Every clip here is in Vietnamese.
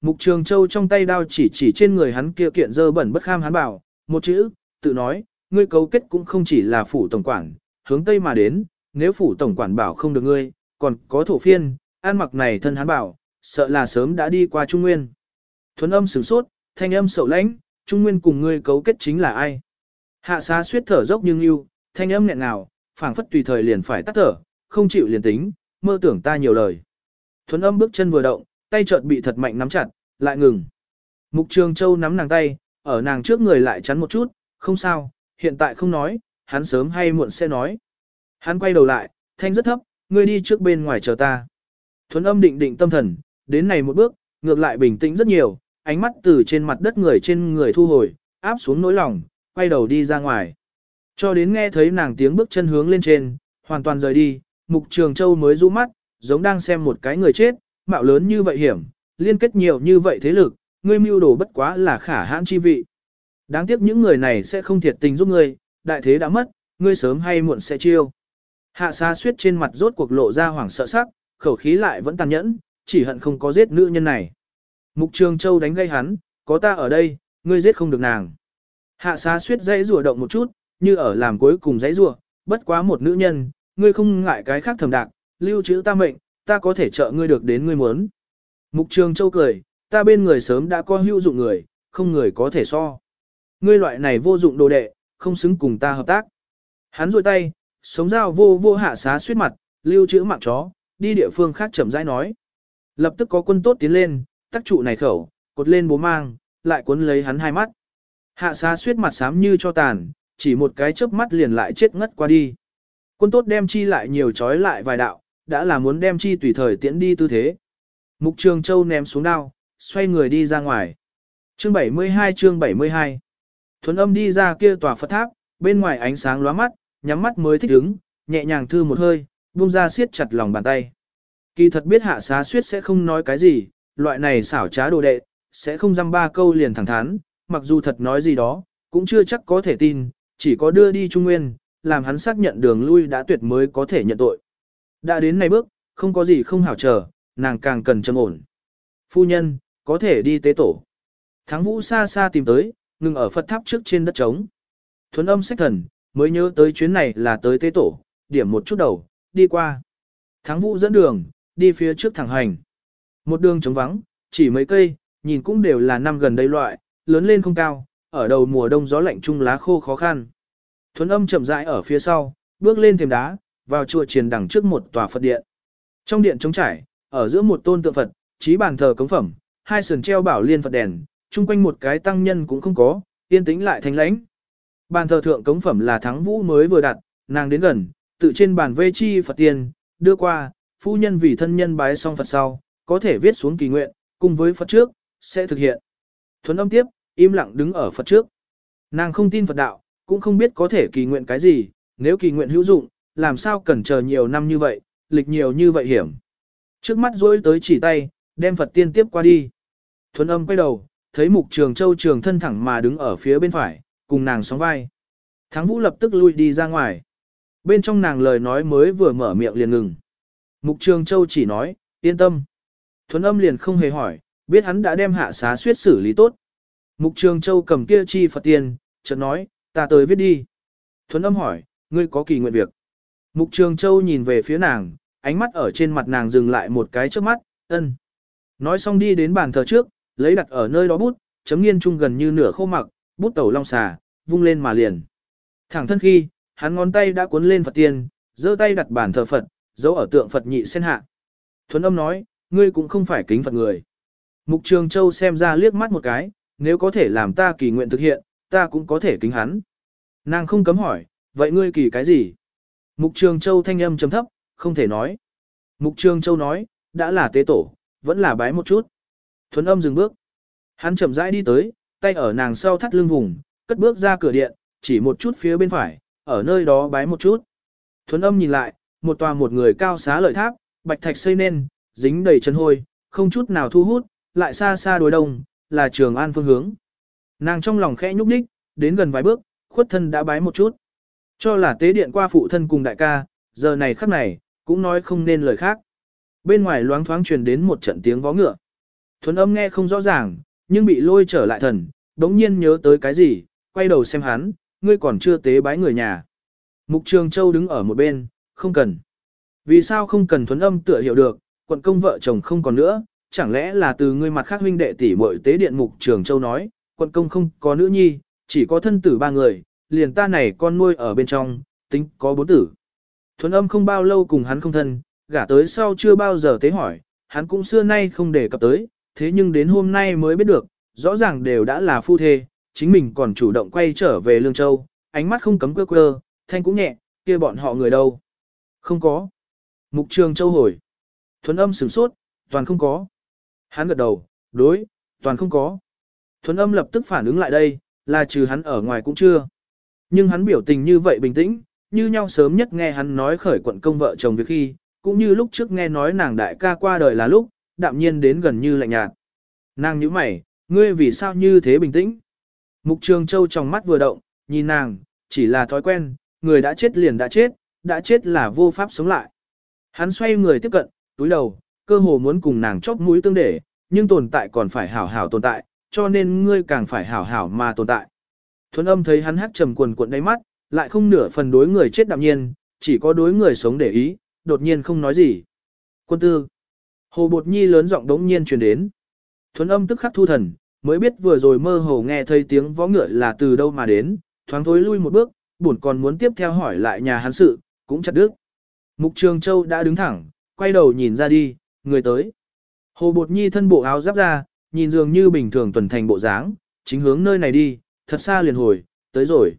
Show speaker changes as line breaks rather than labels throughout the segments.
Mục Trường Châu trong tay đao chỉ chỉ trên người hắn kia kiện dơ bẩn bất kham hắn bảo, một chữ, tự nói, ngươi cấu kết cũng không chỉ là phủ tổng quản, hướng tây mà đến, nếu phủ tổng quản bảo không được ngươi, còn có thổ phiên, an mặc này thân hắn bảo, sợ là sớm đã đi qua Trung Nguyên. Thuấn âm sửng sốt, thanh âm sầu lãnh, Trung Nguyên cùng ngươi cấu kết chính là ai? Hạ xá suyết thở dốc nhưng yêu, thanh âm nghẹn ngào, phảng phất tùy thời liền phải tắt thở, không chịu liền tính, mơ tưởng ta nhiều lời. Thuấn âm bước chân vừa động, tay chợt bị thật mạnh nắm chặt, lại ngừng. Mục Trường Châu nắm nàng tay, ở nàng trước người lại chắn một chút, không sao, hiện tại không nói, hắn sớm hay muộn sẽ nói. Hắn quay đầu lại, thanh rất thấp, ngươi đi trước bên ngoài chờ ta. Thuấn âm định định tâm thần, đến này một bước, ngược lại bình tĩnh rất nhiều, ánh mắt từ trên mặt đất người trên người thu hồi, áp xuống nỗi lòng, quay đầu đi ra ngoài. Cho đến nghe thấy nàng tiếng bước chân hướng lên trên, hoàn toàn rời đi, Mục Trường Châu mới rũ mắt, giống đang xem một cái người chết, mạo lớn như vậy hiểm, liên kết nhiều như vậy thế lực, ngươi mưu đồ bất quá là khả hãn chi vị. Đáng tiếc những người này sẽ không thiệt tình giúp ngươi, đại thế đã mất, ngươi sớm hay muộn sẽ chiêu. Hạ xa suyết trên mặt rốt cuộc lộ ra hoảng sợ sắc, khẩu khí lại vẫn tàn nhẫn, chỉ hận không có giết nữ nhân này. Mục Trường Châu đánh gây hắn, có ta ở đây, ngươi giết không được nàng. Hạ xá suyết dãy rùa động một chút, như ở làm cuối cùng dãy rùa, bất quá một nữ nhân, ngươi không ngại cái khác thầm đạc, lưu trữ ta mệnh, ta có thể trợ ngươi được đến ngươi muốn. Mục Trường Châu cười, ta bên người sớm đã có hữu dụng người, không người có thể so. Ngươi loại này vô dụng đồ đệ, không xứng cùng ta hợp tác. Hắn rôi tay, sống dao vô vô hạ xá suýt mặt, lưu trữ mạng chó, đi địa phương khác chậm rãi nói. Lập tức có quân tốt tiến lên, tắc trụ này khẩu, cột lên bố mang, lại cuốn lấy hắn hai mắt. Hạ xá suýt mặt xám như cho tàn, chỉ một cái chớp mắt liền lại chết ngất qua đi. Quân tốt đem chi lại nhiều trói lại vài đạo, đã là muốn đem chi tùy thời tiễn đi tư thế. Mục Trường Châu ném xuống đao, xoay người đi ra ngoài. Chương 72 chương 72 Thuấn âm đi ra kia tòa Phật tháp, bên ngoài ánh sáng lóa mắt, nhắm mắt mới thích ứng, nhẹ nhàng thư một hơi, buông ra siết chặt lòng bàn tay. Kỳ thật biết hạ xá suyết sẽ không nói cái gì, loại này xảo trá đồ đệ, sẽ không dăm ba câu liền thẳng thắn, mặc dù thật nói gì đó, cũng chưa chắc có thể tin, chỉ có đưa đi Trung Nguyên, làm hắn xác nhận đường lui đã tuyệt mới có thể nhận tội. Đã đến này bước, không có gì không hảo chờ, nàng càng cần trầm ổn. Phu nhân, có thể đi tế tổ. Thắng vũ xa xa tìm tới, ngừng ở Phật tháp trước trên đất trống. Thuấn âm sách thần, mới nhớ tới chuyến này là tới tế tổ, điểm một chút đầu, đi qua. Thắng vũ dẫn đường, đi phía trước thẳng hành. Một đường trống vắng, chỉ mấy cây, nhìn cũng đều là năm gần đây loại, lớn lên không cao, ở đầu mùa đông gió lạnh chung lá khô khó khăn. Thuấn âm chậm rãi ở phía sau, bước lên thềm đá, vào chùa triền đằng trước một tòa Phật điện. Trong điện trống trải, ở giữa một tôn tượng Phật, trí bàn thờ cống phẩm, hai sườn treo bảo liên Phật đèn, chung quanh một cái tăng nhân cũng không có, yên tĩnh lại thanh lãnh. Bàn thờ thượng cống phẩm là thắng vũ mới vừa đặt, nàng đến gần, tự trên bàn vê chi Phật tiền, đưa qua, phu nhân vì thân nhân bái xong Phật sau, có thể viết xuống kỳ nguyện, cùng với Phật trước, sẽ thực hiện. Thuấn âm tiếp, im lặng đứng ở Phật trước. Nàng không tin Phật đạo, cũng không biết có thể kỳ nguyện cái gì, nếu kỳ nguyện hữu dụng, làm sao cần chờ nhiều năm như vậy, lịch nhiều như vậy hiểm. Trước mắt dối tới chỉ tay, đem Phật tiên tiếp qua đi. Thuấn âm quay đầu, thấy mục trường châu trường thân thẳng mà đứng ở phía bên phải, cùng nàng sóng vai. Thắng vũ lập tức lui đi ra ngoài. Bên trong nàng lời nói mới vừa mở miệng liền ngừng. Mục trường châu chỉ nói, yên tâm. Thuấn âm liền không hề hỏi, biết hắn đã đem hạ xá suyết xử lý tốt. Mục trường châu cầm kia chi Phật tiền, chợt nói, ta tới viết đi. Thuấn âm hỏi, ngươi có kỳ nguyện việc. Mục trường châu nhìn về phía nàng, ánh mắt ở trên mặt nàng dừng lại một cái trước mắt, ân. Nói xong đi đến bàn thờ trước, lấy đặt ở nơi đó bút, chấm nghiên trung gần như nửa khô mặc, bút tẩu long xà, vung lên mà liền. Thẳng thân khi, hắn ngón tay đã cuốn lên Phật tiền, giơ tay đặt bàn thờ Phật, giấu ở tượng Phật nhị sen hạ. Thuấn âm nói, ngươi cũng không phải kính Phật người. Mục Trường Châu xem ra liếc mắt một cái, nếu có thể làm ta kỳ nguyện thực hiện, ta cũng có thể kính hắn. Nàng không cấm hỏi, vậy ngươi kỳ cái gì? Mục Trường Châu thanh âm trầm thấp, không thể nói. Mục Trường Châu nói, đã là tế tổ, vẫn là bái một chút. Thuấn âm dừng bước. Hắn chậm rãi đi tới, tay ở nàng sau thắt lưng vùng, cất bước ra cửa điện, chỉ một chút phía bên phải, ở nơi đó bái một chút. Thuấn âm nhìn lại, một tòa một người cao xá lợi tháp, bạch thạch xây nên, dính đầy chân hôi, không chút nào thu hút, lại xa xa đối đông, là trường an phương hướng. Nàng trong lòng khẽ nhúc đích, đến gần vài bước, khuất thân đã bái một chút. Cho là tế điện qua phụ thân cùng đại ca, giờ này khắc này, cũng nói không nên lời khác. Bên ngoài loáng thoáng truyền đến một trận tiếng vó ngựa. Thuấn âm nghe không rõ ràng, nhưng bị lôi trở lại thần, đống nhiên nhớ tới cái gì, quay đầu xem hắn, ngươi còn chưa tế bái người nhà. Mục Trường Châu đứng ở một bên, không cần. Vì sao không cần thuấn âm tựa hiểu được, quận công vợ chồng không còn nữa, chẳng lẽ là từ ngươi mặt khác huynh đệ tỷ muội tế điện Mục Trường Châu nói, quận công không có nữ nhi, chỉ có thân tử ba người, liền ta này con nuôi ở bên trong, tính có bốn tử. Thuấn âm không bao lâu cùng hắn không thân, gả tới sau chưa bao giờ tế hỏi, hắn cũng xưa nay không đề cập tới, thế nhưng đến hôm nay mới biết được, rõ ràng đều đã là phu thê, chính mình còn chủ động quay trở về Lương Châu, ánh mắt không cấm quơ quơ, thanh cũng nhẹ, kia bọn họ người đâu. Không có. Mục Trường Châu hồi. Thuấn âm sửng sốt, toàn không có. Hắn gật đầu, đối, toàn không có. Thuấn âm lập tức phản ứng lại đây, là trừ hắn ở ngoài cũng chưa. Nhưng hắn biểu tình như vậy bình tĩnh, như nhau sớm nhất nghe hắn nói khởi quận công vợ chồng việc khi, cũng như lúc trước nghe nói nàng đại ca qua đời là lúc, đạm nhiên đến gần như lạnh nhạt. Nàng nhíu mày, ngươi vì sao như thế bình tĩnh? Mục Trường Châu trong mắt vừa động, nhìn nàng, chỉ là thói quen, người đã chết liền đã chết, đã chết là vô pháp sống lại. Hắn xoay người tiếp cận, túi đầu, cơ hồ muốn cùng nàng chóp mũi tương để, nhưng tồn tại còn phải hảo hảo tồn tại, cho nên ngươi càng phải hảo hảo mà tồn tại. Thuấn âm thấy hắn hát trầm quần cuộn đáy mắt, lại không nửa phần đối người chết đạm nhiên, chỉ có đối người sống để ý, đột nhiên không nói gì. Quân tư. Hồ Bột Nhi lớn giọng đống nhiên truyền đến. Thuấn âm tức khắc thu thần, mới biết vừa rồi mơ hồ nghe thấy tiếng võ ngựa là từ đâu mà đến, thoáng thối lui một bước, buồn còn muốn tiếp theo hỏi lại nhà hắn sự, cũng chặt đứt. Mục Trường Châu đã đứng thẳng, quay đầu nhìn ra đi, người tới. Hồ Bột Nhi thân bộ áo giáp ra, nhìn dường như bình thường tuần thành bộ dáng, chính hướng nơi này đi, thật xa liền hồi, tới rồi.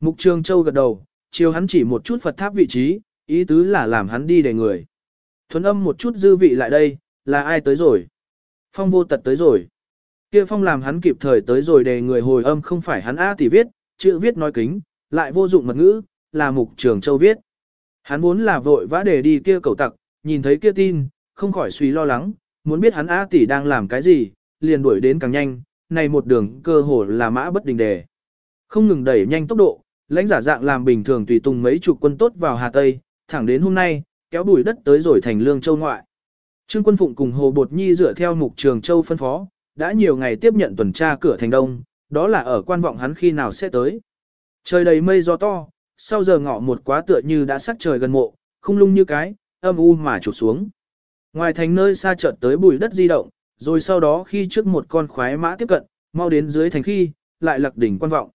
Mục Trường Châu gật đầu, chiều hắn chỉ một chút Phật tháp vị trí, ý tứ là làm hắn đi để người. Thuấn âm một chút dư vị lại đây, là ai tới rồi? Phong vô tật tới rồi. Kia phong làm hắn kịp thời tới rồi để người hồi âm không phải hắn A tỷ viết, chữ viết nói kính, lại vô dụng mật ngữ, là mục trường châu viết. Hắn vốn là vội vã để đi kia cầu tặc, nhìn thấy kia tin, không khỏi suy lo lắng, muốn biết hắn A tỷ đang làm cái gì, liền đuổi đến càng nhanh, này một đường cơ hồ là mã bất đình đề. Không ngừng đẩy nhanh tốc độ, lãnh giả dạng làm bình thường tùy tùng mấy chục quân tốt vào Hà Tây, thẳng đến hôm nay, kéo bùi đất tới rồi thành lương châu ngoại. Trương quân phụng cùng Hồ Bột Nhi dựa theo mục trường châu phân phó, đã nhiều ngày tiếp nhận tuần tra cửa thành đông, đó là ở quan vọng hắn khi nào sẽ tới. Trời đầy mây gió to, sau giờ ngọ một quá tựa như đã sắc trời gần mộ, không lung như cái, âm u mà chụp xuống. Ngoài thành nơi xa chợt tới bùi đất di động, rồi sau đó khi trước một con khoái mã tiếp cận, mau đến dưới thành khi, lại lặc đỉnh quan vọng.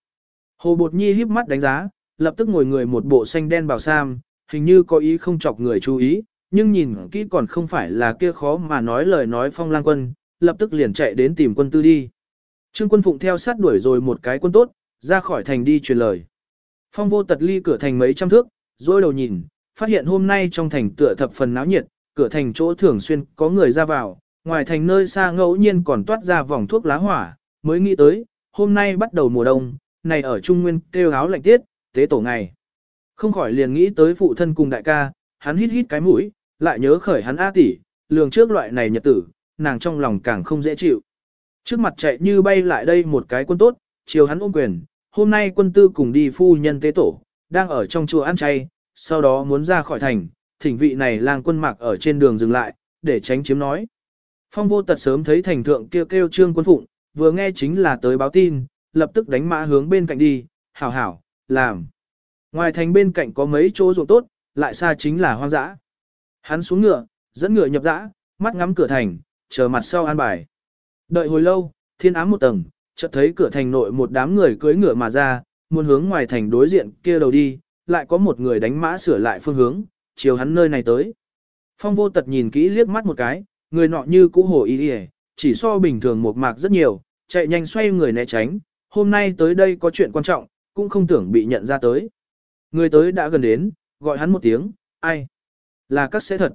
Hồ Bột Nhi híp mắt đánh giá, lập tức ngồi người một bộ xanh đen bảo sam, hình như có ý không chọc người chú ý, nhưng nhìn kỹ còn không phải là kia khó mà nói lời nói phong lang quân, lập tức liền chạy đến tìm quân tư đi. Trương quân phụng theo sát đuổi rồi một cái quân tốt, ra khỏi thành đi truyền lời. Phong vô tật ly cửa thành mấy trăm thước, rồi đầu nhìn, phát hiện hôm nay trong thành tựa thập phần náo nhiệt, cửa thành chỗ thường xuyên có người ra vào, ngoài thành nơi xa ngẫu nhiên còn toát ra vòng thuốc lá hỏa, mới nghĩ tới, hôm nay bắt đầu mùa đông, này ở Trung Nguyên kêu áo lạnh tiết, tế tổ ngày. Không khỏi liền nghĩ tới phụ thân cùng đại ca, hắn hít hít cái mũi, lại nhớ khởi hắn A tỷ, lường trước loại này nhật tử, nàng trong lòng càng không dễ chịu. Trước mặt chạy như bay lại đây một cái quân tốt, chiều hắn ôm quyền, hôm nay quân tư cùng đi phu nhân tế tổ, đang ở trong chùa ăn chay, sau đó muốn ra khỏi thành, thỉnh vị này lang quân mạc ở trên đường dừng lại, để tránh chiếm nói. Phong vô tật sớm thấy thành thượng kêu kêu trương quân phụng, vừa nghe chính là tới báo tin, lập tức đánh mã hướng bên cạnh đi, hảo hảo, làm. Ngoài thành bên cạnh có mấy chỗ ruộng tốt, lại xa chính là hoang dã. Hắn xuống ngựa, dẫn ngựa nhập dã, mắt ngắm cửa thành, chờ mặt sau an bài. Đợi hồi lâu, thiên ám một tầng, chợt thấy cửa thành nội một đám người cưỡi ngựa mà ra, muốn hướng ngoài thành đối diện kia đầu đi, lại có một người đánh mã sửa lại phương hướng, chiều hắn nơi này tới. Phong vô tật nhìn kỹ liếc mắt một cái, người nọ như cũ hồ y chỉ so bình thường một mạc rất nhiều, chạy nhanh xoay người né tránh, hôm nay tới đây có chuyện quan trọng, cũng không tưởng bị nhận ra tới. Người tới đã gần đến, gọi hắn một tiếng, ai? Là các sẽ thật.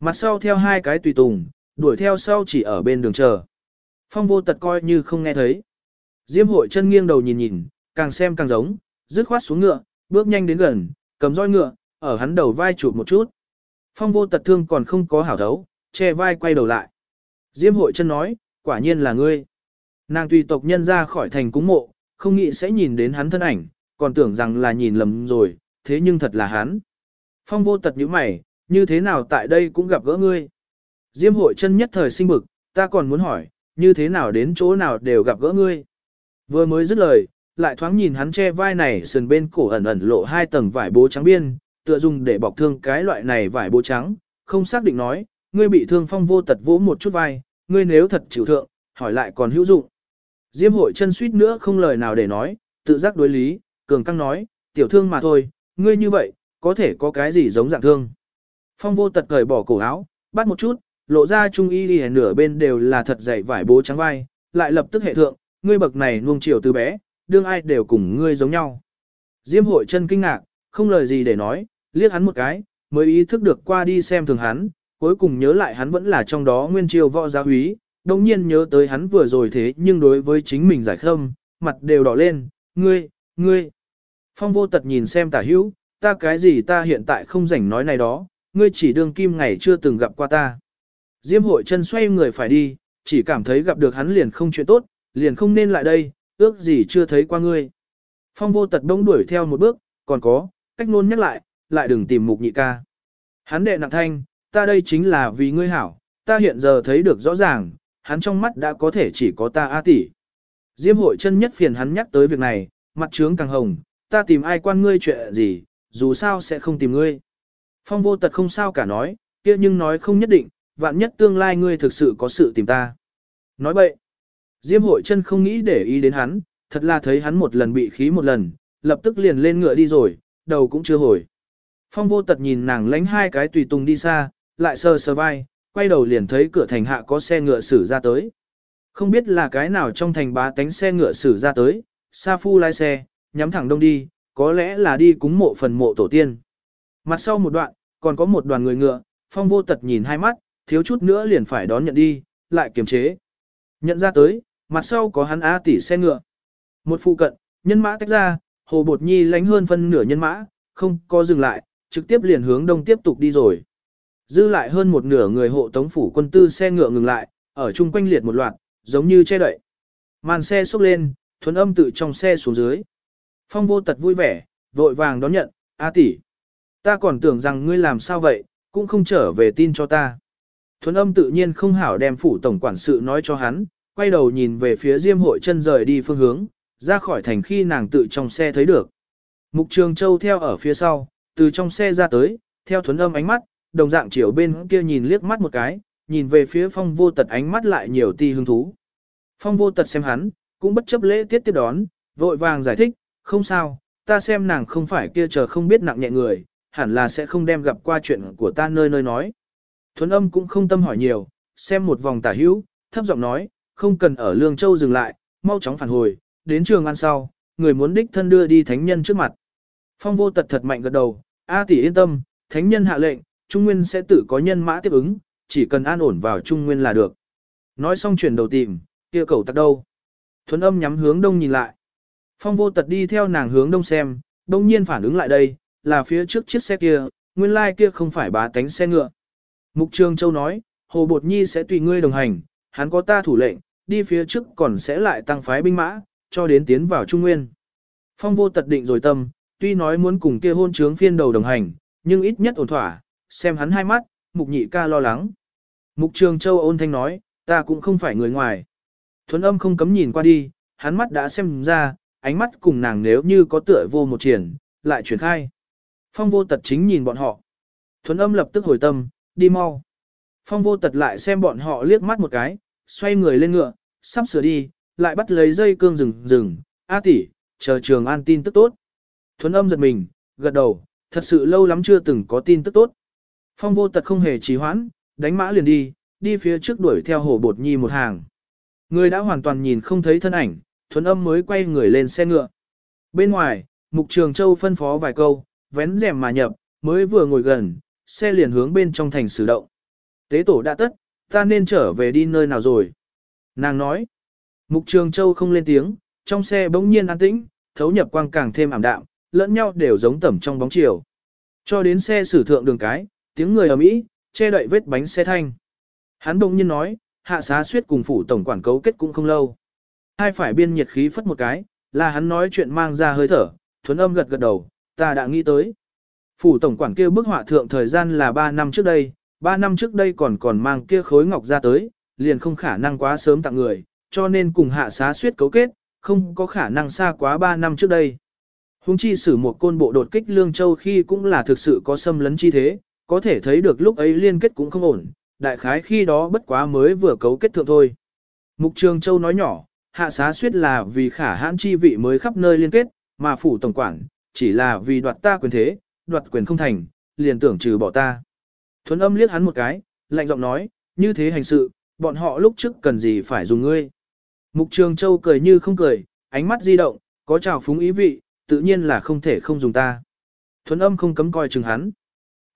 Mặt sau theo hai cái tùy tùng, đuổi theo sau chỉ ở bên đường chờ. Phong vô tật coi như không nghe thấy. Diêm hội chân nghiêng đầu nhìn nhìn, càng xem càng giống, dứt khoát xuống ngựa, bước nhanh đến gần, cầm roi ngựa, ở hắn đầu vai chụp một chút. Phong vô tật thương còn không có hảo thấu, che vai quay đầu lại. Diêm hội chân nói, quả nhiên là ngươi. Nàng tùy tộc nhân ra khỏi thành cúng mộ, không nghĩ sẽ nhìn đến hắn thân ảnh, còn tưởng rằng là nhìn lầm rồi, thế nhưng thật là hắn. Phong vô tật như mày, như thế nào tại đây cũng gặp gỡ ngươi. Diêm hội chân nhất thời sinh bực, ta còn muốn hỏi, như thế nào đến chỗ nào đều gặp gỡ ngươi. Vừa mới dứt lời, lại thoáng nhìn hắn che vai này sườn bên cổ ẩn ẩn lộ hai tầng vải bố trắng biên, tựa dùng để bọc thương cái loại này vải bố trắng, không xác định nói, ngươi bị thương phong vô tật vỗ một chút vai, ngươi nếu thật chịu thượng, hỏi lại còn hữu dụng. Diêm hội chân suýt nữa không lời nào để nói, tự giác đối lý, cường căng nói, tiểu thương mà thôi, ngươi như vậy, có thể có cái gì giống dạng thương. Phong vô tật cởi bỏ cổ áo, bắt một chút, lộ ra trung y đi nửa bên đều là thật dày vải bố trắng vai, lại lập tức hệ thượng, ngươi bậc này nuông chiều từ bé, đương ai đều cùng ngươi giống nhau. Diêm hội chân kinh ngạc, không lời gì để nói, liếc hắn một cái, mới ý thức được qua đi xem thường hắn, cuối cùng nhớ lại hắn vẫn là trong đó nguyên triều võ gia húy, đồng nhiên nhớ tới hắn vừa rồi thế nhưng đối với chính mình giải khâm, mặt đều đỏ lên, ngươi, ngươi. Phong vô tật nhìn xem tả hữu, ta cái gì ta hiện tại không rảnh nói này đó, ngươi chỉ đương kim ngày chưa từng gặp qua ta. Diêm hội chân xoay người phải đi, chỉ cảm thấy gặp được hắn liền không chuyện tốt, liền không nên lại đây, ước gì chưa thấy qua ngươi. Phong vô tật bỗng đuổi theo một bước, còn có, cách nôn nhắc lại, lại đừng tìm mục nhị ca. Hắn đệ nặng thanh, ta đây chính là vì ngươi hảo, ta hiện giờ thấy được rõ ràng, hắn trong mắt đã có thể chỉ có ta A tỷ. Diêm hội chân nhất phiền hắn nhắc tới việc này, mặt trướng càng hồng, ta tìm ai quan ngươi chuyện gì, dù sao sẽ không tìm ngươi. Phong vô tật không sao cả nói, kia nhưng nói không nhất định, vạn nhất tương lai ngươi thực sự có sự tìm ta. Nói bậy. Diêm hội chân không nghĩ để ý đến hắn, thật là thấy hắn một lần bị khí một lần, lập tức liền lên ngựa đi rồi, đầu cũng chưa hồi. Phong vô tật nhìn nàng lánh hai cái tùy tùng đi xa, lại sờ sờ vai, quay đầu liền thấy cửa thành hạ có xe ngựa xử ra tới. Không biết là cái nào trong thành bá tánh xe ngựa xử ra tới, Sa Phu lái xe, nhắm thẳng đông đi, có lẽ là đi cúng mộ phần mộ tổ tiên. Mặt sau một đoạn, còn có một đoàn người ngựa, phong vô tật nhìn hai mắt, thiếu chút nữa liền phải đón nhận đi, lại kiềm chế. Nhận ra tới, mặt sau có hắn A tỷ xe ngựa. Một phụ cận, nhân mã tách ra, hồ bột nhi lánh hơn phân nửa nhân mã, không có dừng lại, trực tiếp liền hướng đông tiếp tục đi rồi. Dư lại hơn một nửa người hộ tống phủ quân tư xe ngựa ngừng lại, ở chung quanh liệt một loạt, giống như che đậy. Màn xe xốc lên, thuần âm tự trong xe xuống dưới. Phong vô tật vui vẻ, vội vàng đón nhận, A tỷ. Ta còn tưởng rằng ngươi làm sao vậy, cũng không trở về tin cho ta. Thuấn âm tự nhiên không hảo đem phủ tổng quản sự nói cho hắn, quay đầu nhìn về phía diêm hội chân rời đi phương hướng, ra khỏi thành khi nàng tự trong xe thấy được. Mục Trường Châu theo ở phía sau, từ trong xe ra tới, theo thuấn âm ánh mắt, đồng dạng chiều bên kia nhìn liếc mắt một cái, nhìn về phía phong vô tật ánh mắt lại nhiều ti hứng thú. Phong vô tật xem hắn, cũng bất chấp lễ tiết tiếp đón, vội vàng giải thích, không sao, ta xem nàng không phải kia chờ không biết nặng nhẹ người, hẳn là sẽ không đem gặp qua chuyện của ta nơi nơi nói. Thuấn âm cũng không tâm hỏi nhiều, xem một vòng tả hữu, thấp giọng nói, không cần ở Lương Châu dừng lại, mau chóng phản hồi, đến trường ăn sau, người muốn đích thân đưa đi thánh nhân trước mặt. Phong vô tật thật mạnh gật đầu, A tỷ yên tâm, thánh nhân hạ lệnh, Trung Nguyên sẽ tự có nhân mã tiếp ứng, chỉ cần an ổn vào Trung Nguyên là được. Nói xong chuyển đầu tìm, kia cầu tắc đâu. Thuấn âm nhắm hướng đông nhìn lại. Phong vô tật đi theo nàng hướng đông xem, đông nhiên phản ứng lại đây, là phía trước chiếc xe kia, nguyên lai kia không phải bá tánh xe ngựa. Mục Trường Châu nói, Hồ Bột Nhi sẽ tùy ngươi đồng hành, hắn có ta thủ lệnh, đi phía trước còn sẽ lại tăng phái binh mã, cho đến tiến vào Trung Nguyên. Phong vô tật định rồi tâm, tuy nói muốn cùng kia hôn trướng phiên đầu đồng hành, nhưng ít nhất ổn thỏa, xem hắn hai mắt, mục nhị ca lo lắng. Mục Trường Châu ôn thanh nói, ta cũng không phải người ngoài. Thuấn âm không cấm nhìn qua đi, hắn mắt đã xem ra, ánh mắt cùng nàng nếu như có tựa vô một triển, lại chuyển khai. Phong vô tật chính nhìn bọn họ. Thuấn âm lập tức hồi tâm, đi mau. Phong vô tật lại xem bọn họ liếc mắt một cái, xoay người lên ngựa, sắp sửa đi, lại bắt lấy dây cương rừng rừng, A tỷ, chờ trường an tin tức tốt. Thuấn âm giật mình, gật đầu, thật sự lâu lắm chưa từng có tin tức tốt. Phong vô tật không hề trì hoãn, đánh mã liền đi, đi phía trước đuổi theo hồ bột nhi một hàng. Người đã hoàn toàn nhìn không thấy thân ảnh, thuấn âm mới quay người lên xe ngựa. Bên ngoài, Mục Trường Châu phân phó vài câu, vén rèm mà nhập, mới vừa ngồi gần, xe liền hướng bên trong thành sử động. Tế tổ đã tất, ta nên trở về đi nơi nào rồi. Nàng nói, Mục Trường Châu không lên tiếng, trong xe bỗng nhiên an tĩnh, thấu nhập quang càng thêm ảm đạm, lẫn nhau đều giống tẩm trong bóng chiều. Cho đến xe sử thượng đường cái, tiếng người ở Mỹ, che đậy vết bánh xe thanh. Hắn bỗng nhiên nói, hạ xá suyết cùng phủ tổng quản cấu kết cũng không lâu. Hai phải biên nhiệt khí phất một cái, là hắn nói chuyện mang ra hơi thở, thuấn âm gật gật đầu, ta đã nghĩ tới. Phủ tổng quản kia bức họa thượng thời gian là 3 năm trước đây, 3 năm trước đây còn còn mang kia khối ngọc ra tới, liền không khả năng quá sớm tặng người, cho nên cùng hạ xá suyết cấu kết, không có khả năng xa quá 3 năm trước đây. Hùng chi sử một côn bộ đột kích Lương Châu khi cũng là thực sự có xâm lấn chi thế, có thể thấy được lúc ấy liên kết cũng không ổn, đại khái khi đó bất quá mới vừa cấu kết thượng thôi. Mục Trường Châu nói nhỏ, hạ xá suyết là vì khả hãn chi vị mới khắp nơi liên kết, mà phủ tổng quản, chỉ là vì đoạt ta quyền thế, đoạt quyền không thành, liền tưởng trừ bỏ ta. Thuấn âm liếc hắn một cái, lạnh giọng nói, như thế hành sự, bọn họ lúc trước cần gì phải dùng ngươi. Mục Trường Châu cười như không cười, ánh mắt di động, có trào phúng ý vị, tự nhiên là không thể không dùng ta. Thuấn âm không cấm coi chừng hắn.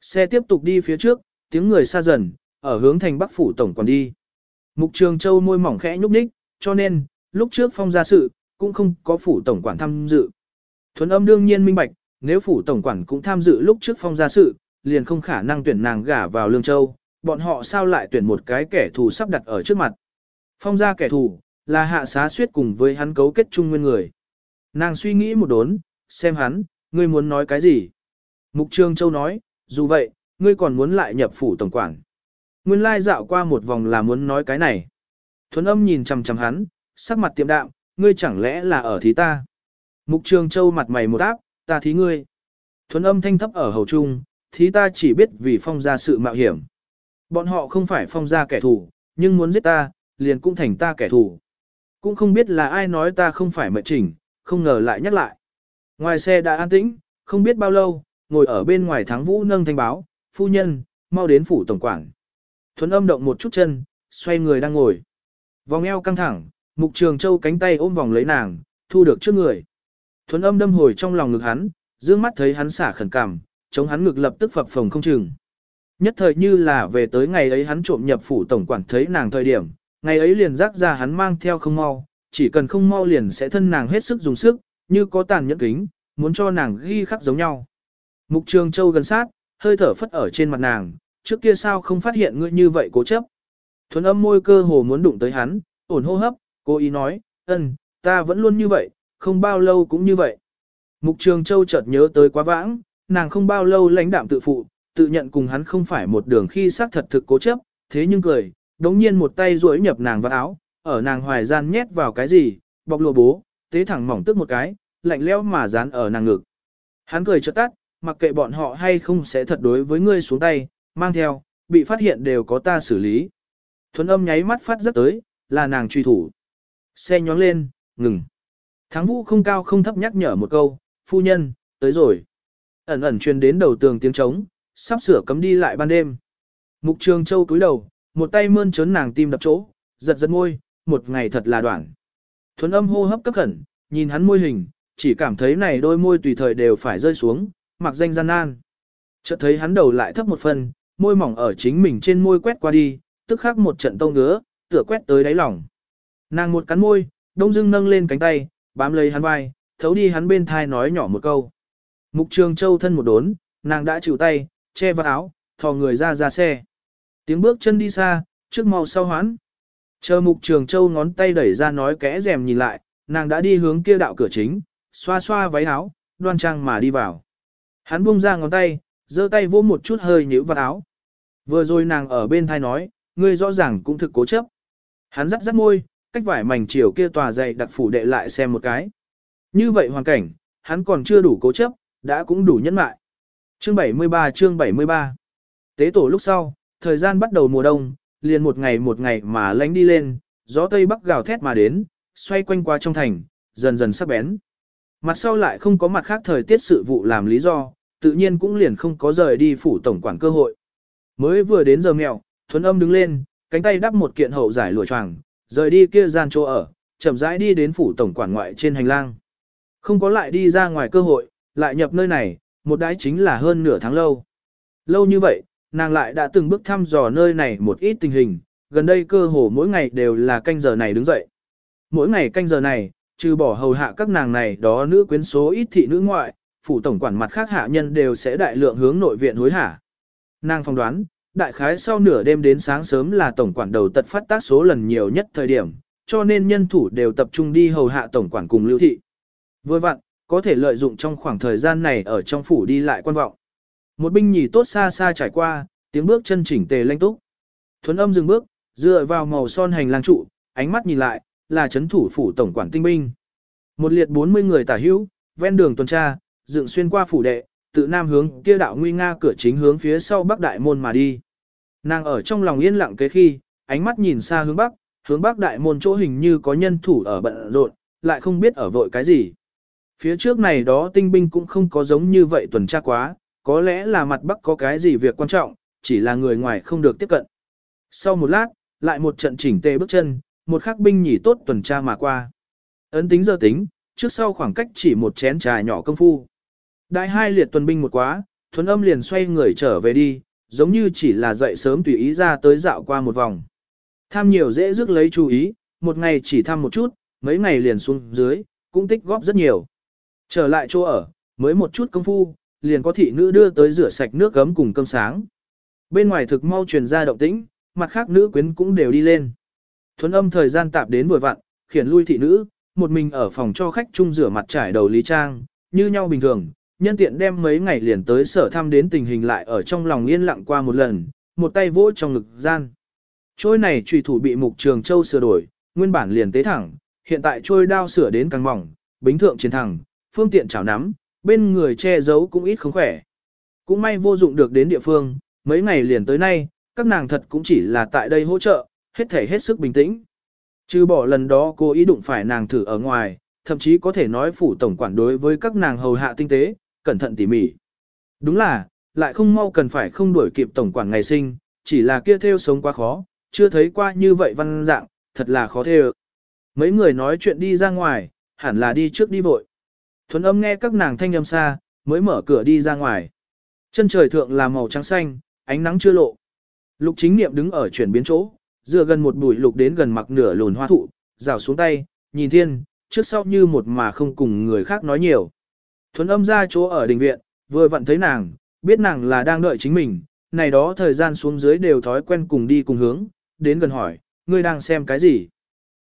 Xe tiếp tục đi phía trước, tiếng người xa dần, ở hướng thành Bắc Phủ Tổng còn đi. Mục Trường Châu môi mỏng khẽ nhúc nhích, cho nên, lúc trước phong ra sự, cũng không có Phủ Tổng quản tham dự. Thuấn âm đương nhiên minh bạch, nếu Phủ Tổng quản cũng tham dự lúc trước phong ra sự, liền không khả năng tuyển nàng gả vào Lương Châu, bọn họ sao lại tuyển một cái kẻ thù sắp đặt ở trước mặt. Phong ra kẻ thù, là hạ xá suyết cùng với hắn cấu kết chung nguyên người. Nàng suy nghĩ một đốn, xem hắn, ngươi muốn nói cái gì. Mục Trường Châu nói, dù vậy, ngươi còn muốn lại nhập phủ tổng quản. Nguyên lai dạo qua một vòng là muốn nói cái này. Thuấn âm nhìn chằm chằm hắn, sắc mặt tiệm đạm, ngươi chẳng lẽ là ở thí ta. Mục Trường Châu mặt mày một áp, ta thí ngươi. Thuấn âm thanh thấp ở hầu trung, thí ta chỉ biết vì phong ra sự mạo hiểm. Bọn họ không phải phong ra kẻ thù, nhưng muốn giết ta, liền cũng thành ta kẻ thù. Cũng không biết là ai nói ta không phải mệnh chỉnh, không ngờ lại nhắc lại. Ngoài xe đã an tĩnh, không biết bao lâu, ngồi ở bên ngoài thắng vũ nâng thanh báo, phu nhân, mau đến phủ tổng quản. Thuấn âm động một chút chân, xoay người đang ngồi. Vòng eo căng thẳng, mục trường châu cánh tay ôm vòng lấy nàng, thu được trước người. Thuấn âm đâm hồi trong lòng ngực hắn, dương mắt thấy hắn xả khẩn cảm, chống hắn ngực lập tức phập phồng không chừng. Nhất thời như là về tới ngày ấy hắn trộm nhập phủ tổng quản thấy nàng thời điểm, ngày ấy liền rác ra hắn mang theo không mau, chỉ cần không mau liền sẽ thân nàng hết sức dùng sức, như có tàn nhẫn kính, muốn cho nàng ghi khắc giống nhau. Mục Trường Châu gần sát, hơi thở phất ở trên mặt nàng, trước kia sao không phát hiện ngươi như vậy cố chấp. Thuấn âm môi cơ hồ muốn đụng tới hắn, ổn hô hấp, cô ý nói, ân, ta vẫn luôn như vậy, không bao lâu cũng như vậy. Mục Trường Châu chợt nhớ tới quá vãng, nàng không bao lâu lãnh đạm tự phụ, tự nhận cùng hắn không phải một đường khi xác thật thực cố chấp, thế nhưng cười, đống nhiên một tay duỗi nhập nàng vào áo, ở nàng hoài gian nhét vào cái gì, bọc lụa bố, tế thẳng mỏng tức một cái, lạnh lẽo mà dán ở nàng ngực. Hắn cười chợt tắt, mặc kệ bọn họ hay không sẽ thật đối với ngươi xuống tay, mang theo, bị phát hiện đều có ta xử lý. Thuấn âm nháy mắt phát rất tới, là nàng truy thủ. Xe nhóng lên, ngừng. Thắng vũ không cao không thấp nhắc nhở một câu, phu nhân, tới rồi. Ẩn ẩn truyền đến đầu tường tiếng trống, sắp sửa cấm đi lại ban đêm. Mục trường châu cúi đầu, một tay mơn trớn nàng tim đập chỗ, giật giật môi, một ngày thật là đoạn. Thuấn âm hô hấp cấp khẩn, nhìn hắn môi hình, chỉ cảm thấy này đôi môi tùy thời đều phải rơi xuống, mặc danh gian nan. Chợt thấy hắn đầu lại thấp một phần, môi mỏng ở chính mình trên môi quét qua đi, tức khắc một trận tông ngứa, tựa quét tới đáy lòng. Nàng một cắn môi, đông dưng nâng lên cánh tay, bám lấy hắn vai, thấu đi hắn bên thai nói nhỏ một câu. Mục trường châu thân một đốn, nàng đã chịu tay, che vào áo, thò người ra ra xe. Tiếng bước chân đi xa, trước mau sau hoán. Chờ mục trường châu ngón tay đẩy ra nói kẽ rèm nhìn lại, nàng đã đi hướng kia đạo cửa chính, xoa xoa váy áo, đoan trang mà đi vào. Hắn buông ra ngón tay, giơ tay vỗ một chút hơi nhíu vào áo. Vừa rồi nàng ở bên thai nói, ngươi rõ ràng cũng thực cố chấp. Hắn rắt rắt môi, cách vải mảnh chiều kia tòa dày đặc phủ đệ lại xem một cái. Như vậy hoàn cảnh, hắn còn chưa đủ cố chấp, đã cũng đủ nhẫn mại. Chương 73 chương 73 Tế tổ lúc sau, thời gian bắt đầu mùa đông, liền một ngày một ngày mà lánh đi lên, gió tây bắc gào thét mà đến, xoay quanh qua trong thành, dần dần sắc bén. Mặt sau lại không có mặt khác thời tiết sự vụ làm lý do, tự nhiên cũng liền không có rời đi phủ tổng quản cơ hội. Mới vừa đến giờ mèo, thuấn âm đứng lên, cánh tay đắp một kiện hậu giải lụa choàng, rời đi kia gian chỗ ở, chậm rãi đi đến phủ tổng quản ngoại trên hành lang. Không có lại đi ra ngoài cơ hội, lại nhập nơi này, một đái chính là hơn nửa tháng lâu. Lâu như vậy, nàng lại đã từng bước thăm dò nơi này một ít tình hình, gần đây cơ hồ mỗi ngày đều là canh giờ này đứng dậy. Mỗi ngày canh giờ này, trừ bỏ hầu hạ các nàng này đó nữ quyến số ít thị nữ ngoại, phủ tổng quản mặt khác hạ nhân đều sẽ đại lượng hướng nội viện hối hả. Nàng phong đoán, đại khái sau nửa đêm đến sáng sớm là tổng quản đầu tật phát tác số lần nhiều nhất thời điểm, cho nên nhân thủ đều tập trung đi hầu hạ tổng quản cùng lưu thị. Vừa vặn, có thể lợi dụng trong khoảng thời gian này ở trong phủ đi lại quan vọng. Một binh nhì tốt xa xa trải qua, tiếng bước chân chỉnh tề lanh túc. Thuấn âm dừng bước, dựa vào màu son hành lang trụ, ánh mắt nhìn lại, là chấn thủ phủ tổng quản tinh binh. Một liệt 40 người tả hữu, ven đường tuần tra, dựng xuyên qua phủ đệ, tự nam hướng kia đạo nguy nga cửa chính hướng phía sau bắc đại môn mà đi. Nàng ở trong lòng yên lặng kế khi, ánh mắt nhìn xa hướng bắc, hướng bắc đại môn chỗ hình như có nhân thủ ở bận rộn, lại không biết ở vội cái gì. Phía trước này đó tinh binh cũng không có giống như vậy tuần tra quá, có lẽ là mặt bắc có cái gì việc quan trọng, chỉ là người ngoài không được tiếp cận. Sau một lát, lại một trận chỉnh tề bước chân, một khắc binh nhỉ tốt tuần tra mà qua. Ấn tính giờ tính, trước sau khoảng cách chỉ một chén trà nhỏ công phu. Đại hai liệt tuần binh một quá, thuần âm liền xoay người trở về đi, giống như chỉ là dậy sớm tùy ý ra tới dạo qua một vòng. Tham nhiều dễ rước lấy chú ý, một ngày chỉ thăm một chút, mấy ngày liền xuống dưới, cũng tích góp rất nhiều. Trở lại chỗ ở, mới một chút công phu, liền có thị nữ đưa tới rửa sạch nước gấm cùng cơm sáng. Bên ngoài thực mau truyền ra động tĩnh, mặt khác nữ quyến cũng đều đi lên. Thuấn âm thời gian tạp đến vừa vặn, khiển lui thị nữ, một mình ở phòng cho khách chung rửa mặt trải đầu lý trang, như nhau bình thường, nhân tiện đem mấy ngày liền tới sở thăm đến tình hình lại ở trong lòng yên lặng qua một lần, một tay vỗ trong ngực gian. Trôi này trùy thủ bị mục trường châu sửa đổi, nguyên bản liền tế thẳng, hiện tại trôi đao sửa đến càng mỏng, bính thượng chiến thẳng, phương tiện chảo nắm, bên người che giấu cũng ít không khỏe. Cũng may vô dụng được đến địa phương, mấy ngày liền tới nay, các nàng thật cũng chỉ là tại đây hỗ trợ, hết thể hết sức bình tĩnh. Trừ bỏ lần đó cô ý đụng phải nàng thử ở ngoài, thậm chí có thể nói phủ tổng quản đối với các nàng hầu hạ tinh tế, cẩn thận tỉ mỉ. Đúng là, lại không mau cần phải không đuổi kịp tổng quản ngày sinh, chỉ là kia theo sống quá khó, chưa thấy qua như vậy văn dạng, thật là khó theo. Mấy người nói chuyện đi ra ngoài, hẳn là đi trước đi vội. Thuấn âm nghe các nàng thanh âm xa, mới mở cửa đi ra ngoài. Chân trời thượng là màu trắng xanh, ánh nắng chưa lộ. Lục chính niệm đứng ở chuyển biến chỗ, dựa gần một bụi lục đến gần mặc nửa lùn hoa thụ, rào xuống tay, nhìn thiên, trước sau như một mà không cùng người khác nói nhiều. Thuấn âm ra chỗ ở đình viện, vừa vặn thấy nàng, biết nàng là đang đợi chính mình, này đó thời gian xuống dưới đều thói quen cùng đi cùng hướng, đến gần hỏi, ngươi đang xem cái gì?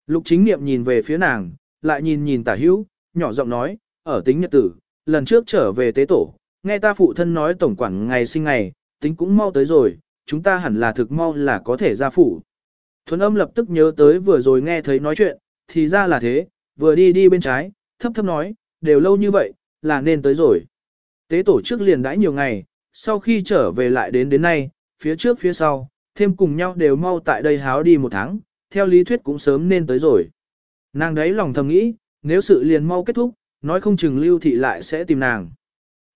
Lục chính niệm nhìn về phía nàng, lại nhìn nhìn tả hữu, nhỏ giọng nói, ở tính nhật tử, lần trước trở về tế tổ, nghe ta phụ thân nói tổng quản ngày sinh ngày, tính cũng mau tới rồi, chúng ta hẳn là thực mau là có thể ra phủ. Thuấn âm lập tức nhớ tới vừa rồi nghe thấy nói chuyện, thì ra là thế, vừa đi đi bên trái, thấp thấp nói, đều lâu như vậy, là nên tới rồi. Tế tổ trước liền đãi nhiều ngày, sau khi trở về lại đến đến nay, phía trước phía sau, thêm cùng nhau đều mau tại đây háo đi một tháng, theo lý thuyết cũng sớm nên tới rồi. Nàng đấy lòng thầm nghĩ, nếu sự liền mau kết thúc, nói không chừng lưu thị lại sẽ tìm nàng.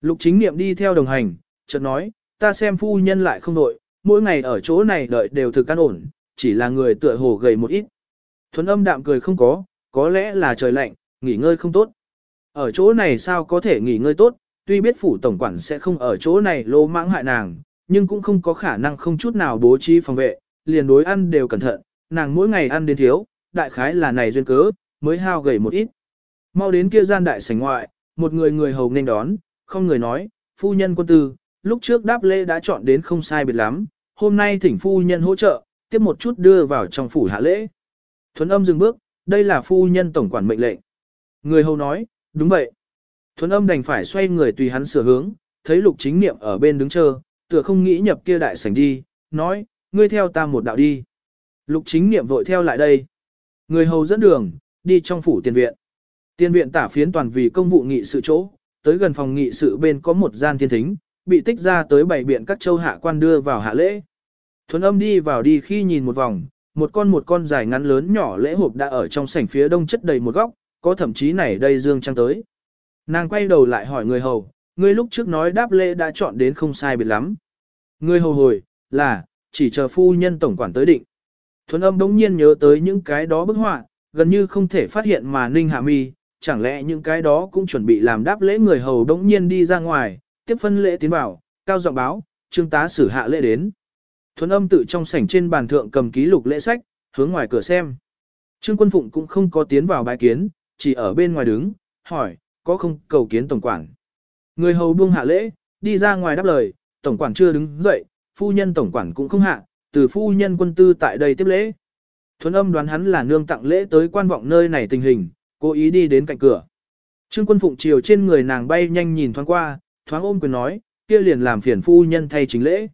Lục chính niệm đi theo đồng hành, chợt nói, ta xem phu nhân lại không đội, mỗi ngày ở chỗ này đợi đều thực căn ổn, chỉ là người tựa hồ gầy một ít. Thuấn âm đạm cười không có, có lẽ là trời lạnh, nghỉ ngơi không tốt. Ở chỗ này sao có thể nghỉ ngơi tốt, tuy biết phủ tổng quản sẽ không ở chỗ này lô mãng hại nàng, nhưng cũng không có khả năng không chút nào bố trí phòng vệ, liền đối ăn đều cẩn thận, nàng mỗi ngày ăn đến thiếu, đại khái là này duyên cớ, mới hao gầy một ít. Mau đến kia gian đại sảnh ngoại, một người người hầu nên đón, không người nói, phu nhân quân tư, lúc trước đáp lễ đã chọn đến không sai biệt lắm, hôm nay thỉnh phu nhân hỗ trợ, tiếp một chút đưa vào trong phủ hạ lễ. Thuấn âm dừng bước, đây là phu nhân tổng quản mệnh lệnh. Người hầu nói, đúng vậy. Thuấn âm đành phải xoay người tùy hắn sửa hướng, thấy lục chính niệm ở bên đứng chờ, tựa không nghĩ nhập kia đại sảnh đi, nói, ngươi theo ta một đạo đi. Lục chính niệm vội theo lại đây. Người hầu dẫn đường, đi trong phủ tiền viện. Tiền viện tả phiến toàn vì công vụ nghị sự chỗ, tới gần phòng nghị sự bên có một gian thiên thính, bị tích ra tới bảy biện các châu hạ quan đưa vào hạ lễ. Thuấn âm đi vào đi khi nhìn một vòng, một con một con dài ngắn lớn nhỏ lễ hộp đã ở trong sảnh phía đông chất đầy một góc, có thậm chí này đây dương trăng tới. Nàng quay đầu lại hỏi người hầu, người lúc trước nói đáp lễ đã chọn đến không sai biệt lắm. Người hầu hồi, là, chỉ chờ phu nhân tổng quản tới định. Thuấn âm đống nhiên nhớ tới những cái đó bức họa, gần như không thể phát hiện mà ninh hạ mi, chẳng lẽ những cái đó cũng chuẩn bị làm đáp lễ người hầu đống nhiên đi ra ngoài, tiếp phân lễ tiến vào, cao giọng báo, trương tá xử hạ lễ đến. Thuấn âm tự trong sảnh trên bàn thượng cầm ký lục lễ sách, hướng ngoài cửa xem. Trương quân phụng cũng không có tiến vào bài kiến, chỉ ở bên ngoài đứng, hỏi, có không cầu kiến tổng quản. Người hầu buông hạ lễ, đi ra ngoài đáp lời, tổng quản chưa đứng dậy, phu nhân tổng quản cũng không hạ, từ phu nhân quân tư tại đây tiếp lễ. Thuấn âm đoán hắn là nương tặng lễ tới quan vọng nơi này tình hình, cố ý đi đến cạnh cửa. Trương quân phụng chiều trên người nàng bay nhanh nhìn thoáng qua, thoáng ôm quyền nói, kia liền làm phiền phu nhân thay chính lễ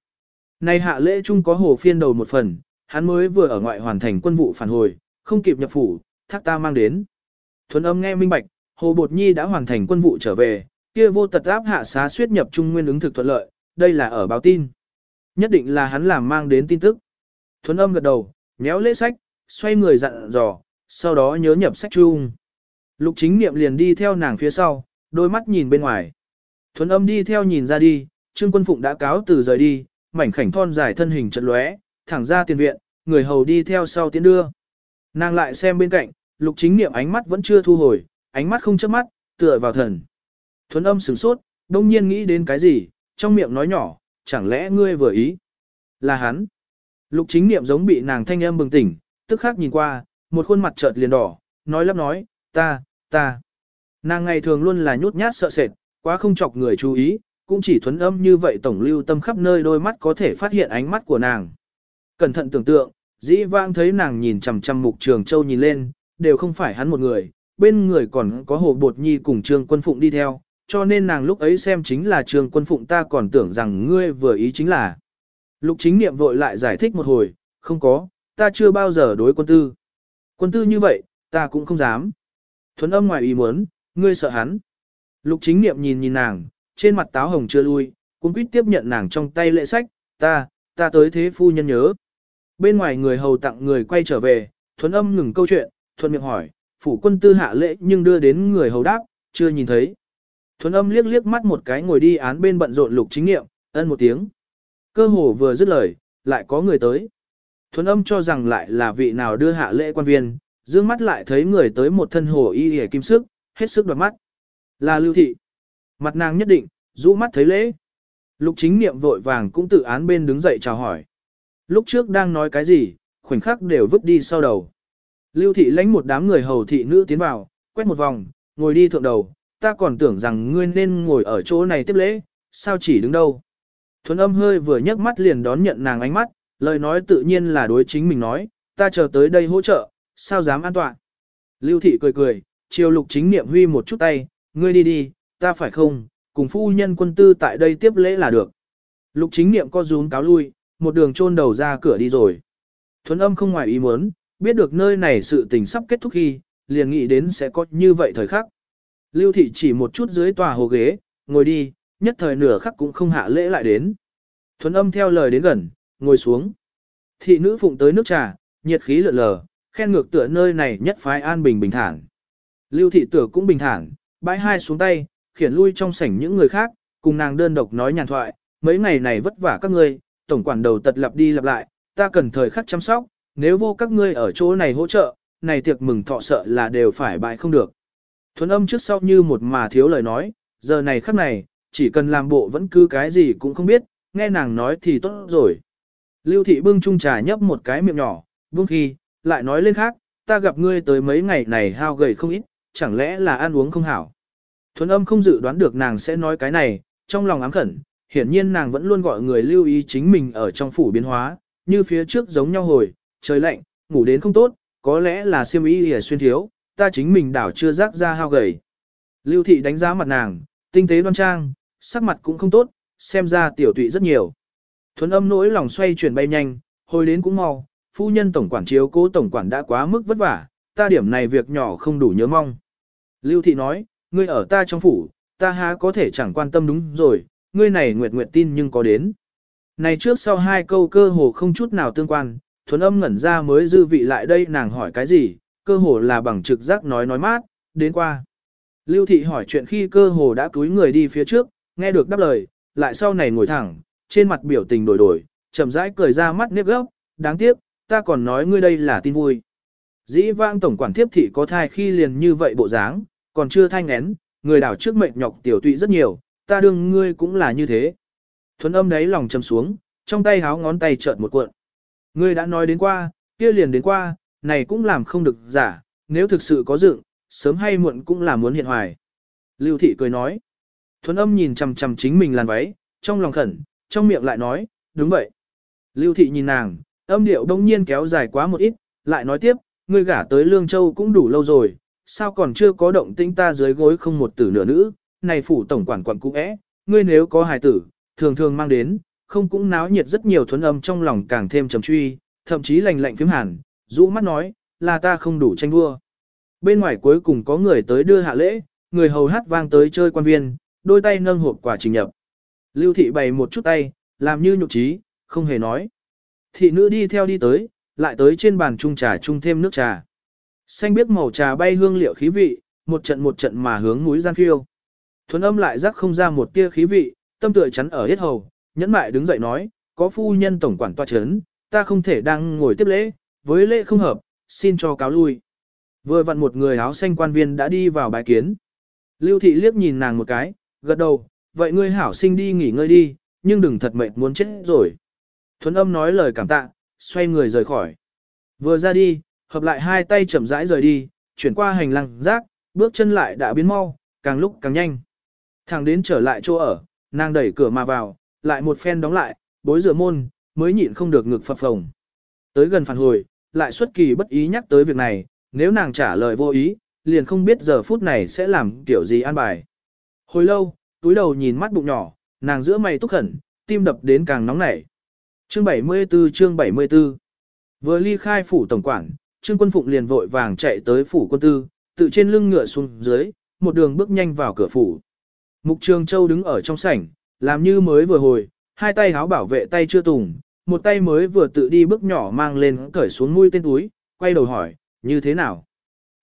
nay hạ lễ chung có hồ phiên đầu một phần, hắn mới vừa ở ngoại hoàn thành quân vụ phản hồi, không kịp nhập phủ, thác ta mang đến. Thuấn âm nghe minh bạch, Hồ Bột Nhi đã hoàn thành quân vụ trở về, kia vô tật áp hạ xá suyết nhập trung nguyên ứng thực thuận lợi, đây là ở báo tin. Nhất định là hắn làm mang đến tin tức. Thuấn âm gật đầu, nhéo lễ sách, xoay người dặn dò, sau đó nhớ nhập sách chung. Lục chính niệm liền đi theo nàng phía sau, đôi mắt nhìn bên ngoài. Thuấn âm đi theo nhìn ra đi, Trương Quân Phụng đã cáo từ rời đi, mảnh khảnh thon dài thân hình chật lóe, thẳng ra tiền viện, người hầu đi theo sau tiến đưa. Nàng lại xem bên cạnh, lục chính niệm ánh mắt vẫn chưa thu hồi, ánh mắt không chớp mắt, tựa vào thần. Thuấn âm sửng sốt, đông nhiên nghĩ đến cái gì, trong miệng nói nhỏ, chẳng lẽ ngươi vừa ý? Là hắn. Lục chính niệm giống bị nàng thanh âm bừng tỉnh, tức khắc nhìn qua, một khuôn mặt chợt liền đỏ, nói lắp nói, ta, ta. Nàng ngày thường luôn là nhút nhát sợ sệt, quá không chọc người chú ý, cũng chỉ thuấn âm như vậy tổng lưu tâm khắp nơi đôi mắt có thể phát hiện ánh mắt của nàng. Cẩn thận tưởng tượng, dĩ vãng thấy nàng nhìn chằm chằm mục trường châu nhìn lên, đều không phải hắn một người, bên người còn có hồ bột nhi cùng trương quân phụng đi theo, cho nên nàng lúc ấy xem chính là trương quân phụng ta còn tưởng rằng ngươi vừa ý chính là. Lục chính niệm vội lại giải thích một hồi, không có, ta chưa bao giờ đối quân tư. Quân tư như vậy, ta cũng không dám. Thuấn âm ngoài ý muốn, ngươi sợ hắn. Lục chính niệm nhìn nhìn nàng, trên mặt táo hồng chưa lui, cũng quýt tiếp nhận nàng trong tay lệ sách, ta, ta tới thế phu nhân nhớ. Bên ngoài người hầu tặng người quay trở về, thuấn âm ngừng câu chuyện, thuận miệng hỏi, phủ quân tư hạ lễ nhưng đưa đến người hầu đáp, chưa nhìn thấy. Thuấn âm liếc liếc mắt một cái ngồi đi án bên bận rộn lục chính nghiệm, ân một tiếng. Cơ hồ vừa dứt lời, lại có người tới. Thuấn âm cho rằng lại là vị nào đưa hạ lễ quan viên, dương mắt lại thấy người tới một thân hồ y hề kim sức, hết sức đoạt mắt. Là lưu thị. Mặt nàng nhất định, rũ mắt thấy lễ. Lục chính niệm vội vàng cũng tự án bên đứng dậy chào hỏi. Lúc trước đang nói cái gì, khoảnh khắc đều vứt đi sau đầu. Lưu thị lãnh một đám người hầu thị nữ tiến vào, quét một vòng, ngồi đi thượng đầu, ta còn tưởng rằng ngươi nên ngồi ở chỗ này tiếp lễ, sao chỉ đứng đâu. Thuấn âm hơi vừa nhấc mắt liền đón nhận nàng ánh mắt, lời nói tự nhiên là đối chính mình nói, ta chờ tới đây hỗ trợ, sao dám an toàn. Lưu thị cười cười, chiều lục chính niệm huy một chút tay, ngươi đi đi, ta phải không, cùng phu nhân quân tư tại đây tiếp lễ là được. Lục chính niệm co rún cáo lui, một đường chôn đầu ra cửa đi rồi. Thuấn âm không ngoài ý muốn, biết được nơi này sự tình sắp kết thúc khi, liền nghĩ đến sẽ có như vậy thời khắc. Lưu thị chỉ một chút dưới tòa hồ ghế, ngồi đi, nhất thời nửa khắc cũng không hạ lễ lại đến. Thuấn âm theo lời đến gần, ngồi xuống. Thị nữ phụng tới nước trà, nhiệt khí lượn lờ, khen ngược tựa nơi này nhất phái an bình bình thản. Lưu thị tựa cũng bình thản, bãi hai xuống tay, khiển lui trong sảnh những người khác, cùng nàng đơn độc nói nhàn thoại, mấy ngày này vất vả các ngươi, tổng quản đầu tật lặp đi lặp lại, ta cần thời khắc chăm sóc, nếu vô các ngươi ở chỗ này hỗ trợ, này tiệc mừng thọ sợ là đều phải bại không được. Thuấn âm trước sau như một mà thiếu lời nói, giờ này khắc này, chỉ cần làm bộ vẫn cứ cái gì cũng không biết, nghe nàng nói thì tốt rồi. Lưu thị bưng chung trà nhấp một cái miệng nhỏ, bưng khi, lại nói lên khác, ta gặp ngươi tới mấy ngày này hao gầy không ít, chẳng lẽ là ăn uống không hảo. Thuấn âm không dự đoán được nàng sẽ nói cái này, trong lòng ám khẩn, hiển nhiên nàng vẫn luôn gọi người lưu ý chính mình ở trong phủ biến hóa, như phía trước giống nhau hồi, trời lạnh, ngủ đến không tốt, có lẽ là siêm ý hề xuyên thiếu, ta chính mình đảo chưa rác ra hao gầy. Lưu thị đánh giá mặt nàng, tinh tế đoan trang, sắc mặt cũng không tốt, xem ra tiểu tụy rất nhiều. Thuấn âm nỗi lòng xoay chuyển bay nhanh, hồi đến cũng mau, phu nhân tổng quản chiếu cố tổng quản đã quá mức vất vả, ta điểm này việc nhỏ không đủ nhớ mong. Lưu thị nói, ngươi ở ta trong phủ, ta há có thể chẳng quan tâm đúng rồi, ngươi này nguyệt nguyệt tin nhưng có đến. Này trước sau hai câu cơ hồ không chút nào tương quan, thuần âm ngẩn ra mới dư vị lại đây nàng hỏi cái gì, cơ hồ là bằng trực giác nói nói mát, đến qua. Lưu thị hỏi chuyện khi cơ hồ đã cúi người đi phía trước, nghe được đáp lời, lại sau này ngồi thẳng, trên mặt biểu tình đổi đổi, chậm rãi cười ra mắt nếp gốc, đáng tiếc, ta còn nói ngươi đây là tin vui. Dĩ vãng tổng quản Thiếp thị có thai khi liền như vậy bộ dáng, còn chưa thanh én, người đảo trước mệnh nhọc tiểu tụy rất nhiều, ta đương ngươi cũng là như thế. Thuấn âm đấy lòng chầm xuống, trong tay háo ngón tay chợt một cuộn. Ngươi đã nói đến qua, kia liền đến qua, này cũng làm không được giả, nếu thực sự có dựng, sớm hay muộn cũng là muốn hiện hoài. Lưu thị cười nói. Thuấn âm nhìn chằm chằm chính mình làn váy, trong lòng khẩn, trong miệng lại nói, đúng vậy. Lưu thị nhìn nàng, âm điệu đông nhiên kéo dài quá một ít, lại nói tiếp, ngươi gả tới Lương Châu cũng đủ lâu rồi, sao còn chưa có động tĩnh ta dưới gối không một tử nửa nữ, này phủ tổng quản quản cũ é, ngươi nếu có hài tử, thường thường mang đến, không cũng náo nhiệt rất nhiều thuấn âm trong lòng càng thêm trầm truy, thậm chí lạnh lạnh phím hàn, rũ mắt nói, là ta không đủ tranh đua. Bên ngoài cuối cùng có người tới đưa hạ lễ, người hầu hát vang tới chơi quan viên, đôi tay nâng hộp quả trình nhập. Lưu thị bày một chút tay, làm như nhục trí, không hề nói. Thị nữ đi theo đi tới, lại tới trên bàn trung trà trung thêm nước trà. Xanh biết màu trà bay hương liệu khí vị, một trận một trận mà hướng núi gian phiêu. Thuấn âm lại rắc không ra một tia khí vị, tâm tựa chắn ở hết hầu, nhẫn mại đứng dậy nói, có phu nhân tổng quản toa chấn, ta không thể đang ngồi tiếp lễ, với lễ không hợp, xin cho cáo lui. Vừa vặn một người áo xanh quan viên đã đi vào bài kiến. Lưu thị liếc nhìn nàng một cái, gật đầu, vậy ngươi hảo sinh đi nghỉ ngơi đi, nhưng đừng thật mệt muốn chết rồi. Thuấn âm nói lời cảm tạ, xoay người rời khỏi. Vừa ra đi, hợp lại hai tay chậm rãi rời đi, chuyển qua hành lang rác, bước chân lại đã biến mau, càng lúc càng nhanh. Thẳng đến trở lại chỗ ở, nàng đẩy cửa mà vào, lại một phen đóng lại, bối rửa môn, mới nhịn không được ngực phập phồng. Tới gần phản hồi, lại xuất kỳ bất ý nhắc tới việc này, nếu nàng trả lời vô ý, liền không biết giờ phút này sẽ làm kiểu gì an bài. Hồi lâu, túi đầu nhìn mắt bụng nhỏ, nàng giữa mày túc khẩn, tim đập đến càng nóng nảy. Chương 74 chương 74 Vừa ly khai phủ tổng quản, Trương Quân Phụng liền vội vàng chạy tới phủ quân tư, tự trên lưng ngựa xuống dưới, một đường bước nhanh vào cửa phủ. Mục Trường Châu đứng ở trong sảnh, làm như mới vừa hồi, hai tay háo bảo vệ tay chưa tùng, một tay mới vừa tự đi bước nhỏ mang lên cởi xuống mũi tên túi, quay đầu hỏi, như thế nào?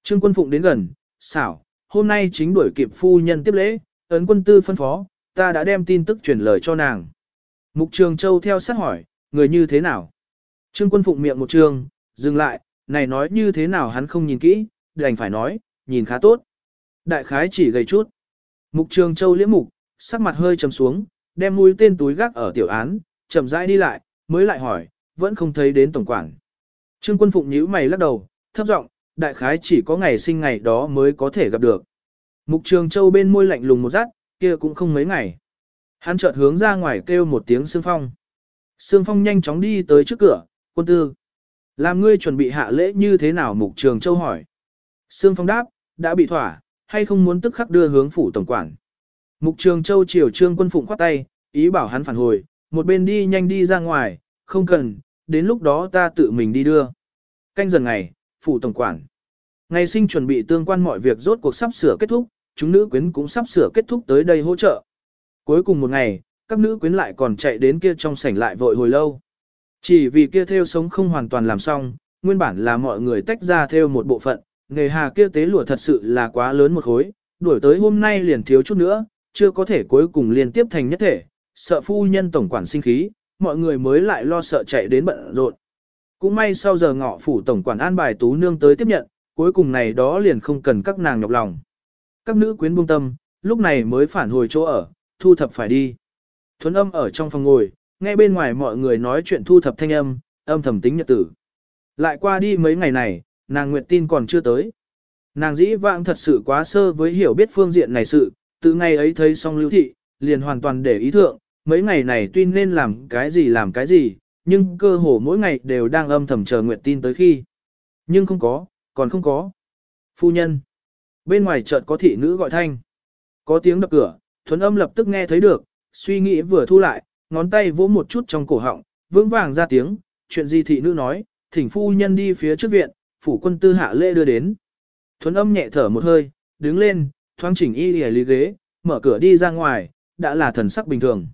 Trương Quân Phụng đến gần, xảo, hôm nay chính đuổi kịp phu nhân tiếp lễ, ấn quân tư phân phó, ta đã đem tin tức truyền lời cho nàng. Mục Trường Châu theo sát hỏi, người như thế nào? Trương Quân Phụng miệng một trường, dừng lại, này nói như thế nào hắn không nhìn kỹ, đành phải nói, nhìn khá tốt. Đại khái chỉ gầy chút. Mục Trường Châu liễm mục, sắc mặt hơi trầm xuống, đem mũi tên túi gác ở tiểu án, chậm rãi đi lại, mới lại hỏi, vẫn không thấy đến tổng quản. Trương Quân Phụng nhíu mày lắc đầu, thấp giọng, đại khái chỉ có ngày sinh ngày đó mới có thể gặp được. Mục Trường Châu bên môi lạnh lùng một rát, kia cũng không mấy ngày. Hắn chợt hướng ra ngoài kêu một tiếng Sương Phong. Sương Phong nhanh chóng đi tới trước cửa, quân tư. Làm ngươi chuẩn bị hạ lễ như thế nào Mục Trường Châu hỏi. Sương Phong đáp, đã bị thỏa, hay không muốn tức khắc đưa hướng phủ tổng quản. Mục Trường Châu chiều Trương Quân Phụng khoát tay, ý bảo hắn phản hồi, một bên đi nhanh đi ra ngoài, không cần, đến lúc đó ta tự mình đi đưa. Canh dần ngày, phủ tổng quản. Ngày sinh chuẩn bị tương quan mọi việc rốt cuộc sắp sửa kết thúc, chúng nữ quyến cũng sắp sửa kết thúc tới đây hỗ trợ. Cuối cùng một ngày, các nữ quyến lại còn chạy đến kia trong sảnh lại vội hồi lâu. Chỉ vì kia theo sống không hoàn toàn làm xong, nguyên bản là mọi người tách ra theo một bộ phận, nghề hà kia tế lụa thật sự là quá lớn một khối, đuổi tới hôm nay liền thiếu chút nữa, chưa có thể cuối cùng liên tiếp thành nhất thể, sợ phu nhân tổng quản sinh khí, mọi người mới lại lo sợ chạy đến bận rộn. Cũng may sau giờ ngọ phủ tổng quản an bài tú nương tới tiếp nhận, cuối cùng này đó liền không cần các nàng nhọc lòng. Các nữ quyến buông tâm, lúc này mới phản hồi chỗ ở, thu thập phải đi. Thuấn âm ở trong phòng ngồi, nghe bên ngoài mọi người nói chuyện thu thập thanh âm, âm thầm tính nhật tử. Lại qua đi mấy ngày này, nàng nguyện tin còn chưa tới. Nàng dĩ vãng thật sự quá sơ với hiểu biết phương diện này sự, từ ngày ấy thấy xong lưu thị, liền hoàn toàn để ý thượng, mấy ngày này tuy nên làm cái gì làm cái gì, nhưng cơ hồ mỗi ngày đều đang âm thầm chờ nguyện tin tới khi. Nhưng không có, còn không có. Phu nhân. Bên ngoài chợt có thị nữ gọi thanh. Có tiếng đập cửa, thuấn âm lập tức nghe thấy được, suy nghĩ vừa thu lại, ngón tay vỗ một chút trong cổ họng, vững vàng ra tiếng, chuyện gì thị nữ nói, thỉnh phu nhân đi phía trước viện, phủ quân tư hạ lễ đưa đến. Thuấn âm nhẹ thở một hơi, đứng lên, thoáng chỉnh y lìa lý ghế, mở cửa đi ra ngoài, đã là thần sắc bình thường.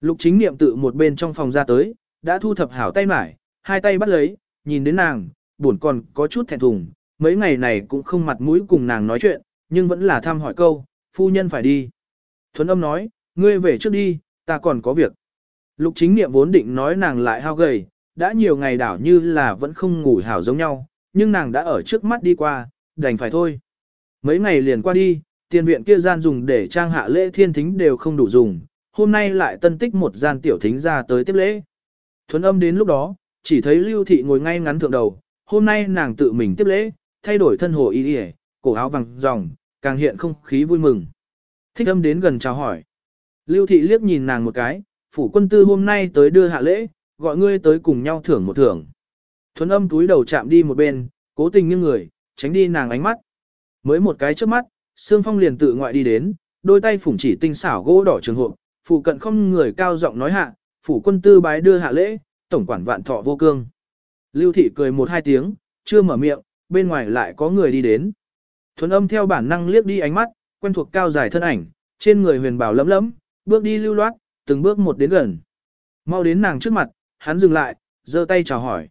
Lục chính niệm tự một bên trong phòng ra tới, đã thu thập hảo tay mải, hai tay bắt lấy, nhìn đến nàng, buồn còn có chút thẹn thùng, mấy ngày này cũng không mặt mũi cùng nàng nói chuyện, nhưng vẫn là thăm hỏi câu, phu nhân phải đi. Thuấn âm nói, ngươi về trước đi, ta còn có việc. Lục chính niệm vốn định nói nàng lại hao gầy, đã nhiều ngày đảo như là vẫn không ngủ hảo giống nhau, nhưng nàng đã ở trước mắt đi qua, đành phải thôi. Mấy ngày liền qua đi, tiền viện kia gian dùng để trang hạ lễ thiên thính đều không đủ dùng, hôm nay lại tân tích một gian tiểu thính ra tới tiếp lễ. Thuấn âm đến lúc đó, chỉ thấy lưu thị ngồi ngay ngắn thượng đầu, hôm nay nàng tự mình tiếp lễ, thay đổi thân hồ y y, cổ áo vàng ròng, càng hiện không khí vui mừng. Thích âm đến gần chào hỏi. Lưu thị liếc nhìn nàng một cái, phủ quân tư hôm nay tới đưa hạ lễ, gọi ngươi tới cùng nhau thưởng một thưởng. Thuấn âm túi đầu chạm đi một bên, cố tình nghiêng người, tránh đi nàng ánh mắt. Mới một cái trước mắt, Sương Phong liền tự ngoại đi đến, đôi tay phủng chỉ tinh xảo gỗ đỏ trường hộ, phủ cận không người cao giọng nói hạ, phủ quân tư bái đưa hạ lễ, tổng quản vạn thọ vô cương. Lưu thị cười một hai tiếng, chưa mở miệng, bên ngoài lại có người đi đến. Thuấn âm theo bản năng liếc đi ánh mắt, quen thuộc cao dài thân ảnh, trên người huyền bảo lấm lấm, bước đi lưu loát, từng bước một đến gần. Mau đến nàng trước mặt, hắn dừng lại, giơ tay chào hỏi.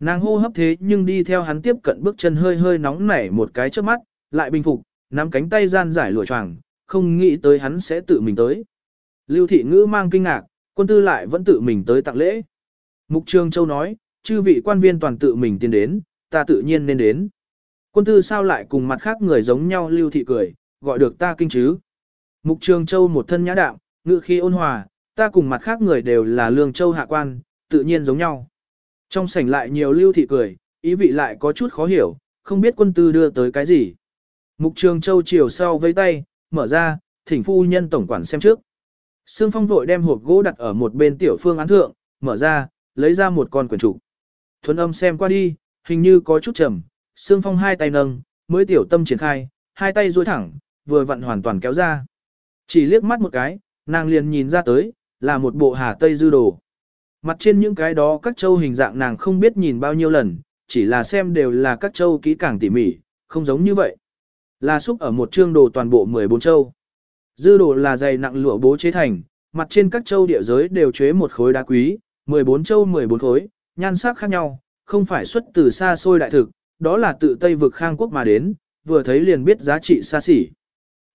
Nàng hô hấp thế nhưng đi theo hắn tiếp cận bước chân hơi hơi nóng nảy một cái trước mắt, lại bình phục, nắm cánh tay gian giải lụa choàng, không nghĩ tới hắn sẽ tự mình tới. Lưu thị ngữ mang kinh ngạc, quân tư lại vẫn tự mình tới tặng lễ. Mục Trường Châu nói, chư vị quan viên toàn tự mình tiến đến, ta tự nhiên nên đến. Quân tư sao lại cùng mặt khác người giống nhau lưu thị cười, gọi được ta kinh chứ. Mục Trường Châu một thân nhã đạm, ngự khí ôn hòa, ta cùng mặt khác người đều là lương châu hạ quan, tự nhiên giống nhau. Trong sảnh lại nhiều lưu thị cười, ý vị lại có chút khó hiểu, không biết quân tư đưa tới cái gì. Mục Trường Châu chiều sau với tay, mở ra, thỉnh phu nhân tổng quản xem trước. Sương Phong vội đem hộp gỗ đặt ở một bên tiểu phương án thượng, mở ra, lấy ra một con quyển trục. Thuấn âm xem qua đi, hình như có chút trầm, Sương Phong hai tay nâng, mới tiểu tâm triển khai, hai tay duỗi thẳng, vừa vặn hoàn toàn kéo ra. Chỉ liếc mắt một cái, nàng liền nhìn ra tới, là một bộ hà tây dư đồ. Mặt trên những cái đó các châu hình dạng nàng không biết nhìn bao nhiêu lần, chỉ là xem đều là các châu kỹ càng tỉ mỉ, không giống như vậy. Là xúc ở một chương đồ toàn bộ 14 châu. Dư đồ là dày nặng lụa bố chế thành, mặt trên các châu địa giới đều chế một khối đá quý, 14 châu 14 khối, nhan sắc khác nhau, không phải xuất từ xa xôi đại thực, đó là tự Tây vực Khang Quốc mà đến, vừa thấy liền biết giá trị xa xỉ.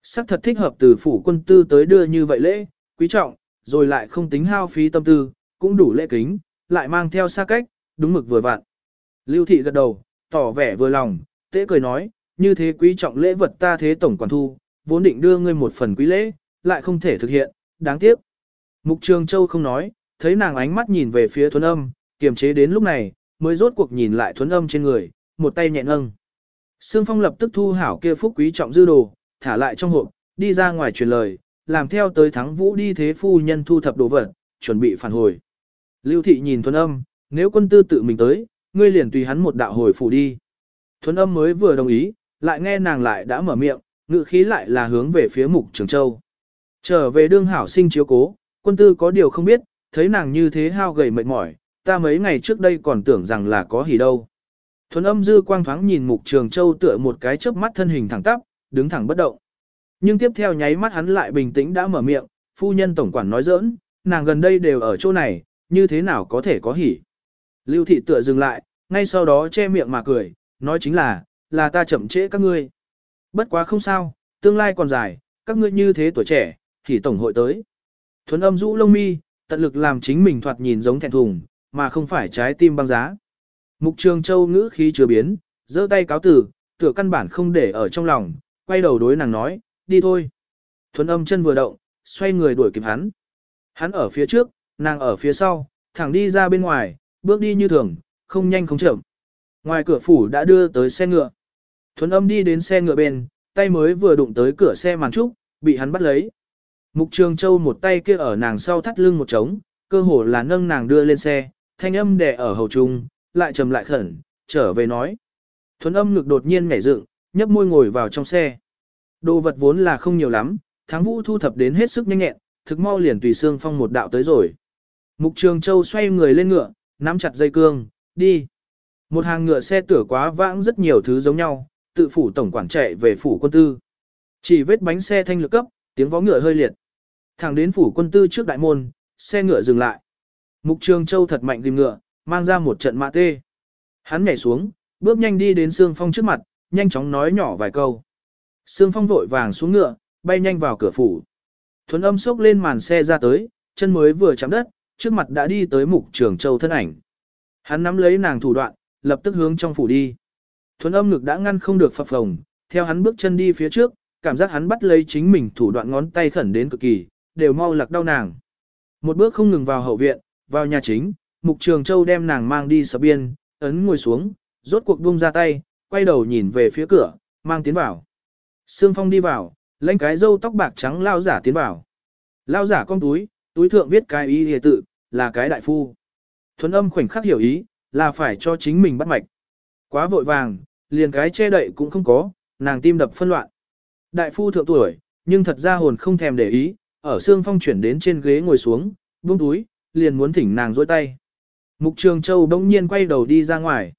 Sắc thật thích hợp từ phủ quân tư tới đưa như vậy lễ, quý trọng, rồi lại không tính hao phí tâm tư, cũng đủ lễ kính, lại mang theo xa cách, đúng mực vừa vặn. Lưu thị gật đầu, tỏ vẻ vừa lòng, tế cười nói, như thế quý trọng lễ vật ta thế tổng quản thu, vốn định đưa ngươi một phần quý lễ, lại không thể thực hiện, đáng tiếc. Mục Trường Châu không nói, thấy nàng ánh mắt nhìn về phía thuấn âm, kiềm chế đến lúc này, mới rốt cuộc nhìn lại thuấn âm trên người, một tay nhẹ nâng. Sương Phong lập tức thu hảo kia phúc quý trọng dư đồ, thả lại trong hộp, đi ra ngoài truyền lời, làm theo tới thắng vũ đi thế phu nhân thu thập đồ vật, chuẩn bị phản hồi. Lưu thị nhìn thuấn âm, nếu quân tư tự mình tới, ngươi liền tùy hắn một đạo hồi phủ đi. Thuấn âm mới vừa đồng ý, lại nghe nàng lại đã mở miệng, ngự khí lại là hướng về phía mục trường châu. Trở về đương hảo sinh chiếu cố, quân tư có điều không biết, thấy nàng như thế hao gầy mệt mỏi, ta mấy ngày trước đây còn tưởng rằng là có hỉ đâu. Thuấn âm dư quang thoáng nhìn mục trường châu tựa một cái chớp mắt thân hình thẳng tắp, đứng thẳng bất động. Nhưng tiếp theo nháy mắt hắn lại bình tĩnh đã mở miệng, phu nhân tổng quản nói giỡn, nàng gần đây đều ở chỗ này, như thế nào có thể có hỉ. Lưu thị tựa dừng lại, ngay sau đó che miệng mà cười, nói chính là, là ta chậm trễ các ngươi. Bất quá không sao, tương lai còn dài, các ngươi như thế tuổi trẻ, thì tổng hội tới. Thuấn âm rũ lông mi, tận lực làm chính mình thoạt nhìn giống thẹn thùng, mà không phải trái tim băng giá. Mục trường châu ngữ khí chưa biến, giơ tay cáo tử, tựa căn bản không để ở trong lòng, quay đầu đối nàng nói, đi thôi. Thuấn âm chân vừa động, xoay người đuổi kịp hắn. Hắn ở phía trước, nàng ở phía sau, thẳng đi ra bên ngoài, bước đi như thường, không nhanh không chậm. Ngoài cửa phủ đã đưa tới xe ngựa. Thuấn âm đi đến xe ngựa bên, tay mới vừa đụng tới cửa xe màn trúc, bị hắn bắt lấy. Mục Trường Châu một tay kia ở nàng sau thắt lưng một trống, cơ hồ là nâng nàng đưa lên xe, thanh âm đè ở hầu trung, lại trầm lại khẩn, trở về nói. Thuấn âm ngực đột nhiên nhảy dựng, nhấp môi ngồi vào trong xe. Đồ vật vốn là không nhiều lắm, tháng vũ thu thập đến hết sức nhanh nhẹn, thực mau liền tùy xương phong một đạo tới rồi. Mục Trường Châu xoay người lên ngựa, nắm chặt dây cương, đi. Một hàng ngựa xe tửa quá vãng rất nhiều thứ giống nhau, tự phủ tổng quản chạy về phủ quân tư. Chỉ vết bánh xe thanh lực cấp, tiếng vó ngựa hơi liệt. Thẳng đến phủ quân tư trước đại môn, xe ngựa dừng lại. Mục Trường Châu thật mạnh tìm ngựa, mang ra một trận mã tê. Hắn nhảy xuống, bước nhanh đi đến Sương Phong trước mặt, nhanh chóng nói nhỏ vài câu. Sương Phong vội vàng xuống ngựa, bay nhanh vào cửa phủ. Thuấn âm sốc lên màn xe ra tới, chân mới vừa chạm đất, trước mặt đã đi tới Mục Trường Châu thân ảnh. Hắn nắm lấy nàng thủ đoạn, lập tức hướng trong phủ đi. Thuấn âm ngực đã ngăn không được phập phồng, theo hắn bước chân đi phía trước, cảm giác hắn bắt lấy chính mình thủ đoạn ngón tay khẩn đến cực kỳ, đều mau lạc đau nàng. Một bước không ngừng vào hậu viện, vào nhà chính, Mục Trường Châu đem nàng mang đi sập biên, ấn ngồi xuống, rốt cuộc buông ra tay, quay đầu nhìn về phía cửa, mang tiến vào. Sương Phong đi vào, lãnh cái râu tóc bạc trắng lao giả tiến vào. Lao giả con túi, túi thượng viết cái ý hề tự, là cái đại phu. Thuấn âm khoảnh khắc hiểu ý, là phải cho chính mình bắt mạch. Quá vội vàng, liền cái che đậy cũng không có, nàng tim đập phân loạn. Đại phu thượng tuổi, nhưng thật ra hồn không thèm để ý, ở Sương phong chuyển đến trên ghế ngồi xuống, buông túi, liền muốn thỉnh nàng dôi tay. Mục Trường Châu bỗng nhiên quay đầu đi ra ngoài.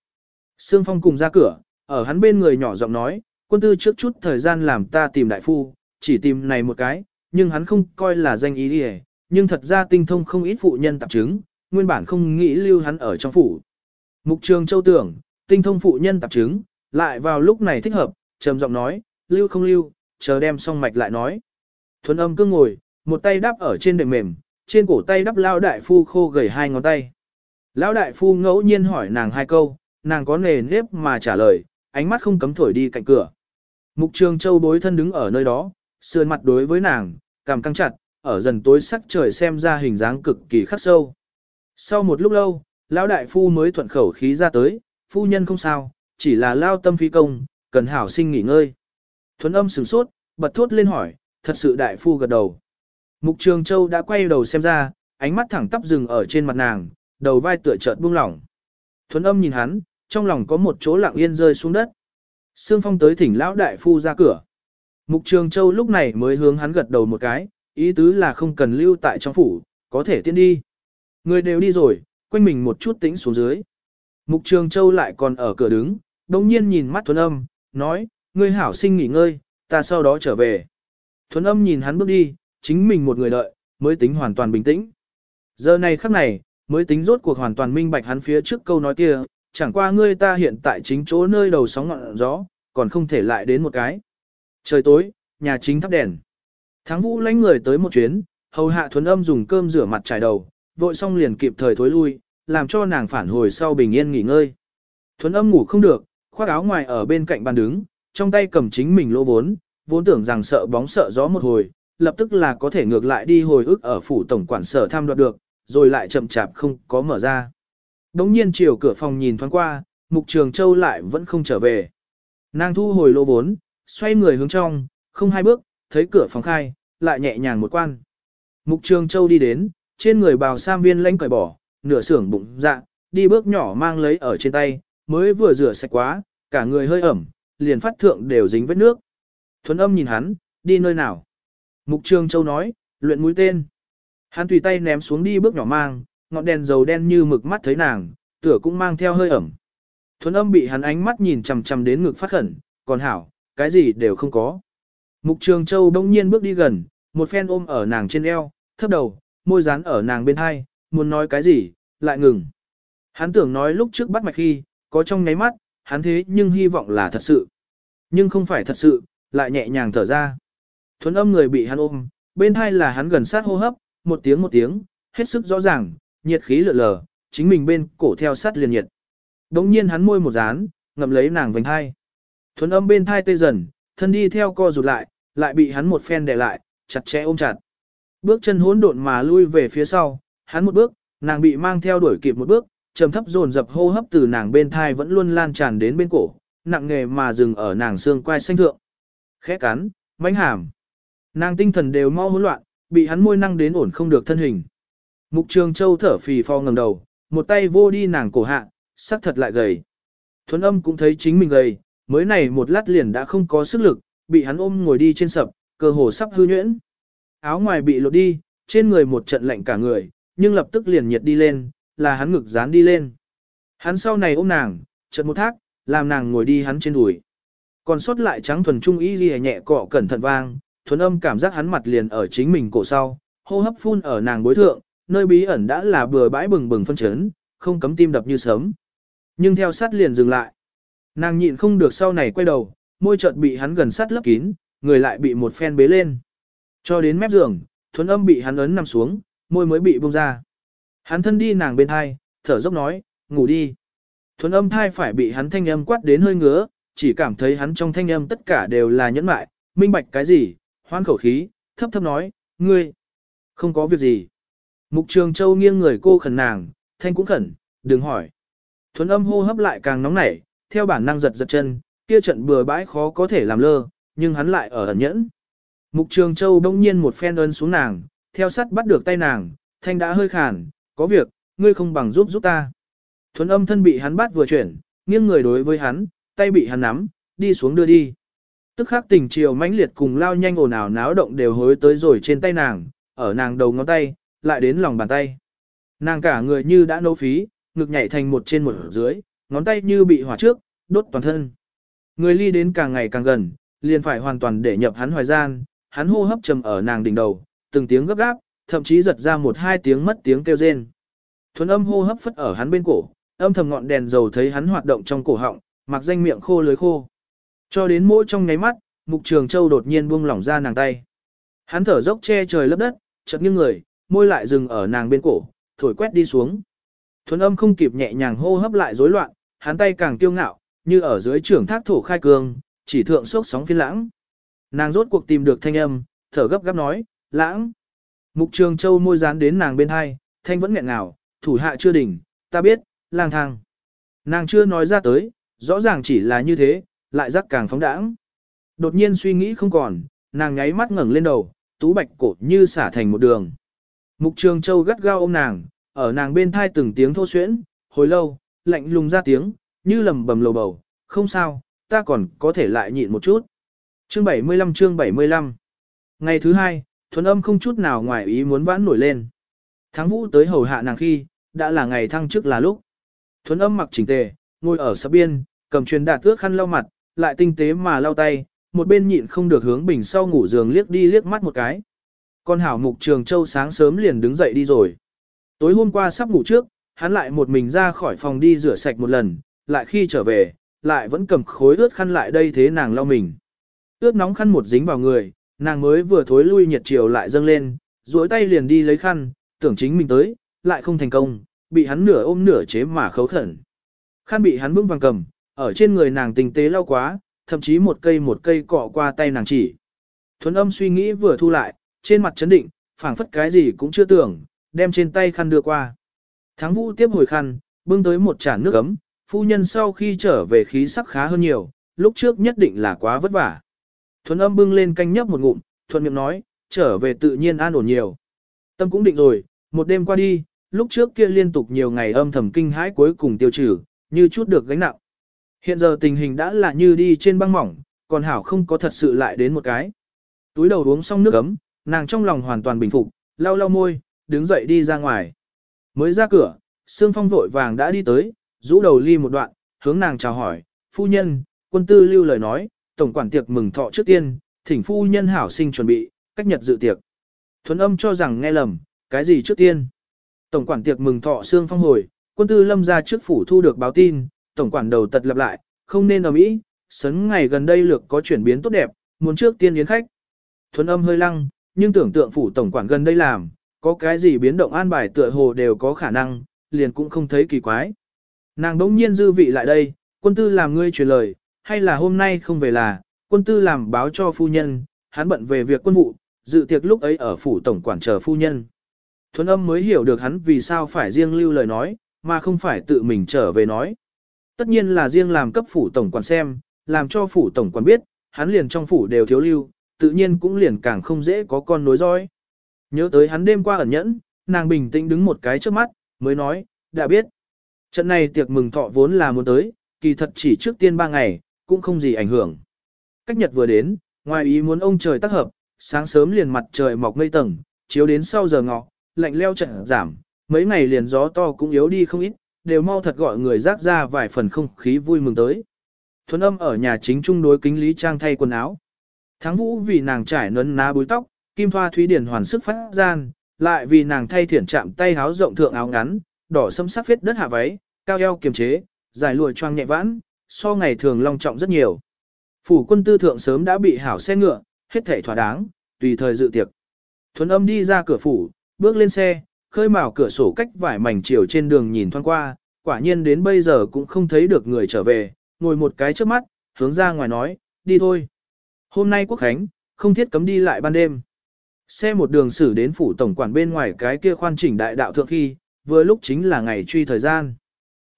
Sương Phong cùng ra cửa, ở hắn bên người nhỏ giọng nói, quân tư trước chút thời gian làm ta tìm đại phu, chỉ tìm này một cái, nhưng hắn không coi là danh ý đi nhưng thật ra tinh thông không ít phụ nhân tạp chứng, nguyên bản không nghĩ lưu hắn ở trong phủ. Mục Trường Châu tưởng, tinh thông phụ nhân tạp chứng, lại vào lúc này thích hợp, trầm giọng nói, lưu không lưu, chờ đem xong mạch lại nói. Thuấn âm cứ ngồi, một tay đắp ở trên đệm mềm, trên cổ tay đắp lao đại phu khô gầy hai ngón tay. Lão đại phu ngẫu nhiên hỏi nàng hai câu, nàng có nề nếp mà trả lời, ánh mắt không cấm thổi đi cạnh cửa. Mục trường châu bối thân đứng ở nơi đó, sườn mặt đối với nàng, cảm căng chặt, ở dần tối sắc trời xem ra hình dáng cực kỳ khắc sâu. Sau một lúc lâu, lão đại phu mới thuận khẩu khí ra tới, phu nhân không sao, chỉ là lao tâm phi công, cần hảo sinh nghỉ ngơi. Thuấn âm sửng sốt, bật thốt lên hỏi, thật sự đại phu gật đầu. Mục Trường Châu đã quay đầu xem ra, ánh mắt thẳng tắp dừng ở trên mặt nàng, đầu vai tựa chợt buông lỏng. Thuấn âm nhìn hắn, trong lòng có một chỗ lặng yên rơi xuống đất. Sương Phong tới thỉnh lão đại phu ra cửa. Mục Trường Châu lúc này mới hướng hắn gật đầu một cái, ý tứ là không cần lưu tại trong phủ, có thể tiến đi. Người đều đi rồi, quanh mình một chút tĩnh xuống dưới. Mục Trường Châu lại còn ở cửa đứng, đồng nhiên nhìn mắt Thuấn âm, nói, ngươi hảo sinh nghỉ ngơi, ta sau đó trở về. Thuấn âm nhìn hắn bước đi, chính mình một người đợi, mới tính hoàn toàn bình tĩnh. Giờ này khắc này, mới tính rốt cuộc hoàn toàn minh bạch hắn phía trước câu nói kia, chẳng qua ngươi ta hiện tại chính chỗ nơi đầu sóng ngọn gió, còn không thể lại đến một cái. Trời tối, nhà chính thắp đèn. Tháng vũ lãnh người tới một chuyến, hầu hạ thuấn âm dùng cơm rửa mặt trải đầu, vội xong liền kịp thời thối lui, làm cho nàng phản hồi sau bình yên nghỉ ngơi. Thuấn âm ngủ không được, khoác áo ngoài ở bên cạnh bàn đứng, trong tay cầm chính mình lỗ vốn, vốn tưởng rằng sợ bóng sợ gió một hồi, lập tức là có thể ngược lại đi hồi ức ở phủ tổng quản sở tham đoạt được, rồi lại chậm chạp không có mở ra. Đống nhiên chiều cửa phòng nhìn thoáng qua, mục trường châu lại vẫn không trở về. Nàng thu hồi lô vốn, xoay người hướng trong, không hai bước, thấy cửa phòng khai, lại nhẹ nhàng một quan. Mục trường châu đi đến, trên người bào sam viên lãnh cởi bỏ, nửa sưởng bụng dạ, đi bước nhỏ mang lấy ở trên tay, mới vừa rửa sạch quá, cả người hơi ẩm, liền phát thượng đều dính vết nước. Thuấn âm nhìn hắn, đi nơi nào? Mục Trường Châu nói, luyện mũi tên. Hắn tùy tay ném xuống đi bước nhỏ mang, ngọn đèn dầu đen như mực mắt thấy nàng, tựa cũng mang theo hơi ẩm. Thuấn âm bị hắn ánh mắt nhìn chằm chằm đến ngực phát khẩn, còn hảo, cái gì đều không có. Mục Trường Châu đông nhiên bước đi gần, một phen ôm ở nàng trên eo, thấp đầu, môi dán ở nàng bên hai, muốn nói cái gì, lại ngừng. Hắn tưởng nói lúc trước bắt mạch khi, có trong ngáy mắt, hắn thế nhưng hy vọng là thật sự. Nhưng không phải thật sự, lại nhẹ nhàng thở ra. Thuấn âm người bị hắn ôm, bên hai là hắn gần sát hô hấp, một tiếng một tiếng, hết sức rõ ràng, nhiệt khí lượn lờ, chính mình bên cổ theo sát liền nhiệt. Đống nhiên hắn môi một dán, ngậm lấy nàng vành hai. Thuấn âm bên thai tê dần, thân đi theo co rụt lại, lại bị hắn một phen đè lại, chặt chẽ ôm chặt. Bước chân hỗn độn mà lui về phía sau, hắn một bước, nàng bị mang theo đuổi kịp một bước, trầm thấp dồn dập hô hấp từ nàng bên thai vẫn luôn lan tràn đến bên cổ, nặng nghề mà dừng ở nàng xương quai xanh thượng. Khẽ cắn, mánh hàm. Nàng tinh thần đều mau hỗn loạn, bị hắn môi năng đến ổn không được thân hình. Mục Trường Châu thở phì phò ngẩng đầu, một tay vô đi nàng cổ hạ, sắc thật lại gầy. Thuấn âm cũng thấy chính mình gầy, mới này một lát liền đã không có sức lực, bị hắn ôm ngồi đi trên sập, cơ hồ sắp hư nhuyễn. Áo ngoài bị lột đi, trên người một trận lạnh cả người, nhưng lập tức liền nhiệt đi lên, là hắn ngực dán đi lên. Hắn sau này ôm nàng, chợt một thác, làm nàng ngồi đi hắn trên đùi. Còn sót lại trắng thuần trung y ghi nhẹ cọ cẩn thận vang, thuần âm cảm giác hắn mặt liền ở chính mình cổ sau, hô hấp phun ở nàng bối thượng, nơi bí ẩn đã là bừa bãi bừng bừng phân chấn, không cấm tim đập như sớm. Nhưng theo sát liền dừng lại. Nàng nhịn không được sau này quay đầu, môi chợt bị hắn gần sát lấp kín, người lại bị một phen bế lên. Cho đến mép giường, thuấn âm bị hắn ấn nằm xuống, môi mới bị bông ra. Hắn thân đi nàng bên thai, thở dốc nói, ngủ đi. Thuấn âm thai phải bị hắn thanh âm quát đến hơi ngứa, chỉ cảm thấy hắn trong thanh âm tất cả đều là nhẫn mại, minh bạch cái gì, hoan khẩu khí, thấp thấp nói, ngươi, không có việc gì. Mục Trường Châu nghiêng người cô khẩn nàng, thanh cũng khẩn, đừng hỏi. Thuấn âm hô hấp lại càng nóng nảy, theo bản năng giật giật chân, kia trận bừa bãi khó có thể làm lơ, nhưng hắn lại ở ẩn nhẫn. Mục Trường Châu đông nhiên một phen ơn xuống nàng, theo sắt bắt được tay nàng, thanh đã hơi khàn, có việc, ngươi không bằng giúp giúp ta. Thuấn âm thân bị hắn bắt vừa chuyển, nghiêng người đối với hắn, tay bị hắn nắm, đi xuống đưa đi. Tức khắc tình chiều mãnh liệt cùng lao nhanh ồn ào náo động đều hối tới rồi trên tay nàng, ở nàng đầu ngón tay, lại đến lòng bàn tay. Nàng cả người như đã nấu phí, ngực nhảy thành một trên một dưới, ngón tay như bị hỏa trước, đốt toàn thân. Người ly đến càng ngày càng gần, liền phải hoàn toàn để nhập hắn hoài gian, hắn hô hấp trầm ở nàng đỉnh đầu, từng tiếng gấp gáp, thậm chí giật ra một hai tiếng mất tiếng kêu rên. Thuần âm hô hấp phất ở hắn bên cổ, âm thầm ngọn đèn dầu thấy hắn hoạt động trong cổ họng, mặc danh miệng khô lưới khô. Cho đến mỗi trong nháy mắt, Mục Trường Châu đột nhiên buông lỏng ra nàng tay. Hắn thở dốc che trời lấp đất, chợt nghiêng người, môi lại dừng ở nàng bên cổ, thổi quét đi xuống. Thuần âm không kịp nhẹ nhàng hô hấp lại rối loạn, hắn tay càng kiêu ngạo, như ở dưới trưởng thác thổ khai cương, chỉ thượng sốc sóng phiên lãng. Nàng rốt cuộc tìm được thanh âm, thở gấp gáp nói, lãng. Mục Trường Châu môi dán đến nàng bên hai, thanh vẫn nghẹn ngào, thủ hạ chưa đỉnh, ta biết, lang thang. Nàng chưa nói ra tới, rõ ràng chỉ là như thế, lại rắc càng phóng đãng. Đột nhiên suy nghĩ không còn, nàng nháy mắt ngẩng lên đầu, tú bạch cổ như xả thành một đường. Mục Trường Châu gắt gao ôm nàng, ở nàng bên thai từng tiếng thô xuyễn, hồi lâu, lạnh lùng ra tiếng, như lầm bầm lầu bầu, không sao, ta còn có thể lại nhịn một chút. Chương 75 chương 75 Ngày thứ hai, thuần âm không chút nào ngoài ý muốn vãn nổi lên. Tháng vũ tới hầu hạ nàng khi, đã là ngày thăng chức là lúc. Thuấn âm mặc chỉnh tề, ngồi ở sắp biên, cầm truyền đạt tước khăn lau mặt, lại tinh tế mà lau tay, một bên nhịn không được hướng bình sau ngủ giường liếc đi liếc mắt một cái. Con hảo mục trường châu sáng sớm liền đứng dậy đi rồi. Tối hôm qua sắp ngủ trước, hắn lại một mình ra khỏi phòng đi rửa sạch một lần, lại khi trở về, lại vẫn cầm khối ướt khăn lại đây thế nàng lau mình. Ướt nóng khăn một dính vào người, nàng mới vừa thối lui nhiệt chiều lại dâng lên, duỗi tay liền đi lấy khăn, tưởng chính mình tới, lại không thành công, bị hắn nửa ôm nửa chế mà khấu khẩn. Khăn bị hắn vững vàng cầm, ở trên người nàng tinh tế lau quá, thậm chí một cây một cây cọ qua tay nàng chỉ. Thuấn âm suy nghĩ vừa thu lại, trên mặt chấn định, phảng phất cái gì cũng chưa tưởng, đem trên tay khăn đưa qua. Thắng vũ tiếp hồi khăn, bưng tới một chản nước ấm, phu nhân sau khi trở về khí sắc khá hơn nhiều, lúc trước nhất định là quá vất vả. Thuấn âm bưng lên canh nhấp một ngụm, thuận miệng nói, trở về tự nhiên an ổn nhiều. Tâm cũng định rồi, một đêm qua đi, lúc trước kia liên tục nhiều ngày âm thầm kinh hãi cuối cùng tiêu trừ, như chút được gánh nặng. Hiện giờ tình hình đã là như đi trên băng mỏng, còn Hảo không có thật sự lại đến một cái. Túi đầu uống xong nước ấm, nàng trong lòng hoàn toàn bình phục, lau lau môi, đứng dậy đi ra ngoài. Mới ra cửa, Sương Phong vội vàng đã đi tới, rũ đầu ly một đoạn, hướng nàng chào hỏi, phu nhân, quân tư lưu lời nói, tổng quản tiệc mừng thọ trước tiên, thỉnh phu nhân hảo sinh chuẩn bị, cách nhật dự tiệc. Thuấn âm cho rằng nghe lầm, cái gì trước tiên? Tổng quản tiệc mừng thọ xương phong hồi, quân tư lâm ra trước phủ thu được báo tin, tổng quản đầu tật lập lại, không nên ở Mỹ, sấn ngày gần đây lược có chuyển biến tốt đẹp, muốn trước tiên yến khách. Thuấn âm hơi lăng, nhưng tưởng tượng phủ tổng quản gần đây làm, có cái gì biến động an bài tựa hồ đều có khả năng, liền cũng không thấy kỳ quái. Nàng đống nhiên dư vị lại đây, quân tư làm ngươi truyền lời, hay là hôm nay không về là, quân tư làm báo cho phu nhân, hắn bận về việc quân vụ, dự tiệc lúc ấy ở phủ tổng quản chờ phu nhân. Thuấn âm mới hiểu được hắn vì sao phải riêng lưu lời nói, mà không phải tự mình trở về nói. Tất nhiên là riêng làm cấp phủ tổng quản xem, làm cho phủ tổng quản biết, hắn liền trong phủ đều thiếu lưu, tự nhiên cũng liền càng không dễ có con nối dõi. Nhớ tới hắn đêm qua ẩn nhẫn, nàng bình tĩnh đứng một cái trước mắt, mới nói, đã biết. Trận này tiệc mừng thọ vốn là muốn tới, kỳ thật chỉ trước tiên ba ngày, cũng không gì ảnh hưởng. Cách nhật vừa đến, ngoài ý muốn ông trời tác hợp, sáng sớm liền mặt trời mọc mây tầng, chiếu đến sau giờ ngọ, lạnh leo trận giảm, mấy ngày liền gió to cũng yếu đi không ít, đều mau thật gọi người rác ra vài phần không khí vui mừng tới. Thuấn âm ở nhà chính trung đối kính Lý Trang thay quần áo. Tháng vũ vì nàng trải nấn ná búi tóc, kim thoa thúy điển hoàn sức phát gian, lại vì nàng thay thiển chạm tay áo rộng thượng áo ngắn, đỏ sâm sắc phết đất hạ váy, cao eo kiềm chế, dài lùi choang nhẹ vãn, so ngày thường long trọng rất nhiều. Phủ quân tư thượng sớm đã bị hảo xe ngựa, hết thảy thỏa đáng, tùy thời dự tiệc. Thuấn âm đi ra cửa phủ, bước lên xe, khơi mào cửa sổ cách vải mảnh chiều trên đường nhìn thoáng qua, quả nhiên đến bây giờ cũng không thấy được người trở về, ngồi một cái trước mắt, hướng ra ngoài nói, đi thôi. Hôm nay quốc khánh, không thiết cấm đi lại ban đêm. Xe một đường xử đến phủ tổng quản bên ngoài cái kia khoan chỉnh đại đạo thượng khi, vừa lúc chính là ngày truy thời gian.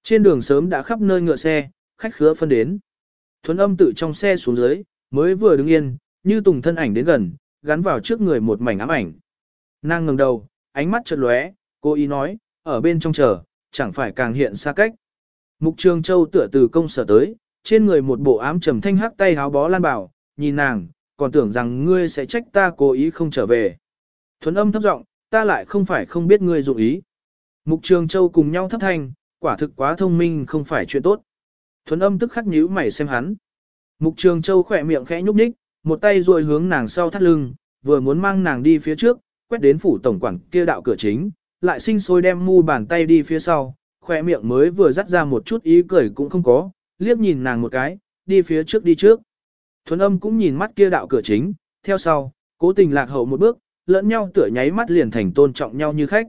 Trên đường sớm đã khắp nơi ngựa xe, khách khứa phân đến. Thuấn âm tự trong xe xuống dưới, mới vừa đứng yên, như tùng thân ảnh đến gần, gắn vào trước người một mảnh ám ảnh. Nàng ngẩng đầu, ánh mắt chợt lóe, cô ý nói, ở bên trong chờ, chẳng phải càng hiện xa cách. Mục Trường Châu tựa từ công sở tới, trên người một bộ ám trầm thanh hắc tay háo bó lan bảo, nhìn nàng, còn tưởng rằng ngươi sẽ trách ta cố ý không trở về. Thuấn âm thấp giọng, ta lại không phải không biết ngươi dụng ý. Mục Trường Châu cùng nhau thấp thanh, quả thực quá thông minh không phải chuyện tốt. Thuấn âm tức khắc nhíu mày xem hắn. Mục Trường Châu khỏe miệng khẽ nhúc nhích, một tay ruồi hướng nàng sau thắt lưng, vừa muốn mang nàng đi phía trước, quét đến phủ tổng quản kia đạo cửa chính, lại sinh sôi đem mu bàn tay đi phía sau, khỏe miệng mới vừa dắt ra một chút ý cười cũng không có, liếc nhìn nàng một cái, đi phía trước đi trước. Thuấn âm cũng nhìn mắt kia đạo cửa chính, theo sau, cố tình lạc hậu một bước, lẫn nhau tựa nháy mắt liền thành tôn trọng nhau như khách.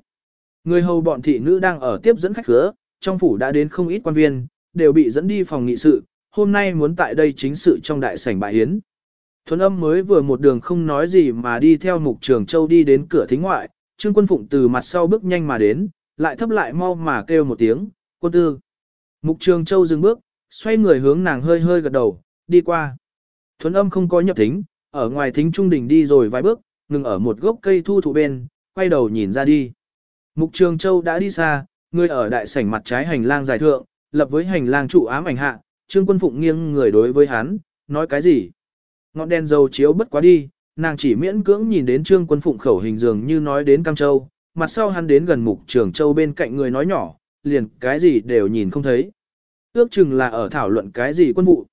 Người hầu bọn thị nữ đang ở tiếp dẫn khách khứa, trong phủ đã đến không ít quan viên, đều bị dẫn đi phòng nghị sự, hôm nay muốn tại đây chính sự trong đại sảnh bại hiến. Thuấn âm mới vừa một đường không nói gì mà đi theo mục trường châu đi đến cửa thính ngoại, trương quân phụng từ mặt sau bước nhanh mà đến, lại thấp lại mau mà kêu một tiếng, quân tư. Mục trường châu dừng bước, xoay người hướng nàng hơi hơi gật đầu, đi qua. Thuấn âm không có nhập thính, ở ngoài thính trung đỉnh đi rồi vài bước, ngừng ở một gốc cây thu thụ bên, quay đầu nhìn ra đi. Mục Trường Châu đã đi xa, người ở đại sảnh mặt trái hành lang dài thượng, lập với hành lang trụ ám ảnh hạ, Trương Quân Phụng nghiêng người đối với hắn, nói cái gì? Ngọn đèn dầu chiếu bất quá đi, nàng chỉ miễn cưỡng nhìn đến Trương Quân Phụng khẩu hình dường như nói đến Cam Châu, mặt sau hắn đến gần Mục Trường Châu bên cạnh người nói nhỏ, liền cái gì đều nhìn không thấy. Ước chừng là ở thảo luận cái gì quân vụ.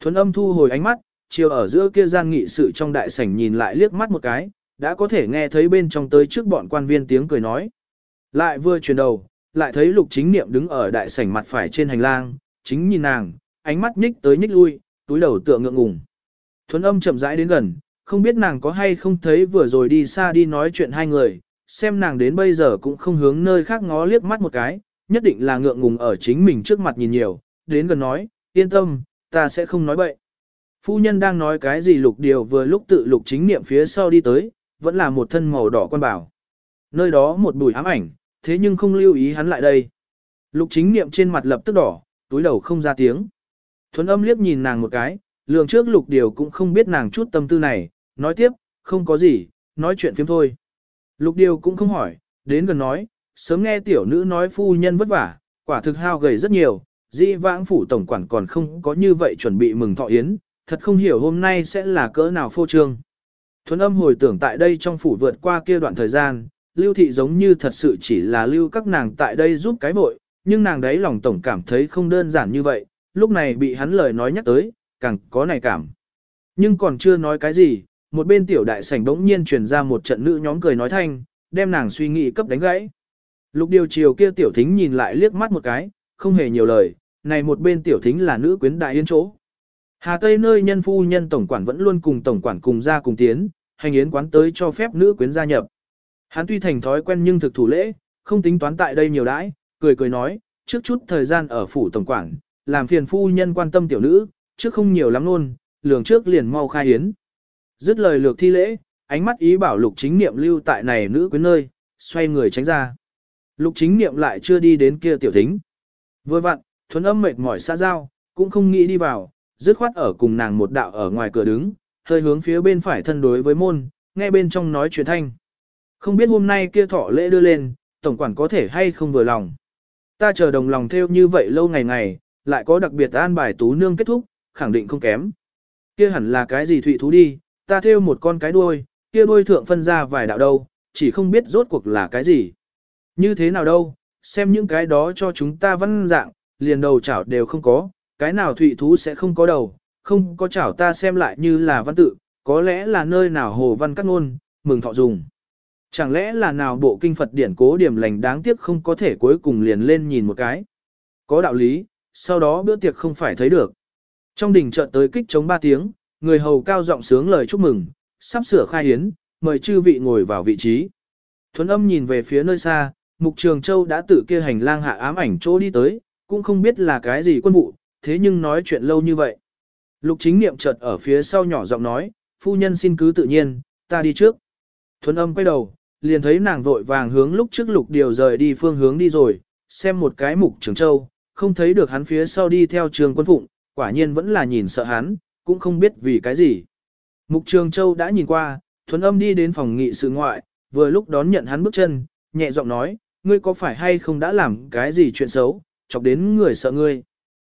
Thuấn âm thu hồi ánh mắt, chiều ở giữa kia gian nghị sự trong đại sảnh nhìn lại liếc mắt một cái, đã có thể nghe thấy bên trong tới trước bọn quan viên tiếng cười nói. Lại vừa chuyển đầu, lại thấy lục chính niệm đứng ở đại sảnh mặt phải trên hành lang, chính nhìn nàng, ánh mắt nhích tới nhích lui, túi đầu tựa ngượng ngùng. Thuấn âm chậm rãi đến gần, không biết nàng có hay không thấy vừa rồi đi xa đi nói chuyện hai người, xem nàng đến bây giờ cũng không hướng nơi khác ngó liếc mắt một cái, nhất định là ngượng ngùng ở chính mình trước mặt nhìn nhiều, đến gần nói, yên tâm, ta sẽ không nói bậy. Phu nhân đang nói cái gì lục điều vừa lúc tự lục chính niệm phía sau đi tới, vẫn là một thân màu đỏ quan bảo. Nơi đó một bùi ám ảnh, thế nhưng không lưu ý hắn lại đây. Lục chính niệm trên mặt lập tức đỏ, túi đầu không ra tiếng. Thuấn âm liếc nhìn nàng một cái, lường trước lục điều cũng không biết nàng chút tâm tư này, nói tiếp, không có gì, nói chuyện phiếm thôi. Lục điều cũng không hỏi, đến gần nói, sớm nghe tiểu nữ nói phu nhân vất vả, quả thực hao gầy rất nhiều, di vãng phủ tổng quản còn không có như vậy chuẩn bị mừng thọ yến, thật không hiểu hôm nay sẽ là cỡ nào phô trương. Thuấn âm hồi tưởng tại đây trong phủ vượt qua kia đoạn thời gian, lưu thị giống như thật sự chỉ là lưu các nàng tại đây giúp cái vội, nhưng nàng đấy lòng tổng cảm thấy không đơn giản như vậy, lúc này bị hắn lời nói nhắc tới, càng có này cảm. Nhưng còn chưa nói cái gì, một bên tiểu đại sảnh đống nhiên truyền ra một trận nữ nhóm cười nói thanh, đem nàng suy nghĩ cấp đánh gãy. Lục điều chiều kia tiểu thính nhìn lại liếc mắt một cái, không hề nhiều lời, này một bên tiểu thính là nữ quyến đại yên chỗ. Hà Tây nơi nhân phu nhân tổng quản vẫn luôn cùng tổng quản cùng ra cùng tiến, hành yến quán tới cho phép nữ quyến gia nhập. Hắn tuy thành thói quen nhưng thực thủ lễ, không tính toán tại đây nhiều đãi, cười cười nói, trước chút thời gian ở phủ tổng quản, làm phiền phu nhân quan tâm tiểu nữ, trước không nhiều lắm luôn, lường trước liền mau khai yến. Dứt lời lược thi lễ, ánh mắt ý bảo lục chính niệm lưu tại này nữ quyến nơi, xoay người tránh ra. Lục chính niệm lại chưa đi đến kia tiểu thính. Vừa vặn, thuấn âm mệt mỏi xa giao, cũng không nghĩ đi vào, dứt khoát ở cùng nàng một đạo ở ngoài cửa đứng, hơi hướng phía bên phải thân đối với môn, nghe bên trong nói chuyện thanh. Không biết hôm nay kia thọ lễ đưa lên, tổng quản có thể hay không vừa lòng. Ta chờ đồng lòng theo như vậy lâu ngày ngày, lại có đặc biệt an bài tú nương kết thúc, khẳng định không kém. Kia hẳn là cái gì thụy thú đi, ta theo một con cái đuôi, kia đuôi thượng phân ra vài đạo đâu, chỉ không biết rốt cuộc là cái gì. Như thế nào đâu, xem những cái đó cho chúng ta văn dạng, liền đầu chảo đều không có, cái nào thụy thú sẽ không có đầu, không có chảo ta xem lại như là văn tự, có lẽ là nơi nào hồ văn cắt ngôn, mừng thọ dùng. Chẳng lẽ là nào bộ kinh Phật điển cố điểm lành đáng tiếc không có thể cuối cùng liền lên nhìn một cái. Có đạo lý, sau đó bữa tiệc không phải thấy được. Trong đỉnh chợt tới kích chống ba tiếng, người hầu cao giọng sướng lời chúc mừng, sắp sửa khai hiến, mời chư vị ngồi vào vị trí. Thuấn âm nhìn về phía nơi xa, Mục Trường Châu đã tự kia hành lang hạ ám ảnh chỗ đi tới, cũng không biết là cái gì quân vụ, thế nhưng nói chuyện lâu như vậy. Lục chính niệm chợt ở phía sau nhỏ giọng nói, phu nhân xin cứ tự nhiên, ta đi trước. Thuấn âm quay đầu, liền thấy nàng vội vàng hướng lúc trước lục điều rời đi phương hướng đi rồi, xem một cái mục trường châu, không thấy được hắn phía sau đi theo trường quân phụng, quả nhiên vẫn là nhìn sợ hắn, cũng không biết vì cái gì. Mục trường châu đã nhìn qua, thuấn âm đi đến phòng nghị sự ngoại, vừa lúc đón nhận hắn bước chân, nhẹ giọng nói, ngươi có phải hay không đã làm cái gì chuyện xấu, chọc đến người sợ ngươi.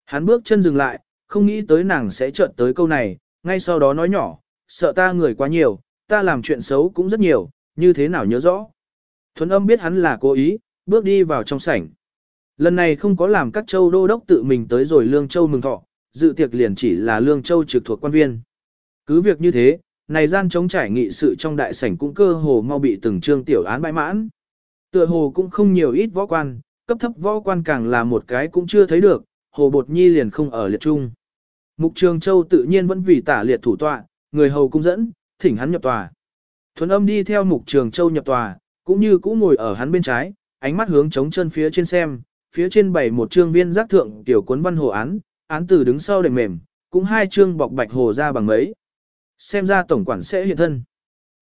Hắn bước chân dừng lại, không nghĩ tới nàng sẽ chợt tới câu này, ngay sau đó nói nhỏ, sợ ta người quá nhiều, ta làm chuyện xấu cũng rất nhiều, như thế nào nhớ rõ. Thuấn âm biết hắn là cố ý, bước đi vào trong sảnh. Lần này không có làm các châu đô đốc tự mình tới rồi Lương Châu mừng thọ, dự tiệc liền chỉ là Lương Châu trực thuộc quan viên. Cứ việc như thế, này gian chống trải nghị sự trong đại sảnh cũng cơ hồ mau bị từng trương tiểu án bãi mãn. Tựa hồ cũng không nhiều ít võ quan, cấp thấp võ quan càng là một cái cũng chưa thấy được, hồ bột nhi liền không ở liệt trung. Mục Trường Châu tự nhiên vẫn vì tả liệt thủ tọa, người hầu cung dẫn, thỉnh hắn nhập tòa. Thuấn âm đi theo Mục Trường Châu nhập tòa, cũng như cũ ngồi ở hắn bên trái, ánh mắt hướng trống chân phía trên xem, phía trên bày một trương viên giác thượng tiểu cuốn văn hồ án, án từ đứng sau đệm mềm, cũng hai trương bọc bạch hồ ra bằng mấy. Xem ra tổng quản sẽ hiện thân.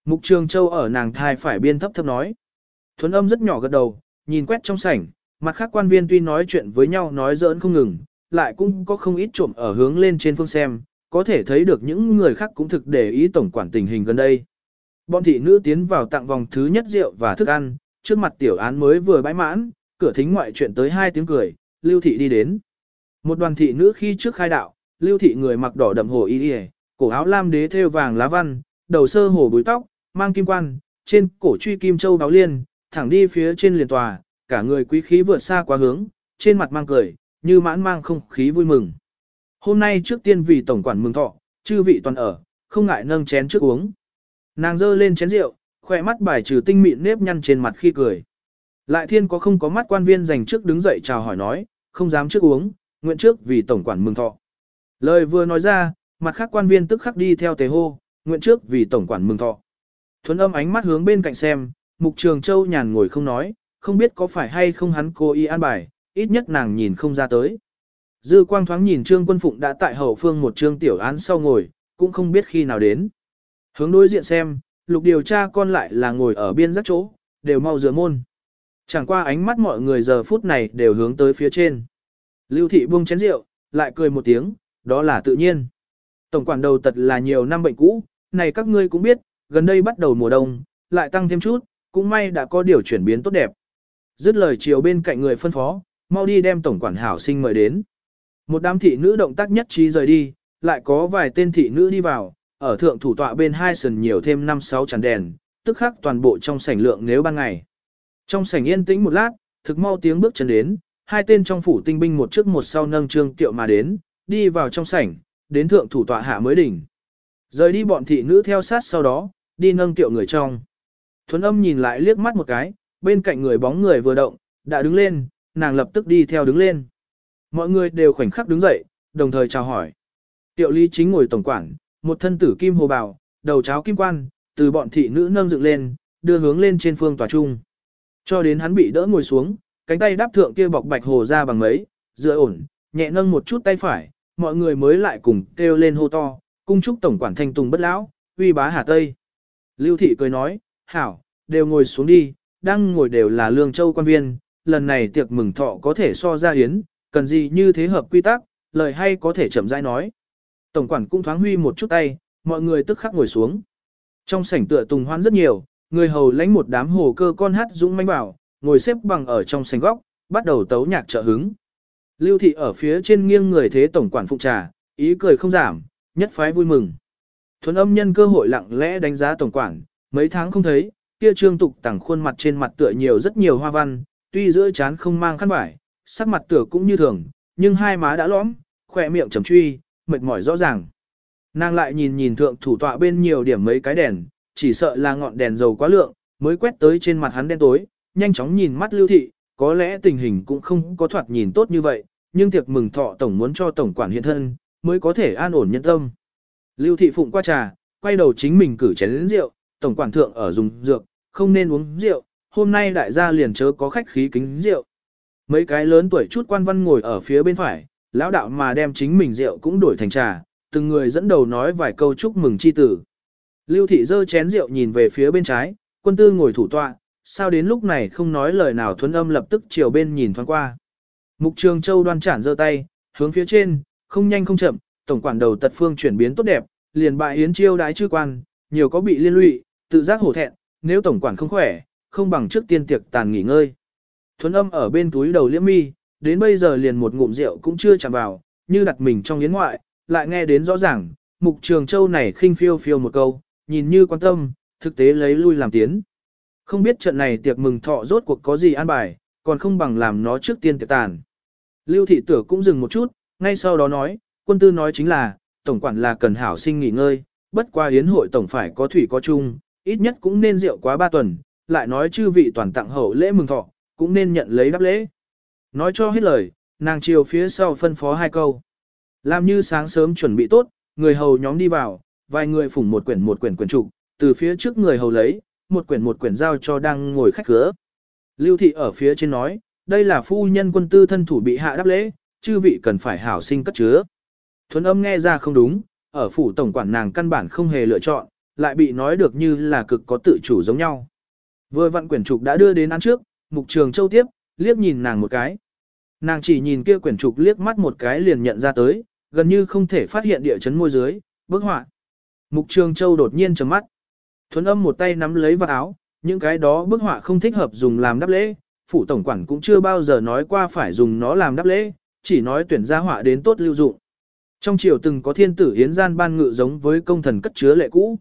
Mục Trường Châu ở nàng thai phải biên thấp thấp nói. Thuấn âm rất nhỏ gật đầu, nhìn quét trong sảnh, mặt khác quan viên tuy nói chuyện với nhau nói giỡn không ngừng, lại cũng có không ít trộm ở hướng lên trên phương xem, có thể thấy được những người khác cũng thực để ý tổng quản tình hình gần đây. Bọn thị nữ tiến vào tặng vòng thứ nhất rượu và thức ăn, trước mặt tiểu án mới vừa bãi mãn, cửa thính ngoại chuyện tới hai tiếng cười, lưu thị đi đến. Một đoàn thị nữ khi trước khai đạo, lưu thị người mặc đỏ đậm hồ y y, cổ áo lam đế thêu vàng lá văn, đầu sơ hồ búi tóc, mang kim quan, trên cổ truy kim châu báo liên, thẳng đi phía trên liền tòa, cả người quý khí vượt xa quá hướng, trên mặt mang cười, như mãn mang không khí vui mừng. Hôm nay trước tiên vì tổng quản mừng thọ, chư vị toàn ở, không ngại nâng chén trước uống. Nàng dơ lên chén rượu, khỏe mắt bài trừ tinh mịn nếp nhăn trên mặt khi cười. Lại thiên có không có mắt quan viên dành trước đứng dậy chào hỏi nói, không dám trước uống, nguyện trước vì tổng quản mừng thọ. Lời vừa nói ra, mặt khác quan viên tức khắc đi theo tề hô, nguyện trước vì tổng quản mừng thọ. Thuấn âm ánh mắt hướng bên cạnh xem, mục trường châu nhàn ngồi không nói, không biết có phải hay không hắn cố ý an bài, ít nhất nàng nhìn không ra tới. Dư quang thoáng nhìn trương quân phụng đã tại hậu phương một trương tiểu án sau ngồi, cũng không biết khi nào đến. Hướng đối diện xem, lục điều tra con lại là ngồi ở biên giác chỗ, đều mau rửa môn. Chẳng qua ánh mắt mọi người giờ phút này đều hướng tới phía trên. Lưu thị buông chén rượu, lại cười một tiếng, đó là tự nhiên. Tổng quản đầu tật là nhiều năm bệnh cũ, này các ngươi cũng biết, gần đây bắt đầu mùa đông, lại tăng thêm chút, cũng may đã có điều chuyển biến tốt đẹp. Dứt lời chiều bên cạnh người phân phó, mau đi đem tổng quản hảo sinh mời đến. Một đám thị nữ động tác nhất trí rời đi, lại có vài tên thị nữ đi vào, ở thượng thủ tọa bên hai sần nhiều thêm 5-6 chản đèn, tức khắc toàn bộ trong sảnh lượng nếu ban ngày. Trong sảnh yên tĩnh một lát, thực mau tiếng bước chân đến, hai tên trong phủ tinh binh một trước một sau nâng trương tiệu mà đến, đi vào trong sảnh, đến thượng thủ tọa hạ mới đỉnh. Rời đi bọn thị nữ theo sát sau đó, đi nâng tiệu người trong. Thuấn âm nhìn lại liếc mắt một cái, bên cạnh người bóng người vừa động, đã đứng lên, nàng lập tức đi theo đứng lên. Mọi người đều khoảnh khắc đứng dậy, đồng thời chào hỏi. Tiệu lý chính ngồi tổng quản, một thân tử kim hồ bào, đầu cháo kim quan, từ bọn thị nữ nâng dựng lên, đưa hướng lên trên phương tòa trung. Cho đến hắn bị đỡ ngồi xuống, cánh tay đáp thượng kia bọc bạch hồ ra bằng mấy, dựa ổn, nhẹ nâng một chút tay phải, mọi người mới lại cùng kêu lên hô to, cung chúc tổng quản thanh tùng bất lão, uy bá hà tây. Lưu thị cười nói, hảo, đều ngồi xuống đi, đang ngồi đều là lương châu quan viên, lần này tiệc mừng thọ có thể so ra hiến, cần gì như thế hợp quy tắc, lời hay có thể chậm rãi nói. Tổng quản cũng thoáng huy một chút tay, mọi người tức khắc ngồi xuống. Trong sảnh tựa tùng hoan rất nhiều, người hầu lãnh một đám hồ cơ con hát dũng manh bảo, ngồi xếp bằng ở trong sảnh góc, bắt đầu tấu nhạc trợ hứng. Lưu thị ở phía trên nghiêng người thế tổng quản phụ trà, ý cười không giảm, nhất phái vui mừng. Thuấn âm nhân cơ hội lặng lẽ đánh giá tổng quản, mấy tháng không thấy, kia trương tục tẳng khuôn mặt trên mặt tựa nhiều rất nhiều hoa văn, tuy giữa chán không mang khăn vải, sắc mặt tựa cũng như thường, nhưng hai má đã lõm, khỏe miệng trầm truy, mệt mỏi rõ ràng. Nàng lại nhìn nhìn thượng thủ tọa bên nhiều điểm mấy cái đèn, chỉ sợ là ngọn đèn dầu quá lượng, mới quét tới trên mặt hắn đen tối, nhanh chóng nhìn mắt lưu thị, có lẽ tình hình cũng không có thoạt nhìn tốt như vậy, nhưng tiệc mừng thọ tổng muốn cho tổng quản hiện thân, mới có thể an ổn nhân tâm. Lưu thị phụng qua trà, quay đầu chính mình cử chén đến rượu, tổng quản thượng ở dùng dược, không nên uống rượu, hôm nay đại gia liền chớ có khách khí kính rượu. Mấy cái lớn tuổi chút quan văn ngồi ở phía bên phải, lão đạo mà đem chính mình rượu cũng đổi thành trà, từng người dẫn đầu nói vài câu chúc mừng chi tử. Lưu thị dơ chén rượu nhìn về phía bên trái, quân tư ngồi thủ tọa, sao đến lúc này không nói lời nào thuấn âm lập tức chiều bên nhìn thoáng qua. Mục trường châu đoan chản giơ tay, hướng phía trên, không nhanh không chậm, tổng quản đầu tật phương chuyển biến tốt đẹp, liền bại yến chiêu đái chư quan, nhiều có bị liên lụy, tự giác hổ thẹn, nếu tổng quản không khỏe, không bằng trước tiên tiệc tàn nghỉ ngơi. Thuấn âm ở bên túi đầu liễm mi, đến bây giờ liền một ngụm rượu cũng chưa chạm vào, như đặt mình trong yến ngoại, lại nghe đến rõ ràng, mục trường châu này khinh phiêu phiêu một câu, nhìn như quan tâm, thực tế lấy lui làm tiến. Không biết trận này tiệc mừng thọ rốt cuộc có gì an bài, còn không bằng làm nó trước tiên tiệc tàn. Lưu thị tử cũng dừng một chút, ngay sau đó nói, quân tư nói chính là, tổng quản là cần hảo sinh nghỉ ngơi, bất qua yến hội tổng phải có thủy có chung, ít nhất cũng nên rượu quá ba tuần, lại nói chư vị toàn tặng hậu lễ mừng thọ, cũng nên nhận lấy đáp lễ. Nói cho hết lời, nàng chiều phía sau phân phó hai câu. Làm như sáng sớm chuẩn bị tốt, người hầu nhóm đi vào, vài người phủng một quyển một quyển quyển trục, từ phía trước người hầu lấy, một quyển một quyển giao cho đang ngồi khách cửa. Lưu thị ở phía trên nói, đây là phu nhân quân tư thân thủ bị hạ đáp lễ, chư vị cần phải hảo sinh cất chứa. Thuấn âm nghe ra không đúng, ở phủ tổng quản nàng căn bản không hề lựa chọn, lại bị nói được như là cực có tự chủ giống nhau. Vừa vặn quyển trục đã đưa đến ăn trước, mục trường châu tiếp, liếc nhìn nàng một cái. Nàng chỉ nhìn kia quyển trục liếc mắt một cái liền nhận ra tới, gần như không thể phát hiện địa chấn môi dưới, bức họa. Mục trường châu đột nhiên trầm mắt. Thuấn âm một tay nắm lấy vào áo, những cái đó bức họa không thích hợp dùng làm đáp lễ, phủ tổng quản cũng chưa bao giờ nói qua phải dùng nó làm đáp lễ, chỉ nói tuyển gia họa đến tốt lưu dụng. Trong triều từng có thiên tử hiến gian ban ngự giống với công thần cất chứa lệ cũ.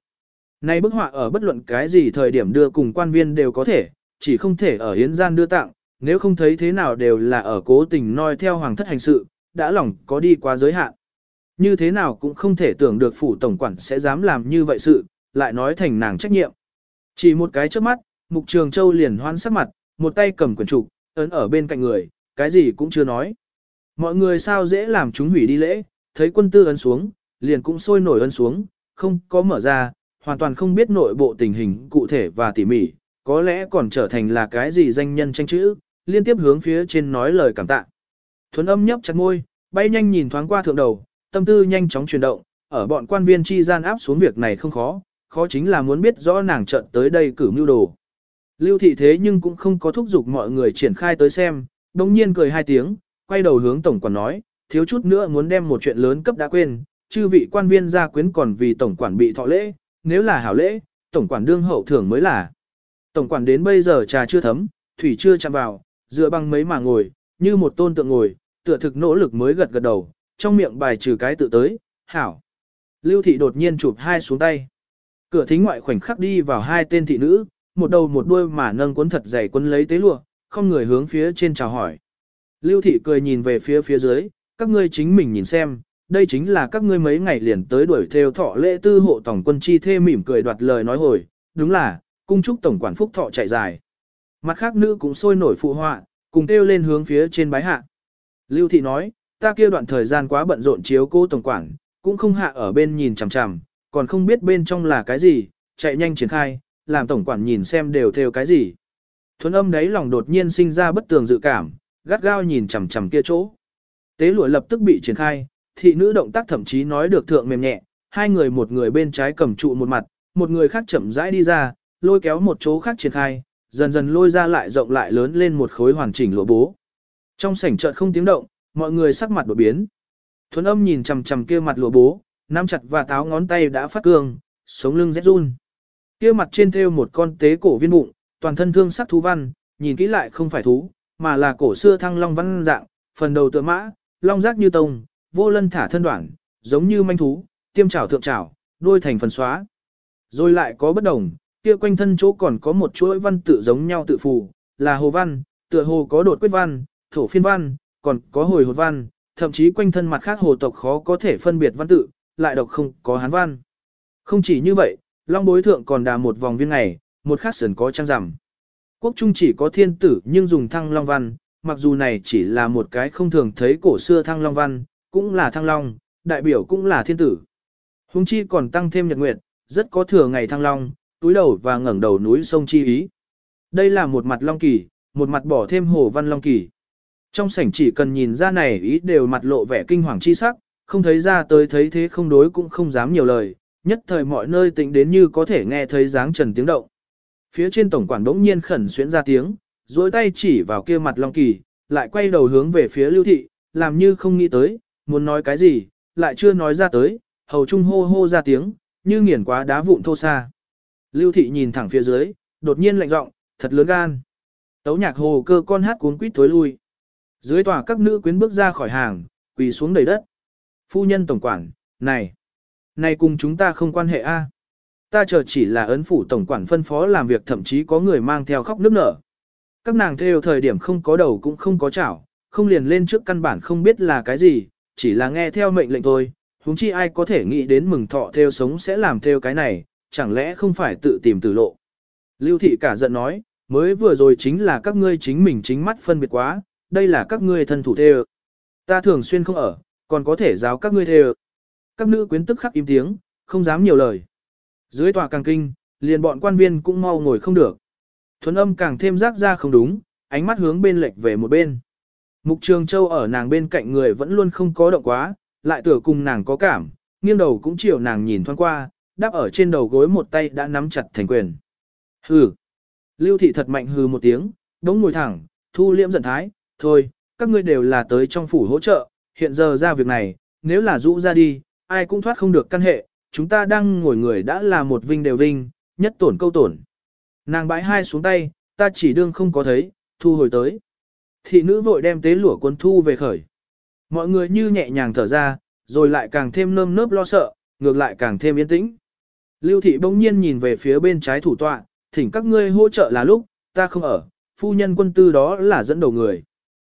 Nay bức họa ở bất luận cái gì thời điểm đưa cùng quan viên đều có thể, chỉ không thể ở hiến gian đưa tặng, nếu không thấy thế nào đều là ở cố tình noi theo hoàng thất hành sự, đã lòng có đi quá giới hạn. Như thế nào cũng không thể tưởng được phủ tổng quản sẽ dám làm như vậy sự, lại nói thành nàng trách nhiệm. Chỉ một cái trước mắt, mục trường châu liền hoan sắc mặt, một tay cầm quyển trục, ấn ở bên cạnh người, cái gì cũng chưa nói. Mọi người sao dễ làm chúng hủy đi lễ, thấy quân tư ấn xuống, liền cũng sôi nổi ấn xuống, không có mở ra, hoàn toàn không biết nội bộ tình hình cụ thể và tỉ mỉ, có lẽ còn trở thành là cái gì danh nhân tranh chữ, liên tiếp hướng phía trên nói lời cảm tạ. Thuấn âm nhấp chặt môi, bay nhanh nhìn thoáng qua thượng đầu, tâm tư nhanh chóng chuyển động, ở bọn quan viên chi gian áp xuống việc này không khó, khó chính là muốn biết rõ nàng trận tới đây cử mưu đồ. Lưu thị thế nhưng cũng không có thúc giục mọi người triển khai tới xem, đồng nhiên cười hai tiếng, quay đầu hướng tổng quản nói, thiếu chút nữa muốn đem một chuyện lớn cấp đã quên, chư vị quan viên gia quyến còn vì tổng quản bị thọ lễ, nếu là hảo lễ, tổng quản đương hậu thưởng mới là. Tổng quản đến bây giờ trà chưa thấm, thủy chưa chạm vào, dựa bằng mấy mà ngồi, như một tôn tượng ngồi, tựa thực nỗ lực mới gật gật đầu, trong miệng bài trừ cái tự tới, hảo. Lưu thị đột nhiên chụp hai xuống tay. Cửa thính ngoại khoảnh khắc đi vào hai tên thị nữ, một đầu một đuôi mà nâng cuốn thật dày cuốn lấy tế lụa, không người hướng phía trên chào hỏi. Lưu thị cười nhìn về phía phía dưới, các ngươi chính mình nhìn xem, đây chính là các ngươi mấy ngày liền tới đuổi theo thọ lễ tư hộ tổng quân chi thê mỉm cười đoạt lời nói hồi, đúng là, cung chúc tổng quản phúc thọ chạy dài. Mặt khác nữ cũng sôi nổi phụ họa, cùng kêu lên hướng phía trên bái hạ. Lưu thị nói, ta kia đoạn thời gian quá bận rộn chiếu cô tổng quản, cũng không hạ ở bên nhìn chằm chằm, còn không biết bên trong là cái gì, chạy nhanh triển khai, làm tổng quản nhìn xem đều theo cái gì. Thuấn âm đấy lòng đột nhiên sinh ra bất tường dự cảm, gắt gao nhìn chằm chằm kia chỗ. Tế lụa lập tức bị triển khai, thị nữ động tác thậm chí nói được thượng mềm nhẹ, hai người một người bên trái cầm trụ một mặt, một người khác chậm rãi đi ra, lôi kéo một chỗ khác triển khai, dần dần lôi ra lại rộng lại lớn lên một khối hoàn chỉnh lụa bố. Trong sảnh chợt không tiếng động, mọi người sắc mặt đổi biến. Thuấn âm nhìn chằm chằm kia mặt lụa bố, nắm chặt và táo ngón tay đã phát cương, sống lưng rét run. Kia mặt trên thêu một con tế cổ viên bụng, toàn thân thương sắc thú văn, nhìn kỹ lại không phải thú, mà là cổ xưa thăng long văn dạng, phần đầu tựa mã, long giác như tông, vô lân thả thân đoạn, giống như manh thú, tiêm chảo thượng chảo, đuôi thành phần xóa. Rồi lại có bất đồng, kia quanh thân chỗ còn có một chuỗi văn tự giống nhau tự phù, là hồ văn, tựa hồ có đột quyết văn, thổ phiên văn, còn có hồi hột văn, thậm chí quanh thân mặt khác hồ tộc khó có thể phân biệt văn tự, lại độc không có hán văn. Không chỉ như vậy, long bối thượng còn đà một vòng viên này, một khắc sườn có trang rằm. Quốc trung chỉ có thiên tử nhưng dùng thăng long văn, mặc dù này chỉ là một cái không thường thấy cổ xưa thăng long văn, cũng là thăng long, đại biểu cũng là thiên tử. Hùng chi còn tăng thêm nhật nguyệt, rất có thừa ngày thăng long, túi đầu và ngẩng đầu núi sông chi ý. Đây là một mặt long kỳ, một mặt bỏ thêm hồ văn long kỳ. Trong sảnh chỉ cần nhìn ra này ý đều mặt lộ vẻ kinh hoàng chi sắc, không thấy ra tới thấy thế không đối cũng không dám nhiều lời, nhất thời mọi nơi tĩnh đến như có thể nghe thấy dáng trần tiếng động. Phía trên tổng quản đỗng nhiên khẩn xuyến ra tiếng, duỗi tay chỉ vào kia mặt Long Kỳ, lại quay đầu hướng về phía Lưu Thị, làm như không nghĩ tới, muốn nói cái gì, lại chưa nói ra tới, hầu trung hô hô ra tiếng, như nghiền quá đá vụn thô xa. Lưu Thị nhìn thẳng phía dưới, đột nhiên lạnh giọng, thật lớn gan. Tấu nhạc hồ cơ con hát cuốn quýt thối lui. Dưới tòa các nữ quyến bước ra khỏi hàng, quỳ xuống đầy đất. Phu nhân tổng quản, này, này cùng chúng ta không quan hệ a. Ta chờ chỉ là ấn phủ tổng quản phân phó làm việc thậm chí có người mang theo khóc nước nở. các nàng theo thời điểm không có đầu cũng không có chảo, không liền lên trước căn bản không biết là cái gì, chỉ là nghe theo mệnh lệnh thôi, huống chi ai có thể nghĩ đến mừng thọ theo sống sẽ làm theo cái này, chẳng lẽ không phải tự tìm tử lộ. Lưu thị cả giận nói, mới vừa rồi chính là các ngươi chính mình chính mắt phân biệt quá, đây là các ngươi thân thủ theo. Ta thường xuyên không ở, còn có thể giáo các ngươi theo. Các nữ quyến tức khắc im tiếng, không dám nhiều lời. Dưới tòa càng kinh, liền bọn quan viên cũng mau ngồi không được. Thuấn âm càng thêm rác ra không đúng, ánh mắt hướng bên lệch về một bên. Mục Trường Châu ở nàng bên cạnh người vẫn luôn không có động quá, lại tựa cùng nàng có cảm, nghiêng đầu cũng chiều nàng nhìn thoáng qua, đáp ở trên đầu gối một tay đã nắm chặt thành quyền. Hừ. Lưu thị thật mạnh hừ một tiếng, đống ngồi thẳng, thu liễm giận thái, thôi, các ngươi đều là tới trong phủ hỗ trợ, hiện giờ ra việc này, nếu là rũ ra đi, ai cũng thoát không được căn hệ, chúng ta đang ngồi người đã là một vinh đều vinh, nhất tổn câu tổn. Nàng bãi hai xuống tay, ta chỉ đương không có thấy, thu hồi tới. Thị nữ vội đem tế lửa quân thu về khởi. Mọi người như nhẹ nhàng thở ra, rồi lại càng thêm nơm nớp lo sợ, ngược lại càng thêm yên tĩnh. Lưu thị bỗng nhiên nhìn về phía bên trái thủ tọa, thỉnh các ngươi hỗ trợ là lúc, ta không ở, phu nhân quân tư đó là dẫn đầu người.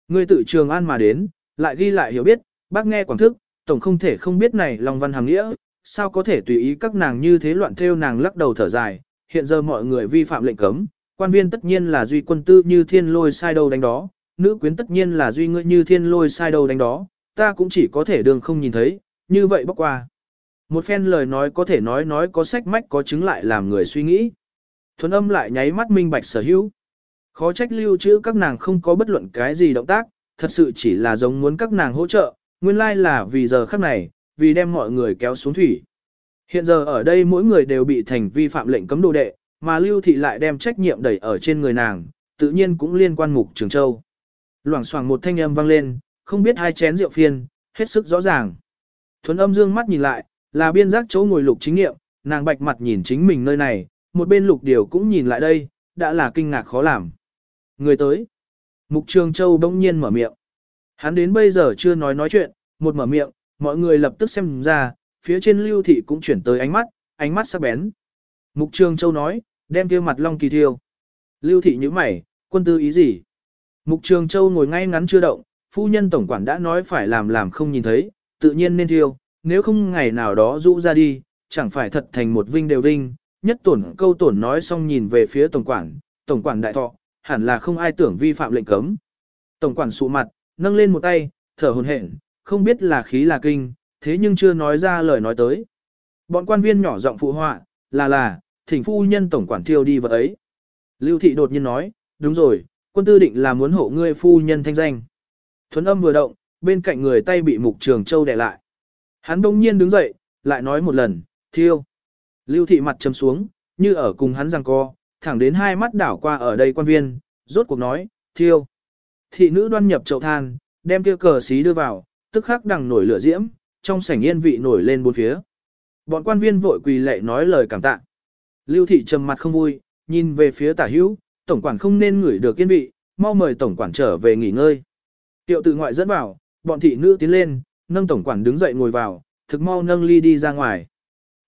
Ngươi tự trường an mà đến, lại ghi lại hiểu biết, bác nghe quảng thức, tổng không thể không biết này lòng văn hàng nghĩa, sao có thể tùy ý các nàng như thế loạn theo nàng lắc đầu thở dài, hiện giờ mọi người vi phạm lệnh cấm, quan viên tất nhiên là duy quân tư như thiên lôi sai đâu đánh đó, nữ quyến tất nhiên là duy ngươi như thiên lôi sai đâu đánh đó, ta cũng chỉ có thể đường không nhìn thấy, như vậy bóc qua. Một phen lời nói có thể nói nói có sách mách có chứng lại làm người suy nghĩ. Thuần âm lại nháy mắt minh bạch sở hữu. Khó trách lưu trữ các nàng không có bất luận cái gì động tác, thật sự chỉ là giống muốn các nàng hỗ trợ, nguyên lai là vì giờ khắc này, vì đem mọi người kéo xuống thủy. Hiện giờ ở đây mỗi người đều bị thành vi phạm lệnh cấm đồ đệ, mà lưu thị lại đem trách nhiệm đẩy ở trên người nàng, tự nhiên cũng liên quan mục trường châu. Loảng xoảng một thanh âm vang lên, không biết hai chén rượu phiên, hết sức rõ ràng. Thuấn âm dương mắt nhìn lại, là biên giác chỗ ngồi lục chính nghiệm, nàng bạch mặt nhìn chính mình nơi này, một bên lục điều cũng nhìn lại đây, đã là kinh ngạc khó làm. Người tới. Mục Trường Châu bỗng nhiên mở miệng. Hắn đến bây giờ chưa nói nói chuyện, một mở miệng, mọi người lập tức xem ra, phía trên lưu thị cũng chuyển tới ánh mắt, ánh mắt sắc bén. Mục Trường Châu nói, đem kia mặt long kỳ thiêu. Lưu thị như mày, quân tư ý gì? Mục Trường Châu ngồi ngay ngắn chưa động, phu nhân tổng quản đã nói phải làm làm không nhìn thấy, tự nhiên nên thiêu, nếu không ngày nào đó rũ ra đi, chẳng phải thật thành một vinh đều vinh, nhất tổn câu tổn nói xong nhìn về phía tổng quản, tổng quản đại thọ, hẳn là không ai tưởng vi phạm lệnh cấm. Tổng quản sụ mặt, nâng lên một tay, thở hồn hển, không biết là khí là kinh, thế nhưng chưa nói ra lời nói tới. Bọn quan viên nhỏ giọng phụ họa, là là, thỉnh phu nhân tổng quản thiêu đi vật ấy. Lưu thị đột nhiên nói, đúng rồi, quân tư định là muốn hộ ngươi phu nhân thanh danh. Thuấn âm vừa động, bên cạnh người tay bị mục trường châu đè lại. Hắn đông nhiên đứng dậy, lại nói một lần, thiêu. Lưu thị mặt trầm xuống, như ở cùng hắn rằng co, thẳng đến hai mắt đảo qua ở đây quan viên, rốt cuộc nói, thiêu. Thị nữ đoan nhập chậu than, đem kia cờ xí đưa vào, tức khắc đằng nổi lửa diễm, trong sảnh yên vị nổi lên bốn phía. Bọn quan viên vội quỳ lệ nói lời cảm tạ. Lưu thị trầm mặt không vui, nhìn về phía tả hữu, tổng quản không nên ngửi được yên vị, mau mời tổng quản trở về nghỉ ngơi. Tiệu tự ngoại dẫn vào, bọn thị nữ tiến lên, nâng tổng quản đứng dậy ngồi vào, thực mau nâng ly đi ra ngoài.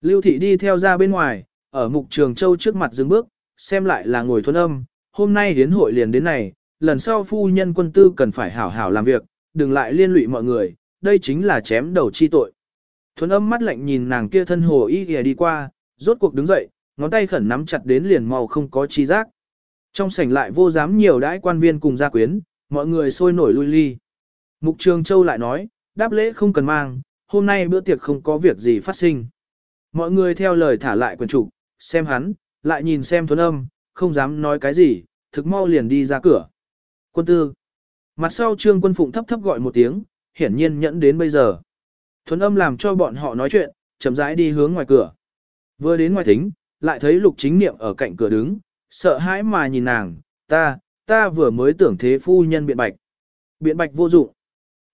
Lưu thị đi theo ra bên ngoài, ở mục trường châu trước mặt dừng bước, xem lại là ngồi thuần âm, hôm nay hiến hội liền đến này, lần sau phu nhân quân tư cần phải hảo hảo làm việc, đừng lại liên lụy mọi người, đây chính là chém đầu chi tội. Thuần âm mắt lạnh nhìn nàng kia thân hồ y đi qua, rốt cuộc đứng dậy, ngón tay khẩn nắm chặt đến liền màu không có chi giác. Trong sảnh lại vô dám nhiều đãi quan viên cùng gia quyến, mọi người sôi nổi lui ly. Mục Trường Châu lại nói, đáp lễ không cần mang, hôm nay bữa tiệc không có việc gì phát sinh. Mọi người theo lời thả lại quần trục, xem hắn, lại nhìn xem thuấn âm, không dám nói cái gì, thực mau liền đi ra cửa. Quân tư. Mặt sau trương quân phụng thấp thấp gọi một tiếng, hiển nhiên nhẫn đến bây giờ. Thuấn âm làm cho bọn họ nói chuyện, chậm rãi đi hướng ngoài cửa. Vừa đến ngoài thính, lại thấy lục chính niệm ở cạnh cửa đứng, sợ hãi mà nhìn nàng, ta, ta vừa mới tưởng thế phu nhân biện bạch. Biện bạch vô dụng.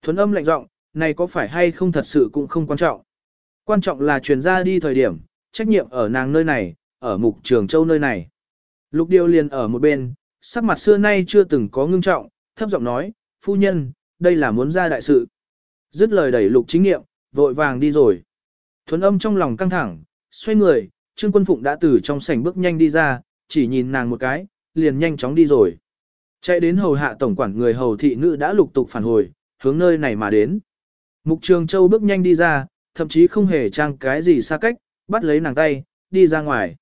Thuấn âm lạnh giọng, này có phải hay không thật sự cũng không quan trọng. Quan trọng là truyền ra đi thời điểm, trách nhiệm ở nàng nơi này, ở mục trường châu nơi này. Lục điêu liền ở một bên, sắc mặt xưa nay chưa từng có ngưng trọng, thấp giọng nói, phu nhân, đây là muốn ra đại sự. Dứt lời đẩy lục chính nghiệm, vội vàng đi rồi. Thuấn âm trong lòng căng thẳng, xoay người, Trương Quân Phụng đã từ trong sảnh bước nhanh đi ra, chỉ nhìn nàng một cái, liền nhanh chóng đi rồi. Chạy đến hầu hạ tổng quản người hầu thị nữ đã lục tục phản hồi, hướng nơi này mà đến. Mục Trường Châu bước nhanh đi ra, thậm chí không hề trang cái gì xa cách, bắt lấy nàng tay, đi ra ngoài.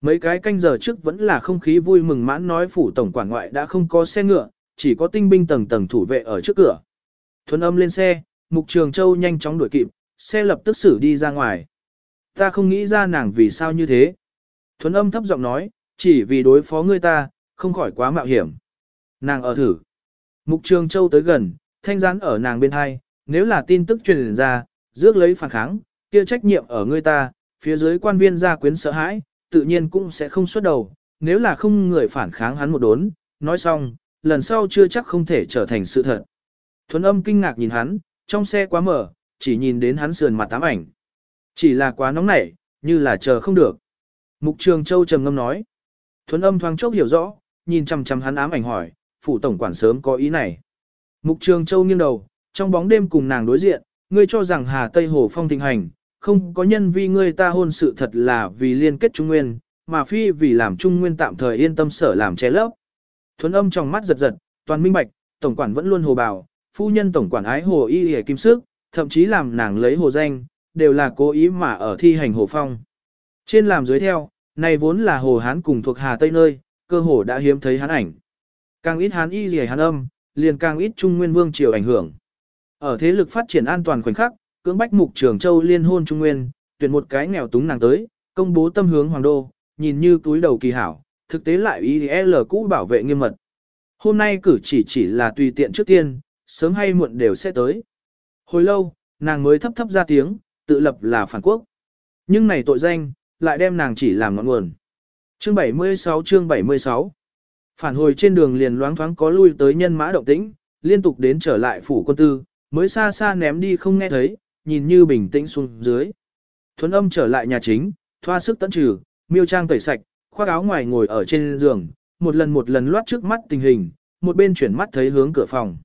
Mấy cái canh giờ trước vẫn là không khí vui mừng mãn nói phủ tổng quản ngoại đã không có xe ngựa, chỉ có tinh binh tầng tầng thủ vệ ở trước cửa. Thuấn âm lên xe, Mục Trường Châu nhanh chóng đuổi kịp, xe lập tức xử đi ra ngoài. Ta không nghĩ ra nàng vì sao như thế. Thuấn âm thấp giọng nói, chỉ vì đối phó ngươi ta, không khỏi quá mạo hiểm. Nàng ở thử. Mục Trường Châu tới gần, thanh gián ở nàng bên hai, nếu là tin tức truyền ra, rước lấy phản kháng, kia trách nhiệm ở ngươi ta, phía dưới quan viên gia quyến sợ hãi, tự nhiên cũng sẽ không xuất đầu, nếu là không người phản kháng hắn một đốn, nói xong, lần sau chưa chắc không thể trở thành sự thật. Thuấn âm kinh ngạc nhìn hắn, trong xe quá mở, chỉ nhìn đến hắn sườn mặt tám ảnh. Chỉ là quá nóng nảy, như là chờ không được. Mục Trường Châu trầm ngâm nói. Thuấn âm thoáng chốc hiểu rõ, nhìn chằm chằm hắn ám ảnh hỏi, phủ tổng quản sớm có ý này. Mục Trường Châu nghiêng đầu, trong bóng đêm cùng nàng đối diện, ngươi cho rằng Hà Tây Hồ Phong thịnh hành, không có nhân vi ngươi ta hôn sự thật là vì liên kết Trung Nguyên, mà phi vì làm Trung Nguyên tạm thời yên tâm sở làm che lấp. Thuấn âm trong mắt giật giật, toàn minh bạch, tổng quản vẫn luôn hồ bảo, phu nhân tổng quản ái hồ y hề kim sức, thậm chí làm nàng lấy hồ danh, đều là cố ý mà ở thi hành hồ phong. Trên làm dưới theo, này vốn là hồ hán cùng thuộc Hà Tây nơi, cơ hồ đã hiếm thấy hán ảnh. Càng ít hán y hề hán âm, liền càng ít Trung Nguyên Vương triều ảnh hưởng. Ở thế lực phát triển an toàn khoảnh khắc, cưỡng bách mục trường châu liên hôn Trung Nguyên, tuyển một cái nghèo túng nàng tới, công bố tâm hướng hoàng đô, nhìn như túi đầu kỳ hảo, thực tế lại IL cũ bảo vệ nghiêm mật. Hôm nay cử chỉ chỉ là tùy tiện trước tiên, sớm hay muộn đều sẽ tới. Hồi lâu, nàng mới thấp thấp ra tiếng, tự lập là phản quốc. Nhưng này tội danh, lại đem nàng chỉ làm ngọn nguồn. Chương 76 chương 76 Phản hồi trên đường liền loáng thoáng có lui tới nhân mã động tĩnh, liên tục đến trở lại phủ quân tư, mới xa xa ném đi không nghe thấy, nhìn như bình tĩnh xuống dưới. Thuấn âm trở lại nhà chính, thoa sức tận trừ, miêu trang tẩy sạch, khoác áo ngoài ngồi ở trên giường, một lần một lần loát trước mắt tình hình, một bên chuyển mắt thấy hướng cửa phòng.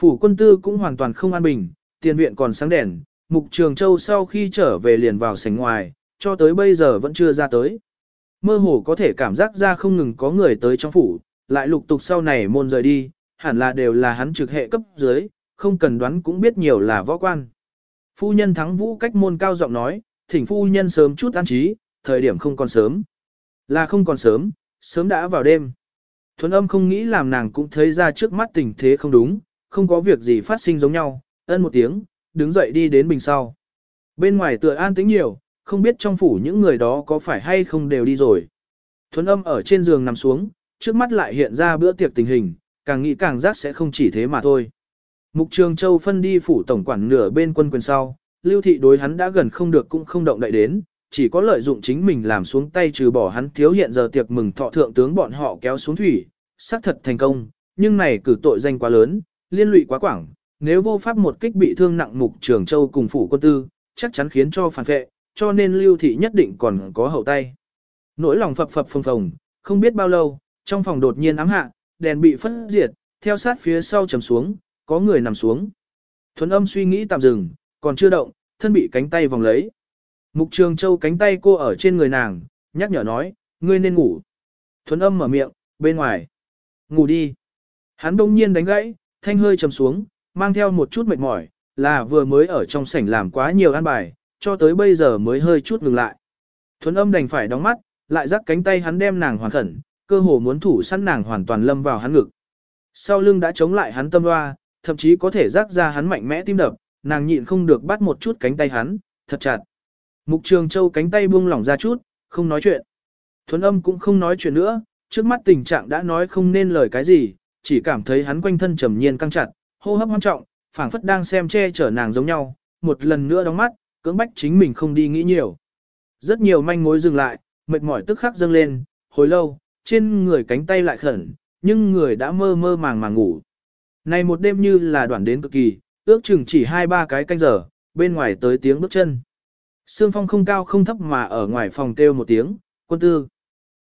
Phủ quân tư cũng hoàn toàn không an bình, tiền viện còn sáng đèn, mục trường châu sau khi trở về liền vào sảnh ngoài, cho tới bây giờ vẫn chưa ra tới. Mơ hồ có thể cảm giác ra không ngừng có người tới trong phủ, lại lục tục sau này môn rời đi, hẳn là đều là hắn trực hệ cấp dưới, không cần đoán cũng biết nhiều là võ quan. Phu nhân thắng vũ cách môn cao giọng nói, thỉnh phu nhân sớm chút an trí, thời điểm không còn sớm. Là không còn sớm, sớm đã vào đêm. Thuấn âm không nghĩ làm nàng cũng thấy ra trước mắt tình thế không đúng, không có việc gì phát sinh giống nhau, ân một tiếng, đứng dậy đi đến bình sau. Bên ngoài tựa an tĩnh nhiều, không biết trong phủ những người đó có phải hay không đều đi rồi. Thuấn âm ở trên giường nằm xuống, trước mắt lại hiện ra bữa tiệc tình hình, càng nghĩ càng giác sẽ không chỉ thế mà thôi. Mục Trường Châu phân đi phủ tổng quản nửa bên quân quyền sau, lưu thị đối hắn đã gần không được cũng không động đậy đến, chỉ có lợi dụng chính mình làm xuống tay trừ bỏ hắn thiếu hiện giờ tiệc mừng thọ thượng tướng bọn họ kéo xuống thủy, xác thật thành công, nhưng này cử tội danh quá lớn, liên lụy quá quảng, nếu vô pháp một kích bị thương nặng Mục Trường Châu cùng phủ quân tư, chắc chắn khiến cho phản vệ, cho nên lưu thị nhất định còn có hậu tay. Nỗi lòng phập phập phồng phồng, không biết bao lâu, trong phòng đột nhiên ám hạ, đèn bị phất diệt, theo sát phía sau trầm xuống, có người nằm xuống. Thuấn âm suy nghĩ tạm dừng, còn chưa động, thân bị cánh tay vòng lấy. Mục Trường Châu cánh tay cô ở trên người nàng, nhắc nhở nói, ngươi nên ngủ. Thuấn âm mở miệng, bên ngoài. Ngủ đi. Hắn đông nhiên đánh gãy, thanh hơi trầm xuống, mang theo một chút mệt mỏi, là vừa mới ở trong sảnh làm quá nhiều ăn bài, cho tới bây giờ mới hơi chút ngừng lại. Thuấn âm đành phải đóng mắt, lại dắt cánh tay hắn đem nàng hoàn khẩn, cơ hồ muốn thủ săn nàng hoàn toàn lâm vào hắn ngực. Sau lưng đã chống lại hắn tâm loa, thậm chí có thể rác ra hắn mạnh mẽ tim đập, nàng nhịn không được bắt một chút cánh tay hắn, thật chặt. Mục Trường Châu cánh tay buông lỏng ra chút, không nói chuyện. Thuấn âm cũng không nói chuyện nữa, trước mắt tình trạng đã nói không nên lời cái gì, chỉ cảm thấy hắn quanh thân trầm nhiên căng chặt, hô hấp hoang trọng, phảng phất đang xem che chở nàng giống nhau, một lần nữa đóng mắt, cưỡng bách chính mình không đi nghĩ nhiều. Rất nhiều manh mối dừng lại, mệt mỏi tức khắc dâng lên, hồi lâu, trên người cánh tay lại khẩn, nhưng người đã mơ mơ màng màng ngủ. Này một đêm như là đoạn đến cực kỳ, ước chừng chỉ hai ba cái canh giờ, bên ngoài tới tiếng bước chân. Sương phong không cao không thấp mà ở ngoài phòng kêu một tiếng, quân tư.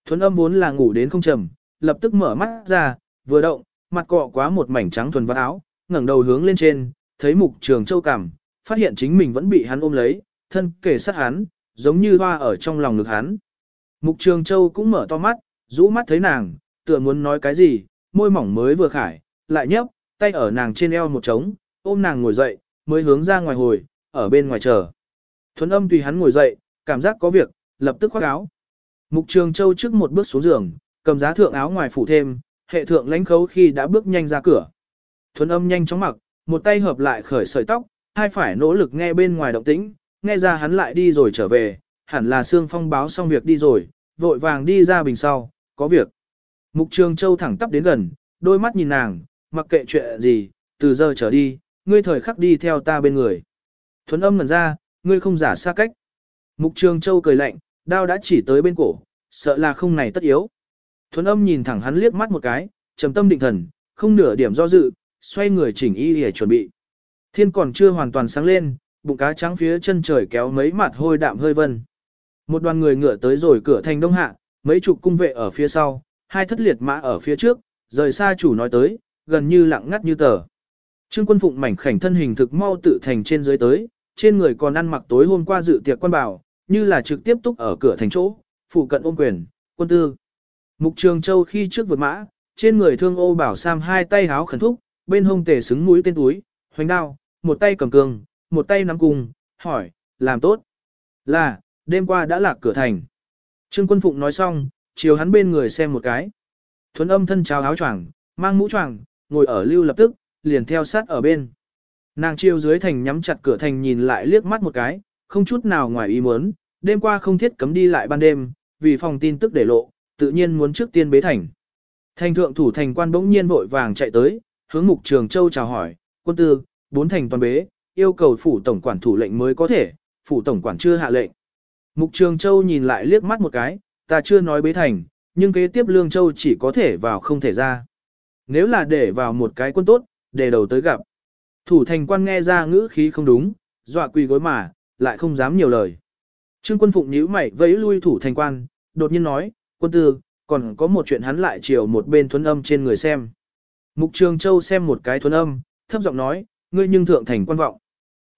Thuấn âm vốn là ngủ đến không trầm, lập tức mở mắt ra, vừa động, mặt cọ quá một mảnh trắng thuần vắt áo, ngẩng đầu hướng lên trên, thấy mục trường châu cảm, phát hiện chính mình vẫn bị hắn ôm lấy, thân kề sát hắn, giống như hoa ở trong lòng ngực hắn. Mục trường châu cũng mở to mắt, rũ mắt thấy nàng, tựa muốn nói cái gì, môi mỏng mới vừa khải, lại nhấp, tay ở nàng trên eo một trống, ôm nàng ngồi dậy, mới hướng ra ngoài hồi, ở bên ngoài chờ. Thuấn âm tùy hắn ngồi dậy, cảm giác có việc, lập tức khoác áo. Mục Trường Châu trước một bước xuống giường, cầm giá thượng áo ngoài phủ thêm, hệ thượng lãnh khấu khi đã bước nhanh ra cửa. Thuấn âm nhanh chóng mặc, một tay hợp lại khởi sợi tóc, hai phải nỗ lực nghe bên ngoài động tĩnh, nghe ra hắn lại đi rồi trở về, hẳn là Sương Phong báo xong việc đi rồi, vội vàng đi ra bình sau, có việc. Mục Trường Châu thẳng tắp đến gần, đôi mắt nhìn nàng, mặc kệ chuyện gì, từ giờ trở đi, ngươi thời khắc đi theo ta bên người. Thuấn âm ngần ra, ngươi không giả xa cách. Mục Trường Châu cười lạnh, đao đã chỉ tới bên cổ, sợ là không này tất yếu. Thuấn âm nhìn thẳng hắn liếc mắt một cái, trầm tâm định thần, không nửa điểm do dự, xoay người chỉnh y để chuẩn bị. Thiên còn chưa hoàn toàn sáng lên, bụng cá trắng phía chân trời kéo mấy mặt hôi đạm hơi vân. Một đoàn người ngựa tới rồi cửa thành đông hạ, mấy chục cung vệ ở phía sau, hai thất liệt mã ở phía trước, rời xa chủ nói tới, gần như lặng ngắt như tờ. Trương quân phụng mảnh khảnh thân hình thực mau tự thành trên dưới tới, trên người còn ăn mặc tối hôm qua dự tiệc quan bảo, như là trực tiếp túc ở cửa thành chỗ, phụ cận ôm quyền, quân tư. Mục Trường Châu khi trước vượt mã, trên người thương ô bảo sam hai tay háo khẩn thúc, bên hông tề xứng mũi tên túi, hoành đao, một tay cầm cương, một tay nắm cung, hỏi, làm tốt. Là, đêm qua đã lạc cửa thành. Trương Quân Phụng nói xong, chiều hắn bên người xem một cái. Thuấn âm thân trao áo choàng, mang mũ choàng, ngồi ở lưu lập tức, liền theo sát ở bên. Nàng chiều dưới thành nhắm chặt cửa thành nhìn lại liếc mắt một cái, không chút nào ngoài ý muốn, đêm qua không thiết cấm đi lại ban đêm, vì phòng tin tức để lộ, tự nhiên muốn trước tiên bế thành. Thành thượng thủ thành quan bỗng nhiên vội vàng chạy tới, hướng mục trường châu chào hỏi, quân tư, bốn thành toàn bế, yêu cầu phủ tổng quản thủ lệnh mới có thể, phủ tổng quản chưa hạ lệnh. Mục trường châu nhìn lại liếc mắt một cái, ta chưa nói bế thành, nhưng kế tiếp lương châu chỉ có thể vào không thể ra. Nếu là để vào một cái quân tốt, để đầu tới gặp. Thủ thành quan nghe ra ngữ khí không đúng, dọa quỳ gối mà, lại không dám nhiều lời. Trương quân phụng nhíu mày vẫy lui thủ thành quan, đột nhiên nói, quân tư, còn có một chuyện hắn lại chiều một bên thuấn âm trên người xem. Mục Trường Châu xem một cái thuấn âm, thấp giọng nói, ngươi nhưng thượng thành quan vọng.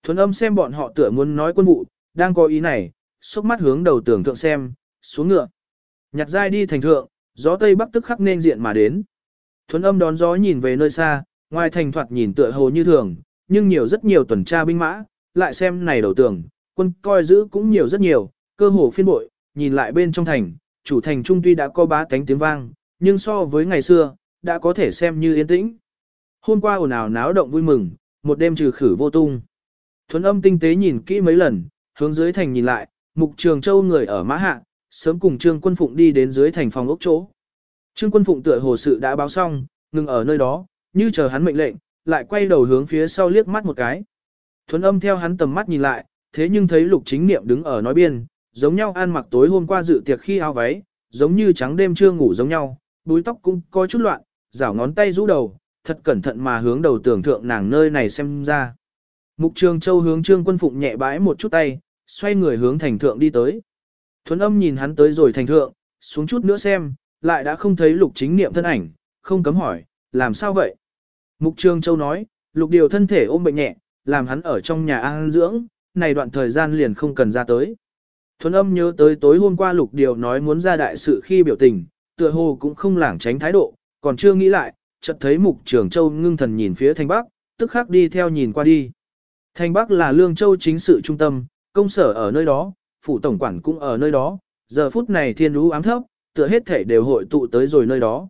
Thuấn âm xem bọn họ tựa muốn nói quân vụ, đang có ý này, xúc mắt hướng đầu tưởng thượng xem, xuống ngựa. Nhặt dai đi thành thượng, gió tây bắc tức khắc nên diện mà đến. Thuấn âm đón gió nhìn về nơi xa, ngoài thành thoạt nhìn tựa hồ như thường, nhưng nhiều rất nhiều tuần tra binh mã, lại xem này đầu tường, quân coi giữ cũng nhiều rất nhiều, cơ hồ phiên bội, nhìn lại bên trong thành, chủ thành trung tuy đã có bá tánh tiếng vang, nhưng so với ngày xưa, đã có thể xem như yên tĩnh. Hôm qua ồn ào náo động vui mừng, một đêm trừ khử vô tung. Thuấn âm tinh tế nhìn kỹ mấy lần, hướng dưới thành nhìn lại, mục trường châu người ở mã hạ, sớm cùng trương quân phụng đi đến dưới thành phòng ốc chỗ. Trương quân phụng tựa hồ sự đã báo xong, ngừng ở nơi đó, như chờ hắn mệnh lệnh, lại quay đầu hướng phía sau liếc mắt một cái. Thuấn âm theo hắn tầm mắt nhìn lại, thế nhưng thấy lục chính niệm đứng ở nói biên, giống nhau ăn mặc tối hôm qua dự tiệc khi áo váy, giống như trắng đêm chưa ngủ giống nhau, búi tóc cũng có chút loạn, rảo ngón tay rũ đầu, thật cẩn thận mà hướng đầu tưởng thượng nàng nơi này xem ra. Mục Trường Châu hướng Trương Quân Phụng nhẹ bãi một chút tay, xoay người hướng thành thượng đi tới. Thuấn âm nhìn hắn tới rồi thành thượng, xuống chút nữa xem, lại đã không thấy lục chính niệm thân ảnh, không cấm hỏi, làm sao vậy? Mục Trường Châu nói, lục điều thân thể ôm bệnh nhẹ, làm hắn ở trong nhà an dưỡng, này đoạn thời gian liền không cần ra tới. Thuấn âm nhớ tới tối hôm qua lục điều nói muốn ra đại sự khi biểu tình, tựa hồ cũng không lảng tránh thái độ, còn chưa nghĩ lại, chợt thấy mục trưởng châu ngưng thần nhìn phía thành bắc, tức khắc đi theo nhìn qua đi. Thành bắc là lương châu chính sự trung tâm, công sở ở nơi đó, phủ tổng quản cũng ở nơi đó, giờ phút này thiên lũ ám thấp, tựa hết thể đều hội tụ tới rồi nơi đó.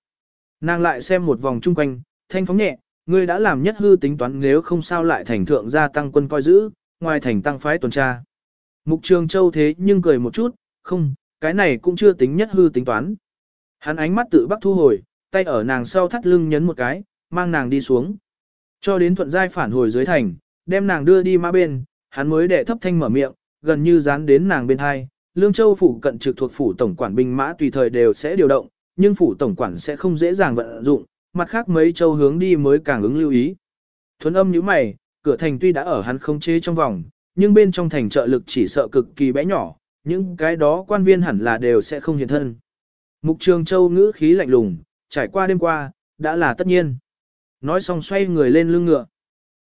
Nàng lại xem một vòng chung quanh, thanh phóng nhẹ, ngươi đã làm nhất hư tính toán nếu không sao lại thành thượng gia tăng quân coi giữ, ngoài thành tăng phái tuần tra. Mục Trường Châu thế nhưng cười một chút, không, cái này cũng chưa tính nhất hư tính toán. Hắn ánh mắt tự bắc thu hồi, tay ở nàng sau thắt lưng nhấn một cái, mang nàng đi xuống. Cho đến thuận giai phản hồi dưới thành, đem nàng đưa đi mã bên, hắn mới đệ thấp thanh mở miệng, gần như dán đến nàng bên hai. Lương Châu phủ cận trực thuộc phủ tổng quản binh mã tùy thời đều sẽ điều động, nhưng phủ tổng quản sẽ không dễ dàng vận dụng, mặt khác mấy châu hướng đi mới càng ứng lưu ý. Thuấn âm như mày, cửa thành tuy đã ở hắn không chế trong vòng, nhưng bên trong thành trợ lực chỉ sợ cực kỳ bé nhỏ, những cái đó quan viên hẳn là đều sẽ không hiện thân. Mục Trường Châu ngữ khí lạnh lùng, trải qua đêm qua, đã là tất nhiên. Nói xong xoay người lên lưng ngựa.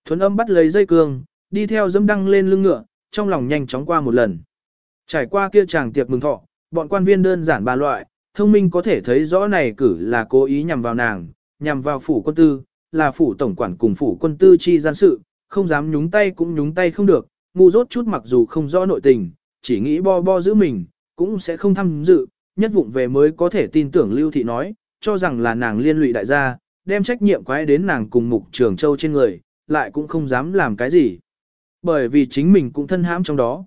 Thuấn âm bắt lấy dây cương, đi theo dâm đăng lên lưng ngựa, trong lòng nhanh chóng qua một lần. Trải qua kia chàng tiệc mừng thọ, bọn quan viên đơn giản ba loại, thông minh có thể thấy rõ này cử là cố ý nhằm vào nàng, nhằm vào phủ quân tư, là phủ tổng quản cùng phủ quân tư chi gian sự, không dám nhúng tay cũng nhúng tay không được, ngu dốt chút mặc dù không rõ nội tình, chỉ nghĩ bo bo giữ mình, cũng sẽ không tham dự, nhất vụng về mới có thể tin tưởng Lưu Thị nói, cho rằng là nàng liên lụy đại gia, đem trách nhiệm quái đến nàng cùng mục trường châu trên người, lại cũng không dám làm cái gì. Bởi vì chính mình cũng thân hãm trong đó.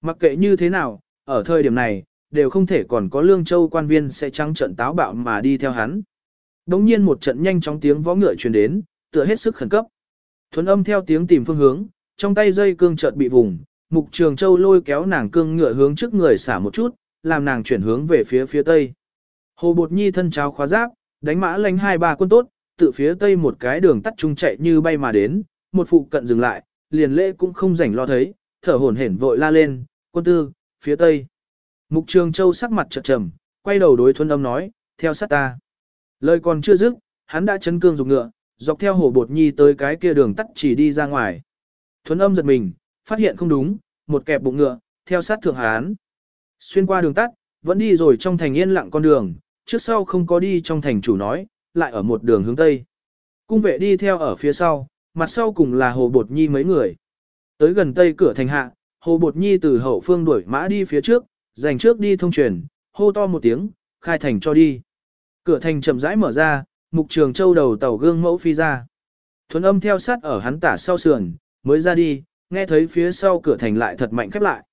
Mặc kệ như thế nào, ở thời điểm này, đều không thể còn có lương châu quan viên sẽ trắng trận táo bạo mà đi theo hắn. Đống nhiên một trận nhanh chóng tiếng võ ngựa truyền đến, tựa hết sức khẩn cấp. Thuấn âm theo tiếng tìm phương hướng, trong tay dây cương chợt bị vùng, mục trường châu lôi kéo nàng cương ngựa hướng trước người xả một chút, làm nàng chuyển hướng về phía phía tây. Hồ Bột Nhi thân cháo khóa giáp, đánh mã lánh hai ba quân tốt, tự phía tây một cái đường tắt trung chạy như bay mà đến, một phụ cận dừng lại, liền lễ cũng không rảnh lo thấy, thở hổn hển vội la lên, quân tư, phía tây. Mục Trường Châu sắc mặt chợt trầm, quay đầu đối Thuấn Âm nói, theo sát ta. Lời còn chưa dứt, hắn đã chấn cương dục ngựa, dọc theo hồ bột nhi tới cái kia đường tắt chỉ đi ra ngoài. Thuấn Âm giật mình, phát hiện không đúng, một kẹp bụng ngựa, theo sát thượng hán. Xuyên qua đường tắt, vẫn đi rồi trong thành yên lặng con đường, trước sau không có đi trong thành chủ nói, lại ở một đường hướng tây. Cung vệ đi theo ở phía sau, mặt sau cùng là hồ bột nhi mấy người. Tới gần tây cửa thành hạ, hồ bột nhi từ hậu phương đuổi mã đi phía trước, dành trước đi thông truyền, hô to một tiếng, khai thành cho đi. Cửa thành chậm rãi mở ra, mục trường châu đầu tàu gương mẫu phi ra. Thuấn âm theo sát ở hắn tả sau sườn, mới ra đi, nghe thấy phía sau cửa thành lại thật mạnh khép lại.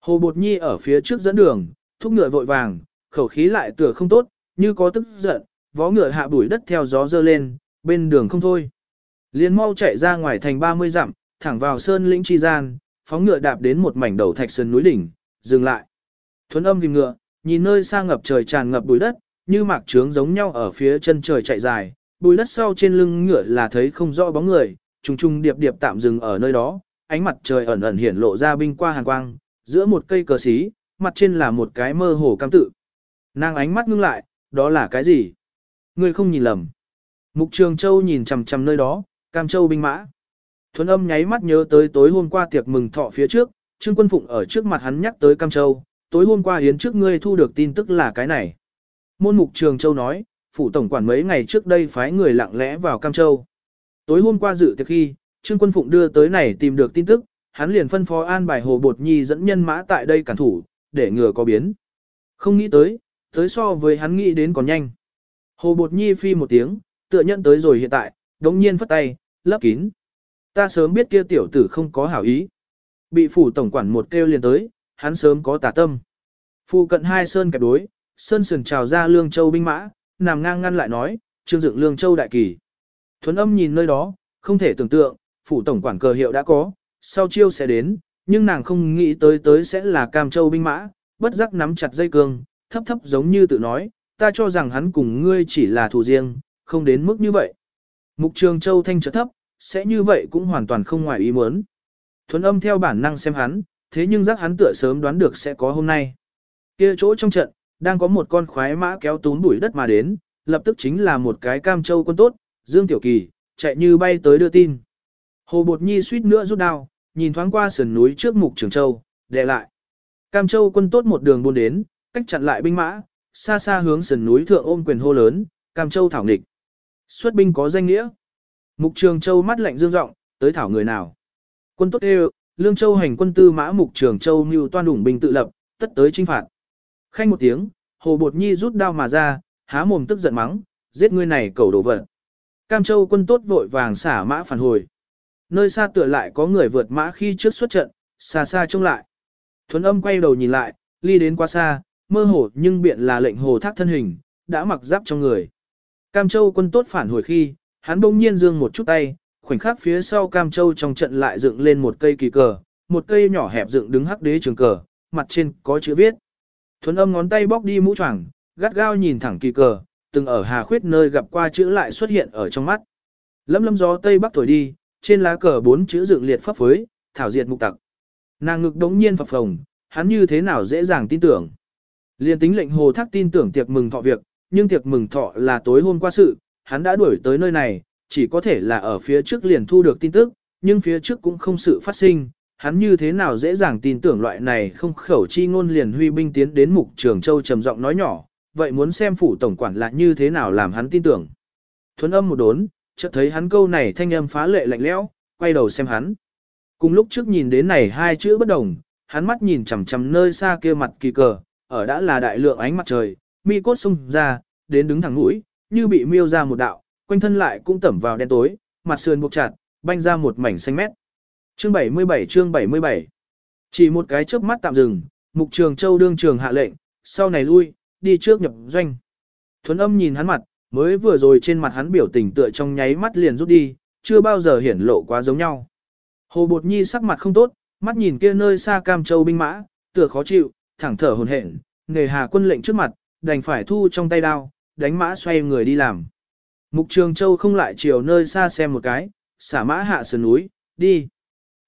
Hồ Bột Nhi ở phía trước dẫn đường, thúc ngựa vội vàng, khẩu khí lại tựa không tốt, như có tức giận, vó ngựa hạ bụi đất theo gió dơ lên, bên đường không thôi. Liên mau chạy ra ngoài thành 30 dặm, thẳng vào sơn lĩnh chi gian, phóng ngựa đạp đến một mảnh đầu thạch sơn núi đỉnh, dừng lại. Thuấn âm tìm ngựa, nhìn nơi xa ngập trời tràn ngập bụi đất, như mạc trướng giống nhau ở phía chân trời chạy dài, bụi đất sau trên lưng ngựa là thấy không rõ bóng người, trùng trùng điệp điệp tạm dừng ở nơi đó, ánh mặt trời ẩn ẩn hiển lộ ra binh qua hàn quang, giữa một cây cờ xí, mặt trên là một cái mơ hồ cam tự. Nàng ánh mắt ngưng lại, đó là cái gì? Ngươi không nhìn lầm. Mục Trường Châu nhìn chằm chằm nơi đó, Cam Châu binh mã. Thuấn âm nháy mắt nhớ tới tối hôm qua tiệc mừng thọ phía trước, Trương Quân Phụng ở trước mặt hắn nhắc tới Cam Châu, tối hôm qua hiến trước ngươi thu được tin tức là cái này. Môn Mục Trường Châu nói, phủ tổng quản mấy ngày trước đây phái người lặng lẽ vào Cam Châu. Tối hôm qua dự tiệc khi, Trương Quân Phụng đưa tới này tìm được tin tức, hắn liền phân phó an bài Hồ Bột Nhi dẫn nhân mã tại đây cản thủ, để ngừa có biến. Không nghĩ tới, tới so với hắn nghĩ đến còn nhanh. Hồ Bột Nhi phi một tiếng, tựa nhận tới rồi hiện tại, đống nhiên phất tay, lấp kín. Ta sớm biết kia tiểu tử không có hảo ý. Bị phủ tổng quản một kêu liền tới, hắn sớm có tà tâm. Phu cận hai sơn kẹp đối, sơn sườn trào ra lương châu binh mã, nằm ngang ngăn lại nói, trương dựng lương châu đại kỳ. Thuấn âm nhìn nơi đó, không thể tưởng tượng, phủ tổng quản cờ hiệu đã có, sau chiêu sẽ đến, nhưng nàng không nghĩ tới tới sẽ là cam châu binh mã, bất giác nắm chặt dây cương, thấp thấp giống như tự nói, ta cho rằng hắn cùng ngươi chỉ là thù riêng, không đến mức như vậy. Mục trường châu thanh trở thấp, sẽ như vậy cũng hoàn toàn không ngoài ý muốn. Thuấn âm theo bản năng xem hắn, thế nhưng giác hắn tựa sớm đoán được sẽ có hôm nay. Kia chỗ trong trận, đang có một con khoái mã kéo tún đuổi đất mà đến, lập tức chính là một cái cam châu quân tốt, Dương Tiểu Kỳ, chạy như bay tới đưa tin. Hồ Bột Nhi suýt nữa rút đao, nhìn thoáng qua sườn núi trước mục trường châu, đè lại. Cam Châu quân tốt một đường buôn đến, cách chặn lại binh mã, xa xa hướng sườn núi thượng ôm quyền hô lớn, Cam Châu thảo nghịch. Xuất binh có danh nghĩa. Mục Trường Châu mắt lạnh dương rộng, tới thảo người nào. Quân tốt đều, Lương Châu hành quân tư mã Mục Trường Châu mưu toan đủng binh tự lập, tất tới chinh phạt. Khanh một tiếng, Hồ Bột Nhi rút đao mà ra, há mồm tức giận mắng, giết ngươi này cầu đồ vật. Cam Châu quân tốt vội vàng xả mã phản hồi. Nơi xa tựa lại có người vượt mã khi trước xuất trận, xa xa trông lại. Thuấn âm quay đầu nhìn lại, ly đến quá xa, mơ hồ nhưng biện là lệnh hồ thác thân hình, đã mặc giáp trong người. Cam Châu quân tốt phản hồi khi, hắn bỗng nhiên dương một chút tay, khoảnh khắc phía sau Cam Châu trong trận lại dựng lên một cây kỳ cờ, một cây nhỏ hẹp dựng đứng hắc đế trường cờ, mặt trên có chữ viết. Thuấn âm ngón tay bóc đi mũ choàng, gắt gao nhìn thẳng kỳ cờ, từng ở hà khuyết nơi gặp qua chữ lại xuất hiện ở trong mắt. Lâm lâm gió tây bắc thổi đi, trên lá cờ bốn chữ dựng liệt pháp phối, thảo diệt mục tặc. Nàng ngực đống nhiên phập phồng, hắn như thế nào dễ dàng tin tưởng. Liên tính lệnh hồ thác tin tưởng tiệc mừng thọ việc, nhưng tiệc mừng thọ là tối hôm qua sự, hắn đã đuổi tới nơi này, chỉ có thể là ở phía trước liền thu được tin tức, nhưng phía trước cũng không sự phát sinh, hắn như thế nào dễ dàng tin tưởng loại này không khẩu chi ngôn liền huy binh tiến đến mục trường châu trầm giọng nói nhỏ, vậy muốn xem phủ tổng quản là như thế nào làm hắn tin tưởng. Thuấn âm một đốn, chợt thấy hắn câu này thanh âm phá lệ lạnh lẽo, quay đầu xem hắn. Cùng lúc trước nhìn đến này hai chữ bất đồng, hắn mắt nhìn chằm chằm nơi xa kia mặt kỳ cờ, ở đã là đại lượng ánh mặt trời, mi cốt sung ra, đến đứng thẳng mũi, như bị miêu ra một đạo, quanh thân lại cũng tẩm vào đen tối, mặt sườn buộc chặt, banh ra một mảnh xanh mét. Chương 77 chương 77 Chỉ một cái chớp mắt tạm dừng, mục trường châu đương trường hạ lệnh, sau này lui, đi trước nhập doanh. Thuấn âm nhìn hắn mặt, mới vừa rồi trên mặt hắn biểu tình tựa trong nháy mắt liền rút đi, chưa bao giờ hiển lộ quá giống nhau. Hồ Bột Nhi sắc mặt không tốt, mắt nhìn kia nơi xa Cam Châu binh mã, tựa khó chịu, thẳng thở hồn hển, nghề hà quân lệnh trước mặt, đành phải thu trong tay đao, đánh mã xoay người đi làm. Mục Trường Châu không lại chiều nơi xa xem một cái, xả mã hạ sườn núi, đi.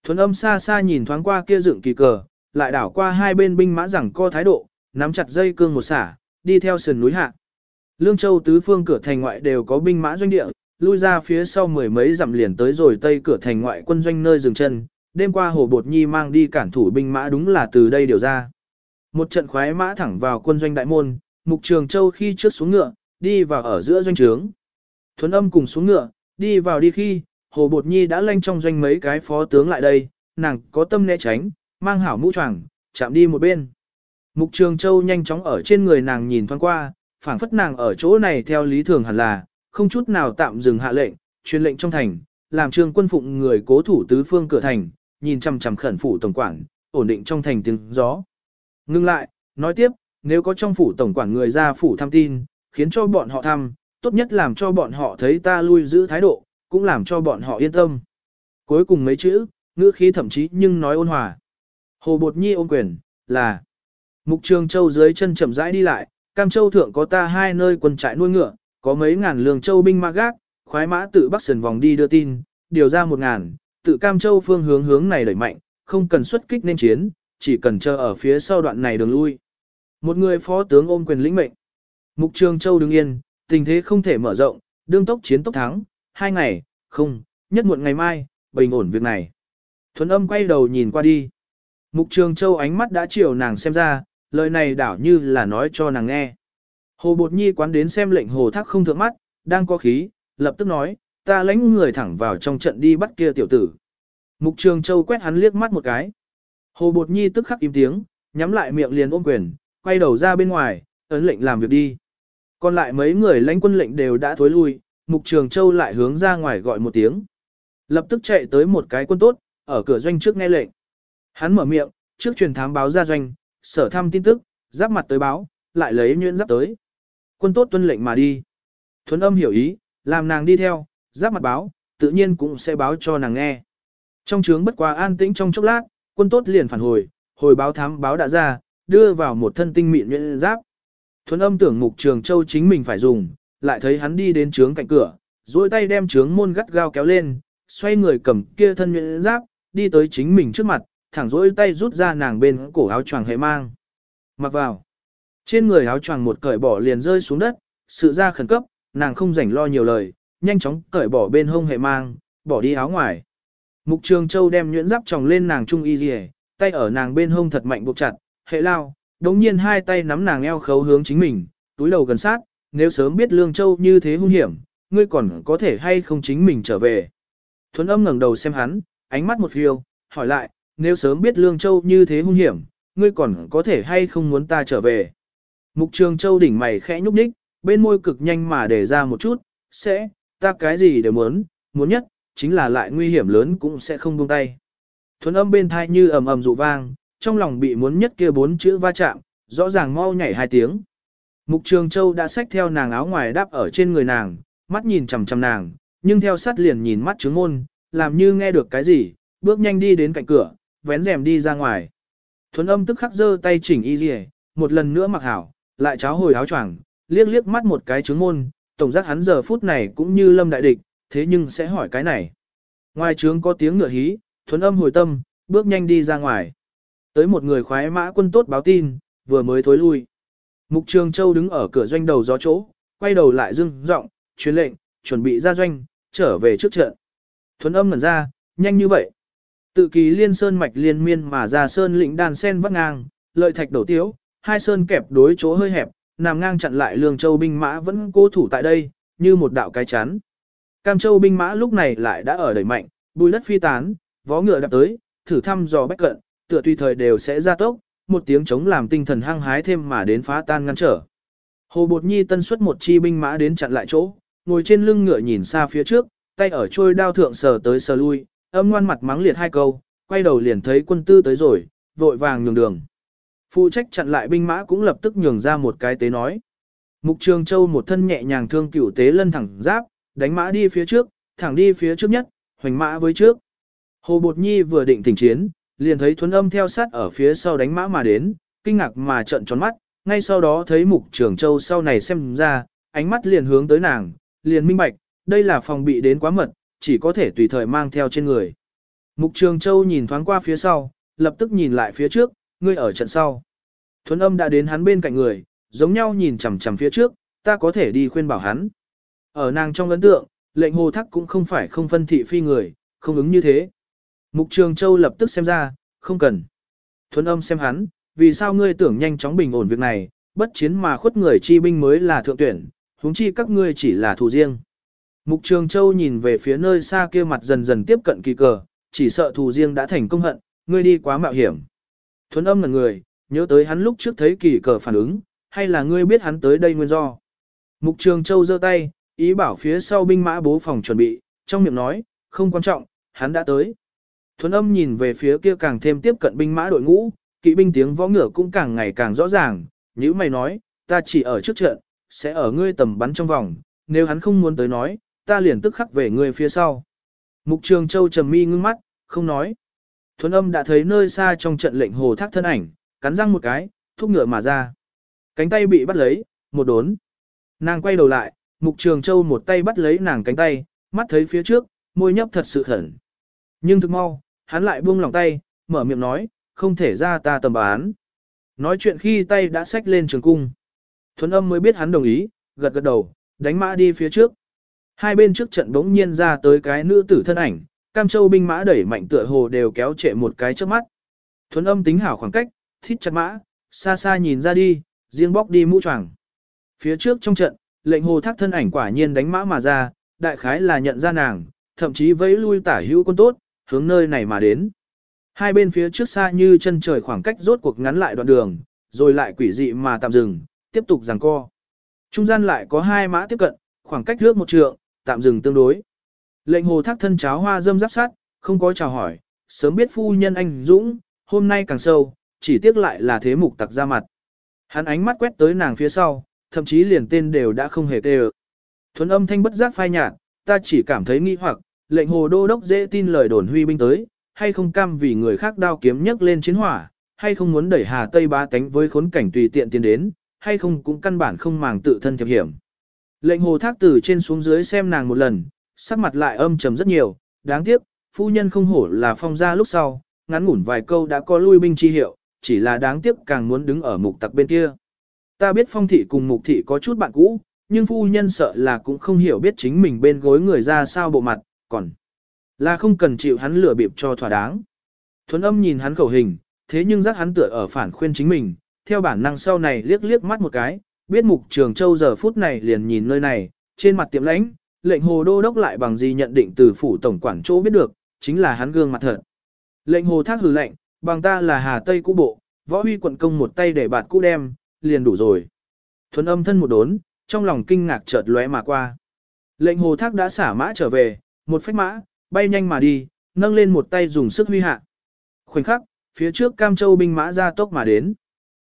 Thuấn âm xa xa nhìn thoáng qua kia dựng kỳ cờ, lại đảo qua hai bên binh mã rằng co thái độ, nắm chặt dây cương một xả, đi theo sườn núi hạ. Lương Châu tứ phương cửa thành ngoại đều có binh mã doanh địa, lui ra phía sau mười mấy dặm liền tới rồi tây cửa thành ngoại quân doanh nơi dừng chân, đêm qua Hồ Bột Nhi mang đi cản thủ binh mã đúng là từ đây điều ra. Một trận khoái mã thẳng vào quân doanh đại môn, Mục Trường Châu khi trước xuống ngựa, đi vào ở giữa doanh trướng. Thuấn âm cùng xuống ngựa, đi vào đi khi, Hồ Bột Nhi đã lanh trong doanh mấy cái phó tướng lại đây, nàng có tâm né tránh, mang hảo mũ choàng, chạm đi một bên. Mục Trường Châu nhanh chóng ở trên người nàng nhìn thoáng qua, phảng phất nàng ở chỗ này theo lý thường hẳn là, không chút nào tạm dừng hạ lệnh, truyền lệnh trong thành, làm trương quân phụng người cố thủ tứ phương cửa thành, nhìn chằm chằm khẩn phủ tổng quản, ổn định trong thành tiếng gió. Ngưng lại, nói tiếp, nếu có trong phủ tổng quản người ra phủ thăm tin, khiến cho bọn họ thăm, tốt nhất làm cho bọn họ thấy ta lui giữ thái độ, cũng làm cho bọn họ yên tâm. Cuối cùng mấy chữ, ngữ khí thậm chí nhưng nói ôn hòa. Hồ Bột Nhi ôn quyền, là Mục Trường Châu dưới chân chậm rãi đi lại, Cam Châu thượng có ta hai nơi quân trại nuôi ngựa, có mấy ngàn lương châu binh ma gác, khoái mã tự Bắc Sườn vòng đi đưa tin, điều ra một ngàn, tự Cam Châu phương hướng hướng này đẩy mạnh, không cần xuất kích nên chiến, chỉ cần chờ ở phía sau đoạn này đường lui. Một người phó tướng ôm quyền lĩnh mệnh. Mục Trường Châu đứng yên, tình thế không thể mở rộng, đương tốc chiến tốc thắng, hai ngày, không, nhất muộn ngày mai, bình ổn việc này. Thuấn âm quay đầu nhìn qua đi. Mục Trường Châu ánh mắt đã chiều nàng xem ra, lời này đảo như là nói cho nàng nghe. Hồ Bột Nhi quán đến xem lệnh hồ thác không thượng mắt, đang có khí, lập tức nói, ta lãnh người thẳng vào trong trận đi bắt kia tiểu tử. Mục Trường Châu quét hắn liếc mắt một cái. Hồ Bột Nhi tức khắc im tiếng, nhắm lại miệng liền ôm quyền, quay đầu ra bên ngoài, ấn lệnh làm việc đi. Còn lại mấy người lãnh quân lệnh đều đã thối lui, Mục Trường Châu lại hướng ra ngoài gọi một tiếng. Lập tức chạy tới một cái quân tốt, ở cửa doanh trước nghe lệnh. Hắn mở miệng, trước truyền thám báo ra doanh, sở thăm tin tức, giáp mặt tới báo, lại lấy nhuyễn giáp tới. Quân tốt tuân lệnh mà đi. Thuấn âm hiểu ý, làm nàng đi theo, giáp mặt báo, tự nhiên cũng sẽ báo cho nàng nghe. Trong trướng bất quá an tĩnh trong chốc lát, quân tốt liền phản hồi, hồi báo thám báo đã ra, đưa vào một thân tinh mịn nhuyễn giáp. Thuấn âm tưởng mục trường châu chính mình phải dùng, lại thấy hắn đi đến trướng cạnh cửa, duỗi tay đem trướng môn gắt gao kéo lên, xoay người cầm kia thân nhuyễn giáp, đi tới chính mình trước mặt, thẳng duỗi tay rút ra nàng bên cổ áo choàng hệ mang. Mặc vào. Trên người áo choàng một cởi bỏ liền rơi xuống đất, sự ra khẩn cấp, nàng không rảnh lo nhiều lời, nhanh chóng cởi bỏ bên hông hệ mang, bỏ đi áo ngoài. Mục Trường Châu đem nhuyễn giáp tròng lên nàng trung y rìa, tay ở nàng bên hông thật mạnh buộc chặt, hệ lao, đống nhiên hai tay nắm nàng eo khấu hướng chính mình, túi đầu gần sát, nếu sớm biết Lương Châu như thế hung hiểm, ngươi còn có thể hay không chính mình trở về. Thuấn âm ngẩng đầu xem hắn, ánh mắt một phiêu, hỏi lại, nếu sớm biết Lương Châu như thế hung hiểm, ngươi còn có thể hay không muốn ta trở về. Mục Trường Châu đỉnh mày khẽ nhúc nhích, bên môi cực nhanh mà để ra một chút, sẽ, ta cái gì đều muốn, muốn nhất, chính là lại nguy hiểm lớn cũng sẽ không buông tay. Thuấn âm bên thai như ầm ầm rụ vang, trong lòng bị muốn nhất kia bốn chữ va chạm, rõ ràng mau nhảy hai tiếng. Mục Trường Châu đã xách theo nàng áo ngoài đáp ở trên người nàng, mắt nhìn chằm chằm nàng, nhưng theo sát liền nhìn mắt trướng môn, làm như nghe được cái gì, bước nhanh đi đến cạnh cửa, vén rèm đi ra ngoài. Thuấn âm tức khắc giơ tay chỉnh y rìa, một lần nữa mặc hảo, lại cháo hồi áo choàng, liếc liếc mắt một cái trướng môn, tổng giác hắn giờ phút này cũng như lâm đại địch, thế nhưng sẽ hỏi cái này. Ngoài trướng có tiếng ngựa hí, thuấn âm hồi tâm, bước nhanh đi ra ngoài. Tới một người khoái mã quân tốt báo tin, vừa mới thối lui. Mục Trường Châu đứng ở cửa doanh đầu gió chỗ, quay đầu lại dưng giọng, truyền lệnh, chuẩn bị ra doanh, trở về trước trận. Thuấn âm ngẩn ra, nhanh như vậy. Tự kỳ liên sơn mạch liên miên mà ra sơn lĩnh đàn sen vắt ngang, lợi thạch đổ tiếu, hai sơn kẹp đối chỗ hơi hẹp, nằm ngang chặn lại lương châu binh mã vẫn cố thủ tại đây, như một đạo cái chắn. Cam Châu binh mã lúc này lại đã ở đẩy mạnh, bùi đất phi tán, vó ngựa đạp tới, thử thăm dò bách cận, tựa tùy thời đều sẽ ra tốc, một tiếng chống làm tinh thần hăng hái thêm mà đến phá tan ngăn trở. Hồ Bột Nhi tân xuất một chi binh mã đến chặn lại chỗ, ngồi trên lưng ngựa nhìn xa phía trước, tay ở trôi đao thượng sờ tới sờ lui, âm ngoan mặt mắng liệt hai câu, quay đầu liền thấy quân tư tới rồi, vội vàng nhường đường. Phụ trách chặn lại binh mã cũng lập tức nhường ra một cái tế nói. Mục Trường Châu một thân nhẹ nhàng thương cửu tế lân thẳng giáp, đánh mã đi phía trước, thẳng đi phía trước nhất, hoành mã với trước. Hồ Bột Nhi vừa định tỉnh chiến, liền thấy thuấn âm theo sát ở phía sau đánh mã mà đến, kinh ngạc mà trợn tròn mắt, ngay sau đó thấy Mục Trường Châu sau này xem ra, ánh mắt liền hướng tới nàng, liền minh bạch, đây là phòng bị đến quá mật, chỉ có thể tùy thời mang theo trên người. Mục Trường Châu nhìn thoáng qua phía sau, lập tức nhìn lại phía trước, ngươi ở trận sau. Thuấn âm đã đến hắn bên cạnh người, giống nhau nhìn chằm chằm phía trước, ta có thể đi khuyên bảo hắn. Ở nàng trong ấn tượng, lệnh hồ thắc cũng không phải không phân thị phi người, không ứng như thế. Mục Trường Châu lập tức xem ra, không cần. Thuấn âm xem hắn, vì sao ngươi tưởng nhanh chóng bình ổn việc này, bất chiến mà khuất người chi binh mới là thượng tuyển, huống chi các ngươi chỉ là thủ riêng. Mục Trường Châu nhìn về phía nơi xa kia mặt dần dần tiếp cận kỳ cờ, chỉ sợ thù riêng đã thành công hận, ngươi đi quá mạo hiểm. Thuấn âm là người, nhớ tới hắn lúc trước thấy kỳ cờ phản ứng, hay là ngươi biết hắn tới đây nguyên do. Mục Trường Châu giơ tay, ý bảo phía sau binh mã bố phòng chuẩn bị, trong miệng nói, không quan trọng, hắn đã tới. Thuấn âm nhìn về phía kia càng thêm tiếp cận binh mã đội ngũ, kỵ binh tiếng võ ngựa cũng càng ngày càng rõ ràng, như mày nói, ta chỉ ở trước trận, sẽ ở ngươi tầm bắn trong vòng, nếu hắn không muốn tới nói, ta liền tức khắc về ngươi phía sau. Mục Trường Châu trầm mi ngưng mắt, không nói. Thuấn âm đã thấy nơi xa trong trận lệnh hồ thác thân ảnh, cắn răng một cái, thúc ngựa mà ra. Cánh tay bị bắt lấy, một đốn. Nàng quay đầu lại, Mục Trường Châu một tay bắt lấy nàng cánh tay, mắt thấy phía trước, môi nhấp thật sự khẩn. Nhưng thực mau, hắn lại buông lòng tay, mở miệng nói, không thể ra ta tầm bán. Nói chuyện khi tay đã xách lên trường cung. Thuấn âm mới biết hắn đồng ý, gật gật đầu, đánh mã đi phía trước. Hai bên trước trận bỗng nhiên ra tới cái nữ tử thân ảnh, Cam Châu binh mã đẩy mạnh tựa hồ đều kéo trệ một cái trước mắt. Thuấn âm tính hảo khoảng cách, thít chặt mã, xa xa nhìn ra đi, riêng bóc đi mũ choàng. Phía trước trong trận, lệnh hồ thác thân ảnh quả nhiên đánh mã mà ra, đại khái là nhận ra nàng, thậm chí vẫy lui tả hữu quân tốt, hướng nơi này mà đến. Hai bên phía trước xa như chân trời khoảng cách rốt cuộc ngắn lại đoạn đường, rồi lại quỷ dị mà tạm dừng, tiếp tục giằng co. Trung gian lại có hai mã tiếp cận, khoảng cách trước một trượng, tạm dừng tương đối. Lệnh hồ thác thân cháo hoa dâm giáp sát, không có chào hỏi, sớm biết phu nhân anh Dũng, hôm nay càng sâu, chỉ tiếc lại là thế mục tặc ra mặt. Hắn ánh mắt quét tới nàng phía sau, thậm chí liền tên đều đã không hề tê Thuấn âm thanh bất giác phai nhạt, ta chỉ cảm thấy nghi hoặc, lệnh hồ đô đốc dễ tin lời đồn huy binh tới, hay không cam vì người khác đao kiếm nhấc lên chiến hỏa, hay không muốn đẩy Hà Tây ba tánh với khốn cảnh tùy tiện tiến đến, hay không cũng căn bản không màng tự thân thiệp hiểm. Lệnh hồ thác từ trên xuống dưới xem nàng một lần, sắc mặt lại âm trầm rất nhiều, đáng tiếc, phu nhân không hổ là phong gia lúc sau, ngắn ngủn vài câu đã có lui binh chi hiệu, chỉ là đáng tiếc càng muốn đứng ở mục tặc bên kia. Ta biết phong thị cùng mục thị có chút bạn cũ, nhưng phu nhân sợ là cũng không hiểu biết chính mình bên gối người ra sao bộ mặt, còn là không cần chịu hắn lừa bịp cho thỏa đáng. Thuấn âm nhìn hắn khẩu hình, thế nhưng giác hắn tựa ở phản khuyên chính mình, theo bản năng sau này liếc liếc mắt một cái, biết mục trường châu giờ phút này liền nhìn nơi này, trên mặt tiệm lãnh, lệnh hồ đô đốc lại bằng gì nhận định từ phủ tổng quản chỗ biết được, chính là hắn gương mặt thật. Lệnh hồ thác hừ lệnh, bằng ta là Hà Tây cũ bộ, võ huy quận công một tay để bạt cũ đem, liền đủ rồi. Thuấn âm thân một đốn, trong lòng kinh ngạc chợt lóe mà qua. Lệnh hồ thác đã xả mã trở về, một phách mã, bay nhanh mà đi, nâng lên một tay dùng sức huy hạ. Khoảnh khắc, phía trước Cam Châu binh mã ra tốc mà đến.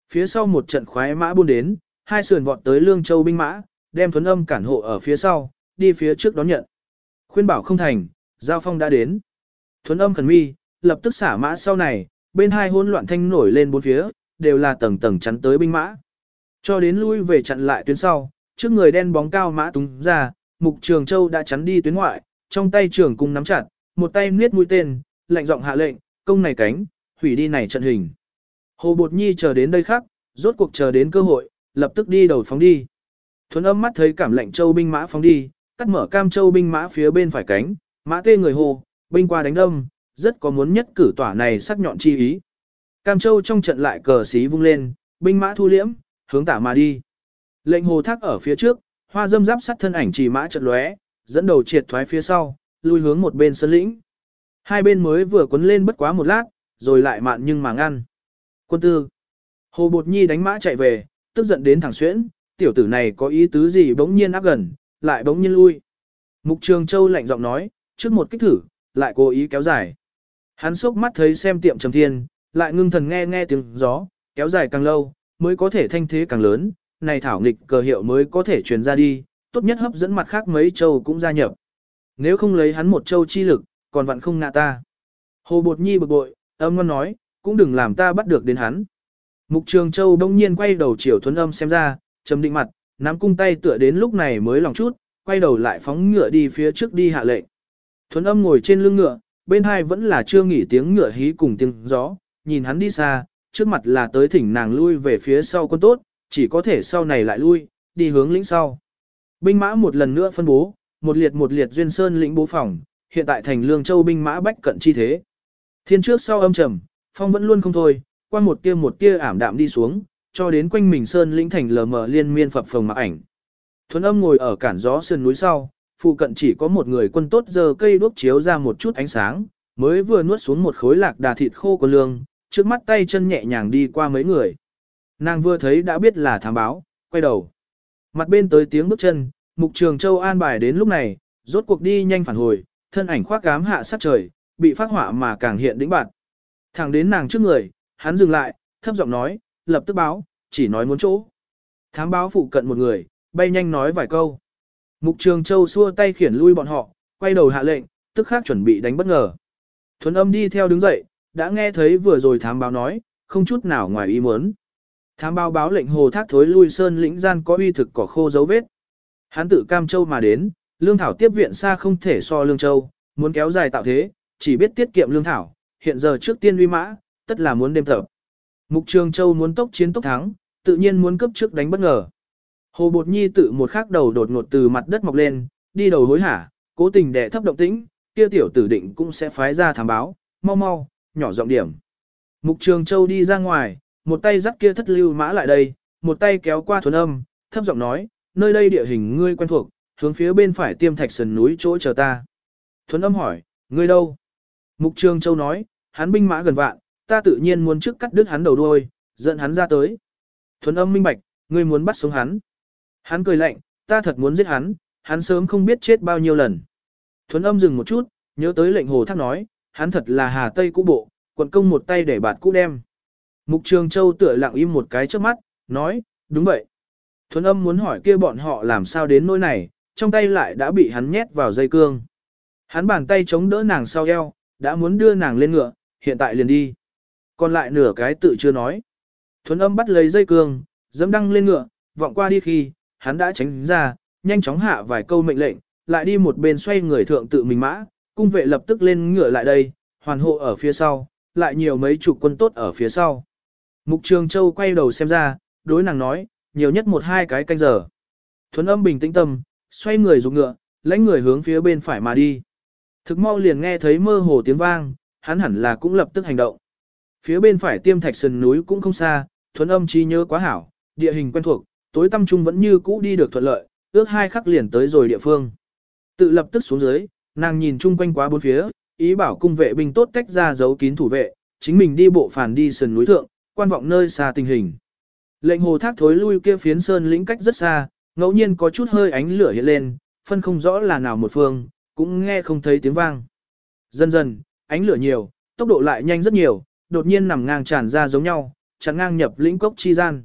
Phía sau một trận khoái mã buôn đến, hai sườn vọt tới Lương Châu binh mã, đem thuấn âm cản hộ ở phía sau, đi phía trước đón nhận. Khuyên bảo không thành, giao phong đã đến. Thuấn âm khẩn mi, lập tức xả mã sau này, bên hai hỗn loạn thanh nổi lên bốn phía, đều là tầng tầng chắn tới binh mã. Cho đến lui về chặn lại tuyến sau, trước người đen bóng cao mã túng ra, mục trường châu đã chắn đi tuyến ngoại, trong tay trường cung nắm chặt, một tay niết mũi tên, lạnh giọng hạ lệnh, công này cánh, hủy đi này trận hình. Hồ Bột Nhi chờ đến đây khác, rốt cuộc chờ đến cơ hội, lập tức đi đầu phóng đi. Thuấn âm mắt thấy cảm lệnh châu binh mã phóng đi, cắt mở cam châu binh mã phía bên phải cánh, mã tê người hồ, binh qua đánh đông, rất có muốn nhất cử tỏa này sắc nhọn chi ý. Cam châu trong trận lại cờ xí vung lên, binh mã thu liễm, hướng tả mà đi. Lệnh hồ thác ở phía trước, hoa dâm giáp sắt thân ảnh chỉ mã trận lóe, dẫn đầu triệt thoái phía sau, lui hướng một bên sơn lĩnh. Hai bên mới vừa quấn lên bất quá một lát, rồi lại mạn nhưng mà ngăn. Quân tư. Hồ Bột Nhi đánh mã chạy về, tức giận đến thẳng xuyễn, tiểu tử này có ý tứ gì bỗng nhiên áp gần, lại bỗng nhiên lui. Mục Trường Châu lạnh giọng nói, trước một kích thử, lại cố ý kéo dài. Hắn sốc mắt thấy xem tiệm trầm thiên, lại ngưng thần nghe nghe tiếng gió, kéo dài càng lâu, mới có thể thanh thế càng lớn, này thảo nghịch cờ hiệu mới có thể truyền ra đi, tốt nhất hấp dẫn mặt khác mấy châu cũng gia nhập. Nếu không lấy hắn một châu chi lực, còn vặn không ngạ ta. Hồ Bột Nhi bực bội, âm ngon nói, cũng đừng làm ta bắt được đến hắn. Mục Trường Châu đông nhiên quay đầu chiều thuấn âm xem ra, trầm định mặt, nắm cung tay tựa đến lúc này mới lòng chút, quay đầu lại phóng ngựa đi phía trước đi hạ lệnh. Thuấn âm ngồi trên lưng ngựa, bên hai vẫn là chưa nghỉ tiếng ngựa hí cùng tiếng gió, nhìn hắn đi xa, trước mặt là tới thỉnh nàng lui về phía sau quân tốt, chỉ có thể sau này lại lui, đi hướng lĩnh sau. Binh mã một lần nữa phân bố, một liệt một liệt duyên sơn lĩnh bố phòng, hiện tại thành lương châu binh mã bách cận chi thế. Thiên trước sau âm trầm, phong vẫn luôn không thôi, qua một tia một tia ảm đạm đi xuống, cho đến quanh mình sơn lĩnh thành lờ mờ liên miên phập phồng mặc ảnh. Thuấn âm ngồi ở cản gió sườn núi sau, phụ cận chỉ có một người quân tốt giờ cây đuốc chiếu ra một chút ánh sáng, mới vừa nuốt xuống một khối lạc đà thịt khô của lương, trước mắt tay chân nhẹ nhàng đi qua mấy người. Nàng vừa thấy đã biết là thám báo, quay đầu. Mặt bên tới tiếng bước chân, mục trường châu an bài đến lúc này, rốt cuộc đi nhanh phản hồi, thân ảnh khoác gám hạ sát trời, bị phát hỏa mà càng hiện đĩnh bạn. Thẳng đến nàng trước người, hắn dừng lại, thấp giọng nói, lập tức báo, chỉ nói muốn chỗ. Thám báo phụ cận một người, bay nhanh nói vài câu. Mục Trường Châu xua tay khiển lui bọn họ, quay đầu hạ lệnh, tức khắc chuẩn bị đánh bất ngờ. Thuấn âm đi theo đứng dậy, đã nghe thấy vừa rồi thám báo nói, không chút nào ngoài ý muốn. Thám báo báo lệnh hồ thác thối lui sơn lĩnh gian có uy thực cỏ khô dấu vết. Hắn tự Cam Châu mà đến, lương thảo tiếp viện xa không thể so lương châu, muốn kéo dài tạo thế, chỉ biết tiết kiệm lương thảo, hiện giờ trước tiên uy mã, tất là muốn đêm tập. Mục Trường Châu muốn tốc chiến tốc thắng, tự nhiên muốn cấp trước đánh bất ngờ. Hồ Bột Nhi tự một khắc đầu đột ngột từ mặt đất mọc lên, đi đầu hối hả, cố tình đè thấp động tĩnh, kia tiểu tử định cũng sẽ phái ra thám báo, mau mau, nhỏ giọng điểm. Mục Trường Châu đi ra ngoài, một tay dắt kia thất lưu mã lại đây, một tay kéo qua thuần âm, thấp giọng nói, nơi đây địa hình ngươi quen thuộc, hướng phía bên phải tiêm thạch sườn núi chỗ chờ ta. Thuần âm hỏi, ngươi đâu? Mục Trường Châu nói, hắn binh mã gần vạn, ta tự nhiên muốn trước cắt đứt hắn đầu đuôi, dẫn hắn ra tới. Thuần âm minh bạch, ngươi muốn bắt sống hắn. Hắn cười lạnh, ta thật muốn giết hắn, hắn sớm không biết chết bao nhiêu lần. Thuấn âm dừng một chút, nhớ tới lệnh hồ thác nói, hắn thật là hà tây cũ bộ, quận công một tay để bạt cũ đem. Mục Trường Châu tựa lặng im một cái trước mắt, nói, đúng vậy. Thuấn âm muốn hỏi kia bọn họ làm sao đến nỗi này, trong tay lại đã bị hắn nhét vào dây cương. Hắn bàn tay chống đỡ nàng sau eo, đã muốn đưa nàng lên ngựa, hiện tại liền đi. Còn lại nửa cái tự chưa nói. Thuấn âm bắt lấy dây cương, dẫm đăng lên ngựa, vọng qua đi khi, hắn đã tránh ra, nhanh chóng hạ vài câu mệnh lệnh, lại đi một bên xoay người thượng tự mình mã, cung vệ lập tức lên ngựa lại đây, hoàn hộ ở phía sau, lại nhiều mấy chục quân tốt ở phía sau. Mục Trường Châu quay đầu xem ra, đối nàng nói, nhiều nhất một hai cái canh giờ. Thuấn âm bình tĩnh tâm, xoay người dùng ngựa, lãnh người hướng phía bên phải mà đi. Thực mau liền nghe thấy mơ hồ tiếng vang, hắn hẳn là cũng lập tức hành động. Phía bên phải tiêm thạch sườn núi cũng không xa, thuấn âm trí nhớ quá hảo, địa hình quen thuộc, tối tâm trung vẫn như cũ đi được thuận lợi, ước hai khắc liền tới rồi địa phương. Tự lập tức xuống dưới, nàng nhìn chung quanh quá bốn phía, ý bảo cung vệ binh tốt cách ra giấu kín thủ vệ, chính mình đi bộ phản đi sườn núi thượng, quan vọng nơi xa tình hình. Lệnh hồ thác thối lui kia phiến sơn lĩnh cách rất xa, ngẫu nhiên có chút hơi ánh lửa hiện lên, phân không rõ là nào một phương, cũng nghe không thấy tiếng vang. Dần dần, ánh lửa nhiều, tốc độ lại nhanh rất nhiều, đột nhiên nằm ngang tràn ra giống nhau, chắn ngang nhập lĩnh cốc chi gian.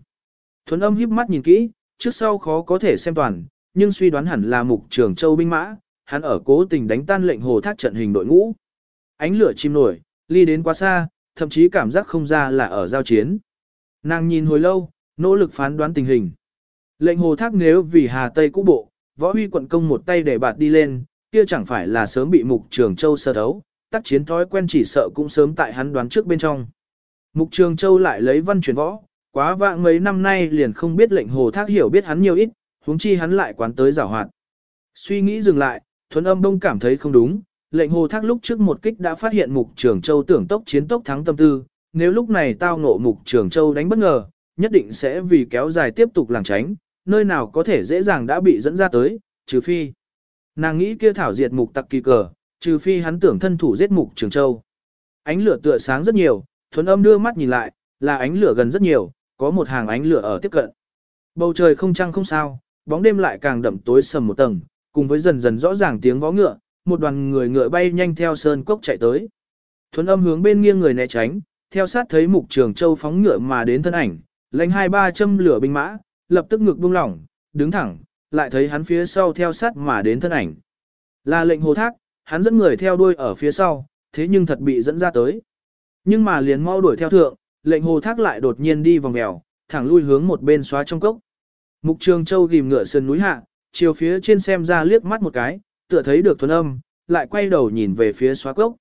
Thuấn âm híp mắt nhìn kỹ, trước sau khó có thể xem toàn, nhưng suy đoán hẳn là mục trường châu binh mã, hắn ở cố tình đánh tan lệnh hồ thác trận hình đội ngũ. Ánh lửa chim nổi, ly đến quá xa, thậm chí cảm giác không ra là ở giao chiến. Nàng nhìn hồi lâu, nỗ lực phán đoán tình hình. Lệnh hồ thác nếu vì Hà Tây cũ bộ, võ huy quận công một tay để bạt đi lên, kia chẳng phải là sớm bị mục trường châu sơ đấu, tác chiến thói quen chỉ sợ cũng sớm tại hắn đoán trước bên trong. Mục trường châu lại lấy văn chuyển võ, quá vạng mấy năm nay liền không biết lệnh hồ thác hiểu biết hắn nhiều ít, huống chi hắn lại quán tới giảo hoạt. Suy nghĩ dừng lại, thuấn âm đông cảm thấy không đúng, lệnh hồ thác lúc trước một kích đã phát hiện mục trường châu tưởng tốc chiến tốc thắng tâm tư, nếu lúc này tao ngộ mục trường châu đánh bất ngờ, nhất định sẽ vì kéo dài tiếp tục làng tránh, nơi nào có thể dễ dàng đã bị dẫn ra tới, trừ phi. Nàng nghĩ kia thảo diệt mục tặc kỳ cờ, trừ phi hắn tưởng thân thủ giết mục trường châu. Ánh lửa tựa sáng rất nhiều, thuần âm đưa mắt nhìn lại, là ánh lửa gần rất nhiều, có một hàng ánh lửa ở tiếp cận. Bầu trời không trăng không sao, bóng đêm lại càng đậm tối sầm một tầng, cùng với dần dần rõ ràng tiếng vó ngựa, một đoàn người ngựa bay nhanh theo sơn cốc chạy tới. Thuấn âm hướng bên nghiêng người né tránh, theo sát thấy mục trường châu phóng ngựa mà đến thân ảnh, lãnh hai ba châm lửa binh mã, lập tức ngực buông lỏng, đứng thẳng, lại thấy hắn phía sau theo sát mà đến thân ảnh. Là lệnh hồ thác, hắn dẫn người theo đuôi ở phía sau, thế nhưng thật bị dẫn ra tới. Nhưng mà liền mau đuổi theo thượng, lệnh hồ thác lại đột nhiên đi vòng mèo, thẳng lui hướng một bên xóa trong cốc. Mục trường châu ghim ngựa sơn núi hạ, chiều phía trên xem ra liếc mắt một cái, tựa thấy được thuần âm, lại quay đầu nhìn về phía xóa cốc.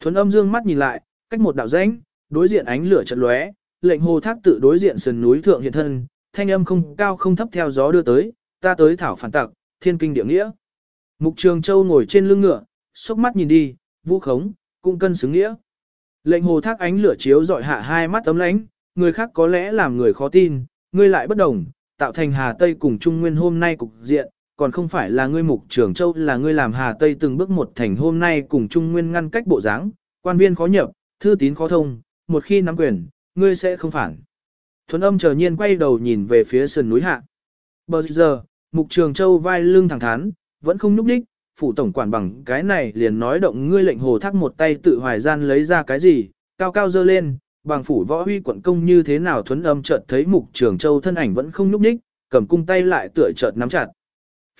Thuần âm dương mắt nhìn lại, cách một đạo rãnh, đối diện ánh lửa chợt lóe, lệnh hồ thác tự đối diện sườn núi thượng hiện thân, thanh âm không cao không thấp theo gió đưa tới, ta tới thảo phản tặc, thiên kinh địa nghĩa. Mục Trường Châu ngồi trên lưng ngựa, sốc mắt nhìn đi, vũ khống, cũng cân xứng nghĩa. Lệnh hồ thác ánh lửa chiếu dọi hạ hai mắt ấm lánh, người khác có lẽ làm người khó tin, ngươi lại bất đồng, tạo thành Hà Tây cùng Trung Nguyên hôm nay cục diện, còn không phải là ngươi mục Trường Châu là ngươi làm Hà Tây từng bước một thành hôm nay cùng Trung Nguyên ngăn cách bộ dáng, quan viên khó nhập, thư tín khó thông, một khi nắm quyền, ngươi sẽ không phản. Thuấn âm chờ nhiên quay đầu nhìn về phía sườn núi hạ. Bờ giờ, Mục Trường Châu vai lưng thẳng thắn, vẫn không nhúc đích, phủ tổng quản bằng cái này liền nói động ngươi lệnh hồ thác một tay tự hoài gian lấy ra cái gì, cao cao dơ lên, bằng phủ võ huy quận công như thế nào thuấn âm chợt thấy Mục Trường Châu thân ảnh vẫn không nhúc nhích, cầm cung tay lại tựa chợt nắm chặt.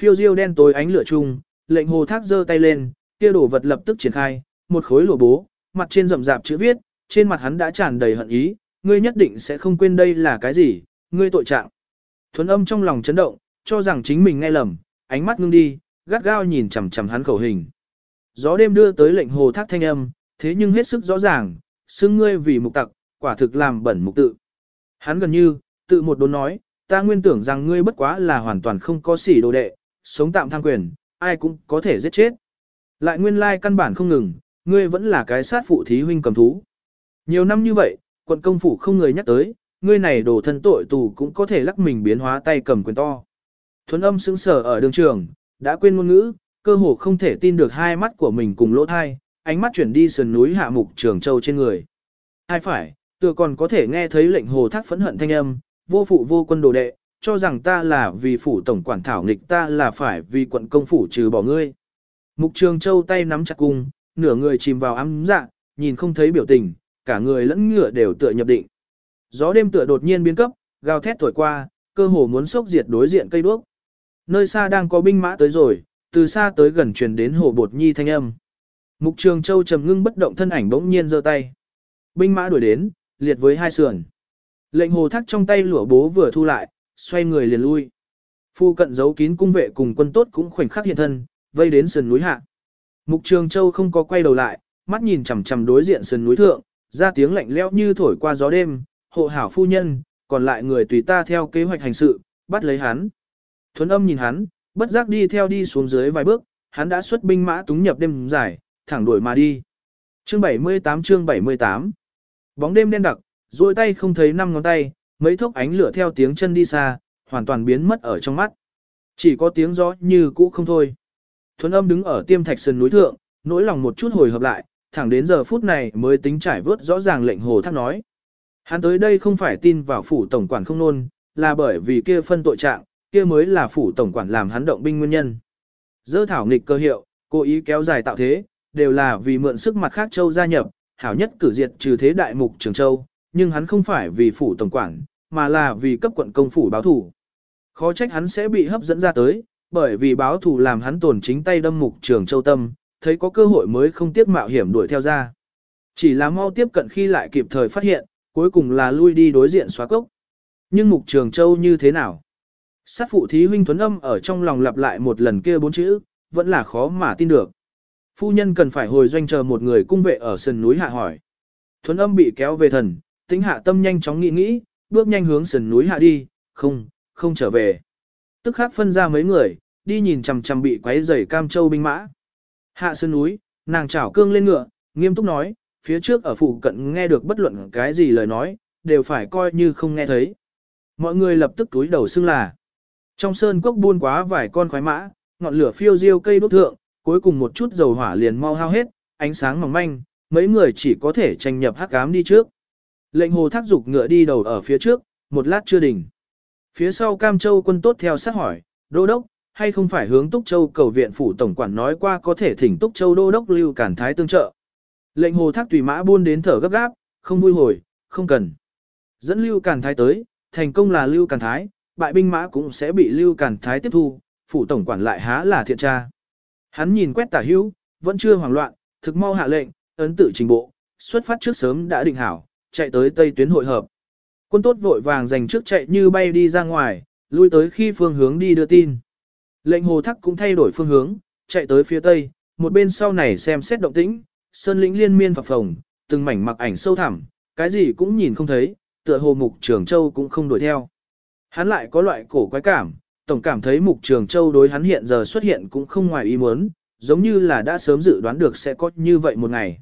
Phiêu diêu đen tối ánh lửa chung, lệnh hồ thác giơ tay lên, kia đổ vật lập tức triển khai, một khối lụa bố, mặt trên rậm rạp chữ viết, trên mặt hắn đã tràn đầy hận ý, ngươi nhất định sẽ không quên đây là cái gì, ngươi tội trạng. Thuấn âm trong lòng chấn động, cho rằng chính mình nghe lầm, ánh mắt ngưng đi, gắt gao nhìn chằm chằm hắn khẩu hình. Gió đêm đưa tới lệnh hồ thác thanh âm, thế nhưng hết sức rõ ràng, xưng ngươi vì mục tặc, quả thực làm bẩn mục tự. Hắn gần như, tự một đốn nói, ta nguyên tưởng rằng ngươi bất quá là hoàn toàn không có sỉ đồ đệ, sống tạm tham quyền, ai cũng có thể giết chết. Lại nguyên lai căn bản không ngừng, ngươi vẫn là cái sát phụ thí huynh cầm thú. Nhiều năm như vậy, quận công phủ không người nhắc tới, ngươi này đồ thân tội tù cũng có thể lắc mình biến hóa tay cầm quyền to. Thuấn âm sững sờ ở đường trường, đã quên ngôn ngữ, cơ hồ không thể tin được hai mắt của mình cùng lỗ thai, ánh mắt chuyển đi sườn núi hạ mục trường châu trên người. Hai phải, tựa còn có thể nghe thấy lệnh hồ thác phẫn hận thanh âm, vô phụ vô quân đồ đệ, cho rằng ta là vì phủ tổng quản thảo nghịch ta là phải vì quận công phủ trừ bỏ ngươi. Mục trường châu tay nắm chặt cung, nửa người chìm vào ấm dạ, nhìn không thấy biểu tình, cả người lẫn ngựa đều tựa nhập định. Gió đêm tựa đột nhiên biến cấp, gào thét thổi qua, cơ hồ muốn sốc diệt đối diện cây đuốc. Nơi xa đang có binh mã tới rồi, từ xa tới gần truyền đến hồ bột nhi thanh âm. Mục Trường Châu trầm ngưng bất động thân ảnh bỗng nhiên giơ tay. Binh mã đuổi đến, liệt với hai sườn. Lệnh hồ thác trong tay lửa bố vừa thu lại, xoay người liền lui. Phu cận giấu kín cung vệ cùng quân tốt cũng khoảnh khắc hiện thân, vây đến sườn núi hạ. Mục Trường Châu không có quay đầu lại, mắt nhìn chằm chằm đối diện sườn núi thượng, ra tiếng lạnh lẽo như thổi qua gió đêm, hộ hảo phu nhân, còn lại người tùy ta theo kế hoạch hành sự, bắt lấy hắn. Thuấn âm nhìn hắn, bất giác đi theo đi xuống dưới vài bước, hắn đã xuất binh mã túng nhập đêm dài, thẳng đuổi mà đi. Chương 78 chương 78 Bóng đêm đen đặc, duỗi tay không thấy năm ngón tay, mấy thốc ánh lửa theo tiếng chân đi xa, hoàn toàn biến mất ở trong mắt. Chỉ có tiếng gió như cũ không thôi. Thuấn âm đứng ở tiêm thạch sơn núi thượng, nỗi lòng một chút hồi hợp lại, thẳng đến giờ phút này mới tính trải vớt rõ ràng lệnh hồ thác nói. Hắn tới đây không phải tin vào phủ tổng quản không nôn, là bởi vì kia phân tội trạng, kia mới là phủ tổng quản làm hắn động binh nguyên nhân. Dơ thảo nghịch cơ hiệu, cố ý kéo dài tạo thế, đều là vì mượn sức mặt khác châu gia nhập, hảo nhất cử diệt trừ thế đại mục trường châu, nhưng hắn không phải vì phủ tổng quản, mà là vì cấp quận công phủ báo thủ. Khó trách hắn sẽ bị hấp dẫn ra tới, bởi vì báo thủ làm hắn tổn chính tay đâm mục trường châu tâm, thấy có cơ hội mới không tiếc mạo hiểm đuổi theo ra. Chỉ là mau tiếp cận khi lại kịp thời phát hiện, cuối cùng là lui đi đối diện xóa cốc. Nhưng mục trường châu như thế nào? Sát phụ thí huynh thuấn âm ở trong lòng lặp lại một lần kia bốn chữ, vẫn là khó mà tin được. Phu nhân cần phải hồi doanh chờ một người cung vệ ở sườn núi hạ hỏi. Thuấn âm bị kéo về thần, tính hạ tâm nhanh chóng nghĩ nghĩ, bước nhanh hướng sườn núi hạ đi, không, không trở về. Tức khắc phân ra mấy người, đi nhìn chằm chằm bị quấy rầy cam châu binh mã. Hạ sơn núi, nàng chảo cương lên ngựa, nghiêm túc nói, phía trước ở phụ cận nghe được bất luận cái gì lời nói, đều phải coi như không nghe thấy. Mọi người lập tức túi đầu xưng là. Trong sơn cốc buôn quá vài con khoái mã, ngọn lửa phiêu diêu cây đốt thượng, cuối cùng một chút dầu hỏa liền mau hao hết, ánh sáng mỏng manh, mấy người chỉ có thể tranh nhập hắc ám đi trước. Lệnh hồ thác dục ngựa đi đầu ở phía trước, một lát chưa đỉnh. Phía sau Cam Châu quân tốt theo sát hỏi, đô đốc, hay không phải hướng Túc Châu cầu viện phủ tổng quản nói qua có thể thỉnh Túc Châu đô đốc lưu cản thái tương trợ. Lệnh hồ thác tùy mã buôn đến thở gấp gáp, không vui hồi, không cần. Dẫn lưu cản thái tới, thành công là lưu cản thái, bại binh mã cũng sẽ bị lưu cản thái tiếp thu, phủ tổng quản lại há là thiện tra. Hắn nhìn quét tả hữu, vẫn chưa hoảng loạn, thực mau hạ lệnh, ấn tự trình bộ, xuất phát trước sớm đã định hảo, chạy tới tây tuyến hội hợp. Quân tốt vội vàng giành trước chạy như bay đi ra ngoài, lui tới khi phương hướng đi đưa tin. Lệnh hồ thắc cũng thay đổi phương hướng, chạy tới phía tây, một bên sau này xem xét động tĩnh, sơn lĩnh liên miên phập phồng, từng mảnh mặc ảnh sâu thẳm, cái gì cũng nhìn không thấy, tựa hồ mục trường châu cũng không đuổi theo. Hắn lại có loại cổ quái cảm, tổng cảm thấy mục trường châu đối hắn hiện giờ xuất hiện cũng không ngoài ý muốn, giống như là đã sớm dự đoán được sẽ có như vậy một ngày.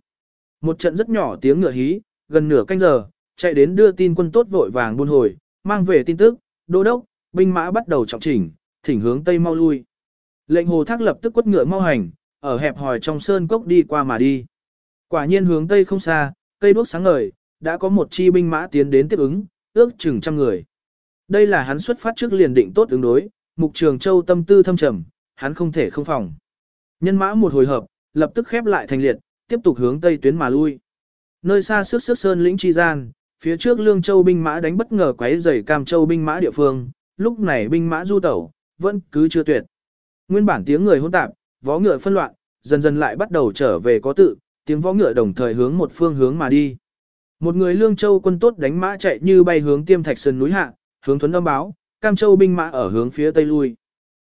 Một trận rất nhỏ tiếng ngựa hí, gần nửa canh giờ, chạy đến đưa tin quân tốt vội vàng buôn hồi, mang về tin tức, đô đốc, binh mã bắt đầu trọng chỉnh, thỉnh hướng tây mau lui. Lệnh hồ thác lập tức quất ngựa mau hành, ở hẹp hòi trong sơn cốc đi qua mà đi. Quả nhiên hướng tây không xa, cây đuốc sáng ngời, đã có một chi binh mã tiến đến tiếp ứng, ước chừng trăm người. Đây là hắn xuất phát trước liền định tốt ứng đối, mục trường châu tâm tư thâm trầm, hắn không thể không phòng. Nhân mã một hồi hợp, lập tức khép lại thành liệt, tiếp tục hướng tây tuyến mà lui. Nơi xa sức sức sơn lĩnh chi gian, phía trước lương châu binh mã đánh bất ngờ quấy rầy cam châu binh mã địa phương, lúc này binh mã du tẩu, vẫn cứ chưa tuyệt. Nguyên bản tiếng người hỗn tạp, vó ngựa phân loạn, dần dần lại bắt đầu trở về có tự, tiếng vó ngựa đồng thời hướng một phương hướng mà đi. Một người lương châu quân tốt đánh mã chạy như bay hướng tiêm thạch sơn núi hạ, hướng thuấn âm báo, cam châu binh mã ở hướng phía tây lui.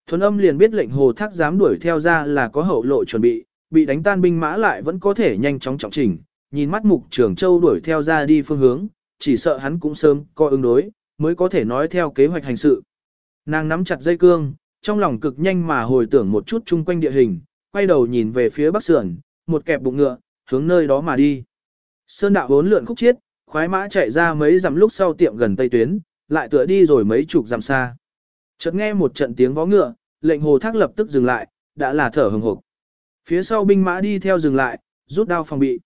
Thuấn âm liền biết lệnh hồ thác dám đuổi theo ra là có hậu lộ chuẩn bị, bị đánh tan binh mã lại vẫn có thể nhanh chóng trọng chỉnh, nhìn mắt mục trưởng châu đuổi theo ra đi phương hướng, chỉ sợ hắn cũng sớm có ứng đối, mới có thể nói theo kế hoạch hành sự. Nàng nắm chặt dây cương, trong lòng cực nhanh mà hồi tưởng một chút chung quanh địa hình, quay đầu nhìn về phía bắc sườn, một kẹp bụng ngựa, hướng nơi đó mà đi. Sơn đạo bốn lượn khúc chiết, khoái mã chạy ra mấy dặm lúc sau tiệm gần tây tuyến, lại tựa đi rồi mấy chục dặm xa. Chợt nghe một trận tiếng vó ngựa, lệnh hồ thác lập tức dừng lại, đã là thở hừng hực. Phía sau binh mã đi theo dừng lại, rút đao phòng bị.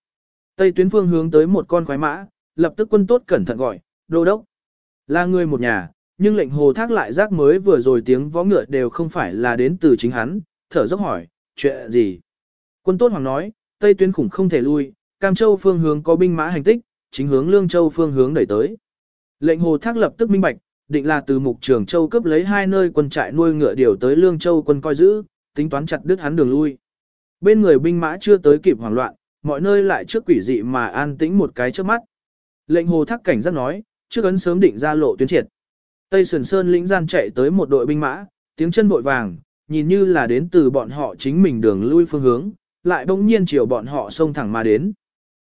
Tây tuyến phương hướng tới một con khoái mã, lập tức quân tốt cẩn thận gọi, đô đốc. Là người một nhà, nhưng lệnh hồ thác lại giác mới vừa rồi tiếng võ ngựa đều không phải là đến từ chính hắn, thở dốc hỏi, chuyện gì? Quân tốt hoàng nói, Tây tuyến khủng không thể lui, Cam Châu phương hướng có binh mã hành tích, chính hướng Lương Châu phương hướng đẩy tới. Lệnh hồ thác lập tức minh bạch, định là từ mục trường Châu cấp lấy hai nơi quân trại nuôi ngựa điều tới Lương Châu quân coi giữ, tính toán chặt đứt hắn đường lui. Bên người binh mã chưa tới kịp hoảng loạn, mọi nơi lại trước quỷ dị mà an tĩnh một cái trước mắt. Lệnh hồ thác cảnh giác nói, trước ấn sớm định ra lộ tuyến triệt. Tây Sườn Sơn lĩnh gian chạy tới một đội binh mã, tiếng chân vội vàng, nhìn như là đến từ bọn họ chính mình đường lui phương hướng, lại bỗng nhiên chiều bọn họ xông thẳng mà đến.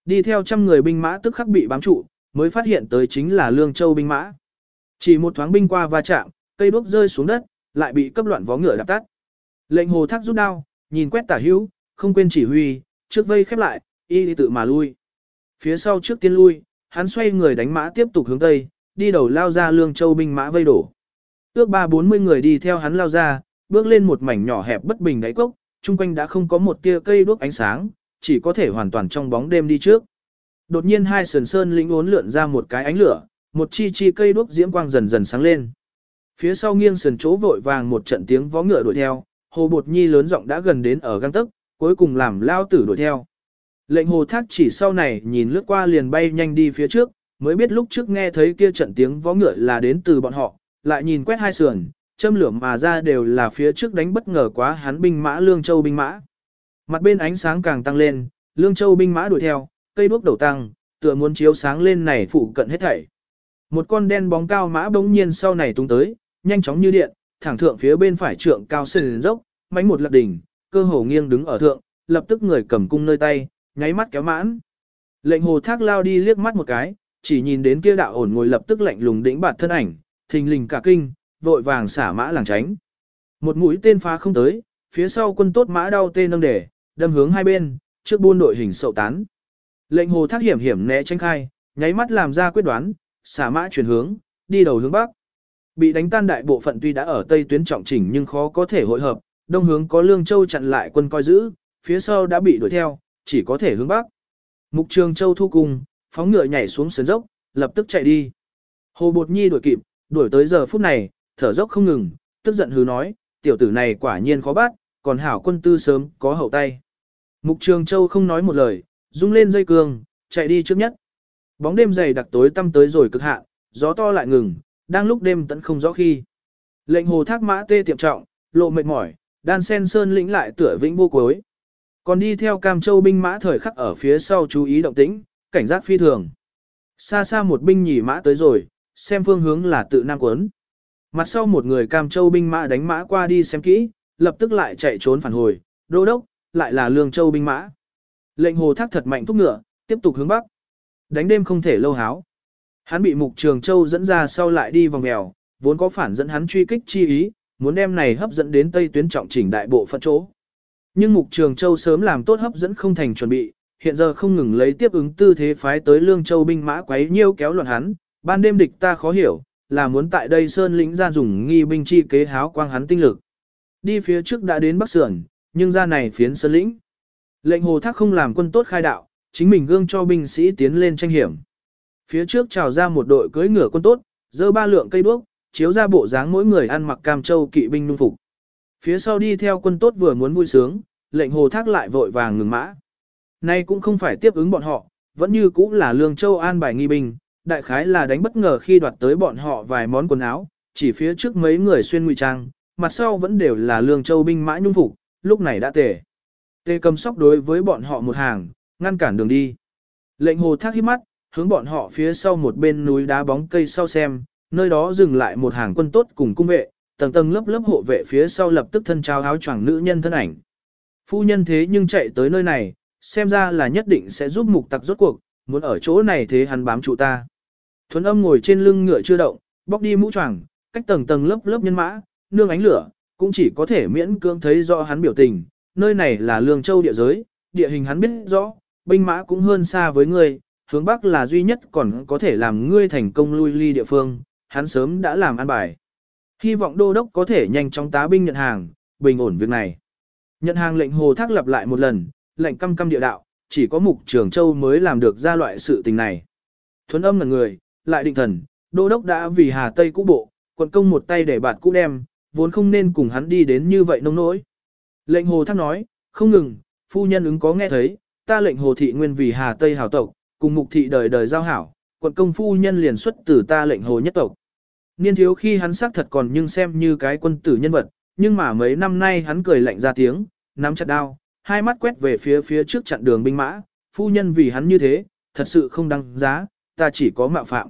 Đi theo trăm người binh mã tức khắc bị bám trụ, mới phát hiện tới chính là Lương Châu binh mã. Chỉ một thoáng binh qua va chạm, cây đuốc rơi xuống đất, lại bị cấp loạn vó ngựa đạp tắt. Lệnh hồ thác rút đao, nhìn quét tả hữu, không quên chỉ huy, trước vây khép lại, y tự mà lui. Phía sau trước tiên lui, hắn xoay người đánh mã tiếp tục hướng tây, đi đầu lao ra lương châu binh mã vây đổ. Ước ba bốn mươi người đi theo hắn lao ra, bước lên một mảnh nhỏ hẹp bất bình đáy cốc, chung quanh đã không có một tia cây đuốc ánh sáng, chỉ có thể hoàn toàn trong bóng đêm đi trước. Đột nhiên hai sườn sơn lĩnh uốn lượn ra một cái ánh lửa, một chi chi cây đuốc diễm quang dần dần sáng lên. Phía sau nghiêng sườn chỗ vội vàng một trận tiếng vó ngựa đuổi theo, hồ bột nhi lớn giọng đã gần đến ở găng tức, cuối cùng làm lao tử đuổi theo. Lệnh hồ thác chỉ sau này nhìn lướt qua liền bay nhanh đi phía trước, mới biết lúc trước nghe thấy kia trận tiếng vó ngựa là đến từ bọn họ, lại nhìn quét hai sườn, châm lửa mà ra đều là phía trước đánh bất ngờ quá hắn binh mã Lương Châu binh mã. Mặt bên ánh sáng càng tăng lên, Lương Châu binh mã đuổi theo, cây đuốc đầu tăng, tựa muốn chiếu sáng lên này phụ cận hết thảy. Một con đen bóng cao mã bỗng nhiên sau này tung tới, nhanh chóng như điện, thẳng thượng phía bên phải trượng cao sườn dốc, mánh một lật đỉnh, cơ hồ nghiêng đứng ở thượng, lập tức người cầm cung nơi tay, nháy mắt kéo mãn. Lệnh hồ thác lao đi liếc mắt một cái, chỉ nhìn đến kia đạo ổn ngồi lập tức lạnh lùng đĩnh bạt thân ảnh, thình lình cả kinh, vội vàng xả mã làng tránh. Một mũi tên phá không tới, phía sau quân tốt mã đau tê nâng để, đâm hướng hai bên, trước buôn đội hình sậu tán. Lệnh hồ thác hiểm hiểm né tránh khai, nháy mắt làm ra quyết đoán, xả mã chuyển hướng, đi đầu hướng bắc. Bị đánh tan đại bộ phận tuy đã ở tây tuyến trọng chỉnh nhưng khó có thể hội hợp, đông hướng có Lương Châu chặn lại quân coi giữ, phía sau đã bị đuổi theo, chỉ có thể hướng bắc. Mục Trường Châu thu cùng, phóng ngựa nhảy xuống sườn dốc, lập tức chạy đi. Hồ Bột Nhi đuổi kịp, đuổi tới giờ phút này, thở dốc không ngừng, tức giận hứ nói, tiểu tử này quả nhiên khó bắt, còn hảo quân tư sớm có hậu tay. Mục Trường Châu không nói một lời, rung lên dây cương, chạy đi trước nhất. Bóng đêm dày đặc tối tăm tới rồi cực hạn, gió to lại ngừng, đang lúc đêm tận không rõ khi. Lệnh hồ thác mã tê tiệm trọng, lộ mệt mỏi, đan sen sơn lĩnh lại tựa vĩnh vô cuối. Còn đi theo Cam Châu binh mã thời khắc ở phía sau chú ý động tĩnh, cảnh giác phi thường. Xa xa một binh nhì mã tới rồi, xem phương hướng là tự nam quấn. Mặt sau một người Cam Châu binh mã đánh mã qua đi xem kỹ, lập tức lại chạy trốn phản hồi, đô đốc, lại là Lương Châu binh mã. Lệnh hồ thác thật mạnh thúc ngựa, tiếp tục hướng bắc. Đánh đêm không thể lâu háo. Hắn bị Mục Trường Châu dẫn ra sau lại đi vòng mèo, vốn có phản dẫn hắn truy kích chi ý, muốn đem này hấp dẫn đến Tây tuyến trọng chỉnh đại bộ phận chỗ. Nhưng Mục Trường Châu sớm làm tốt hấp dẫn không thành chuẩn bị, hiện giờ không ngừng lấy tiếp ứng tư thế phái tới Lương Châu binh mã quấy nhiêu kéo loạn hắn, ban đêm địch ta khó hiểu, là muốn tại đây Sơn lĩnh ra dùng nghi binh chi kế háo quang hắn tinh lực. Đi phía trước đã đến Bắc Sườn, nhưng ra này phiến Sơn lĩnh. Lệnh Hồ Thác không làm quân tốt khai đạo, chính mình gương cho binh sĩ tiến lên tranh hiểm. Phía trước trào ra một đội cưỡi ngựa quân tốt, dơ ba lượng cây đuốc, chiếu ra bộ dáng mỗi người ăn mặc cam châu kỵ binh nung phục. Phía sau đi theo quân tốt vừa muốn vui sướng, lệnh hồ thác lại vội vàng ngừng mã. Nay cũng không phải tiếp ứng bọn họ, vẫn như cũng là lương châu an bài nghi binh, đại khái là đánh bất ngờ khi đoạt tới bọn họ vài món quần áo, chỉ phía trước mấy người xuyên ngụy trang, mặt sau vẫn đều là lương châu binh mã nhung phục, lúc này đã tề. Tê cầm sóc đối với bọn họ một hàng, ngăn cản đường đi. Lệnh hồ thác hít mắt, hướng bọn họ phía sau một bên núi đá bóng cây sau xem, nơi đó dừng lại một hàng quân tốt cùng cung vệ, tầng tầng lớp lớp hộ vệ phía sau lập tức thân trao áo choàng nữ nhân thân ảnh. Phu nhân thế nhưng chạy tới nơi này, xem ra là nhất định sẽ giúp mục tặc rốt cuộc, muốn ở chỗ này thế hắn bám trụ ta. Thuấn âm ngồi trên lưng ngựa chưa động, bóc đi mũ choàng, cách tầng tầng lớp lớp nhân mã, nương ánh lửa, cũng chỉ có thể miễn cưỡng thấy rõ hắn biểu tình, nơi này là lương châu địa giới, địa hình hắn biết rõ, binh mã cũng hơn xa với ngươi, hướng bắc là duy nhất còn có thể làm ngươi thành công lui ly địa phương, hắn sớm đã làm an bài. Hy vọng đô đốc có thể nhanh chóng tá binh nhận hàng, bình ổn việc này. Nhận hàng lệnh hồ thác lặp lại một lần, lệnh căm căm địa đạo, chỉ có mục trường châu mới làm được ra loại sự tình này. Thuấn âm là người, lại định thần, đô đốc đã vì hà tây cũ bộ, quận công một tay để bạt cũ đem, vốn không nên cùng hắn đi đến như vậy nông nỗi. Lệnh hồ thác nói, không ngừng, phu nhân ứng có nghe thấy, ta lệnh hồ thị nguyên vì hà tây hào tộc, cùng mục thị đời đời giao hảo, quận công phu nhân liền xuất từ ta lệnh hồ nhất tộc. Niên thiếu khi hắn xác thật còn nhưng xem như cái quân tử nhân vật, nhưng mà mấy năm nay hắn cười lạnh ra tiếng, nắm chặt đao, hai mắt quét về phía phía trước chặn đường binh mã, phu nhân vì hắn như thế, thật sự không đăng giá, ta chỉ có mạo phạm.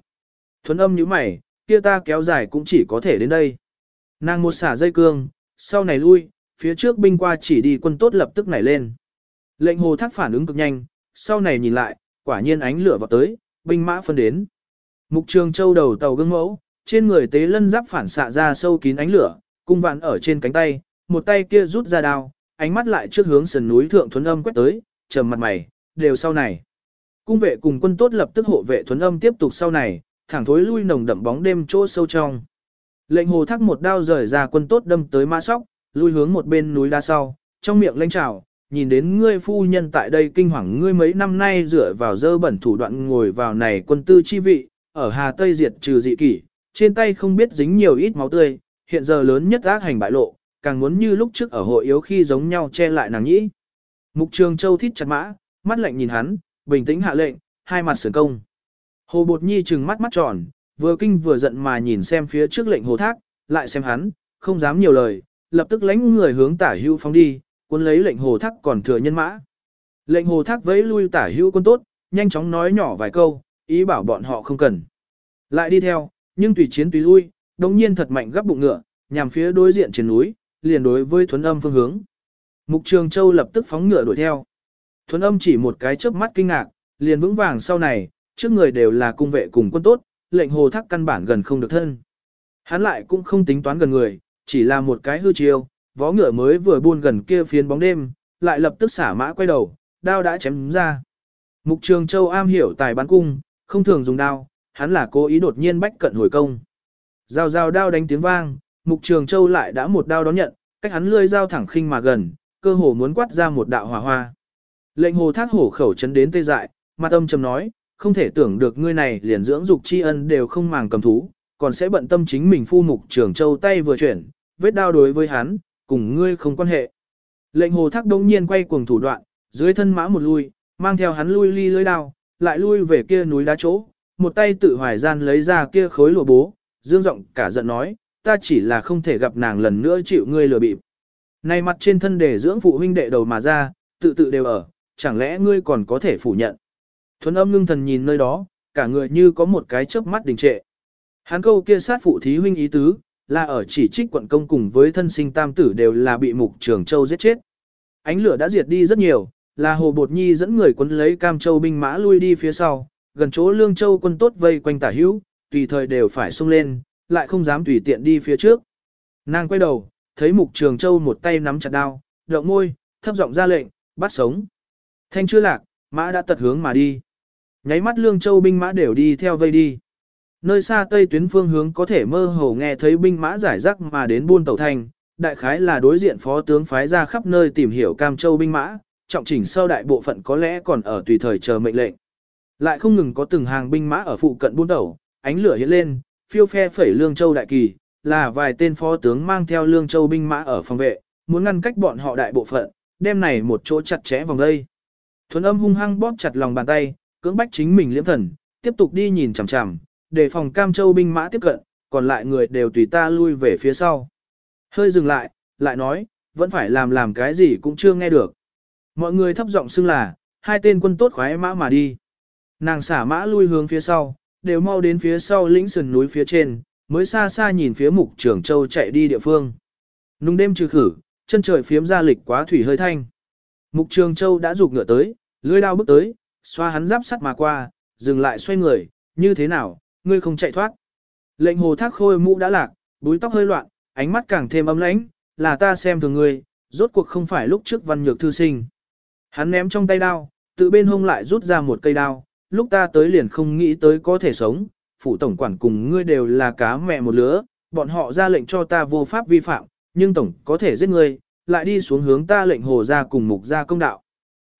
Thuấn âm như mày, kia ta kéo dài cũng chỉ có thể đến đây. Nàng một xả dây cương, sau này lui, phía trước binh qua chỉ đi quân tốt lập tức nảy lên. Lệnh hồ thác phản ứng cực nhanh, sau này nhìn lại, quả nhiên ánh lửa vào tới, binh mã phân đến. Mục trường châu đầu tàu gương mẫu, trên người tế lân giáp phản xạ ra sâu kín ánh lửa, cung vạn ở trên cánh tay, một tay kia rút ra đao, ánh mắt lại trước hướng sườn núi thượng thuấn âm quét tới, trầm mặt mày, đều sau này. Cung vệ cùng quân tốt lập tức hộ vệ thuấn âm tiếp tục sau này, thẳng thối lui nồng đậm bóng đêm chỗ sâu trong. Lệnh hồ thác một đao rời ra quân tốt đâm tới mã sóc, lui hướng một bên núi đá sau, trong miệng lênh trào, nhìn đến ngươi phu nhân tại đây kinh hoàng ngươi mấy năm nay dựa vào dơ bẩn thủ đoạn ngồi vào này quân tư chi vị, ở Hà Tây diệt trừ dị kỷ, trên tay không biết dính nhiều ít máu tươi, hiện giờ lớn nhất ác hành bại lộ, càng muốn như lúc trước ở hội yếu khi giống nhau che lại nàng nhĩ. Mục Trường Châu thít chặt mã, mắt lạnh nhìn hắn, bình tĩnh hạ lệnh, hai mặt sườn công. Hồ Bột Nhi trừng mắt mắt tròn, vừa kinh vừa giận mà nhìn xem phía trước lệnh hồ thác, lại xem hắn, không dám nhiều lời, lập tức lánh người hướng tả hưu phóng đi, quân lấy lệnh hồ thác còn thừa nhân mã. Lệnh hồ thác vẫy lui tả hưu quân tốt, nhanh chóng nói nhỏ vài câu, ý bảo bọn họ không cần. Lại đi theo, nhưng tùy chiến tùy lui, đồng nhiên thật mạnh gấp bụng ngựa, nhằm phía đối diện trên núi, liền đối với thuấn âm phương hướng. Mục Trường Châu lập tức phóng ngựa đuổi theo. Thuấn âm chỉ một cái chớp mắt kinh ngạc, liền vững vàng sau này, trước người đều là cung vệ cùng quân tốt, lệnh hồ thác căn bản gần không được thân. Hắn lại cũng không tính toán gần người, chỉ là một cái hư chiêu, vó ngựa mới vừa buôn gần kia phiến bóng đêm, lại lập tức xả mã quay đầu, đao đã chém ra. Mục Trường Châu am hiểu tài bắn cung, không thường dùng đao, hắn là cố ý đột nhiên bách cận hồi công. Rào rào đao đánh tiếng vang, Mục Trường Châu lại đã một đao đón nhận, cách hắn lươi dao thẳng khinh mà gần, cơ hồ muốn quát ra một đạo hỏa hoa. Lệnh hồ thác hổ khẩu chấn đến tê dại, mặt âm trầm nói, không thể tưởng được ngươi này liền dưỡng dục tri ân đều không màng cầm thú, còn sẽ bận tâm chính mình phu mục trưởng Châu tay vừa chuyển, vết đao đối với hắn, cùng ngươi không quan hệ. Lệnh hồ thác đông nhiên quay cuồng thủ đoạn, dưới thân mã một lui, mang theo hắn lui ly lưới đao, lại lui về kia núi đá chỗ, một tay tự hoài gian lấy ra kia khối lụa bố, dương giọng cả giận nói, ta chỉ là không thể gặp nàng lần nữa chịu ngươi lừa bịp. Này mặt trên thân để dưỡng phụ huynh đệ đầu mà ra, tự tự đều ở, chẳng lẽ ngươi còn có thể phủ nhận. Thuấn âm ngưng thần nhìn nơi đó, cả người như có một cái chớp mắt đình trệ. Hắn câu kia sát phụ thí huynh ý tứ, là ở chỉ trích quận công cùng với thân sinh tam tử đều là bị mục trường châu giết chết. Ánh lửa đã diệt đi rất nhiều, là hồ bột nhi dẫn người quân lấy cam châu binh mã lui đi phía sau, gần chỗ lương châu quân tốt vây quanh tả hữu, tùy thời đều phải xông lên, lại không dám tùy tiện đi phía trước. Nàng quay đầu, thấy mục trường châu một tay nắm chặt đao, động môi, thấp giọng ra lệnh, bắt sống. Thanh chưa lạc, mã đã tật hướng mà đi. Nháy mắt lương châu binh mã đều đi theo vây đi. Nơi xa tây tuyến phương hướng có thể mơ hồ nghe thấy binh mã giải rác mà đến buôn tàu thành, đại khái là đối diện phó tướng phái ra khắp nơi tìm hiểu Cam Châu binh mã, trọng chỉnh sau đại bộ phận có lẽ còn ở tùy thời chờ mệnh lệnh. Lại không ngừng có từng hàng binh mã ở phụ cận buôn tàu, ánh lửa hiện lên, phiêu phe phẩy Lương Châu đại kỳ, là vài tên phó tướng mang theo Lương Châu binh mã ở phòng vệ, muốn ngăn cách bọn họ đại bộ phận, đem này một chỗ chặt chẽ vòng đây. Thuấn âm hung hăng bóp chặt lòng bàn tay, cưỡng bách chính mình liễm thần, tiếp tục đi nhìn chằm chằm, để phòng Cam Châu binh mã tiếp cận, còn lại người đều tùy ta lui về phía sau. Hơi dừng lại, lại nói, vẫn phải làm làm cái gì cũng chưa nghe được. Mọi người thấp giọng xưng là, hai tên quân tốt khoái mã mà đi. Nàng xả mã lui hướng phía sau, đều mau đến phía sau lĩnh sườn núi phía trên, mới xa xa nhìn phía mục trưởng châu chạy đi địa phương. Nung đêm trừ khử, chân trời phiếm ra lịch quá thủy hơi thanh. Mục trường châu đã rụt ngựa tới, lưỡi đao bước tới, xoa hắn giáp sắt mà qua, dừng lại xoay người, như thế nào, ngươi không chạy thoát. Lệnh hồ thác khôi mũ đã lạc, búi tóc hơi loạn, ánh mắt càng thêm ấm lãnh, là ta xem thường ngươi, rốt cuộc không phải lúc trước văn nhược thư sinh. Hắn ném trong tay đao, tự bên hông lại rút ra một cây đao, lúc ta tới liền không nghĩ tới có thể sống, phủ tổng quản cùng ngươi đều là cá mẹ một lứa, bọn họ ra lệnh cho ta vô pháp vi phạm, nhưng tổng có thể giết ngươi, lại đi xuống hướng ta lệnh hồ ra cùng mục ra công đạo.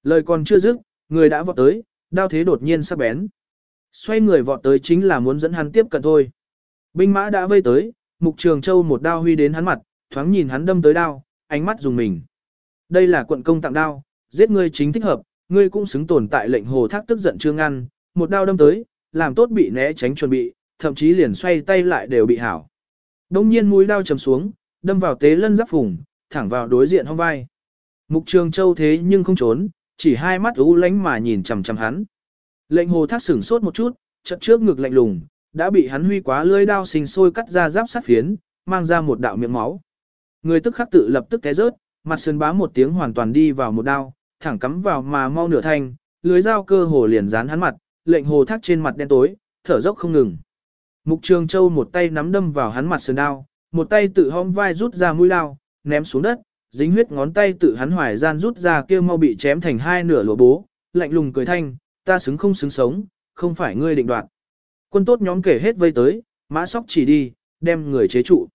Lời còn chưa dứt, người đã vọt tới, đao thế đột nhiên sắc bén. Xoay người vọt tới chính là muốn dẫn hắn tiếp cận thôi. Binh mã đã vây tới, mục trường châu một đao huy đến hắn mặt, thoáng nhìn hắn đâm tới đao, ánh mắt dùng mình. Đây là quận công tặng đao, giết ngươi chính thích hợp, ngươi cũng xứng tồn tại lệnh hồ thác tức giận chưa ngăn, một đao đâm tới, làm tốt bị né tránh chuẩn bị, thậm chí liền xoay tay lại đều bị hảo. Đông nhiên mũi đao chầm xuống, đâm vào tế lân giáp phùng, thẳng vào đối diện hông vai. Mục trường châu thế nhưng không trốn, chỉ hai mắt u lánh mà nhìn chằm chằm hắn. Lệnh hồ thác sửng sốt một chút, chợt trước ngực lạnh lùng, đã bị hắn huy quá lưỡi đao sinh sôi cắt ra giáp sát phiến, mang ra một đạo miệng máu. Người tức khắc tự lập tức té rớt, mặt sơn bá một tiếng hoàn toàn đi vào một đao, thẳng cắm vào mà mau nửa thanh, lưới dao cơ hồ liền dán hắn mặt, lệnh hồ thác trên mặt đen tối, thở dốc không ngừng. Mục Trường Châu một tay nắm đâm vào hắn mặt sườn đao, một tay tự hõm vai rút ra mũi đao, ném xuống đất, dính huyết ngón tay tự hắn hoài gian rút ra kia mau bị chém thành hai nửa lỗ bố, lạnh lùng cười thanh, ta xứng không xứng sống, không phải ngươi định đoạt. Quân tốt nhóm kể hết vây tới, mã sóc chỉ đi, đem người chế trụ.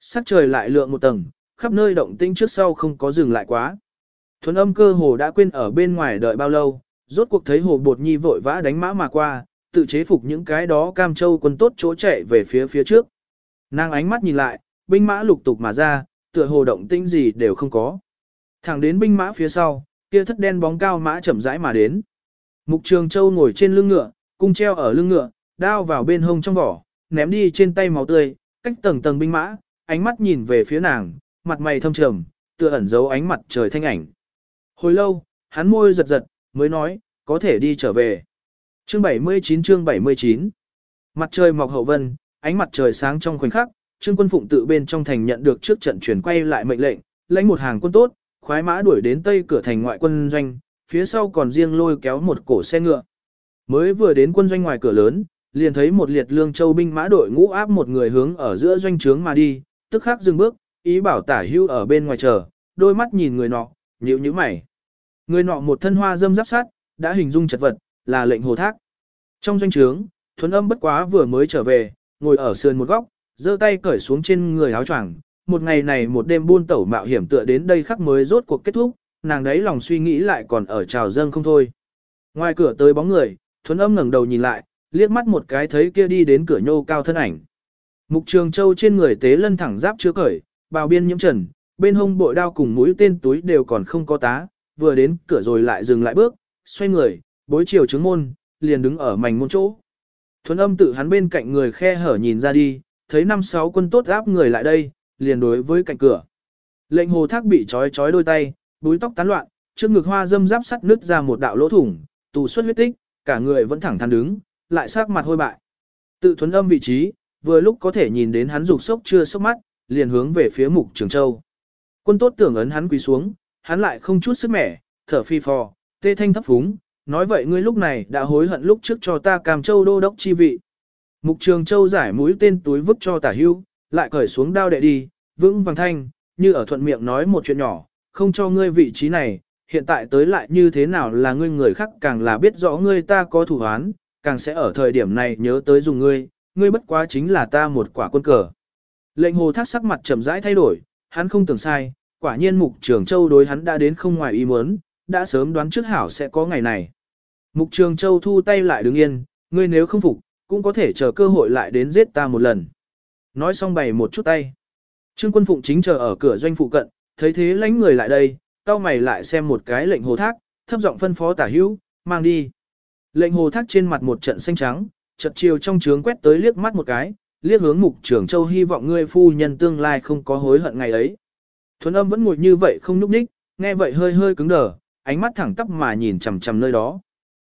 Sắc trời lại lượng một tầng, khắp nơi động tĩnh trước sau không có dừng lại quá. Thuấn âm cơ hồ đã quên ở bên ngoài đợi bao lâu, rốt cuộc thấy hồ bột nhi vội vã đánh mã mà qua, tự chế phục những cái đó cam châu quân tốt chỗ chạy về phía phía trước. Nàng ánh mắt nhìn lại, binh mã lục tục mà ra, tựa hồ động tĩnh gì đều không có. Thẳng đến binh mã phía sau, kia thất đen bóng cao mã chậm rãi mà đến. Mục Trường Châu ngồi trên lưng ngựa, cung treo ở lưng ngựa, đao vào bên hông trong vỏ, ném đi trên tay máu tươi, cách tầng tầng binh mã, ánh mắt nhìn về phía nàng, mặt mày thâm trầm, tựa ẩn giấu ánh mặt trời thanh ảnh. Hồi lâu, hắn môi giật giật, mới nói, có thể đi trở về. Chương 79 chương 79 Mặt trời mọc hậu vân, ánh mặt trời sáng trong khoảnh khắc, Trương Quân Phụng tự bên trong thành nhận được trước trận chuyển quay lại mệnh lệnh, lãnh một hàng quân tốt, khoái mã đuổi đến tây cửa thành ngoại quân doanh, phía sau còn riêng lôi kéo một cổ xe ngựa. Mới vừa đến quân doanh ngoài cửa lớn, liền thấy một liệt lương châu binh mã đội ngũ áp một người hướng ở giữa doanh trướng mà đi, tức khắc dừng bước, ý bảo tả hưu ở bên ngoài chờ, đôi mắt nhìn người nọ, nhíu nhíu mày. Người nọ một thân hoa dâm giáp sát, đã hình dung chật vật, là lệnh hồ thác. Trong doanh trướng, thuấn âm bất quá vừa mới trở về, ngồi ở sườn một góc, giơ tay cởi xuống trên người áo choàng, một ngày này một đêm buôn tẩu mạo hiểm tựa đến đây khắc mới rốt cuộc kết thúc, nàng đấy lòng suy nghĩ lại còn ở trào dâng không thôi. Ngoài cửa tới bóng người, thuấn âm ngẩng đầu nhìn lại, liếc mắt một cái thấy kia đi đến cửa nhô cao thân ảnh. Mục trường châu trên người tế lân thẳng giáp chưa cởi, bào biên nhiễm trần, bên hông bội đao cùng mũi tên túi đều còn không có tá, vừa đến cửa rồi lại dừng lại bước, xoay người, bối chiều trứng môn, liền đứng ở mảnh môn chỗ. Thuấn âm tự hắn bên cạnh người khe hở nhìn ra đi, thấy năm sáu quân tốt áp người lại đây, liền đối với cạnh cửa. Lệnh hồ thác bị trói trói đôi tay, búi tóc tán loạn, trước ngực hoa dâm giáp sắt nứt ra một đạo lỗ thủng, tù xuất huyết tích, cả người vẫn thẳng thắn đứng, lại sắc mặt hôi bại. Tự thuấn âm vị trí, vừa lúc có thể nhìn đến hắn dục sốc chưa sốc mắt, liền hướng về phía mục trường châu. Quân tốt tưởng ấn hắn quỳ xuống, hắn lại không chút sức mẻ, thở phi phò, tê thanh thấp phúng, nói vậy ngươi lúc này đã hối hận lúc trước cho ta cam châu đô đốc chi vị. Mục trường châu giải mũi tên túi vứt cho tả hưu, lại cởi xuống đao đệ đi, vững vàng thanh, như ở thuận miệng nói một chuyện nhỏ, không cho ngươi vị trí này, hiện tại tới lại như thế nào là ngươi người khác càng là biết rõ ngươi ta có thủ án, càng sẽ ở thời điểm này nhớ tới dùng ngươi, ngươi bất quá chính là ta một quả quân cờ. Lệnh hồ thác sắc mặt chậm rãi thay đổi, hắn không tưởng sai, quả nhiên mục trường châu đối hắn đã đến không ngoài ý muốn, đã sớm đoán trước hảo sẽ có ngày này. Mục trường châu thu tay lại đứng yên, ngươi nếu không phục, cũng có thể chờ cơ hội lại đến giết ta một lần. Nói xong bày một chút tay. Trương quân phụng chính chờ ở cửa doanh phụ cận, thấy thế lánh người lại đây, tao mày lại xem một cái lệnh hồ thác, thấp giọng phân phó tả hữu, mang đi. Lệnh hồ thác trên mặt một trận xanh trắng, chợt chiều trong trướng quét tới liếc mắt một cái, liếc hướng mục trưởng châu hy vọng ngươi phu nhân tương lai không có hối hận ngày ấy. Thuấn âm vẫn ngồi như vậy không nhúc nhích, nghe vậy hơi hơi cứng đờ, ánh mắt thẳng tắp mà nhìn chằm chằm nơi đó.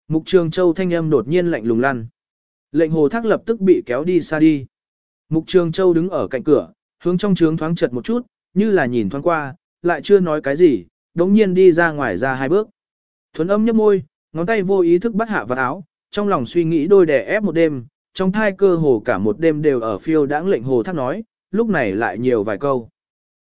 Mục trường châu thanh âm đột nhiên lạnh lùng lăn. Lệnh hồ thác lập tức bị kéo đi xa đi. Mục trường châu đứng ở cạnh cửa, hướng trong trướng thoáng chật một chút, như là nhìn thoáng qua, lại chưa nói cái gì, đống nhiên đi ra ngoài ra hai bước. Thuấn âm nhấp môi, ngón tay vô ý thức bắt hạ vào áo, trong lòng suy nghĩ đôi đẻ ép một đêm, trong thai cơ hồ cả một đêm đều ở phiêu đãng lệnh hồ thác nói, lúc này lại nhiều vài câu.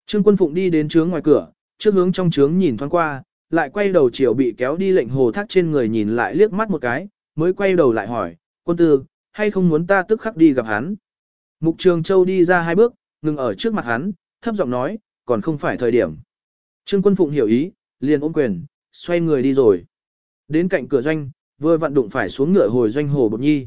Trương quân phụng đi đến trướng ngoài cửa, trước hướng trong trướng nhìn thoáng qua, lại quay đầu chiều bị kéo đi lệnh hồ thác trên người nhìn lại liếc mắt một cái, mới quay đầu lại hỏi, quân tư, hay không muốn ta tức khắc đi gặp hắn. Mục trường châu đi ra hai bước, ngừng ở trước mặt hắn, thấp giọng nói, còn không phải thời điểm. Trương quân phụng hiểu ý, liền ôm quyền, xoay người đi rồi. Đến cạnh cửa doanh, vừa vặn đụng phải xuống ngựa hồi doanh hồ bột nhi.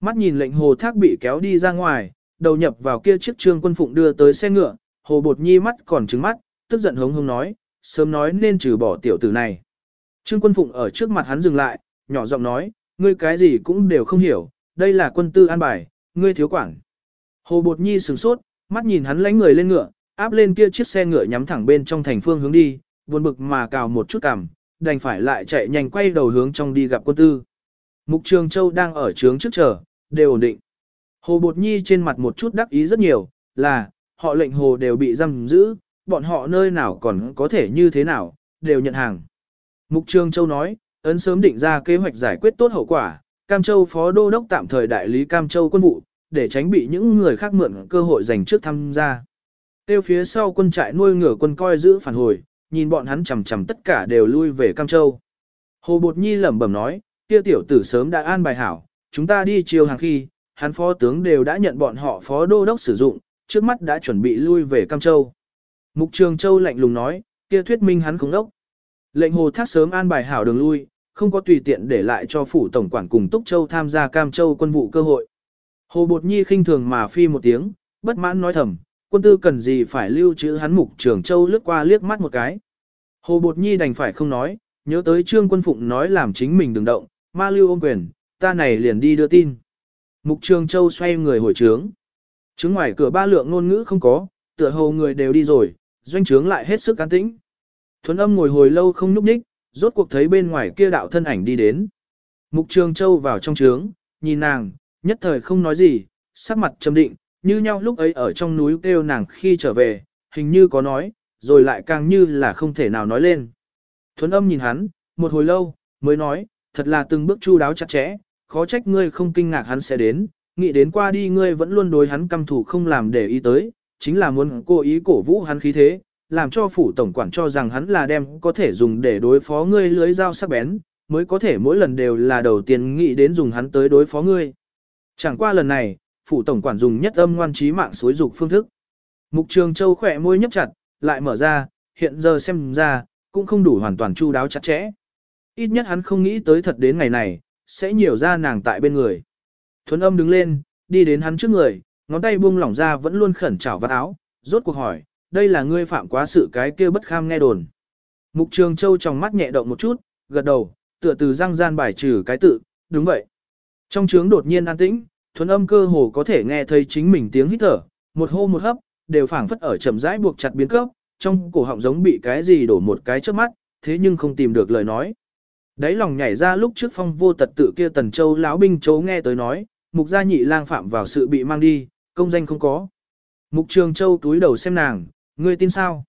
Mắt nhìn lệnh hồ thác bị kéo đi ra ngoài, đầu nhập vào kia chiếc trương quân phụng đưa tới xe ngựa, hồ bột nhi mắt còn trứng mắt, tức giận hống hống nói, sớm nói nên trừ bỏ tiểu tử này. Trương quân phụng ở trước mặt hắn dừng lại, nhỏ giọng nói, ngươi cái gì cũng đều không hiểu, đây là quân tư an bài, ngươi thiếu quản. Hồ bột nhi sửng sốt, mắt nhìn hắn lánh người lên ngựa, áp lên kia chiếc xe ngựa nhắm thẳng bên trong thành phương hướng đi, buồn bực mà cào một chút cằm, đành phải lại chạy nhanh quay đầu hướng trong đi gặp quân tư. Mục Trường Châu đang ở trướng trước chờ, đều ổn định. Hồ Bột Nhi trên mặt một chút đắc ý rất nhiều, là, họ lệnh hồ đều bị giam giữ, bọn họ nơi nào còn có thể như thế nào, đều nhận hàng. Mục Trường Châu nói, ấn sớm định ra kế hoạch giải quyết tốt hậu quả, Cam Châu Phó Đô Đốc tạm thời đại lý Cam Châu quân vụ, để tránh bị những người khác mượn cơ hội giành trước tham gia. Tiêu phía sau quân trại nuôi ngửa quân coi giữ phản hồi, nhìn bọn hắn chầm chầm tất cả đều lui về Cam Châu. Hồ Bột Nhi lẩm bẩm nói, kia tiểu tử sớm đã an bài hảo, chúng ta đi chiều hàng khi, hắn phó tướng đều đã nhận bọn họ phó đô đốc sử dụng, trước mắt đã chuẩn bị lui về Cam Châu. Mục Trường Châu lạnh lùng nói, kia thuyết minh hắn không đốc. Lệnh Hồ Thác sớm an bài hảo đường lui, không có tùy tiện để lại cho phủ tổng quản cùng Túc Châu tham gia Cam Châu quân vụ cơ hội. Hồ Bột Nhi khinh thường mà phi một tiếng, bất mãn nói thầm, quân tư cần gì phải lưu trữ hắn mục trường châu lướt qua liếc mắt một cái. Hồ Bột Nhi đành phải không nói, nhớ tới Trương Quân Phụng nói làm chính mình đừng động, ma lưu ôm quyền, ta này liền đi đưa tin. Mục Trường Châu xoay người hồi trướng. Trướng ngoài cửa ba lượng ngôn ngữ không có, tựa hồ người đều đi rồi, doanh trướng lại hết sức an tĩnh. Thuấn âm ngồi hồi lâu không nhúc nhích, rốt cuộc thấy bên ngoài kia đạo thân ảnh đi đến. Mục Trường Châu vào trong trướng, nhìn nàng, nhất thời không nói gì, sắc mặt trầm định, như nhau lúc ấy ở trong núi kêu nàng khi trở về, hình như có nói, rồi lại càng như là không thể nào nói lên. Thuấn âm nhìn hắn, một hồi lâu, mới nói, thật là từng bước chu đáo chặt chẽ, khó trách ngươi không kinh ngạc hắn sẽ đến, nghĩ đến qua đi ngươi vẫn luôn đối hắn căm thủ không làm để ý tới, chính là muốn cố ý cổ vũ hắn khí thế, làm cho phủ tổng quản cho rằng hắn là đem có thể dùng để đối phó ngươi lưới dao sắc bén, mới có thể mỗi lần đều là đầu tiên nghĩ đến dùng hắn tới đối phó ngươi. Chẳng qua lần này, phủ tổng quản dùng nhất âm ngoan trí mạng xối dục phương thức. Mục Trường Châu khỏe môi nhấp chặt, lại mở ra, hiện giờ xem ra, cũng không đủ hoàn toàn chu đáo chặt chẽ. Ít nhất hắn không nghĩ tới thật đến ngày này, sẽ nhiều ra nàng tại bên người. Thuấn âm đứng lên, đi đến hắn trước người, ngón tay buông lỏng ra vẫn luôn khẩn trảo vạt áo, rốt cuộc hỏi, đây là ngươi phạm quá sự cái kia bất kham nghe đồn. Mục Trường Châu trong mắt nhẹ động một chút, gật đầu, tựa từ răng gian bài trừ cái tự, đúng vậy. Trong trướng đột nhiên an tĩnh, thuần âm cơ hồ có thể nghe thấy chính mình tiếng hít thở, một hô một hấp, đều phảng phất ở chậm rãi buộc chặt biến cấp, trong cổ họng giống bị cái gì đổ một cái trước mắt, thế nhưng không tìm được lời nói. Đấy lòng nhảy ra lúc trước phong vô tật tự kia tần châu lão binh chấu nghe tới nói, mục gia nhị lang phạm vào sự bị mang đi, công danh không có. Mục trường châu túi đầu xem nàng, ngươi tin sao?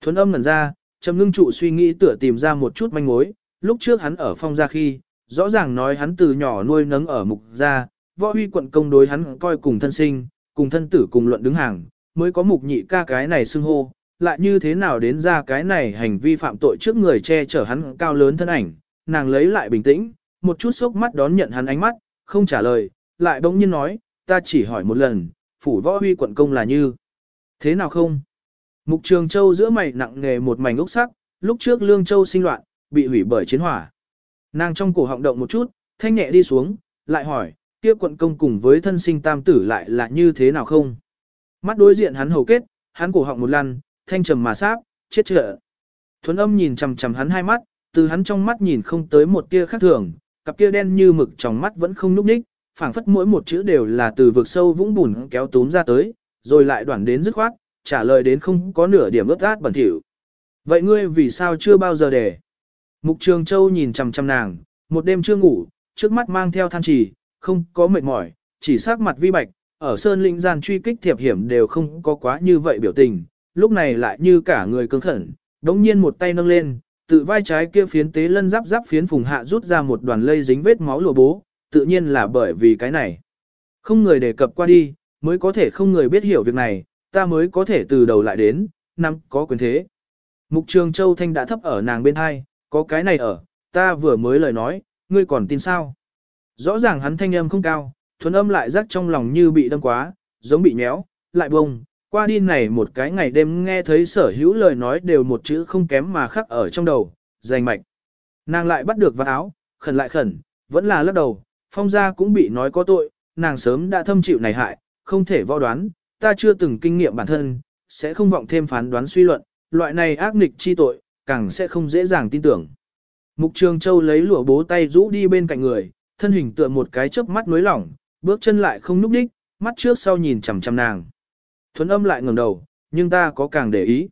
Thuấn âm ngẩn ra, trầm ngưng trụ suy nghĩ tựa tìm ra một chút manh mối, lúc trước hắn ở phong gia khi, rõ ràng nói hắn từ nhỏ nuôi nấng ở mục gia, võ huy quận công đối hắn coi cùng thân sinh, cùng thân tử cùng luận đứng hàng, mới có mục nhị ca cái này xưng hô, lại như thế nào đến ra cái này hành vi phạm tội trước người che chở hắn cao lớn thân ảnh, nàng lấy lại bình tĩnh, một chút sốc mắt đón nhận hắn ánh mắt, không trả lời, lại bỗng nhiên nói, ta chỉ hỏi một lần, phủ võ huy quận công là như. Thế nào không? Mục Trường Châu giữa mày nặng nghề một mảnh ốc sắc, lúc trước Lương Châu sinh loạn, bị hủy bởi chiến hỏa. Nàng trong cổ họng động một chút, thanh nhẹ đi xuống, lại hỏi, kia quận công cùng với thân sinh tam tử lại là như thế nào không? Mắt đối diện hắn hầu kết, hắn cổ họng một lần, thanh trầm mà sáp, chết trợ. Thuấn âm nhìn chằm chằm hắn hai mắt, từ hắn trong mắt nhìn không tới một tia khác thường, cặp kia đen như mực trong mắt vẫn không núp ních, phảng phất mỗi một chữ đều là từ vực sâu vũng bùn kéo túm ra tới, rồi lại đoạn đến dứt khoát, trả lời đến không có nửa điểm ướt át bẩn thỉu. Vậy ngươi vì sao chưa bao giờ để? Mục Trường Châu nhìn chằm chằm nàng, một đêm chưa ngủ, trước mắt mang theo than trì, không có mệt mỏi, chỉ sắc mặt vi bạch, ở sơn linh gian truy kích thiệp hiểm đều không có quá như vậy biểu tình, lúc này lại như cả người cứng khẩn, đống nhiên một tay nâng lên, tự vai trái kia phiến tế lân giáp giáp phiến phùng hạ rút ra một đoàn lây dính vết máu lùa bố, tự nhiên là bởi vì cái này. Không người đề cập qua đi, mới có thể không người biết hiểu việc này, ta mới có thể từ đầu lại đến, năm có quyền thế. Mục Trường Châu Thanh đã thấp ở nàng bên hai, có cái này ở, ta vừa mới lời nói, ngươi còn tin sao? Rõ ràng hắn thanh âm không cao, thuần âm lại rắc trong lòng như bị đâm quá, giống bị nhéo, lại bông, qua đi này một cái ngày đêm nghe thấy sở hữu lời nói đều một chữ không kém mà khắc ở trong đầu, dành mạch. Nàng lại bắt được vào áo, khẩn lại khẩn, vẫn là lắc đầu, phong gia cũng bị nói có tội, nàng sớm đã thâm chịu này hại, không thể võ đoán, ta chưa từng kinh nghiệm bản thân, sẽ không vọng thêm phán đoán suy luận, loại này ác nghịch chi tội, càng sẽ không dễ dàng tin tưởng. Mục Trường Châu lấy lụa bố tay rũ đi bên cạnh người, thân hình tựa một cái chớp mắt nối lỏng, bước chân lại không núp đích, mắt trước sau nhìn chằm chằm nàng. Thuấn âm lại ngẩng đầu, nhưng ta có càng để ý.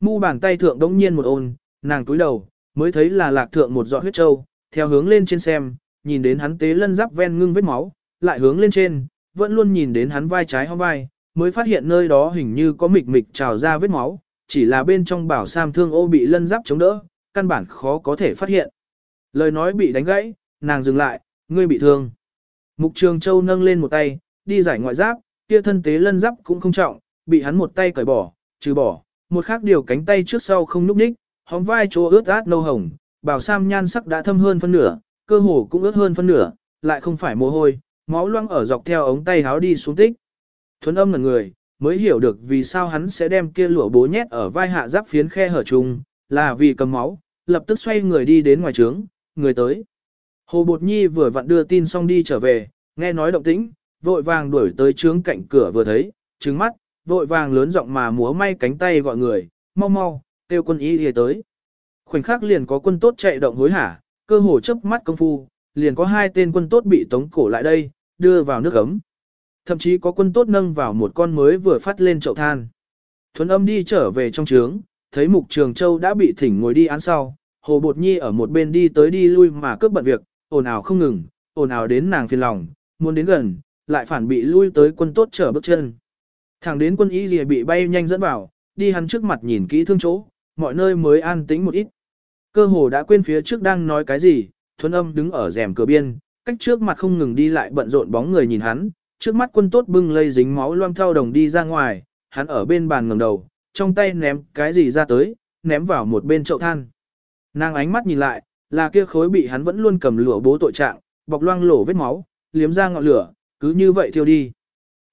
Mu bàn tay thượng đống nhiên một ôn, nàng túi đầu, mới thấy là lạc thượng một giọt huyết trâu theo hướng lên trên xem, nhìn đến hắn tế lân giáp ven ngưng vết máu, lại hướng lên trên, vẫn luôn nhìn đến hắn vai trái hông vai, mới phát hiện nơi đó hình như có mịch mịch trào ra vết máu, chỉ là bên trong bảo sam thương ô bị lân giáp chống đỡ, căn bản khó có thể phát hiện. Lời nói bị đánh gãy, nàng dừng lại, ngươi bị thương. Mục Trường Châu nâng lên một tay, đi giải ngoại giáp, kia thân tế lân giáp cũng không trọng, bị hắn một tay cởi bỏ, trừ bỏ, một khác điều cánh tay trước sau không núp ních, hóm vai chỗ ướt át nâu hồng, bảo sam nhan sắc đã thâm hơn phân nửa, cơ hồ cũng ướt hơn phân nửa, lại không phải mồ hôi, máu loang ở dọc theo ống tay háo đi xuống tích. Thuấn âm là người, mới hiểu được vì sao hắn sẽ đem kia lụa bố nhét ở vai hạ giáp phiến khe hở trùng, là vì cầm máu, lập tức xoay người đi đến ngoài trướng, người tới. Hồ Bột Nhi vừa vặn đưa tin xong đi trở về, nghe nói động tĩnh, vội vàng đuổi tới trướng cạnh cửa vừa thấy, trứng mắt, vội vàng lớn giọng mà múa may cánh tay gọi người, mau mau, kêu quân y đi tới. Khoảnh khắc liền có quân tốt chạy động hối hả, cơ hồ chớp mắt công phu, liền có hai tên quân tốt bị tống cổ lại đây, đưa vào nước ấm. Thậm chí có quân tốt nâng vào một con mới vừa phát lên chậu than. Thuấn âm đi trở về trong trướng, thấy mục trường châu đã bị thỉnh ngồi đi án sau, hồ bột nhi ở một bên đi tới đi lui mà cướp bận việc, ồn ào không ngừng, ồn ào đến nàng phiền lòng, muốn đến gần, lại phản bị lui tới quân tốt trở bước chân. Thẳng đến quân y lìa bị bay nhanh dẫn vào, đi hắn trước mặt nhìn kỹ thương chỗ, mọi nơi mới an tĩnh một ít. Cơ hồ đã quên phía trước đang nói cái gì, thuấn âm đứng ở rèm cửa biên, cách trước mặt không ngừng đi lại bận rộn bóng người nhìn hắn, trước mắt quân tốt bưng lây dính máu loang theo đồng đi ra ngoài, hắn ở bên bàn ngẩng đầu, trong tay ném cái gì ra tới, ném vào một bên chậu than. Nàng ánh mắt nhìn lại, là kia khối bị hắn vẫn luôn cầm lửa bố tội trạng, bọc loang lổ vết máu, liếm ra ngọn lửa, cứ như vậy thiêu đi.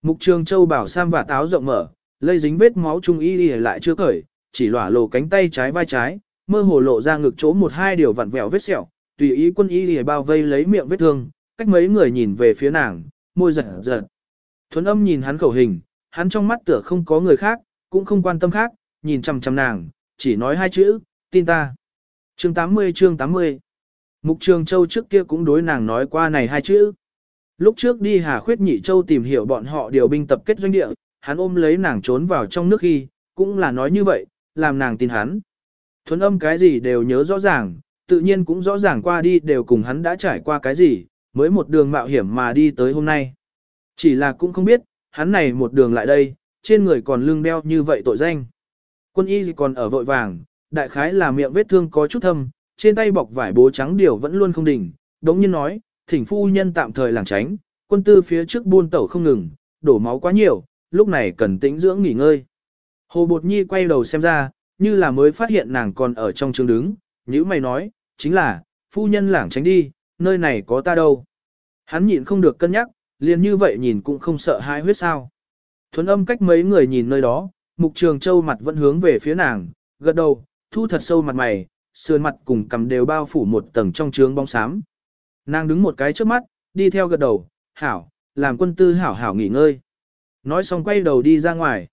Mục Trường Châu bảo Sam và táo rộng mở, lây dính vết máu trung y y lại chưa cởi, chỉ lỏa lộ cánh tay trái vai trái, mơ hồ lộ ra ngực chỗ một hai điều vặn vẹo vết sẹo, tùy ý quân y y bao vây lấy miệng vết thương, cách mấy người nhìn về phía nàng, môi giật giật. Thuấn âm nhìn hắn khẩu hình, hắn trong mắt tựa không có người khác, cũng không quan tâm khác, nhìn chằm chằm nàng, chỉ nói hai chữ, tin ta. Chương 80 chương 80 Mục Trường Châu trước kia cũng đối nàng nói qua này hai chữ. Lúc trước đi Hà Khuyết Nhị Châu tìm hiểu bọn họ điều binh tập kết doanh địa, hắn ôm lấy nàng trốn vào trong nước khi, cũng là nói như vậy, làm nàng tin hắn. Thuấn âm cái gì đều nhớ rõ ràng, tự nhiên cũng rõ ràng qua đi đều cùng hắn đã trải qua cái gì, mới một đường mạo hiểm mà đi tới hôm nay. Chỉ là cũng không biết, hắn này một đường lại đây, trên người còn lưng đeo như vậy tội danh. Quân y còn ở vội vàng, đại khái là miệng vết thương có chút thâm, trên tay bọc vải bố trắng điều vẫn luôn không đỉnh, đống nhiên nói, thỉnh phu nhân tạm thời làng tránh, quân tư phía trước buôn tẩu không ngừng, đổ máu quá nhiều, lúc này cần tĩnh dưỡng nghỉ ngơi. Hồ Bột Nhi quay đầu xem ra, như là mới phát hiện nàng còn ở trong trường đứng, như mày nói, chính là, phu nhân lảng tránh đi, nơi này có ta đâu. Hắn nhịn không được cân nhắc, liền như vậy nhìn cũng không sợ hai huyết sao. Thuấn âm cách mấy người nhìn nơi đó, mục trường châu mặt vẫn hướng về phía nàng, gật đầu, thu thật sâu mặt mày, sườn mặt cùng cầm đều bao phủ một tầng trong trướng bóng xám. Nàng đứng một cái trước mắt, đi theo gật đầu, hảo, làm quân tư hảo hảo nghỉ ngơi. Nói xong quay đầu đi ra ngoài.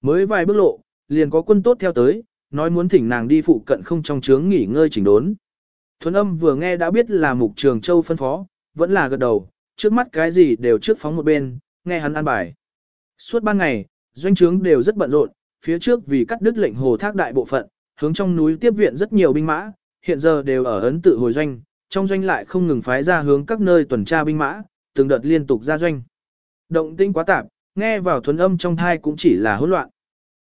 Mới vài bước lộ, liền có quân tốt theo tới, nói muốn thỉnh nàng đi phụ cận không trong trướng nghỉ ngơi chỉnh đốn. Thuấn âm vừa nghe đã biết là mục trường châu phân phó, vẫn là gật đầu, trước mắt cái gì đều trước phóng một bên, nghe hắn an bài. Suốt ban ngày, doanh trướng đều rất bận rộn, phía trước vì cắt đứt lệnh hồ thác đại bộ phận, hướng trong núi tiếp viện rất nhiều binh mã, hiện giờ đều ở ấn tự hồi doanh, trong doanh lại không ngừng phái ra hướng các nơi tuần tra binh mã, từng đợt liên tục ra doanh. Động tĩnh quá tạp, nghe vào thuần âm trong thai cũng chỉ là hỗn loạn.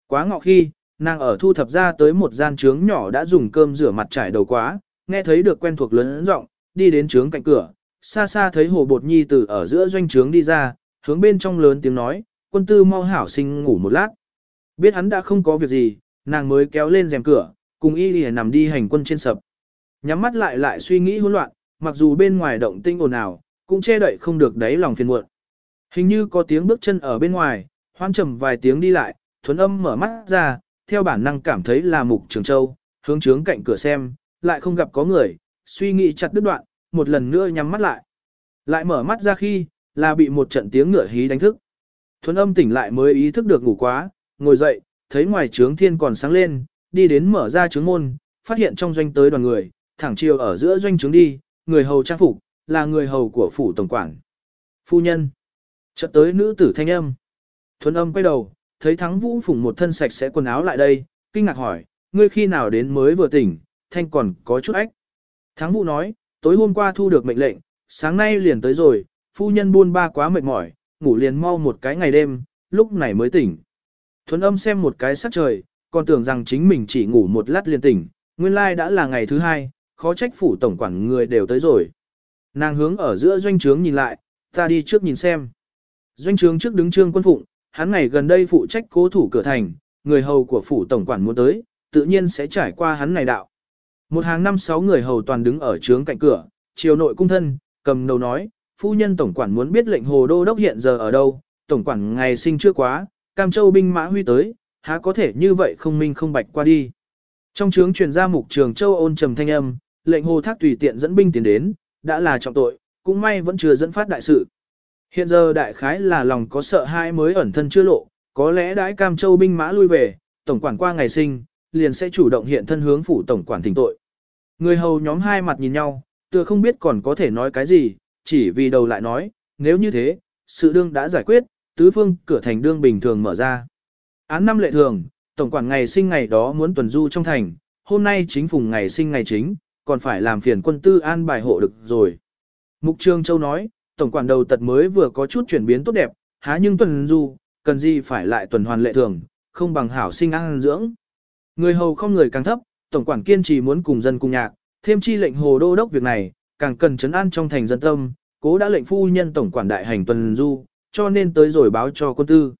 Quá ngọ khi, nàng ở thu thập ra tới một gian trướng nhỏ đã dùng cơm rửa mặt trải đầu quá, nghe thấy được quen thuộc lớn giọng, đi đến trướng cạnh cửa, xa xa thấy hồ bột nhi từ ở giữa doanh trướng đi ra, hướng bên trong lớn tiếng nói, quân tư mau hảo sinh ngủ một lát. Biết hắn đã không có việc gì, nàng mới kéo lên rèm cửa, cùng y lìa nằm đi hành quân trên sập. Nhắm mắt lại lại suy nghĩ hỗn loạn, mặc dù bên ngoài động tinh ồn ào, cũng che đậy không được đáy lòng phiền muộn. Hình như có tiếng bước chân ở bên ngoài, hoan trầm vài tiếng đi lại, thuấn âm mở mắt ra, theo bản năng cảm thấy là mục trường châu, hướng trướng cạnh cửa xem, lại không gặp có người, suy nghĩ chặt đứt đoạn, một lần nữa nhắm mắt lại. Lại mở mắt ra khi, là bị một trận tiếng ngựa hí đánh thức. Thuấn âm tỉnh lại mới ý thức được ngủ quá, ngồi dậy, thấy ngoài trướng thiên còn sáng lên, đi đến mở ra trướng môn, phát hiện trong doanh tới đoàn người, thẳng chiều ở giữa doanh trướng đi, người hầu trang phục, là người hầu của phủ tổng quản. Phu nhân. Chợt tới nữ tử thanh âm. Thuấn âm quay đầu, thấy thắng vũ phủng một thân sạch sẽ quần áo lại đây, kinh ngạc hỏi, ngươi khi nào đến mới vừa tỉnh, thanh còn có chút ách. Thắng vũ nói, tối hôm qua thu được mệnh lệnh, sáng nay liền tới rồi, phu nhân buôn ba quá mệt mỏi, ngủ liền mau một cái ngày đêm, lúc này mới tỉnh. Thuấn âm xem một cái sắc trời, còn tưởng rằng chính mình chỉ ngủ một lát liền tỉnh, nguyên lai đã là ngày thứ hai, khó trách phủ tổng quản người đều tới rồi. Nàng hướng ở giữa doanh trướng nhìn lại, ta đi trước nhìn xem. Doanh trướng trước đứng trương quân phụng, hắn ngày gần đây phụ trách cố thủ cửa thành, người hầu của phủ tổng quản muốn tới, tự nhiên sẽ trải qua hắn này đạo. Một hàng năm sáu người hầu toàn đứng ở trướng cạnh cửa, chiều nội cung thân, cầm đầu nói, phu nhân tổng quản muốn biết lệnh hồ đô đốc hiện giờ ở đâu, tổng quản ngày sinh chưa quá, cam châu binh mã huy tới, há có thể như vậy không minh không bạch qua đi. Trong trướng truyền ra mục trường châu ôn trầm thanh âm, lệnh hồ thác tùy tiện dẫn binh tiến đến, đã là trọng tội, cũng may vẫn chưa dẫn phát đại sự. Hiện giờ đại khái là lòng có sợ hai mới ẩn thân chưa lộ, có lẽ đãi cam châu binh mã lui về, tổng quản qua ngày sinh, liền sẽ chủ động hiện thân hướng phủ tổng quản thỉnh tội. Người hầu nhóm hai mặt nhìn nhau, tựa không biết còn có thể nói cái gì, chỉ vì đầu lại nói, nếu như thế, sự đương đã giải quyết, tứ phương cửa thành đương bình thường mở ra. Án năm lệ thường, tổng quản ngày sinh ngày đó muốn tuần du trong thành, hôm nay chính phùng ngày sinh ngày chính, còn phải làm phiền quân tư an bài hộ được rồi. Mục Trương Châu nói, tổng quản đầu tật mới vừa có chút chuyển biến tốt đẹp, há nhưng tuần du, cần gì phải lại tuần hoàn lệ thường, không bằng hảo sinh ăn dưỡng. Người hầu không người càng thấp, tổng quản kiên trì muốn cùng dân cùng nhạc, thêm chi lệnh hồ đô đốc việc này, càng cần chấn an trong thành dân tâm, cố đã lệnh phu nhân tổng quản đại hành tuần du, cho nên tới rồi báo cho quân tư.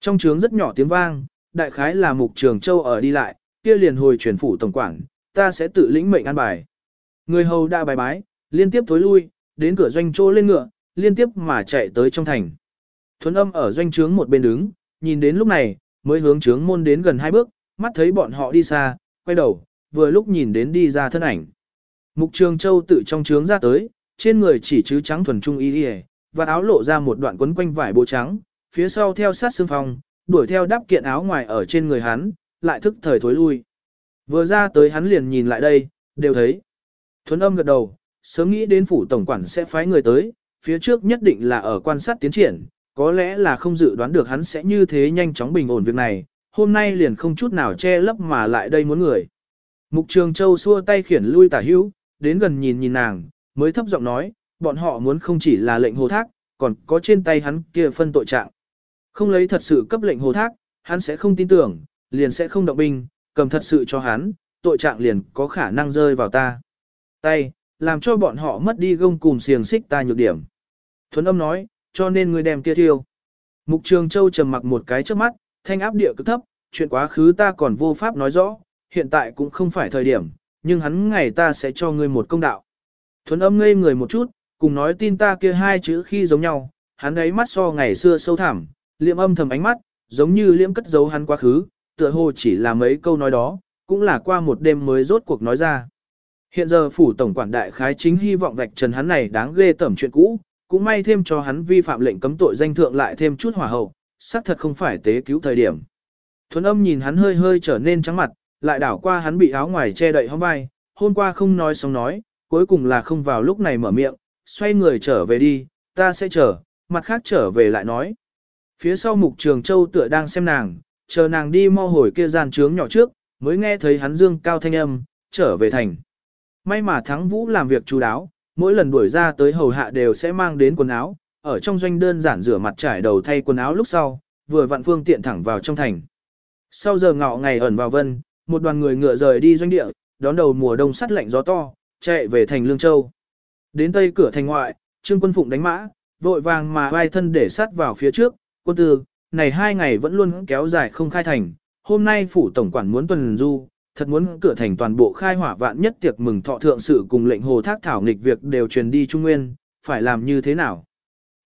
Trong trướng rất nhỏ tiếng vang, đại khái là mục trường châu ở đi lại, kia liền hồi truyền phủ tổng quản, ta sẽ tự lĩnh mệnh an bài. Người hầu đã bài bái, liên tiếp thối lui, đến cửa doanh chỗ lên ngựa, liên tiếp mà chạy tới trong thành. Thuấn âm ở doanh trướng một bên đứng, nhìn đến lúc này, mới hướng trướng môn đến gần hai bước, mắt thấy bọn họ đi xa, quay đầu, vừa lúc nhìn đến đi ra thân ảnh. Mục Trường Châu tự trong trướng ra tới, trên người chỉ chứ trắng thuần trung y y, và áo lộ ra một đoạn quấn quanh vải bộ trắng, phía sau theo sát xương phong, đuổi theo đắp kiện áo ngoài ở trên người hắn, lại thức thời thối lui. Vừa ra tới hắn liền nhìn lại đây, đều thấy. Thuấn âm gật đầu, sớm nghĩ đến phủ tổng quản sẽ phái người tới, phía trước nhất định là ở quan sát tiến triển, có lẽ là không dự đoán được hắn sẽ như thế nhanh chóng bình ổn việc này, hôm nay liền không chút nào che lấp mà lại đây muốn người. Mục Trường Châu xua tay khiển lui tả hữu, đến gần nhìn nhìn nàng, mới thấp giọng nói, bọn họ muốn không chỉ là lệnh hồ thác, còn có trên tay hắn kia phân tội trạng. Không lấy thật sự cấp lệnh hồ thác, hắn sẽ không tin tưởng, liền sẽ không động binh, cầm thật sự cho hắn, tội trạng liền có khả năng rơi vào ta. Tay, làm cho bọn họ mất đi gông cùng xiềng xích ta nhược điểm. Thuấn âm nói, cho nên người đem kia thiêu. Mục Trường Châu trầm mặc một cái trước mắt, thanh áp địa cực thấp, chuyện quá khứ ta còn vô pháp nói rõ, hiện tại cũng không phải thời điểm, nhưng hắn ngày ta sẽ cho ngươi một công đạo. Thuấn âm ngây người một chút, cùng nói tin ta kia hai chữ khi giống nhau, hắn ấy mắt so ngày xưa sâu thẳm, liệm âm thầm ánh mắt, giống như liễm cất giấu hắn quá khứ, tựa hồ chỉ là mấy câu nói đó, cũng là qua một đêm mới rốt cuộc nói ra. Hiện giờ phủ tổng quản đại khái chính hy vọng vạch trần hắn này đáng ghê tẩm chuyện cũ, cũng may thêm cho hắn vi phạm lệnh cấm tội danh thượng lại thêm chút hỏa hậu, xác thật không phải tế cứu thời điểm. Thuấn âm nhìn hắn hơi hơi trở nên trắng mặt, lại đảo qua hắn bị áo ngoài che đậy hông vai, hôm qua không nói xong nói, cuối cùng là không vào lúc này mở miệng, xoay người trở về đi, ta sẽ chờ, mặt khác trở về lại nói. Phía sau mục trường châu tựa đang xem nàng, chờ nàng đi mau hồi kia gian trướng nhỏ trước, mới nghe thấy hắn dương cao thanh âm, trở về thành. May mà thắng vũ làm việc chú đáo, mỗi lần đuổi ra tới hầu hạ đều sẽ mang đến quần áo, ở trong doanh đơn giản rửa mặt trải đầu thay quần áo lúc sau, vừa vặn phương tiện thẳng vào trong thành. Sau giờ ngọ ngày ẩn vào vân, một đoàn người ngựa rời đi doanh địa, đón đầu mùa đông sắt lạnh gió to, chạy về thành Lương Châu. Đến tây cửa thành ngoại, Trương Quân Phụng đánh mã, vội vàng mà vai thân để sát vào phía trước, quân tư, này hai ngày vẫn luôn kéo dài không khai thành, hôm nay phủ tổng quản muốn tuần du, thật muốn cửa thành toàn bộ khai hỏa vạn nhất tiệc mừng thọ thượng sự cùng lệnh hồ thác thảo nghịch việc đều truyền đi Trung Nguyên, phải làm như thế nào?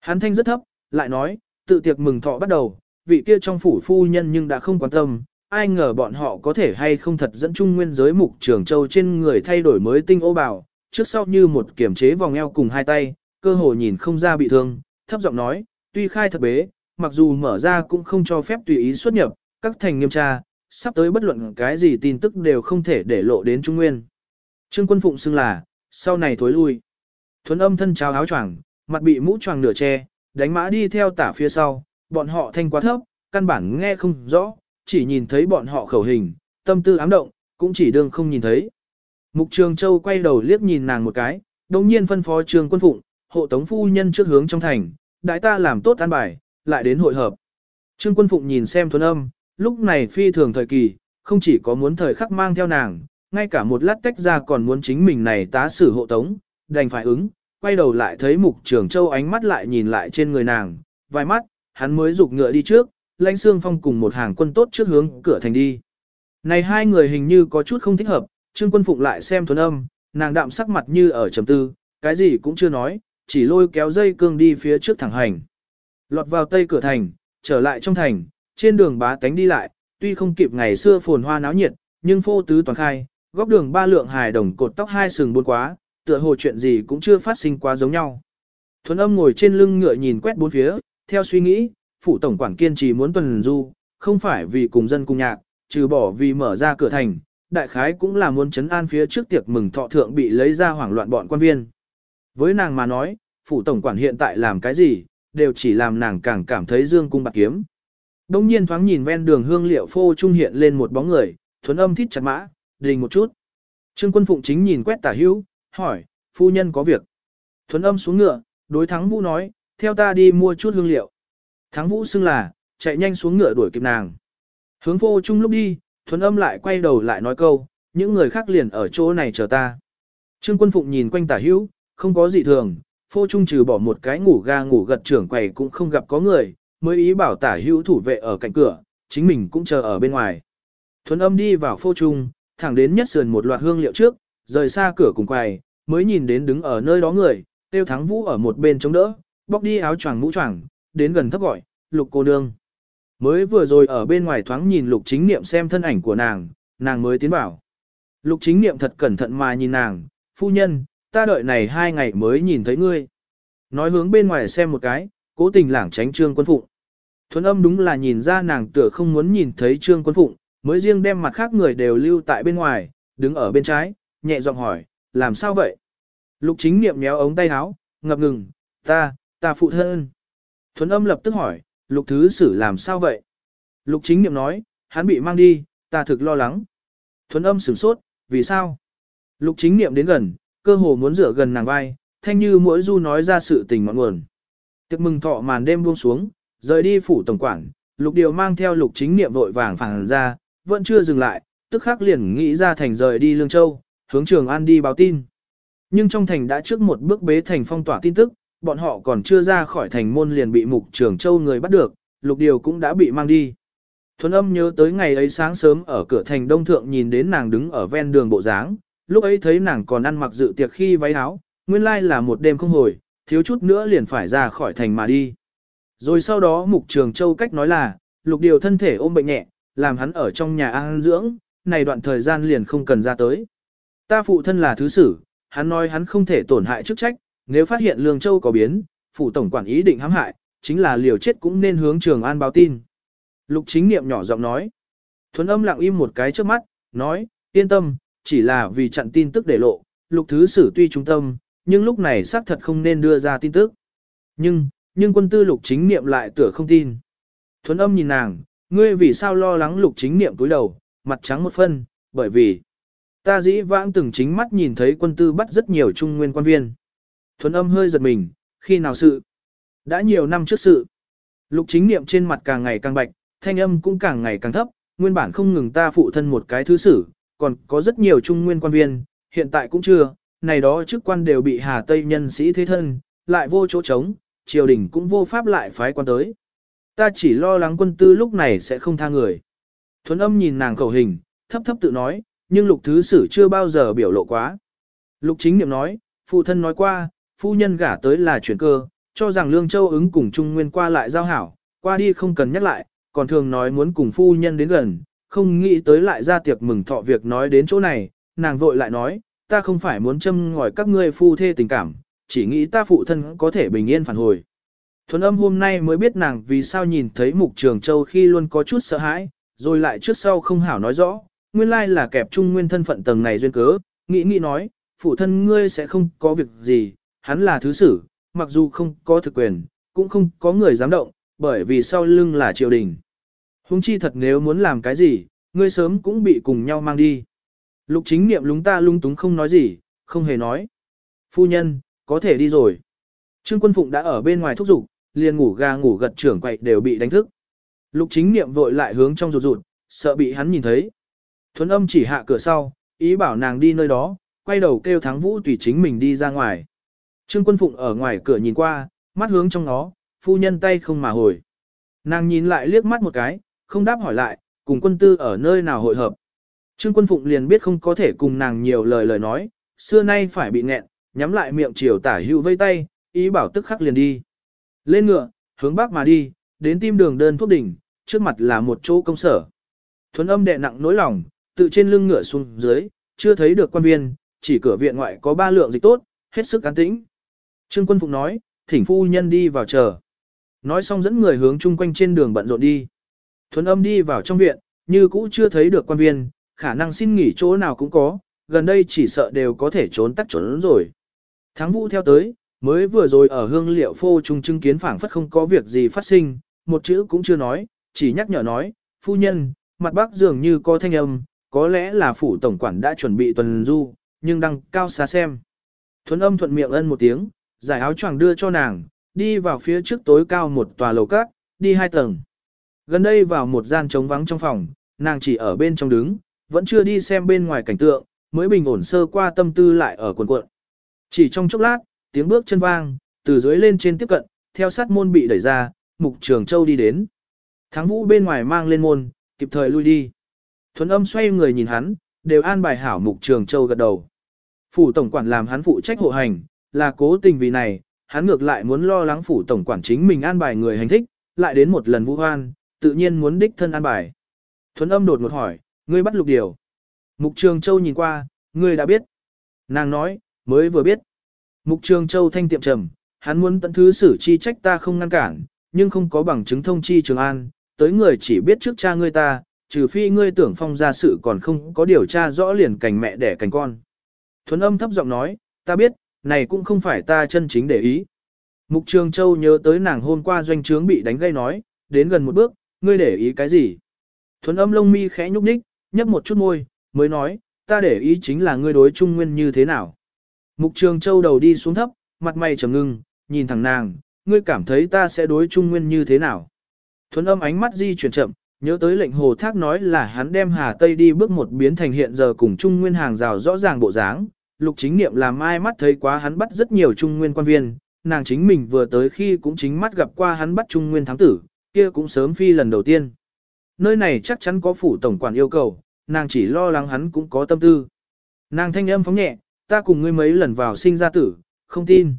Hắn thanh rất thấp, lại nói, tự tiệc mừng thọ bắt đầu, vị kia trong phủ phu nhân nhưng đã không quan tâm, ai ngờ bọn họ có thể hay không thật dẫn Trung Nguyên giới mục trường châu trên người thay đổi mới tinh ô bào, trước sau như một kiểm chế vòng eo cùng hai tay, cơ hồ nhìn không ra bị thương, thấp giọng nói, tuy khai thật bế, mặc dù mở ra cũng không cho phép tùy ý xuất nhập, các thành nghiêm tra, sắp tới bất luận cái gì tin tức đều không thể để lộ đến Trung Nguyên. Trương quân phụng xưng là, sau này thối lui. Thuấn âm thân trao áo choàng, mặt bị mũ choàng nửa che, đánh mã đi theo tả phía sau, bọn họ thanh quá thấp, căn bản nghe không rõ, chỉ nhìn thấy bọn họ khẩu hình, tâm tư ám động, cũng chỉ đương không nhìn thấy. Mục Trường Châu quay đầu liếc nhìn nàng một cái, đồng nhiên phân phó Trường quân phụng, hộ tống phu nhân trước hướng trong thành, đại ta làm tốt an bài, lại đến hội hợp. Trương quân phụng nhìn xem thuần âm, lúc này phi thường thời kỳ, không chỉ có muốn thời khắc mang theo nàng, ngay cả một lát tách ra còn muốn chính mình này tá xử hộ tống, đành phải ứng, quay đầu lại thấy mục trường châu ánh mắt lại nhìn lại trên người nàng, vài mắt, hắn mới rục ngựa đi trước, lãnh xương phong cùng một hàng quân tốt trước hướng cửa thành đi. Này hai người hình như có chút không thích hợp, trương quân phụng lại xem thuần âm, nàng đạm sắc mặt như ở trầm tư, cái gì cũng chưa nói, chỉ lôi kéo dây cương đi phía trước thẳng hành. Lọt vào tây cửa thành, trở lại trong thành, trên đường bá tánh đi lại, tuy không kịp ngày xưa phồn hoa náo nhiệt, nhưng phô tứ toàn khai, góc đường ba lượng hài đồng cột tóc hai sừng buôn quá, tựa hồ chuyện gì cũng chưa phát sinh quá giống nhau. Thuần âm ngồi trên lưng ngựa nhìn quét bốn phía, theo suy nghĩ, phủ tổng quản kiên trì muốn tuần du, không phải vì cùng dân cùng nhạc, trừ bỏ vì mở ra cửa thành, đại khái cũng là muốn chấn an phía trước tiệc mừng thọ thượng bị lấy ra hoảng loạn bọn quan viên. Với nàng mà nói, phủ tổng quản hiện tại làm cái gì, đều chỉ làm nàng càng cảm thấy dương cung bạc kiếm. Đông nhiên thoáng nhìn ven đường hương liệu phô trung hiện lên một bóng người, thuấn âm thít chặt mã, đình một chút. Trương quân phụng chính nhìn quét tả hữu, hỏi, phu nhân có việc. Thuấn âm xuống ngựa, đối thắng vũ nói, theo ta đi mua chút hương liệu. Thắng vũ xưng là, chạy nhanh xuống ngựa đuổi kịp nàng. Hướng phô trung lúc đi, thuấn âm lại quay đầu lại nói câu, những người khác liền ở chỗ này chờ ta. Trương quân phụng nhìn quanh tả hữu, không có gì thường, phô trung trừ bỏ một cái ngủ ga ngủ gật trưởng quầy cũng không gặp có người, mới ý bảo tả hữu thủ vệ ở cạnh cửa, chính mình cũng chờ ở bên ngoài. Thuấn âm đi vào phô trung, thẳng đến nhất sườn một loạt hương liệu trước, rời xa cửa cùng quầy, mới nhìn đến đứng ở nơi đó người, tiêu thắng vũ ở một bên chống đỡ, bóc đi áo choàng mũ choàng, đến gần thấp gọi, lục cô nương. Mới vừa rồi ở bên ngoài thoáng nhìn lục chính niệm xem thân ảnh của nàng, nàng mới tiến vào. Lục chính niệm thật cẩn thận mà nhìn nàng, phu nhân, ta đợi này hai ngày mới nhìn thấy ngươi. Nói hướng bên ngoài xem một cái, cố tình lảng tránh trương quân phụng. Thuấn âm đúng là nhìn ra nàng tựa không muốn nhìn thấy trương quân phụng, mới riêng đem mặt khác người đều lưu tại bên ngoài, đứng ở bên trái, nhẹ giọng hỏi, làm sao vậy? Lục chính niệm méo ống tay áo, ngập ngừng, ta, ta phụ thân. Thuấn âm lập tức hỏi, lục thứ sử làm sao vậy? Lục chính niệm nói, hắn bị mang đi, ta thực lo lắng. Thuấn âm sửng sốt, vì sao? Lục chính niệm đến gần, cơ hồ muốn rửa gần nàng vai, thanh như mỗi du nói ra sự tình ngọn nguồn. Tiệc mừng thọ màn đêm buông xuống, rời đi phủ tổng quản, lục điều mang theo lục chính niệm vội vàng phản ra, vẫn chưa dừng lại, tức khắc liền nghĩ ra thành rời đi Lương Châu, hướng Trường An đi báo tin. Nhưng trong thành đã trước một bước bế thành phong tỏa tin tức, bọn họ còn chưa ra khỏi thành môn liền bị mục trường châu người bắt được, lục điều cũng đã bị mang đi. Thuấn âm nhớ tới ngày ấy sáng sớm ở cửa thành đông thượng nhìn đến nàng đứng ở ven đường bộ dáng, lúc ấy thấy nàng còn ăn mặc dự tiệc khi váy áo, nguyên lai là một đêm không hồi, thiếu chút nữa liền phải ra khỏi thành mà đi. Rồi sau đó mục trường châu cách nói là, lục điều thân thể ôm bệnh nhẹ, làm hắn ở trong nhà ăn dưỡng, này đoạn thời gian liền không cần ra tới. Ta phụ thân là thứ sử, hắn nói hắn không thể tổn hại chức trách, nếu phát hiện Lương Châu có biến, phủ tổng quản ý định hãm hại, chính là liều chết cũng nên hướng Trường An báo tin. Lục chính niệm nhỏ giọng nói. Thuấn âm lặng im một cái trước mắt, nói, yên tâm, chỉ là vì chặn tin tức để lộ, lục thứ sử tuy trung tâm, nhưng lúc này xác thật không nên đưa ra tin tức. Nhưng, nhưng quân tư lục chính niệm lại tựa không tin. Thuấn âm nhìn nàng, ngươi vì sao lo lắng lục chính niệm túi đầu, mặt trắng một phân, bởi vì ta dĩ vãng từng chính mắt nhìn thấy quân tư bắt rất nhiều trung nguyên quan viên. Thuấn âm hơi giật mình, khi nào sự? Đã nhiều năm trước sự. Lục chính niệm trên mặt càng ngày càng bạch, thanh âm cũng càng ngày càng thấp, nguyên bản không ngừng ta phụ thân một cái thứ sử, còn có rất nhiều trung nguyên quan viên, hiện tại cũng chưa, này đó chức quan đều bị Hà Tây nhân sĩ thế thân, lại vô chỗ trống, triều đình cũng vô pháp lại phái quan tới. Ta chỉ lo lắng quân tư lúc này sẽ không tha người. Thuấn âm nhìn nàng khẩu hình, thấp thấp tự nói, nhưng lục thứ sử chưa bao giờ biểu lộ quá. Lục chính niệm nói, phụ thân nói qua, phu nhân gả tới là chuyển cơ, cho rằng Lương Châu ứng cùng Trung Nguyên qua lại giao hảo, qua đi không cần nhắc lại, còn thường nói muốn cùng phu nhân đến gần, không nghĩ tới lại ra tiệc mừng thọ việc nói đến chỗ này, nàng vội lại nói, ta không phải muốn châm ngòi các ngươi phu thê tình cảm, chỉ nghĩ ta phụ thân có thể bình yên phản hồi. Thuấn âm hôm nay mới biết nàng vì sao nhìn thấy mục trường châu khi luôn có chút sợ hãi, rồi lại trước sau không hảo nói rõ, nguyên lai là kẹp trung nguyên thân phận tầng này duyên cớ, nghĩ nghĩ nói, phụ thân ngươi sẽ không có việc gì, hắn là thứ sử, mặc dù không có thực quyền, cũng không có người dám động, bởi vì sau lưng là triều đình. Hùng chi thật nếu muốn làm cái gì, ngươi sớm cũng bị cùng nhau mang đi. Lục chính niệm lúng ta lung túng không nói gì, không hề nói. Phu nhân, có thể đi rồi. Trương quân phụng đã ở bên ngoài thúc giục, liền ngủ ga ngủ gật trưởng quậy đều bị đánh thức. Lục chính niệm vội lại hướng trong rụt rụt, sợ bị hắn nhìn thấy. Thuấn âm chỉ hạ cửa sau, ý bảo nàng đi nơi đó, quay đầu kêu thắng vũ tùy chính mình đi ra ngoài. Trương quân phụng ở ngoài cửa nhìn qua, mắt hướng trong nó, phu nhân tay không mà hồi. Nàng nhìn lại liếc mắt một cái, không đáp hỏi lại, cùng quân tư ở nơi nào hội hợp. Trương quân phụng liền biết không có thể cùng nàng nhiều lời lời nói, xưa nay phải bị nghẹn, nhắm lại miệng chiều tả hữu vây tay, ý bảo tức khắc liền đi. Lên ngựa, hướng bắc mà đi, đến tim đường đơn thuốc đỉnh, trước mặt là một chỗ công sở. Thuấn âm đè nặng nỗi lòng, tự trên lưng ngựa xuống dưới, chưa thấy được quan viên, chỉ cửa viện ngoại có ba lượng dịch tốt, hết sức an tĩnh. Trương quân phụng nói, thỉnh phu nhân đi vào chờ. Nói xong dẫn người hướng chung quanh trên đường bận rộn đi. Thuấn âm đi vào trong viện, như cũ chưa thấy được quan viên, khả năng xin nghỉ chỗ nào cũng có, gần đây chỉ sợ đều có thể trốn tắt trốn rồi. Thắng vũ theo tới, mới vừa rồi ở hương liệu phô trung chứng kiến phảng phất không có việc gì phát sinh, một chữ cũng chưa nói, chỉ nhắc nhở nói, phu nhân, mặt bắc dường như có thanh âm, có lẽ là phủ tổng quản đã chuẩn bị tuần du, nhưng đăng cao xa xem. Thuấn âm thuận miệng ân một tiếng, giải áo choàng đưa cho nàng, đi vào phía trước tối cao một tòa lầu cát đi hai tầng. Gần đây vào một gian trống vắng trong phòng, nàng chỉ ở bên trong đứng, vẫn chưa đi xem bên ngoài cảnh tượng, mới bình ổn sơ qua tâm tư lại ở quần cuộn. Chỉ trong chốc lát, tiếng bước chân vang, từ dưới lên trên tiếp cận, theo sát môn bị đẩy ra, mục trường châu đi đến. Thắng vũ bên ngoài mang lên môn, kịp thời lui đi. Thuấn âm xoay người nhìn hắn, đều an bài hảo mục trường châu gật đầu. Phủ tổng quản làm hắn phụ trách hộ hành, là cố tình vì này, hắn ngược lại muốn lo lắng phủ tổng quản chính mình an bài người hành thích, lại đến một lần vũ hoan, tự nhiên muốn đích thân an bài. Thuấn âm đột ngột hỏi, ngươi bắt lục điều. Mục Trường Châu nhìn qua, ngươi đã biết. Nàng nói, mới vừa biết. Mục Trường Châu thanh tiệm trầm, hắn muốn tận thứ xử chi trách ta không ngăn cản, nhưng không có bằng chứng thông chi Trường An, tới người chỉ biết trước cha ngươi ta, trừ phi ngươi tưởng phong ra sự còn không có điều tra rõ liền cảnh mẹ đẻ cảnh con. Thuấn âm thấp giọng nói, ta biết, này cũng không phải ta chân chính để ý. Mục Trường Châu nhớ tới nàng hôm qua doanh trướng bị đánh gây nói, đến gần một bước, ngươi để ý cái gì? Thuấn âm lông mi khẽ nhúc nhích, nhấp một chút môi, mới nói, ta để ý chính là ngươi đối trung nguyên như thế nào. Mục Trường Châu đầu đi xuống thấp, mặt mày trầm ngưng, nhìn thẳng nàng, ngươi cảm thấy ta sẽ đối trung nguyên như thế nào. Thuấn âm ánh mắt di chuyển chậm, nhớ tới lệnh hồ thác nói là hắn đem Hà Tây đi bước một biến thành hiện giờ cùng trung nguyên hàng rào rõ ràng bộ dáng. Lục chính niệm làm ai mắt thấy quá hắn bắt rất nhiều trung nguyên quan viên, nàng chính mình vừa tới khi cũng chính mắt gặp qua hắn bắt trung nguyên thắng tử, kia cũng sớm phi lần đầu tiên. Nơi này chắc chắn có phủ tổng quản yêu cầu, nàng chỉ lo lắng hắn cũng có tâm tư. Nàng thanh âm phóng nhẹ, ta cùng ngươi mấy lần vào sinh ra tử, không tin.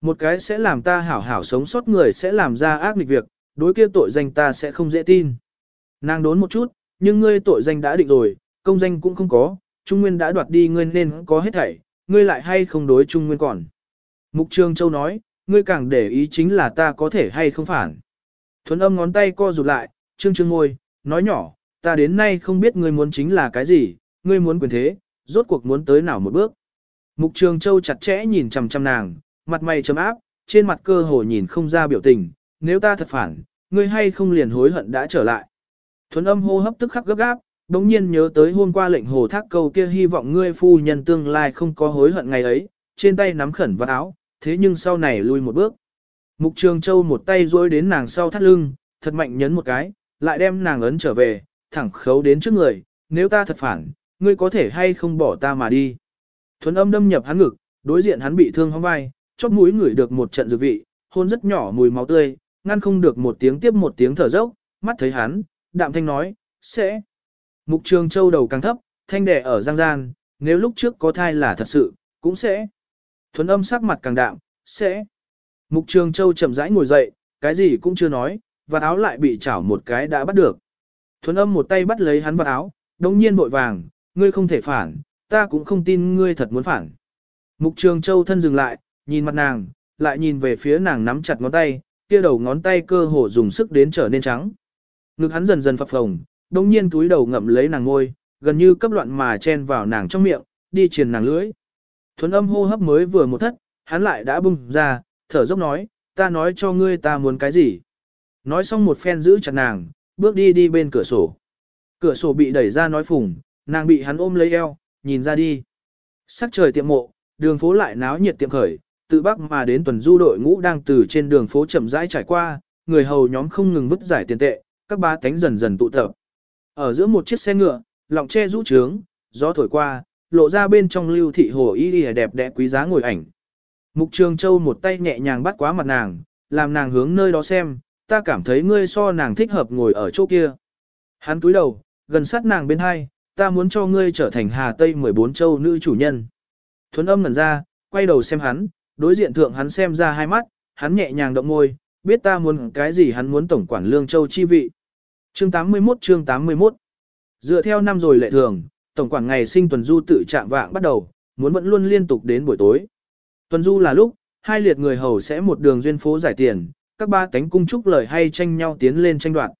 Một cái sẽ làm ta hảo hảo sống sót người sẽ làm ra ác nghịch việc, đối kia tội danh ta sẽ không dễ tin. Nàng đốn một chút, nhưng ngươi tội danh đã định rồi, công danh cũng không có, Trung Nguyên đã đoạt đi ngươi nên có hết thảy, ngươi lại hay không đối Trung Nguyên còn. Mục Trường Châu nói, ngươi càng để ý chính là ta có thể hay không phản. Thuấn âm ngón tay co rụt lại, trương trương ngôi, nói nhỏ, ta đến nay không biết ngươi muốn chính là cái gì, ngươi muốn quyền thế, rốt cuộc muốn tới nào một bước. Mục Trường Châu chặt chẽ nhìn chằm chằm nàng, mặt mày chấm áp, trên mặt cơ hồ nhìn không ra biểu tình, nếu ta thật phản, ngươi hay không liền hối hận đã trở lại. Thuấn âm hô hấp tức khắc gấp gáp, đống nhiên nhớ tới hôm qua lệnh hồ thác câu kia hy vọng ngươi phu nhân tương lai không có hối hận ngày ấy, trên tay nắm khẩn vào áo, thế nhưng sau này lui một bước. Mục Trường Châu một tay duỗi đến nàng sau thắt lưng, thật mạnh nhấn một cái, lại đem nàng ấn trở về, thẳng khấu đến trước người, nếu ta thật phản, ngươi có thể hay không bỏ ta mà đi. Thuấn âm đâm nhập hắn ngực, đối diện hắn bị thương hóng vai, chóp mũi ngửi được một trận dược vị, hôn rất nhỏ mùi máu tươi, ngăn không được một tiếng tiếp một tiếng thở dốc, mắt thấy hắn, đạm thanh nói, sẽ. Mục Trường Châu đầu càng thấp, thanh đẻ ở giang gian, nếu lúc trước có thai là thật sự, cũng sẽ. Thuấn âm sắc mặt càng đạm, sẽ. Mục Trường Châu chậm rãi ngồi dậy, cái gì cũng chưa nói, và áo lại bị chảo một cái đã bắt được. Thuấn âm một tay bắt lấy hắn vào áo, đồng nhiên bội vàng, ngươi không thể phản, ta cũng không tin ngươi thật muốn phản. Mục Trường Châu thân dừng lại, nhìn mặt nàng, lại nhìn về phía nàng nắm chặt ngón tay, kia đầu ngón tay cơ hồ dùng sức đến trở nên trắng. Ngực hắn dần dần phập phồng, đồng nhiên túi đầu ngậm lấy nàng ngôi, gần như cấp loạn mà chen vào nàng trong miệng, đi truyền nàng lưỡi. Thuấn âm hô hấp mới vừa một thất, hắn lại đã bung ra, thở dốc nói, ta nói cho ngươi ta muốn cái gì. Nói xong một phen giữ chặt nàng, bước đi đi bên cửa sổ. Cửa sổ bị đẩy ra nói phùng, nàng bị hắn ôm lấy eo, nhìn ra đi. Sắc trời tiệm mộ, đường phố lại náo nhiệt tiệm khởi, từ bắc mà đến tuần du đội ngũ đang từ trên đường phố chậm rãi trải qua, người hầu nhóm không ngừng vứt giải tiền tệ, các ba tánh dần dần tụ tập. Ở giữa một chiếc xe ngựa, lọng che rũ trướng, gió thổi qua, lộ ra bên trong lưu thị hồ y y đẹp đẽ quý giá ngồi ảnh. Mục Trường Châu một tay nhẹ nhàng bắt quá mặt nàng, làm nàng hướng nơi đó xem, ta cảm thấy ngươi so nàng thích hợp ngồi ở chỗ kia. Hắn cúi đầu, gần sát nàng bên hai, ta muốn cho ngươi trở thành Hà Tây 14 châu nữ chủ nhân. Thuấn âm ngẩn ra, quay đầu xem hắn, đối diện thượng hắn xem ra hai mắt, hắn nhẹ nhàng động môi, biết ta muốn cái gì hắn muốn tổng quản lương châu chi vị. Chương 81 chương 81 Dựa theo năm rồi lệ thường, tổng quản ngày sinh tuần du tự trạng vạng bắt đầu, muốn vẫn luôn liên tục đến buổi tối. Tuần du là lúc, hai liệt người hầu sẽ một đường duyên phố giải tiền, các ba cánh cung trúc lời hay tranh nhau tiến lên tranh đoạt.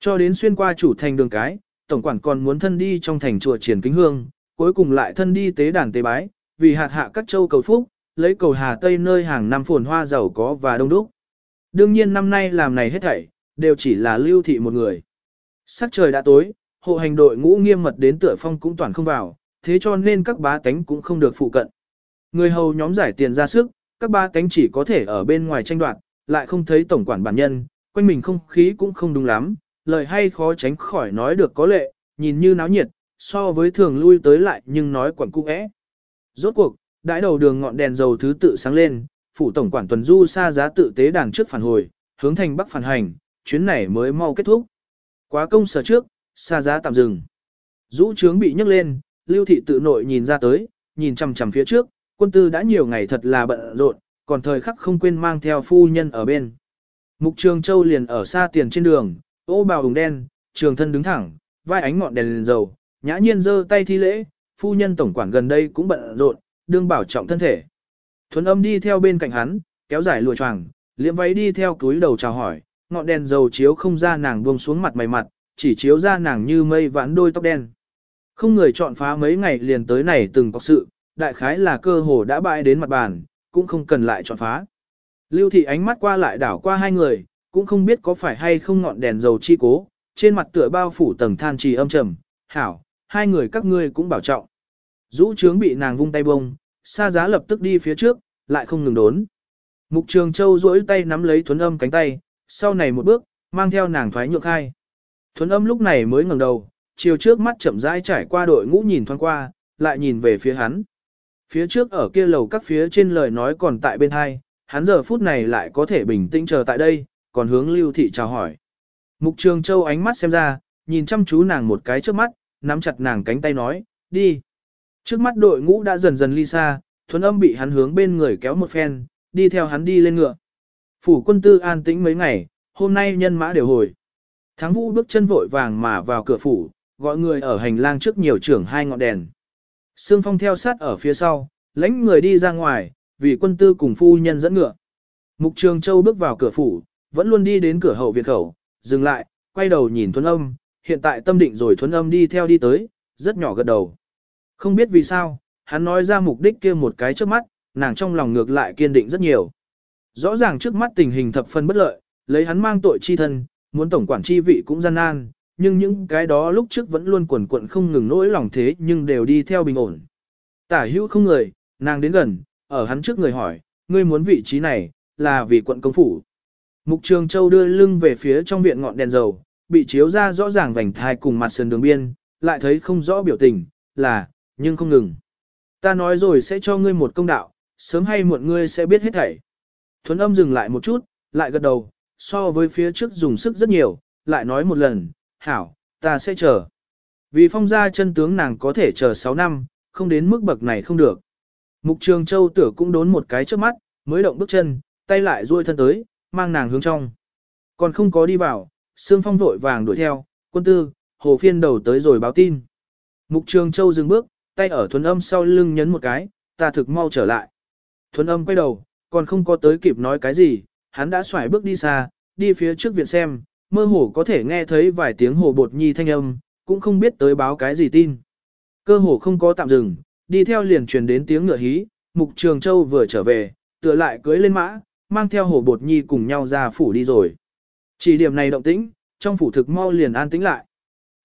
Cho đến xuyên qua chủ thành đường cái, tổng quản còn muốn thân đi trong thành chùa triển kính hương, cuối cùng lại thân đi tế đàn tế bái, vì hạt hạ các châu cầu phúc, lấy cầu Hà Tây nơi hàng năm phồn hoa giàu có và đông đúc. Đương nhiên năm nay làm này hết thảy, đều chỉ là lưu thị một người. Sắc trời đã tối, hộ hành đội ngũ nghiêm mật đến tựa phong cũng toàn không vào, thế cho nên các bá tánh cũng không được phụ cận. Người hầu nhóm giải tiền ra sức, các Bá tánh chỉ có thể ở bên ngoài tranh đoạt, lại không thấy tổng quản bản nhân, quanh mình không khí cũng không đúng lắm, lời hay khó tránh khỏi nói được có lệ, nhìn như náo nhiệt, so với thường lui tới lại nhưng nói quẩn cung ẽ. Rốt cuộc, đãi đầu đường ngọn đèn dầu thứ tự sáng lên, phủ tổng quản tuần du xa giá tự tế đàn trước phản hồi, hướng thành bắc phản hành, chuyến này mới mau kết thúc. Quá công sở trước, xa giá tạm dừng. Dũ trướng bị nhấc lên, lưu thị tự nội nhìn ra tới, nhìn chằm chằm phía trước, quân tư đã nhiều ngày thật là bận rộn, còn thời khắc không quên mang theo phu nhân ở bên. Mục Trường Châu liền ở xa tiền trên đường, ô bào hùng đen, trường thân đứng thẳng, vai ánh ngọn đèn liền dầu, nhã nhiên giơ tay thi lễ, phu nhân tổng quản gần đây cũng bận rộn, đương bảo trọng thân thể. Thuấn âm đi theo bên cạnh hắn, kéo dài lùa choàng, liễm váy đi theo túi đầu chào hỏi, ngọn đèn dầu chiếu không ra nàng buông xuống mặt mày mặt, chỉ chiếu ra nàng như mây vãn đôi tóc đen. Không người chọn phá mấy ngày liền tới này từng có sự, đại khái là cơ hồ đã bại đến mặt bàn, cũng không cần lại chọn phá. Lưu thị ánh mắt qua lại đảo qua hai người, cũng không biết có phải hay không ngọn đèn dầu chi cố, trên mặt tựa bao phủ tầng than trì âm trầm, hảo, hai người các ngươi cũng bảo trọng. Dũ trướng bị nàng vung tay bông, xa giá lập tức đi phía trước, lại không ngừng đốn. Mục trường châu duỗi tay nắm lấy thuấn âm cánh tay, sau này một bước, mang theo nàng thoái nhượng hai. Thuấn âm lúc này mới ngẩng đầu, chiều trước mắt chậm rãi trải qua đội ngũ nhìn thoáng qua, lại nhìn về phía hắn. Phía trước ở kia lầu các phía trên lời nói còn tại bên hai, hắn giờ phút này lại có thể bình tĩnh chờ tại đây, còn hướng lưu thị chào hỏi. Mục trường châu ánh mắt xem ra, nhìn chăm chú nàng một cái trước mắt, nắm chặt nàng cánh tay nói, đi. Trước mắt đội ngũ đã dần dần ly xa, thuấn âm bị hắn hướng bên người kéo một phen, đi theo hắn đi lên ngựa. Phủ quân tư an tĩnh mấy ngày, hôm nay nhân mã đều hồi. Thắng vũ bước chân vội vàng mà vào cửa phủ, gọi người ở hành lang trước nhiều trưởng hai ngọn đèn. Sương phong theo sát ở phía sau, lãnh người đi ra ngoài, vì quân tư cùng phu nhân dẫn ngựa. Mục Trường Châu bước vào cửa phủ, vẫn luôn đi đến cửa hậu viện khẩu, dừng lại, quay đầu nhìn Thuấn Âm, hiện tại tâm định rồi Thuấn Âm đi theo đi tới, rất nhỏ gật đầu. Không biết vì sao, hắn nói ra mục đích kia một cái trước mắt, nàng trong lòng ngược lại kiên định rất nhiều. Rõ ràng trước mắt tình hình thập phần bất lợi, lấy hắn mang tội chi thân, muốn tổng quản chi vị cũng gian nan, nhưng những cái đó lúc trước vẫn luôn quẩn quẩn không ngừng nỗi lòng thế nhưng đều đi theo bình ổn. Tả hữu không người, nàng đến gần, ở hắn trước người hỏi, ngươi muốn vị trí này, là vì quận công phủ. Mục Trường Châu đưa lưng về phía trong viện ngọn đèn dầu, bị chiếu ra rõ ràng vành thai cùng mặt sườn đường biên, lại thấy không rõ biểu tình, là, nhưng không ngừng. Ta nói rồi sẽ cho ngươi một công đạo, sớm hay muộn ngươi sẽ biết hết thảy. Thuấn âm dừng lại một chút, lại gật đầu, so với phía trước dùng sức rất nhiều, lại nói một lần, hảo, ta sẽ chờ. Vì phong gia chân tướng nàng có thể chờ 6 năm, không đến mức bậc này không được. Mục Trường Châu tử cũng đốn một cái trước mắt, mới động bước chân, tay lại duỗi thân tới, mang nàng hướng trong. Còn không có đi vào, Sương Phong vội vàng đuổi theo, quân tư, hồ phiên đầu tới rồi báo tin. Mục Trường Châu dừng bước, tay ở thuần âm sau lưng nhấn một cái, ta thực mau trở lại. Thuần âm quay đầu, còn không có tới kịp nói cái gì, hắn đã xoải bước đi xa, đi phía trước viện xem, mơ hồ có thể nghe thấy vài tiếng hồ bột nhi thanh âm, cũng không biết tới báo cái gì tin. Cơ hồ không có tạm dừng, đi theo liền truyền đến tiếng ngựa hí, Mục Trường Châu vừa trở về, tựa lại cưới lên mã, mang theo hồ bột nhi cùng nhau ra phủ đi rồi. Chỉ điểm này động tĩnh, trong phủ thực mau liền an tĩnh lại.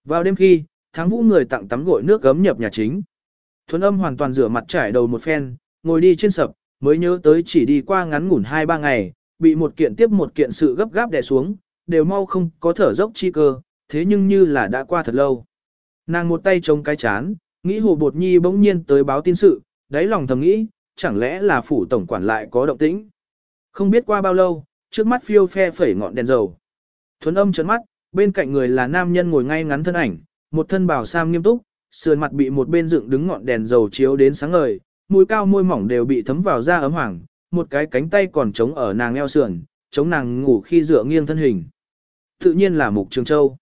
Vào đêm khi, tháng vũ người tặng tắm gội nước gấm nhập nhà chính. Thuấn âm hoàn toàn rửa mặt trải đầu một phen, ngồi đi trên sập, mới nhớ tới chỉ đi qua ngắn ngủn 2-3 ngày, bị một kiện tiếp một kiện sự gấp gáp đè xuống, đều mau không có thở dốc chi cơ, thế nhưng như là đã qua thật lâu. Nàng một tay chống cái chán, nghĩ hồ bột nhi bỗng nhiên tới báo tin sự, đáy lòng thầm nghĩ, chẳng lẽ là phủ tổng quản lại có động tĩnh. Không biết qua bao lâu, trước mắt phiêu phe phẩy ngọn đèn dầu. Thuấn âm chấn mắt, bên cạnh người là nam nhân ngồi ngay ngắn thân ảnh, một thân bảo sam nghiêm túc, sườn mặt bị một bên dựng đứng ngọn đèn dầu chiếu đến sáng ngời, mũi cao môi mỏng đều bị thấm vào da ấm hoàng, một cái cánh tay còn chống ở nàng eo sườn, chống nàng ngủ khi dựa nghiêng thân hình. Tự nhiên là Mục Trường Châu.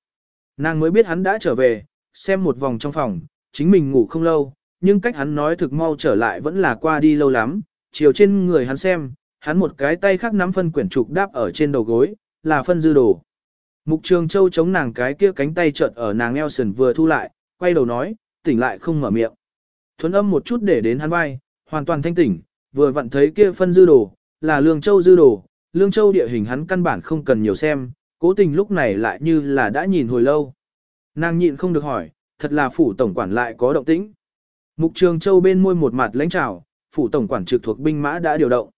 Nàng mới biết hắn đã trở về, xem một vòng trong phòng, chính mình ngủ không lâu, nhưng cách hắn nói thực mau trở lại vẫn là qua đi lâu lắm, chiều trên người hắn xem, hắn một cái tay khác nắm phân quyển trục đáp ở trên đầu gối, là phân dư đồ. Mục Trường Châu chống nàng cái kia cánh tay chợt ở nàng eo sườn vừa thu lại, quay đầu nói, tỉnh lại không mở miệng. Thuấn âm một chút để đến hắn vai, hoàn toàn thanh tỉnh, vừa vặn thấy kia phân dư đồ, là Lương Châu dư đồ, Lương Châu địa hình hắn căn bản không cần nhiều xem, cố tình lúc này lại như là đã nhìn hồi lâu. Nàng nhịn không được hỏi, thật là phủ tổng quản lại có động tĩnh. Mục Trường Châu bên môi một mặt lãnh trào, phủ tổng quản trực thuộc binh mã đã điều động.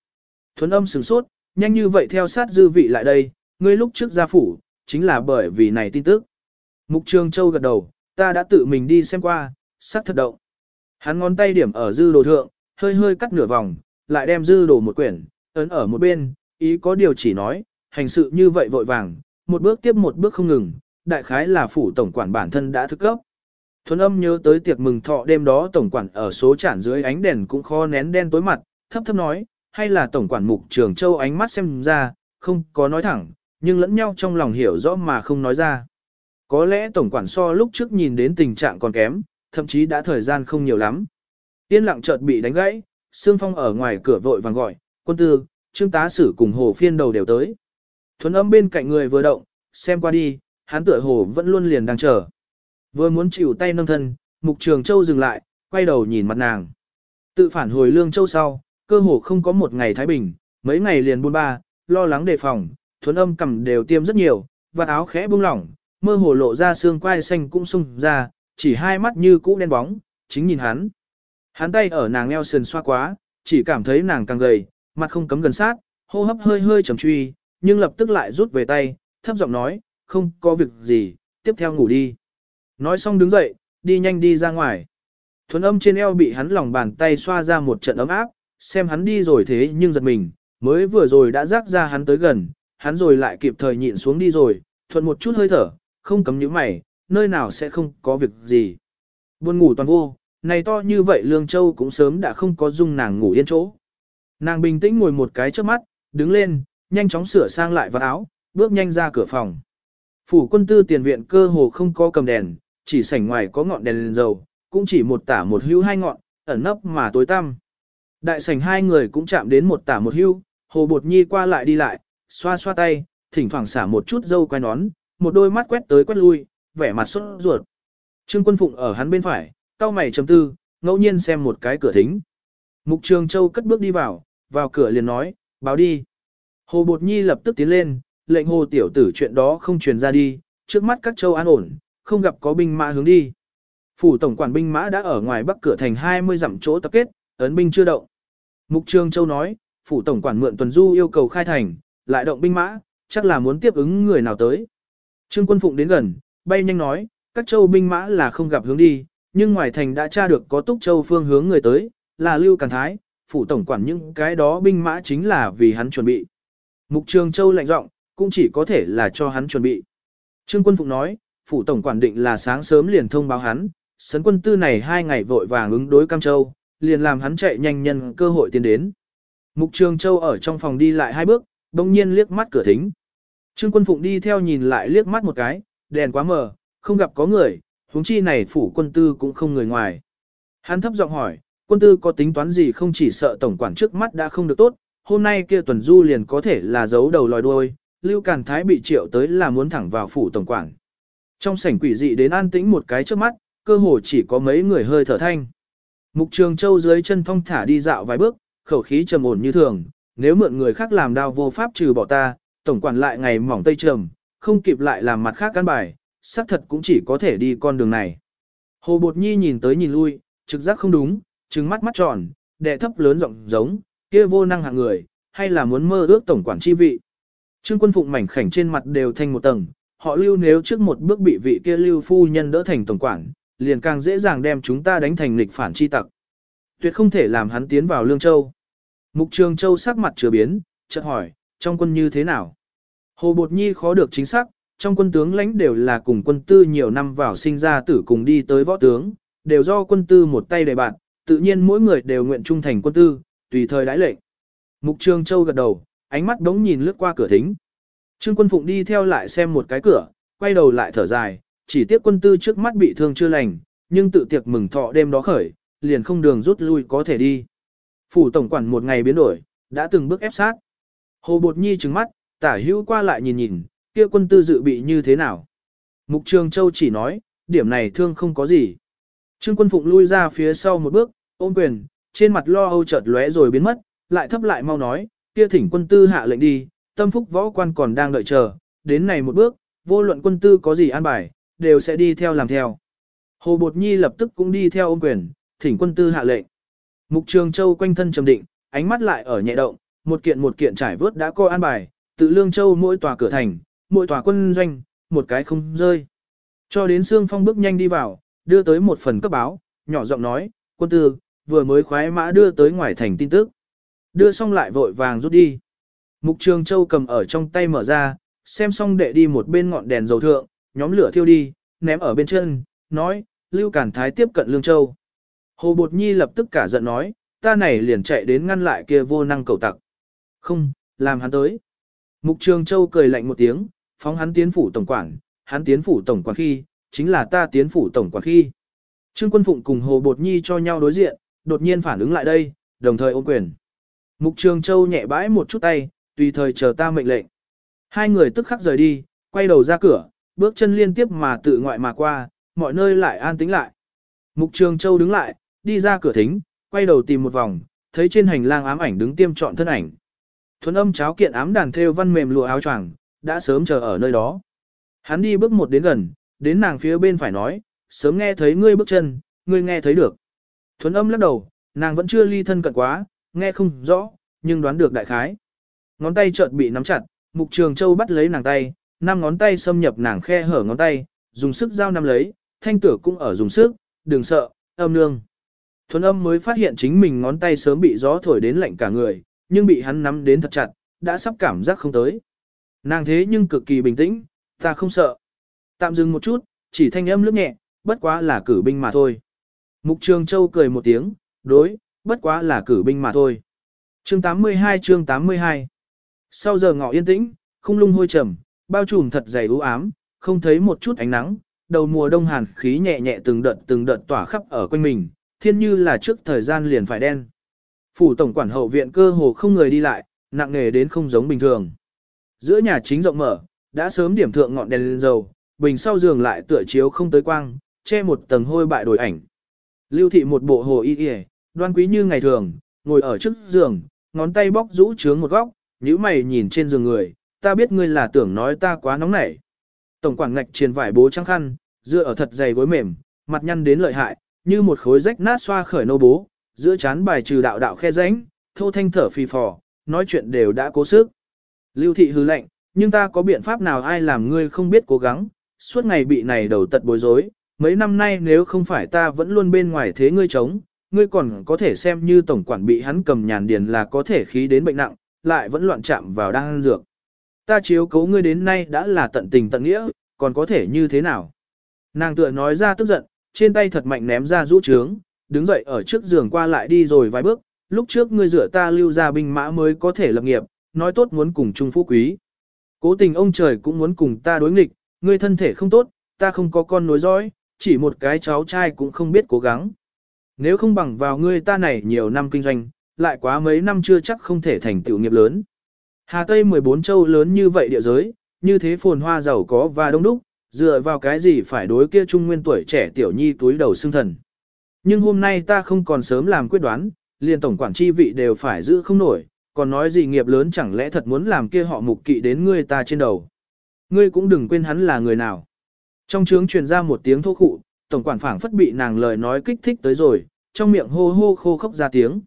Thuấn âm sửng sốt, nhanh như vậy theo sát dư vị lại đây, ngươi lúc trước ra phủ, chính là bởi vì này tin tức. Mục Trường Châu gật đầu, ta đã tự mình đi xem qua, sát thật động. Hắn ngón tay điểm ở dư đồ thượng, hơi hơi cắt nửa vòng, lại đem dư đồ một quyển, ấn ở một bên, ý có điều chỉ nói, hành sự như vậy vội vàng, một bước tiếp một bước không ngừng, đại khái là phủ tổng quản bản thân đã thức cấp. Thuấn âm nhớ tới tiệc mừng thọ đêm đó tổng quản ở số chản dưới ánh đèn cũng khó nén đen tối mặt, thấp thấp nói, hay là tổng quản mục trường châu ánh mắt xem ra, không có nói thẳng, nhưng lẫn nhau trong lòng hiểu rõ mà không nói ra. Có lẽ tổng quản so lúc trước nhìn đến tình trạng còn kém, thậm chí đã thời gian không nhiều lắm. Yên lặng chợt bị đánh gãy, Sương Phong ở ngoài cửa vội vàng gọi, quân tư, trương tá sử cùng hồ phiên đầu đều tới. Thuấn âm bên cạnh người vừa động, xem qua đi, hắn tựa hồ vẫn luôn liền đang chờ. Vừa muốn chịu tay nâng thân, mục trường châu dừng lại, quay đầu nhìn mặt nàng. Tự phản hồi lương châu sau, cơ hồ không có một ngày thái bình, mấy ngày liền buôn ba, lo lắng đề phòng, thuấn âm cầm đều tiêm rất nhiều, và áo khẽ buông lỏng, mơ hồ lộ ra xương quai xanh cũng sung ra, chỉ hai mắt như cũ đen bóng, chính nhìn hắn. Hắn tay ở nàng eo sườn xoa quá, chỉ cảm thấy nàng càng gầy, mặt không cấm gần sát, hô hấp hơi hơi trầm truy, nhưng lập tức lại rút về tay, thấp giọng nói, không có việc gì, tiếp theo ngủ đi. Nói xong đứng dậy, đi nhanh đi ra ngoài. Thuấn âm trên eo bị hắn lòng bàn tay xoa ra một trận ấm áp, xem hắn đi rồi thế nhưng giật mình, mới vừa rồi đã rác ra hắn tới gần, hắn rồi lại kịp thời nhịn xuống đi rồi, thuận một chút hơi thở, không cấm những mày, nơi nào sẽ không có việc gì. Buồn ngủ toàn vô, này to như vậy Lương Châu cũng sớm đã không có dung nàng ngủ yên chỗ. Nàng bình tĩnh ngồi một cái trước mắt, đứng lên, nhanh chóng sửa sang lại vật áo, bước nhanh ra cửa phòng. Phủ quân tư tiền viện cơ hồ không có cầm đèn, chỉ sảnh ngoài có ngọn đèn lên dầu, cũng chỉ một tả một hưu hai ngọn, ẩn nấp mà tối tăm. Đại sảnh hai người cũng chạm đến một tả một hưu, hồ bột nhi qua lại đi lại, xoa xoa tay, thỉnh thoảng xả một chút dâu quay nón, một đôi mắt quét tới quét lui, vẻ mặt sốt ruột. Trương quân phụng ở hắn bên phải, cao mày chấm tư, ngẫu nhiên xem một cái cửa thính. Mục Trường Châu cất bước đi vào, vào cửa liền nói, báo đi. Hồ Bột Nhi lập tức tiến lên, lệnh hồ tiểu tử chuyện đó không truyền ra đi, trước mắt các châu an ổn, không gặp có binh mã hướng đi. Phủ tổng quản binh mã đã ở ngoài bắc cửa thành 20 dặm chỗ tập kết, ấn binh chưa động. Mục Trường Châu nói, phủ tổng quản mượn tuần du yêu cầu khai thành, lại động binh mã, chắc là muốn tiếp ứng người nào tới. Trương quân phụng đến gần, bay nhanh nói, các châu binh mã là không gặp hướng đi, nhưng ngoài thành đã tra được có túc châu phương hướng người tới, là Lưu Càn Thái, phủ tổng quản những cái đó binh mã chính là vì hắn chuẩn bị. Mục Trường Châu lạnh giọng, cũng chỉ có thể là cho hắn chuẩn bị. Trương Quân Phụng nói, phủ tổng quản định là sáng sớm liền thông báo hắn, sấn quân tư này hai ngày vội vàng ứng đối Cam Châu, liền làm hắn chạy nhanh nhân cơ hội tiến đến. Mục Trường Châu ở trong phòng đi lại hai bước, đồng nhiên liếc mắt cửa thính. Trương Quân Phụng đi theo nhìn lại liếc mắt một cái, đèn quá mờ, không gặp có người, huống chi này phủ quân tư cũng không người ngoài. Hắn thấp giọng hỏi, quân tư có tính toán gì không chỉ sợ tổng quản trước mắt đã không được tốt, hôm nay kia tuần du liền có thể là giấu đầu lòi đuôi, Lưu Càn Thái bị triệu tới là muốn thẳng vào phủ tổng quản. Trong sảnh quỷ dị đến an tĩnh một cái trước mắt, cơ hồ chỉ có mấy người hơi thở thanh. Mục Trường Châu dưới chân thong thả đi dạo vài bước, khẩu khí trầm ổn như thường, nếu mượn người khác làm đao vô pháp trừ bỏ ta, tổng quản lại ngày mỏng tây trầm, không kịp lại làm mặt khác căn bài, xác thật cũng chỉ có thể đi con đường này. Hồ Bột Nhi nhìn tới nhìn lui, trực giác không đúng, trừng mắt mắt tròn, đệ thấp lớn rộng giống, kia vô năng hạng người, hay là muốn mơ ước tổng quản chi vị. Trương quân phụng mảnh khảnh trên mặt đều thành một tầng, họ lưu nếu trước một bước bị vị kia lưu phu nhân đỡ thành tổng quản, liền càng dễ dàng đem chúng ta đánh thành lịch phản chi tặc. Tuyệt không thể làm hắn tiến vào Lương Châu. Mục Trường Châu sắc mặt chưa biến, chợt hỏi, trong quân như thế nào? Hồ Bột Nhi khó được chính xác, trong quân tướng lãnh đều là cùng quân tư nhiều năm vào sinh ra tử cùng đi tới võ tướng, đều do quân tư một tay đề bạn, tự nhiên mỗi người đều nguyện trung thành quân tư, tùy thời đãi lệnh. Mục Trường Châu gật đầu, ánh mắt đống nhìn lướt qua cửa thính. Trương quân phụng đi theo lại xem một cái cửa, quay đầu lại thở dài, chỉ tiếc quân tư trước mắt bị thương chưa lành, nhưng tự tiệc mừng thọ đêm đó khởi, liền không đường rút lui có thể đi. Phủ tổng quản một ngày biến đổi, đã từng bước ép sát. Hồ Bột Nhi trừng mắt, tả hữu qua lại nhìn nhìn, kia quân tư dự bị như thế nào. Mục Trường Châu chỉ nói, điểm này thương không có gì. Trương quân phụng lui ra phía sau một bước, ôm quyền, trên mặt lo âu chợt lóe rồi biến mất, lại thấp lại mau nói, kia thỉnh quân tư hạ lệnh đi, tâm phúc võ quan còn đang đợi chờ, đến này một bước, vô luận quân tư có gì an bài, đều sẽ đi theo làm theo. Hồ Bột Nhi lập tức cũng đi theo ôm quyền, thỉnh quân tư hạ lệnh. Mục Trường Châu quanh thân trầm định, ánh mắt lại ở nhẹ động, một kiện một kiện trải vớt đã coi an bài, tự Lương Châu mỗi tòa cửa thành, mỗi tòa quân doanh, một cái không rơi. Cho đến Sương Phong bước nhanh đi vào, đưa tới một phần cấp báo, nhỏ giọng nói, quân tư, vừa mới khoái mã đưa tới ngoài thành tin tức. Đưa xong lại vội vàng rút đi. Mục Trường Châu cầm ở trong tay mở ra, xem xong đệ đi một bên ngọn đèn dầu thượng, nhóm lửa thiêu đi, ném ở bên chân, nói, Lưu Cản Thái tiếp cận Lương Châu. Hồ Bột Nhi lập tức cả giận nói, ta này liền chạy đến ngăn lại kia vô năng cầu tặc. Không, làm hắn tới. Mục Trường Châu cười lạnh một tiếng, phóng hắn tiến phủ tổng quản, hắn tiến phủ tổng quản khi, chính là ta tiến phủ tổng quản khi. Trương Quân Phụng cùng Hồ Bột Nhi cho nhau đối diện, đột nhiên phản ứng lại đây, đồng thời ôm quyền. Mục Trường Châu nhẹ bãi một chút tay, tùy thời chờ ta mệnh lệnh. Hai người tức khắc rời đi, quay đầu ra cửa, bước chân liên tiếp mà tự ngoại mà qua, mọi nơi lại an tĩnh lại. Mục Trường Châu đứng lại, đi ra cửa thính, quay đầu tìm một vòng, thấy trên hành lang ám ảnh đứng tiêm chọn thân ảnh. Thuấn âm cháo kiện ám đàn thêu văn mềm lụa áo choàng, đã sớm chờ ở nơi đó. Hắn đi bước một đến gần, đến nàng phía bên phải nói, sớm nghe thấy ngươi bước chân, ngươi nghe thấy được. Thuấn âm lắc đầu, nàng vẫn chưa ly thân cận quá, nghe không rõ, nhưng đoán được đại khái. Ngón tay chợt bị nắm chặt, Mục Trường Châu bắt lấy nàng tay, năm ngón tay xâm nhập nàng khe hở ngón tay, dùng sức giao nắm lấy, thanh tử cũng ở dùng sức, đừng sợ, âm nương. Thuấn âm mới phát hiện chính mình ngón tay sớm bị gió thổi đến lạnh cả người, nhưng bị hắn nắm đến thật chặt, đã sắp cảm giác không tới. Nàng thế nhưng cực kỳ bình tĩnh, ta không sợ. Tạm dừng một chút, chỉ thanh âm lướt nhẹ, bất quá là cử binh mà thôi. Mục Trường Châu cười một tiếng, đối, bất quá là cử binh mà thôi. Chương 82 chương 82 Sau giờ ngọ yên tĩnh, không lung hôi trầm, bao trùm thật dày u ám, không thấy một chút ánh nắng, đầu mùa đông hàn khí nhẹ nhẹ từng đợt từng đợt tỏa khắp ở quanh mình, thiên như là trước thời gian liền phải đen. Phủ tổng quản hậu viện cơ hồ không người đi lại, nặng nề đến không giống bình thường. Giữa nhà chính rộng mở, đã sớm điểm thượng ngọn đèn lên dầu, bình sau giường lại tựa chiếu không tới quang, che một tầng hôi bại đổi ảnh. Lưu thị một bộ hồ y y, đoan quý như ngày thường, ngồi ở trước giường, ngón tay bóc rũ trướng một góc, nhíu mày nhìn trên giường người, ta biết ngươi là tưởng nói ta quá nóng nảy. Tổng quản ngạch triền vải bố trắng khăn, dựa ở thật dày gối mềm, mặt nhăn đến lợi hại, như một khối rách nát xoa khởi nô bố, giữa chán bài trừ đạo đạo khe ránh, thô thanh thở phì phò, nói chuyện đều đã cố sức. Lưu thị hư lệnh, nhưng ta có biện pháp nào ai làm ngươi không biết cố gắng, suốt ngày bị này đầu tật bối rối, mấy năm nay nếu không phải ta vẫn luôn bên ngoài thế ngươi chống, ngươi còn có thể xem như tổng quản bị hắn cầm nhàn điền là có thể khí đến bệnh nặng, lại vẫn loạn chạm vào đang dược. Ta chiếu cố ngươi đến nay đã là tận tình tận nghĩa, còn có thể như thế nào? Nàng tựa nói ra tức giận, trên tay thật mạnh ném ra rũ trướng, đứng dậy ở trước giường qua lại đi rồi vài bước, lúc trước ngươi rửa ta lưu ra binh mã mới có thể lập nghiệp, nói tốt muốn cùng chung phú quý. Cố tình ông trời cũng muốn cùng ta đối nghịch, ngươi thân thể không tốt, ta không có con nối dõi, chỉ một cái cháu trai cũng không biết cố gắng. Nếu không bằng vào ngươi ta này nhiều năm kinh doanh, lại quá mấy năm chưa chắc không thể thành tựu nghiệp lớn. Hà Tây 14 châu lớn như vậy địa giới, như thế phồn hoa giàu có và đông đúc, dựa vào cái gì phải đối kia trung nguyên tuổi trẻ tiểu nhi túi đầu xương thần. Nhưng hôm nay ta không còn sớm làm quyết đoán, liền tổng quản chi vị đều phải giữ không nổi, còn nói gì nghiệp lớn chẳng lẽ thật muốn làm kia họ mục kỵ đến ngươi ta trên đầu. Ngươi cũng đừng quên hắn là người nào. Trong trướng truyền ra một tiếng thô khụ, tổng quản phảng phất bị nàng lời nói kích thích tới rồi, trong miệng hô hô khô khốc ra tiếng.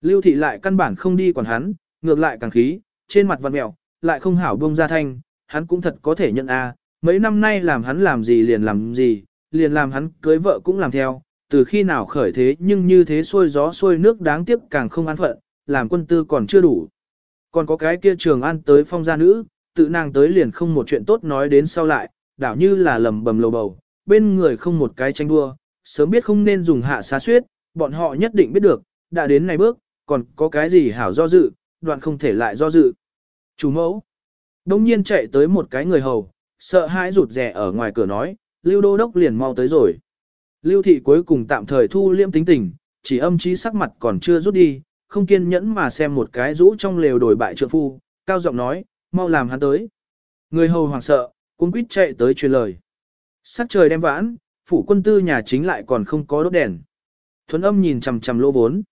Lưu thị lại căn bản không đi quản hắn, ngược lại càng khí, trên mặt vặn mẹo, lại không hảo buông ra thanh, hắn cũng thật có thể nhận a. mấy năm nay làm hắn làm gì liền làm gì, liền làm hắn cưới vợ cũng làm theo, từ khi nào khởi thế nhưng như thế xuôi gió xuôi nước đáng tiếc càng không an phận, làm quân tư còn chưa đủ. Còn có cái kia trường an tới phong gia nữ, tự nàng tới liền không một chuyện tốt nói đến sau lại, đảo như là lầm bầm lầu bầu, bên người không một cái tranh đua, sớm biết không nên dùng hạ xá suyết, bọn họ nhất định biết được, đã đến này bước, còn có cái gì hảo do dự, đoạn không thể lại do dự. Chủ mẫu, đông nhiên chạy tới một cái người hầu, sợ hãi rụt rè ở ngoài cửa nói, lưu đô đốc liền mau tới rồi. Lưu thị cuối cùng tạm thời thu liêm tính tình, chỉ âm trí sắc mặt còn chưa rút đi, không kiên nhẫn mà xem một cái rũ trong lều đổi bại trượng phu, cao giọng nói, mau làm hắn tới. Người hầu hoảng sợ, cuống quýt chạy tới truyền lời. Sắc trời đem vãn, phủ quân tư nhà chính lại còn không có đốt đèn. Thuấn âm nhìn chằm chằm lỗ vốn.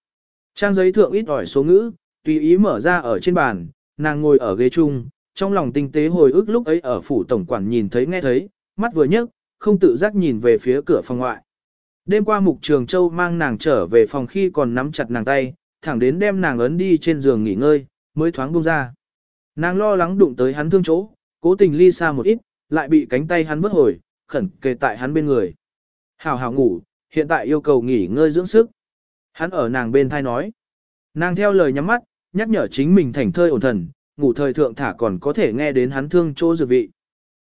Trang giấy thượng ít ỏi số ngữ, tùy ý mở ra ở trên bàn, nàng ngồi ở ghế chung, trong lòng tinh tế hồi ức lúc ấy ở phủ tổng quản nhìn thấy nghe thấy, mắt vừa nhấc, không tự giác nhìn về phía cửa phòng ngoại. Đêm qua Mục Trường Châu mang nàng trở về phòng khi còn nắm chặt nàng tay, thẳng đến đem nàng ấn đi trên giường nghỉ ngơi, mới thoáng buông ra. Nàng lo lắng đụng tới hắn thương chỗ, cố tình ly xa một ít, lại bị cánh tay hắn vứt hồi, khẩn kề tại hắn bên người. Hảo hảo ngủ, hiện tại yêu cầu nghỉ ngơi dưỡng sức. Hắn ở nàng bên thai nói. Nàng theo lời nhắm mắt, nhắc nhở chính mình thành thơi ổn thần, ngủ thời thượng thả còn có thể nghe đến hắn thương chỗ dược vị.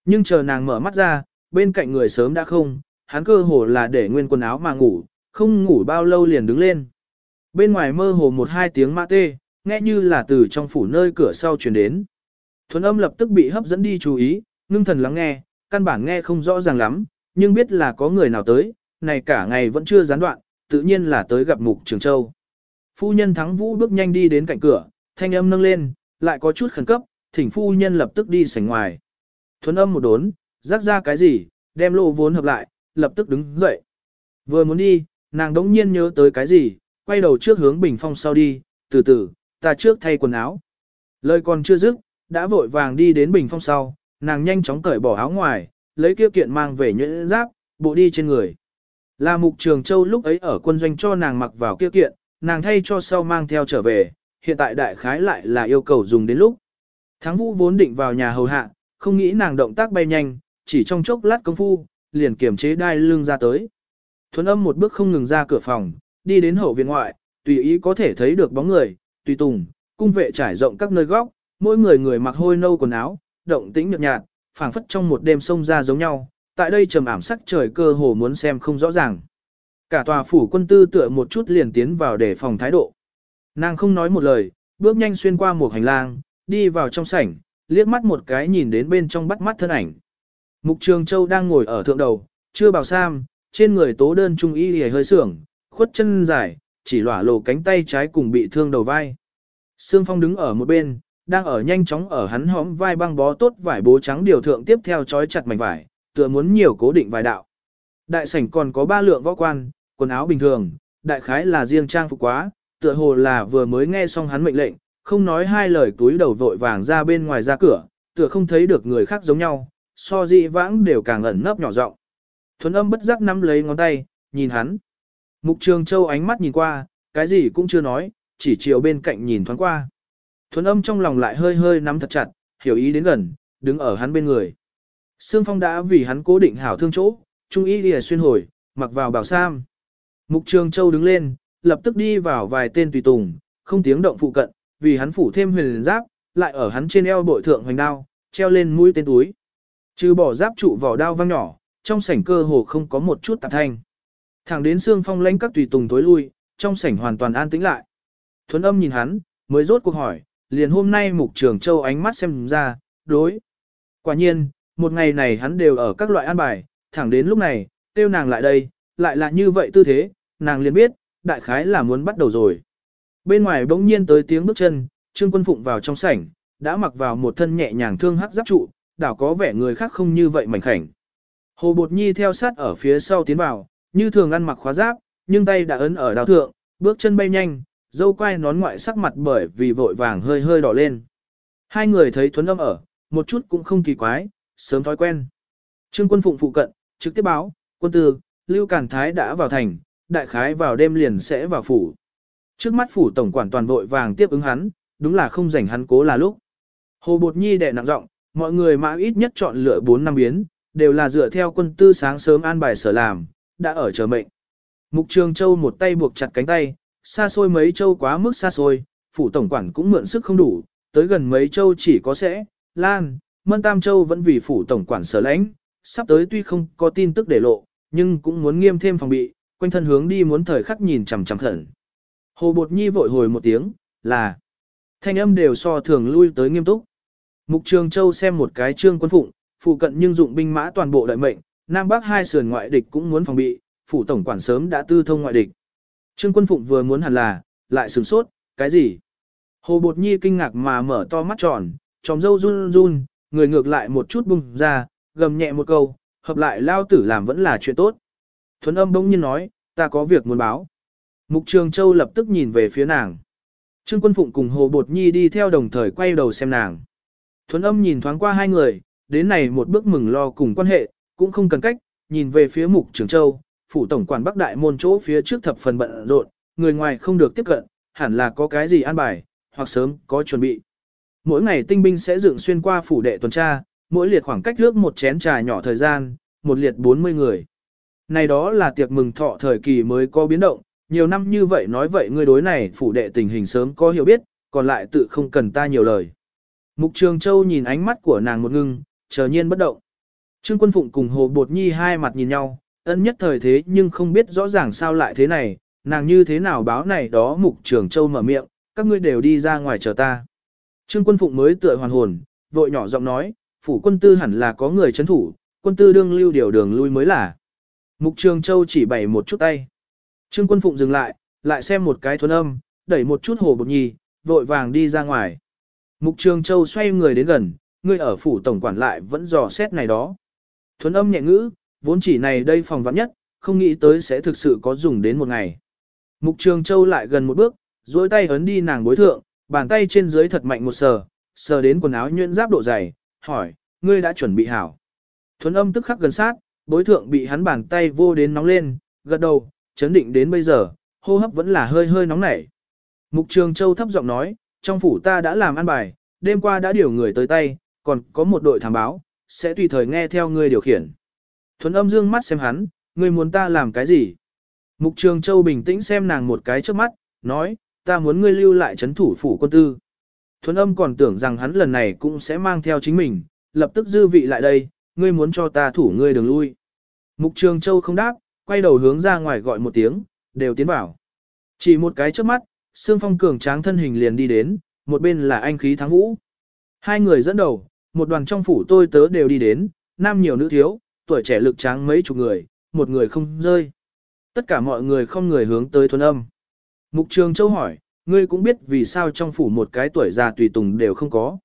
Nhưng chờ nàng mở mắt ra, bên cạnh người sớm đã không, hắn cơ hồ là để nguyên quần áo mà ngủ, không ngủ bao lâu liền đứng lên. Bên ngoài mơ hồ một hai tiếng mã tê, nghe như là từ trong phủ nơi cửa sau truyền đến. Thuấn âm lập tức bị hấp dẫn đi chú ý, ngưng thần lắng nghe, căn bản nghe không rõ ràng lắm, nhưng biết là có người nào tới, này cả ngày vẫn chưa gián đoạn, tự nhiên là tới gặp Mục Trường Châu. Phu nhân thắng vũ bước nhanh đi đến cạnh cửa, thanh âm nâng lên, lại có chút khẩn cấp, thỉnh phu nhân lập tức đi sảnh ngoài. Thuấn âm một đốn, rắc ra cái gì, đem lộ vốn hợp lại, lập tức đứng dậy. Vừa muốn đi, nàng đống nhiên nhớ tới cái gì, quay đầu trước hướng bình phong sau đi, từ từ, ta trước thay quần áo. Lời còn chưa dứt, đã vội vàng đi đến bình phong sau, nàng nhanh chóng cởi bỏ áo ngoài, lấy kia kiện mang về nhuyễn giáp, bộ đi trên người. Là mục trường châu lúc ấy ở quân doanh cho nàng mặc vào kia kiện, nàng thay cho sau mang theo trở về, hiện tại đại khái lại là yêu cầu dùng đến lúc. Thắng vũ vốn định vào nhà hầu hạ, không nghĩ nàng động tác bay nhanh, chỉ trong chốc lát công phu, liền kiềm chế đai lưng ra tới. Thuấn âm một bước không ngừng ra cửa phòng, đi đến hậu viện ngoại, tùy ý có thể thấy được bóng người, tùy tùng, cung vệ trải rộng các nơi góc, mỗi người người mặc hôi nâu quần áo, động tĩnh nhợt nhạt, phảng phất trong một đêm sông ra giống nhau, tại đây trầm ảm sắc trời cơ hồ muốn xem không rõ ràng. Cả tòa phủ quân tư tựa một chút liền tiến vào để phòng thái độ. Nàng không nói một lời, bước nhanh xuyên qua một hành lang, đi vào trong sảnh, liếc mắt một cái nhìn đến bên trong bắt mắt thân ảnh. Mục Trường Châu đang ngồi ở thượng đầu, chưa bào sam, trên người tố đơn trung y hề hơi sưởng, khuất chân dài, chỉ lỏa lộ cánh tay trái cùng bị thương đầu vai. Sương Phong đứng ở một bên, đang ở nhanh chóng ở hắn hõm vai băng bó tốt vải bố trắng điều thượng tiếp theo trói chặt mảnh vải, tựa muốn nhiều cố định vài đạo. Đại sảnh còn có ba lượng võ quan, quần áo bình thường, đại khái là riêng trang phục quá, tựa hồ là vừa mới nghe xong hắn mệnh lệnh, không nói hai lời túi đầu vội vàng ra bên ngoài ra cửa, tựa không thấy được người khác giống nhau, so dị vãng đều càng ẩn nấp nhỏ giọng. Thuấn âm bất giác nắm lấy ngón tay, nhìn hắn. Mục Trường Châu ánh mắt nhìn qua, cái gì cũng chưa nói, chỉ chiều bên cạnh nhìn thoáng qua. Thuấn âm trong lòng lại hơi hơi nắm thật chặt, hiểu ý đến gần, đứng ở hắn bên người. Sương Phong đã vì hắn cố định hảo thương chỗ, trung ý lìa xuyên hồi, mặc vào bảo sam. Mục Trường Châu đứng lên, lập tức đi vào vài tên tùy tùng, không tiếng động phụ cận, vì hắn phủ thêm huyền giáp, lại ở hắn trên eo bội thượng hoành đao, treo lên mũi tên túi. Trừ bỏ giáp trụ vỏ đao văng nhỏ, trong sảnh cơ hồ không có một chút tạp thanh. Thẳng đến xương phong lãnh các tùy tùng tối lui, trong sảnh hoàn toàn an tĩnh lại. Thuấn âm nhìn hắn, mới rốt cuộc hỏi, liền hôm nay mục trường châu ánh mắt xem ra, đối. Quả nhiên, một ngày này hắn đều ở các loại an bài, thẳng đến lúc này, tiêu nàng lại đây, lại là như vậy tư thế, nàng liền biết, đại khái là muốn bắt đầu rồi. Bên ngoài bỗng nhiên tới tiếng bước chân, Trương Quân Phụng vào trong sảnh, đã mặc vào một thân nhẹ nhàng thương hắc giáp trụ, đảo có vẻ người khác không như vậy mảnh khảnh. Hồ Bột Nhi theo sát ở phía sau tiến vào, như thường ăn mặc khóa giáp, nhưng tay đã ấn ở đào thượng, bước chân bay nhanh, dâu quai nón ngoại sắc mặt bởi vì vội vàng hơi hơi đỏ lên. Hai người thấy thuấn âm ở, một chút cũng không kỳ quái, sớm thói quen. Trương quân phụng phụ cận, trực tiếp báo, quân tư, Lưu Cản Thái đã vào thành, đại khái vào đêm liền sẽ vào phủ. Trước mắt phủ tổng quản toàn vội vàng tiếp ứng hắn, đúng là không rảnh hắn cố là lúc. Hồ Bột Nhi đệ nặng giọng, mọi người mà ít nhất chọn lựa 4 năm biến, đều là dựa theo quân tư sáng sớm an bài sở làm, đã ở chờ mệnh. Mục Trường Châu một tay buộc chặt cánh tay, xa xôi mấy châu quá mức xa xôi, phủ tổng quản cũng mượn sức không đủ, tới gần mấy châu chỉ có sẽ, Lan, Mân Tam Châu vẫn vì phủ tổng quản sở lãnh, sắp tới tuy không có tin tức để lộ, nhưng cũng muốn nghiêm thêm phòng bị, quanh thân hướng đi muốn thời khắc nhìn chằm chằm khẩn. Hồ Bột Nhi vội hồi một tiếng, là thanh âm đều so thường lui tới nghiêm túc. Mục Trường Châu xem một cái trương quân phụng, phụ cận nhưng dụng binh mã toàn bộ đợi mệnh, Nam Bắc hai sườn ngoại địch cũng muốn phòng bị, phủ tổng quản sớm đã tư thông ngoại địch. Trương quân phụng vừa muốn hẳn là, lại sửng sốt, cái gì? Hồ Bột Nhi kinh ngạc mà mở to mắt tròn, tròng dâu run run, người ngược lại một chút bung ra, gầm nhẹ một câu, hợp lại lao tử làm vẫn là chuyện tốt. Thuấn âm bỗng nhiên nói, ta có việc muốn báo. Mục Trường Châu lập tức nhìn về phía nàng. Trương Quân Phụng cùng Hồ Bột Nhi đi theo đồng thời quay đầu xem nàng. Thuấn âm nhìn thoáng qua hai người, đến này một bước mừng lo cùng quan hệ, cũng không cần cách, nhìn về phía Mục Trường Châu, phủ tổng quản Bắc Đại môn chỗ phía trước thập phần bận rộn, người ngoài không được tiếp cận, hẳn là có cái gì an bài, hoặc sớm có chuẩn bị. Mỗi ngày tinh binh sẽ dựng xuyên qua phủ đệ tuần tra, mỗi liệt khoảng cách trước một chén trà nhỏ thời gian, một liệt 40 người. Này đó là tiệc mừng thọ thời kỳ mới có biến động, nhiều năm như vậy nói vậy ngươi đối này phủ đệ tình hình sớm có hiểu biết, còn lại tự không cần ta nhiều lời. Mục Trường Châu nhìn ánh mắt của nàng một ngưng, chờ nhiên bất động. Trương Quân Phụng cùng Hồ Bột Nhi hai mặt nhìn nhau, ân nhất thời thế nhưng không biết rõ ràng sao lại thế này, nàng như thế nào báo này đó Mục Trường Châu mở miệng, các ngươi đều đi ra ngoài chờ ta. Trương Quân Phụng mới tựa hoàn hồn, vội nhỏ giọng nói, phủ quân tư hẳn là có người chấn thủ, quân tư đương lưu điều đường lui mới là. Mục Trường Châu chỉ bày một chút tay. Trương quân phụng dừng lại, lại xem một cái thuần âm, đẩy một chút hồ bột Nhi, vội vàng đi ra ngoài. Mục Trường Châu xoay người đến gần, ngươi ở phủ tổng quản lại vẫn dò xét này đó. Thuấn âm nhẹ ngữ, vốn chỉ này đây phòng vắng nhất, không nghĩ tới sẽ thực sự có dùng đến một ngày. Mục Trường Châu lại gần một bước, duỗi tay ấn đi nàng bối thượng, bàn tay trên dưới thật mạnh một sờ, sờ đến quần áo nhuyễn giáp độ dày, hỏi, ngươi đã chuẩn bị hảo. Thuấn âm tức khắc gần sát, bối thượng bị hắn bàn tay vô đến nóng lên, gật đầu, chấn định đến bây giờ, hô hấp vẫn là hơi hơi nóng nảy. Mục Trường Châu thấp giọng nói, trong phủ ta đã làm ăn bài, đêm qua đã điều người tới tay, còn có một đội thám báo, sẽ tùy thời nghe theo ngươi điều khiển. Thuấn âm dương mắt xem hắn, ngươi muốn ta làm cái gì? Mục Trường Châu bình tĩnh xem nàng một cái trước mắt, nói, ta muốn ngươi lưu lại chấn thủ phủ quân tư. Thuấn âm còn tưởng rằng hắn lần này cũng sẽ mang theo chính mình, lập tức dư vị lại đây, ngươi muốn cho ta thủ ngươi đừng lui. Mục Trường Châu không đáp, quay đầu hướng ra ngoài gọi một tiếng, đều tiến vào. Chỉ một cái trước mắt, Sương Phong cường tráng thân hình liền đi đến, một bên là anh khí thắng vũ. Hai người dẫn đầu, một đoàn trong phủ tôi tớ đều đi đến, nam nhiều nữ thiếu, tuổi trẻ lực tráng mấy chục người, một người không rơi. Tất cả mọi người không người hướng tới thuần âm. Mục Trường Châu hỏi, ngươi cũng biết vì sao trong phủ một cái tuổi già tùy tùng đều không có.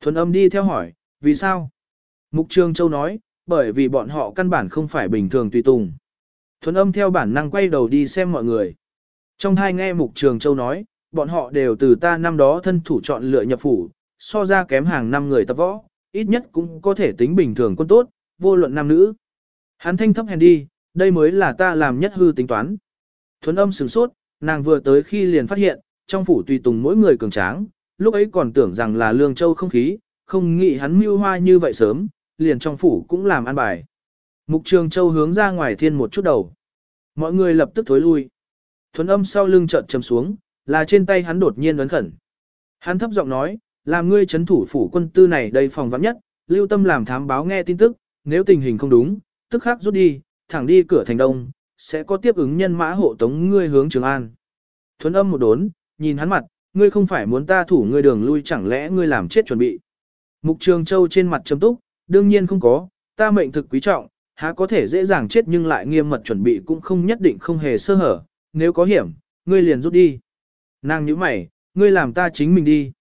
Thuần âm đi theo hỏi, vì sao? Mục Trường Châu nói, bởi vì bọn họ căn bản không phải bình thường tùy tùng. Thuần âm theo bản năng quay đầu đi xem mọi người. Trong hai nghe Mục Trường Châu nói, bọn họ đều từ ta năm đó thân thủ chọn lựa nhập phủ, so ra kém hàng năm người tập võ, ít nhất cũng có thể tính bình thường quân tốt, vô luận nam nữ. Hắn thanh thấp hèn đi, đây mới là ta làm nhất hư tính toán. Thuấn âm sửng sốt, nàng vừa tới khi liền phát hiện, trong phủ tùy tùng mỗi người cường tráng, lúc ấy còn tưởng rằng là lương châu không khí, không nghĩ hắn mưu hoa như vậy sớm, liền trong phủ cũng làm ăn bài. Mục trường châu hướng ra ngoài thiên một chút đầu. Mọi người lập tức thối lui. Thuấn âm sau lưng chợt chầm xuống, là trên tay hắn đột nhiên ấn khẩn. Hắn thấp giọng nói, làm ngươi chấn thủ phủ quân tư này đây phòng vắng nhất, lưu tâm làm thám báo nghe tin tức, nếu tình hình không đúng, tức khắc rút đi, thẳng đi cửa thành đông, sẽ có tiếp ứng nhân mã hộ tống ngươi hướng Trường An. Thuấn âm một đốn, nhìn hắn mặt, ngươi không phải muốn ta thủ ngươi đường lui chẳng lẽ ngươi làm chết chuẩn bị. Mục Trường Châu trên mặt trầm túc, đương nhiên không có, ta mệnh thực quý trọng, há có thể dễ dàng chết nhưng lại nghiêm mật chuẩn bị cũng không nhất định không hề sơ hở, nếu có hiểm, ngươi liền rút đi. Nàng nhíu mày, ngươi làm ta chính mình đi.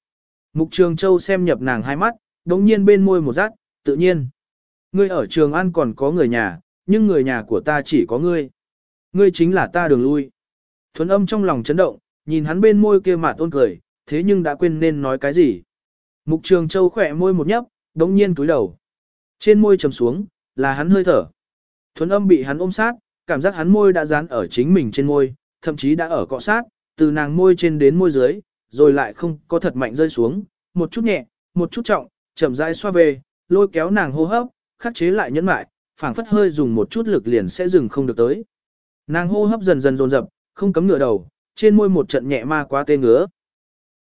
Mục Trường Châu xem nhập nàng hai mắt, đống nhiên bên môi một rát, tự nhiên. Ngươi ở Trường An còn có người nhà, nhưng người nhà của ta chỉ có ngươi. Ngươi chính là ta đường lui. Thuấn âm trong lòng chấn động, nhìn hắn bên môi kia mà tôn cười, thế nhưng đã quên nên nói cái gì. Mục Trường Châu khỏe môi một nhấp, đống nhiên túi đầu. Trên môi trầm xuống, là hắn hơi thở. Thuấn âm bị hắn ôm sát, cảm giác hắn môi đã dán ở chính mình trên môi, thậm chí đã ở cọ sát, từ nàng môi trên đến môi dưới, rồi lại không có thật mạnh rơi xuống, một chút nhẹ, một chút trọng, chậm rãi xoa về, lôi kéo nàng hô hấp, khắc chế lại nhẫn mại, phảng phất hơi dùng một chút lực liền sẽ dừng không được tới. Nàng hô hấp dần dần dồn dập, không cấm ngửa đầu, trên môi một trận nhẹ ma quá tê ngứa.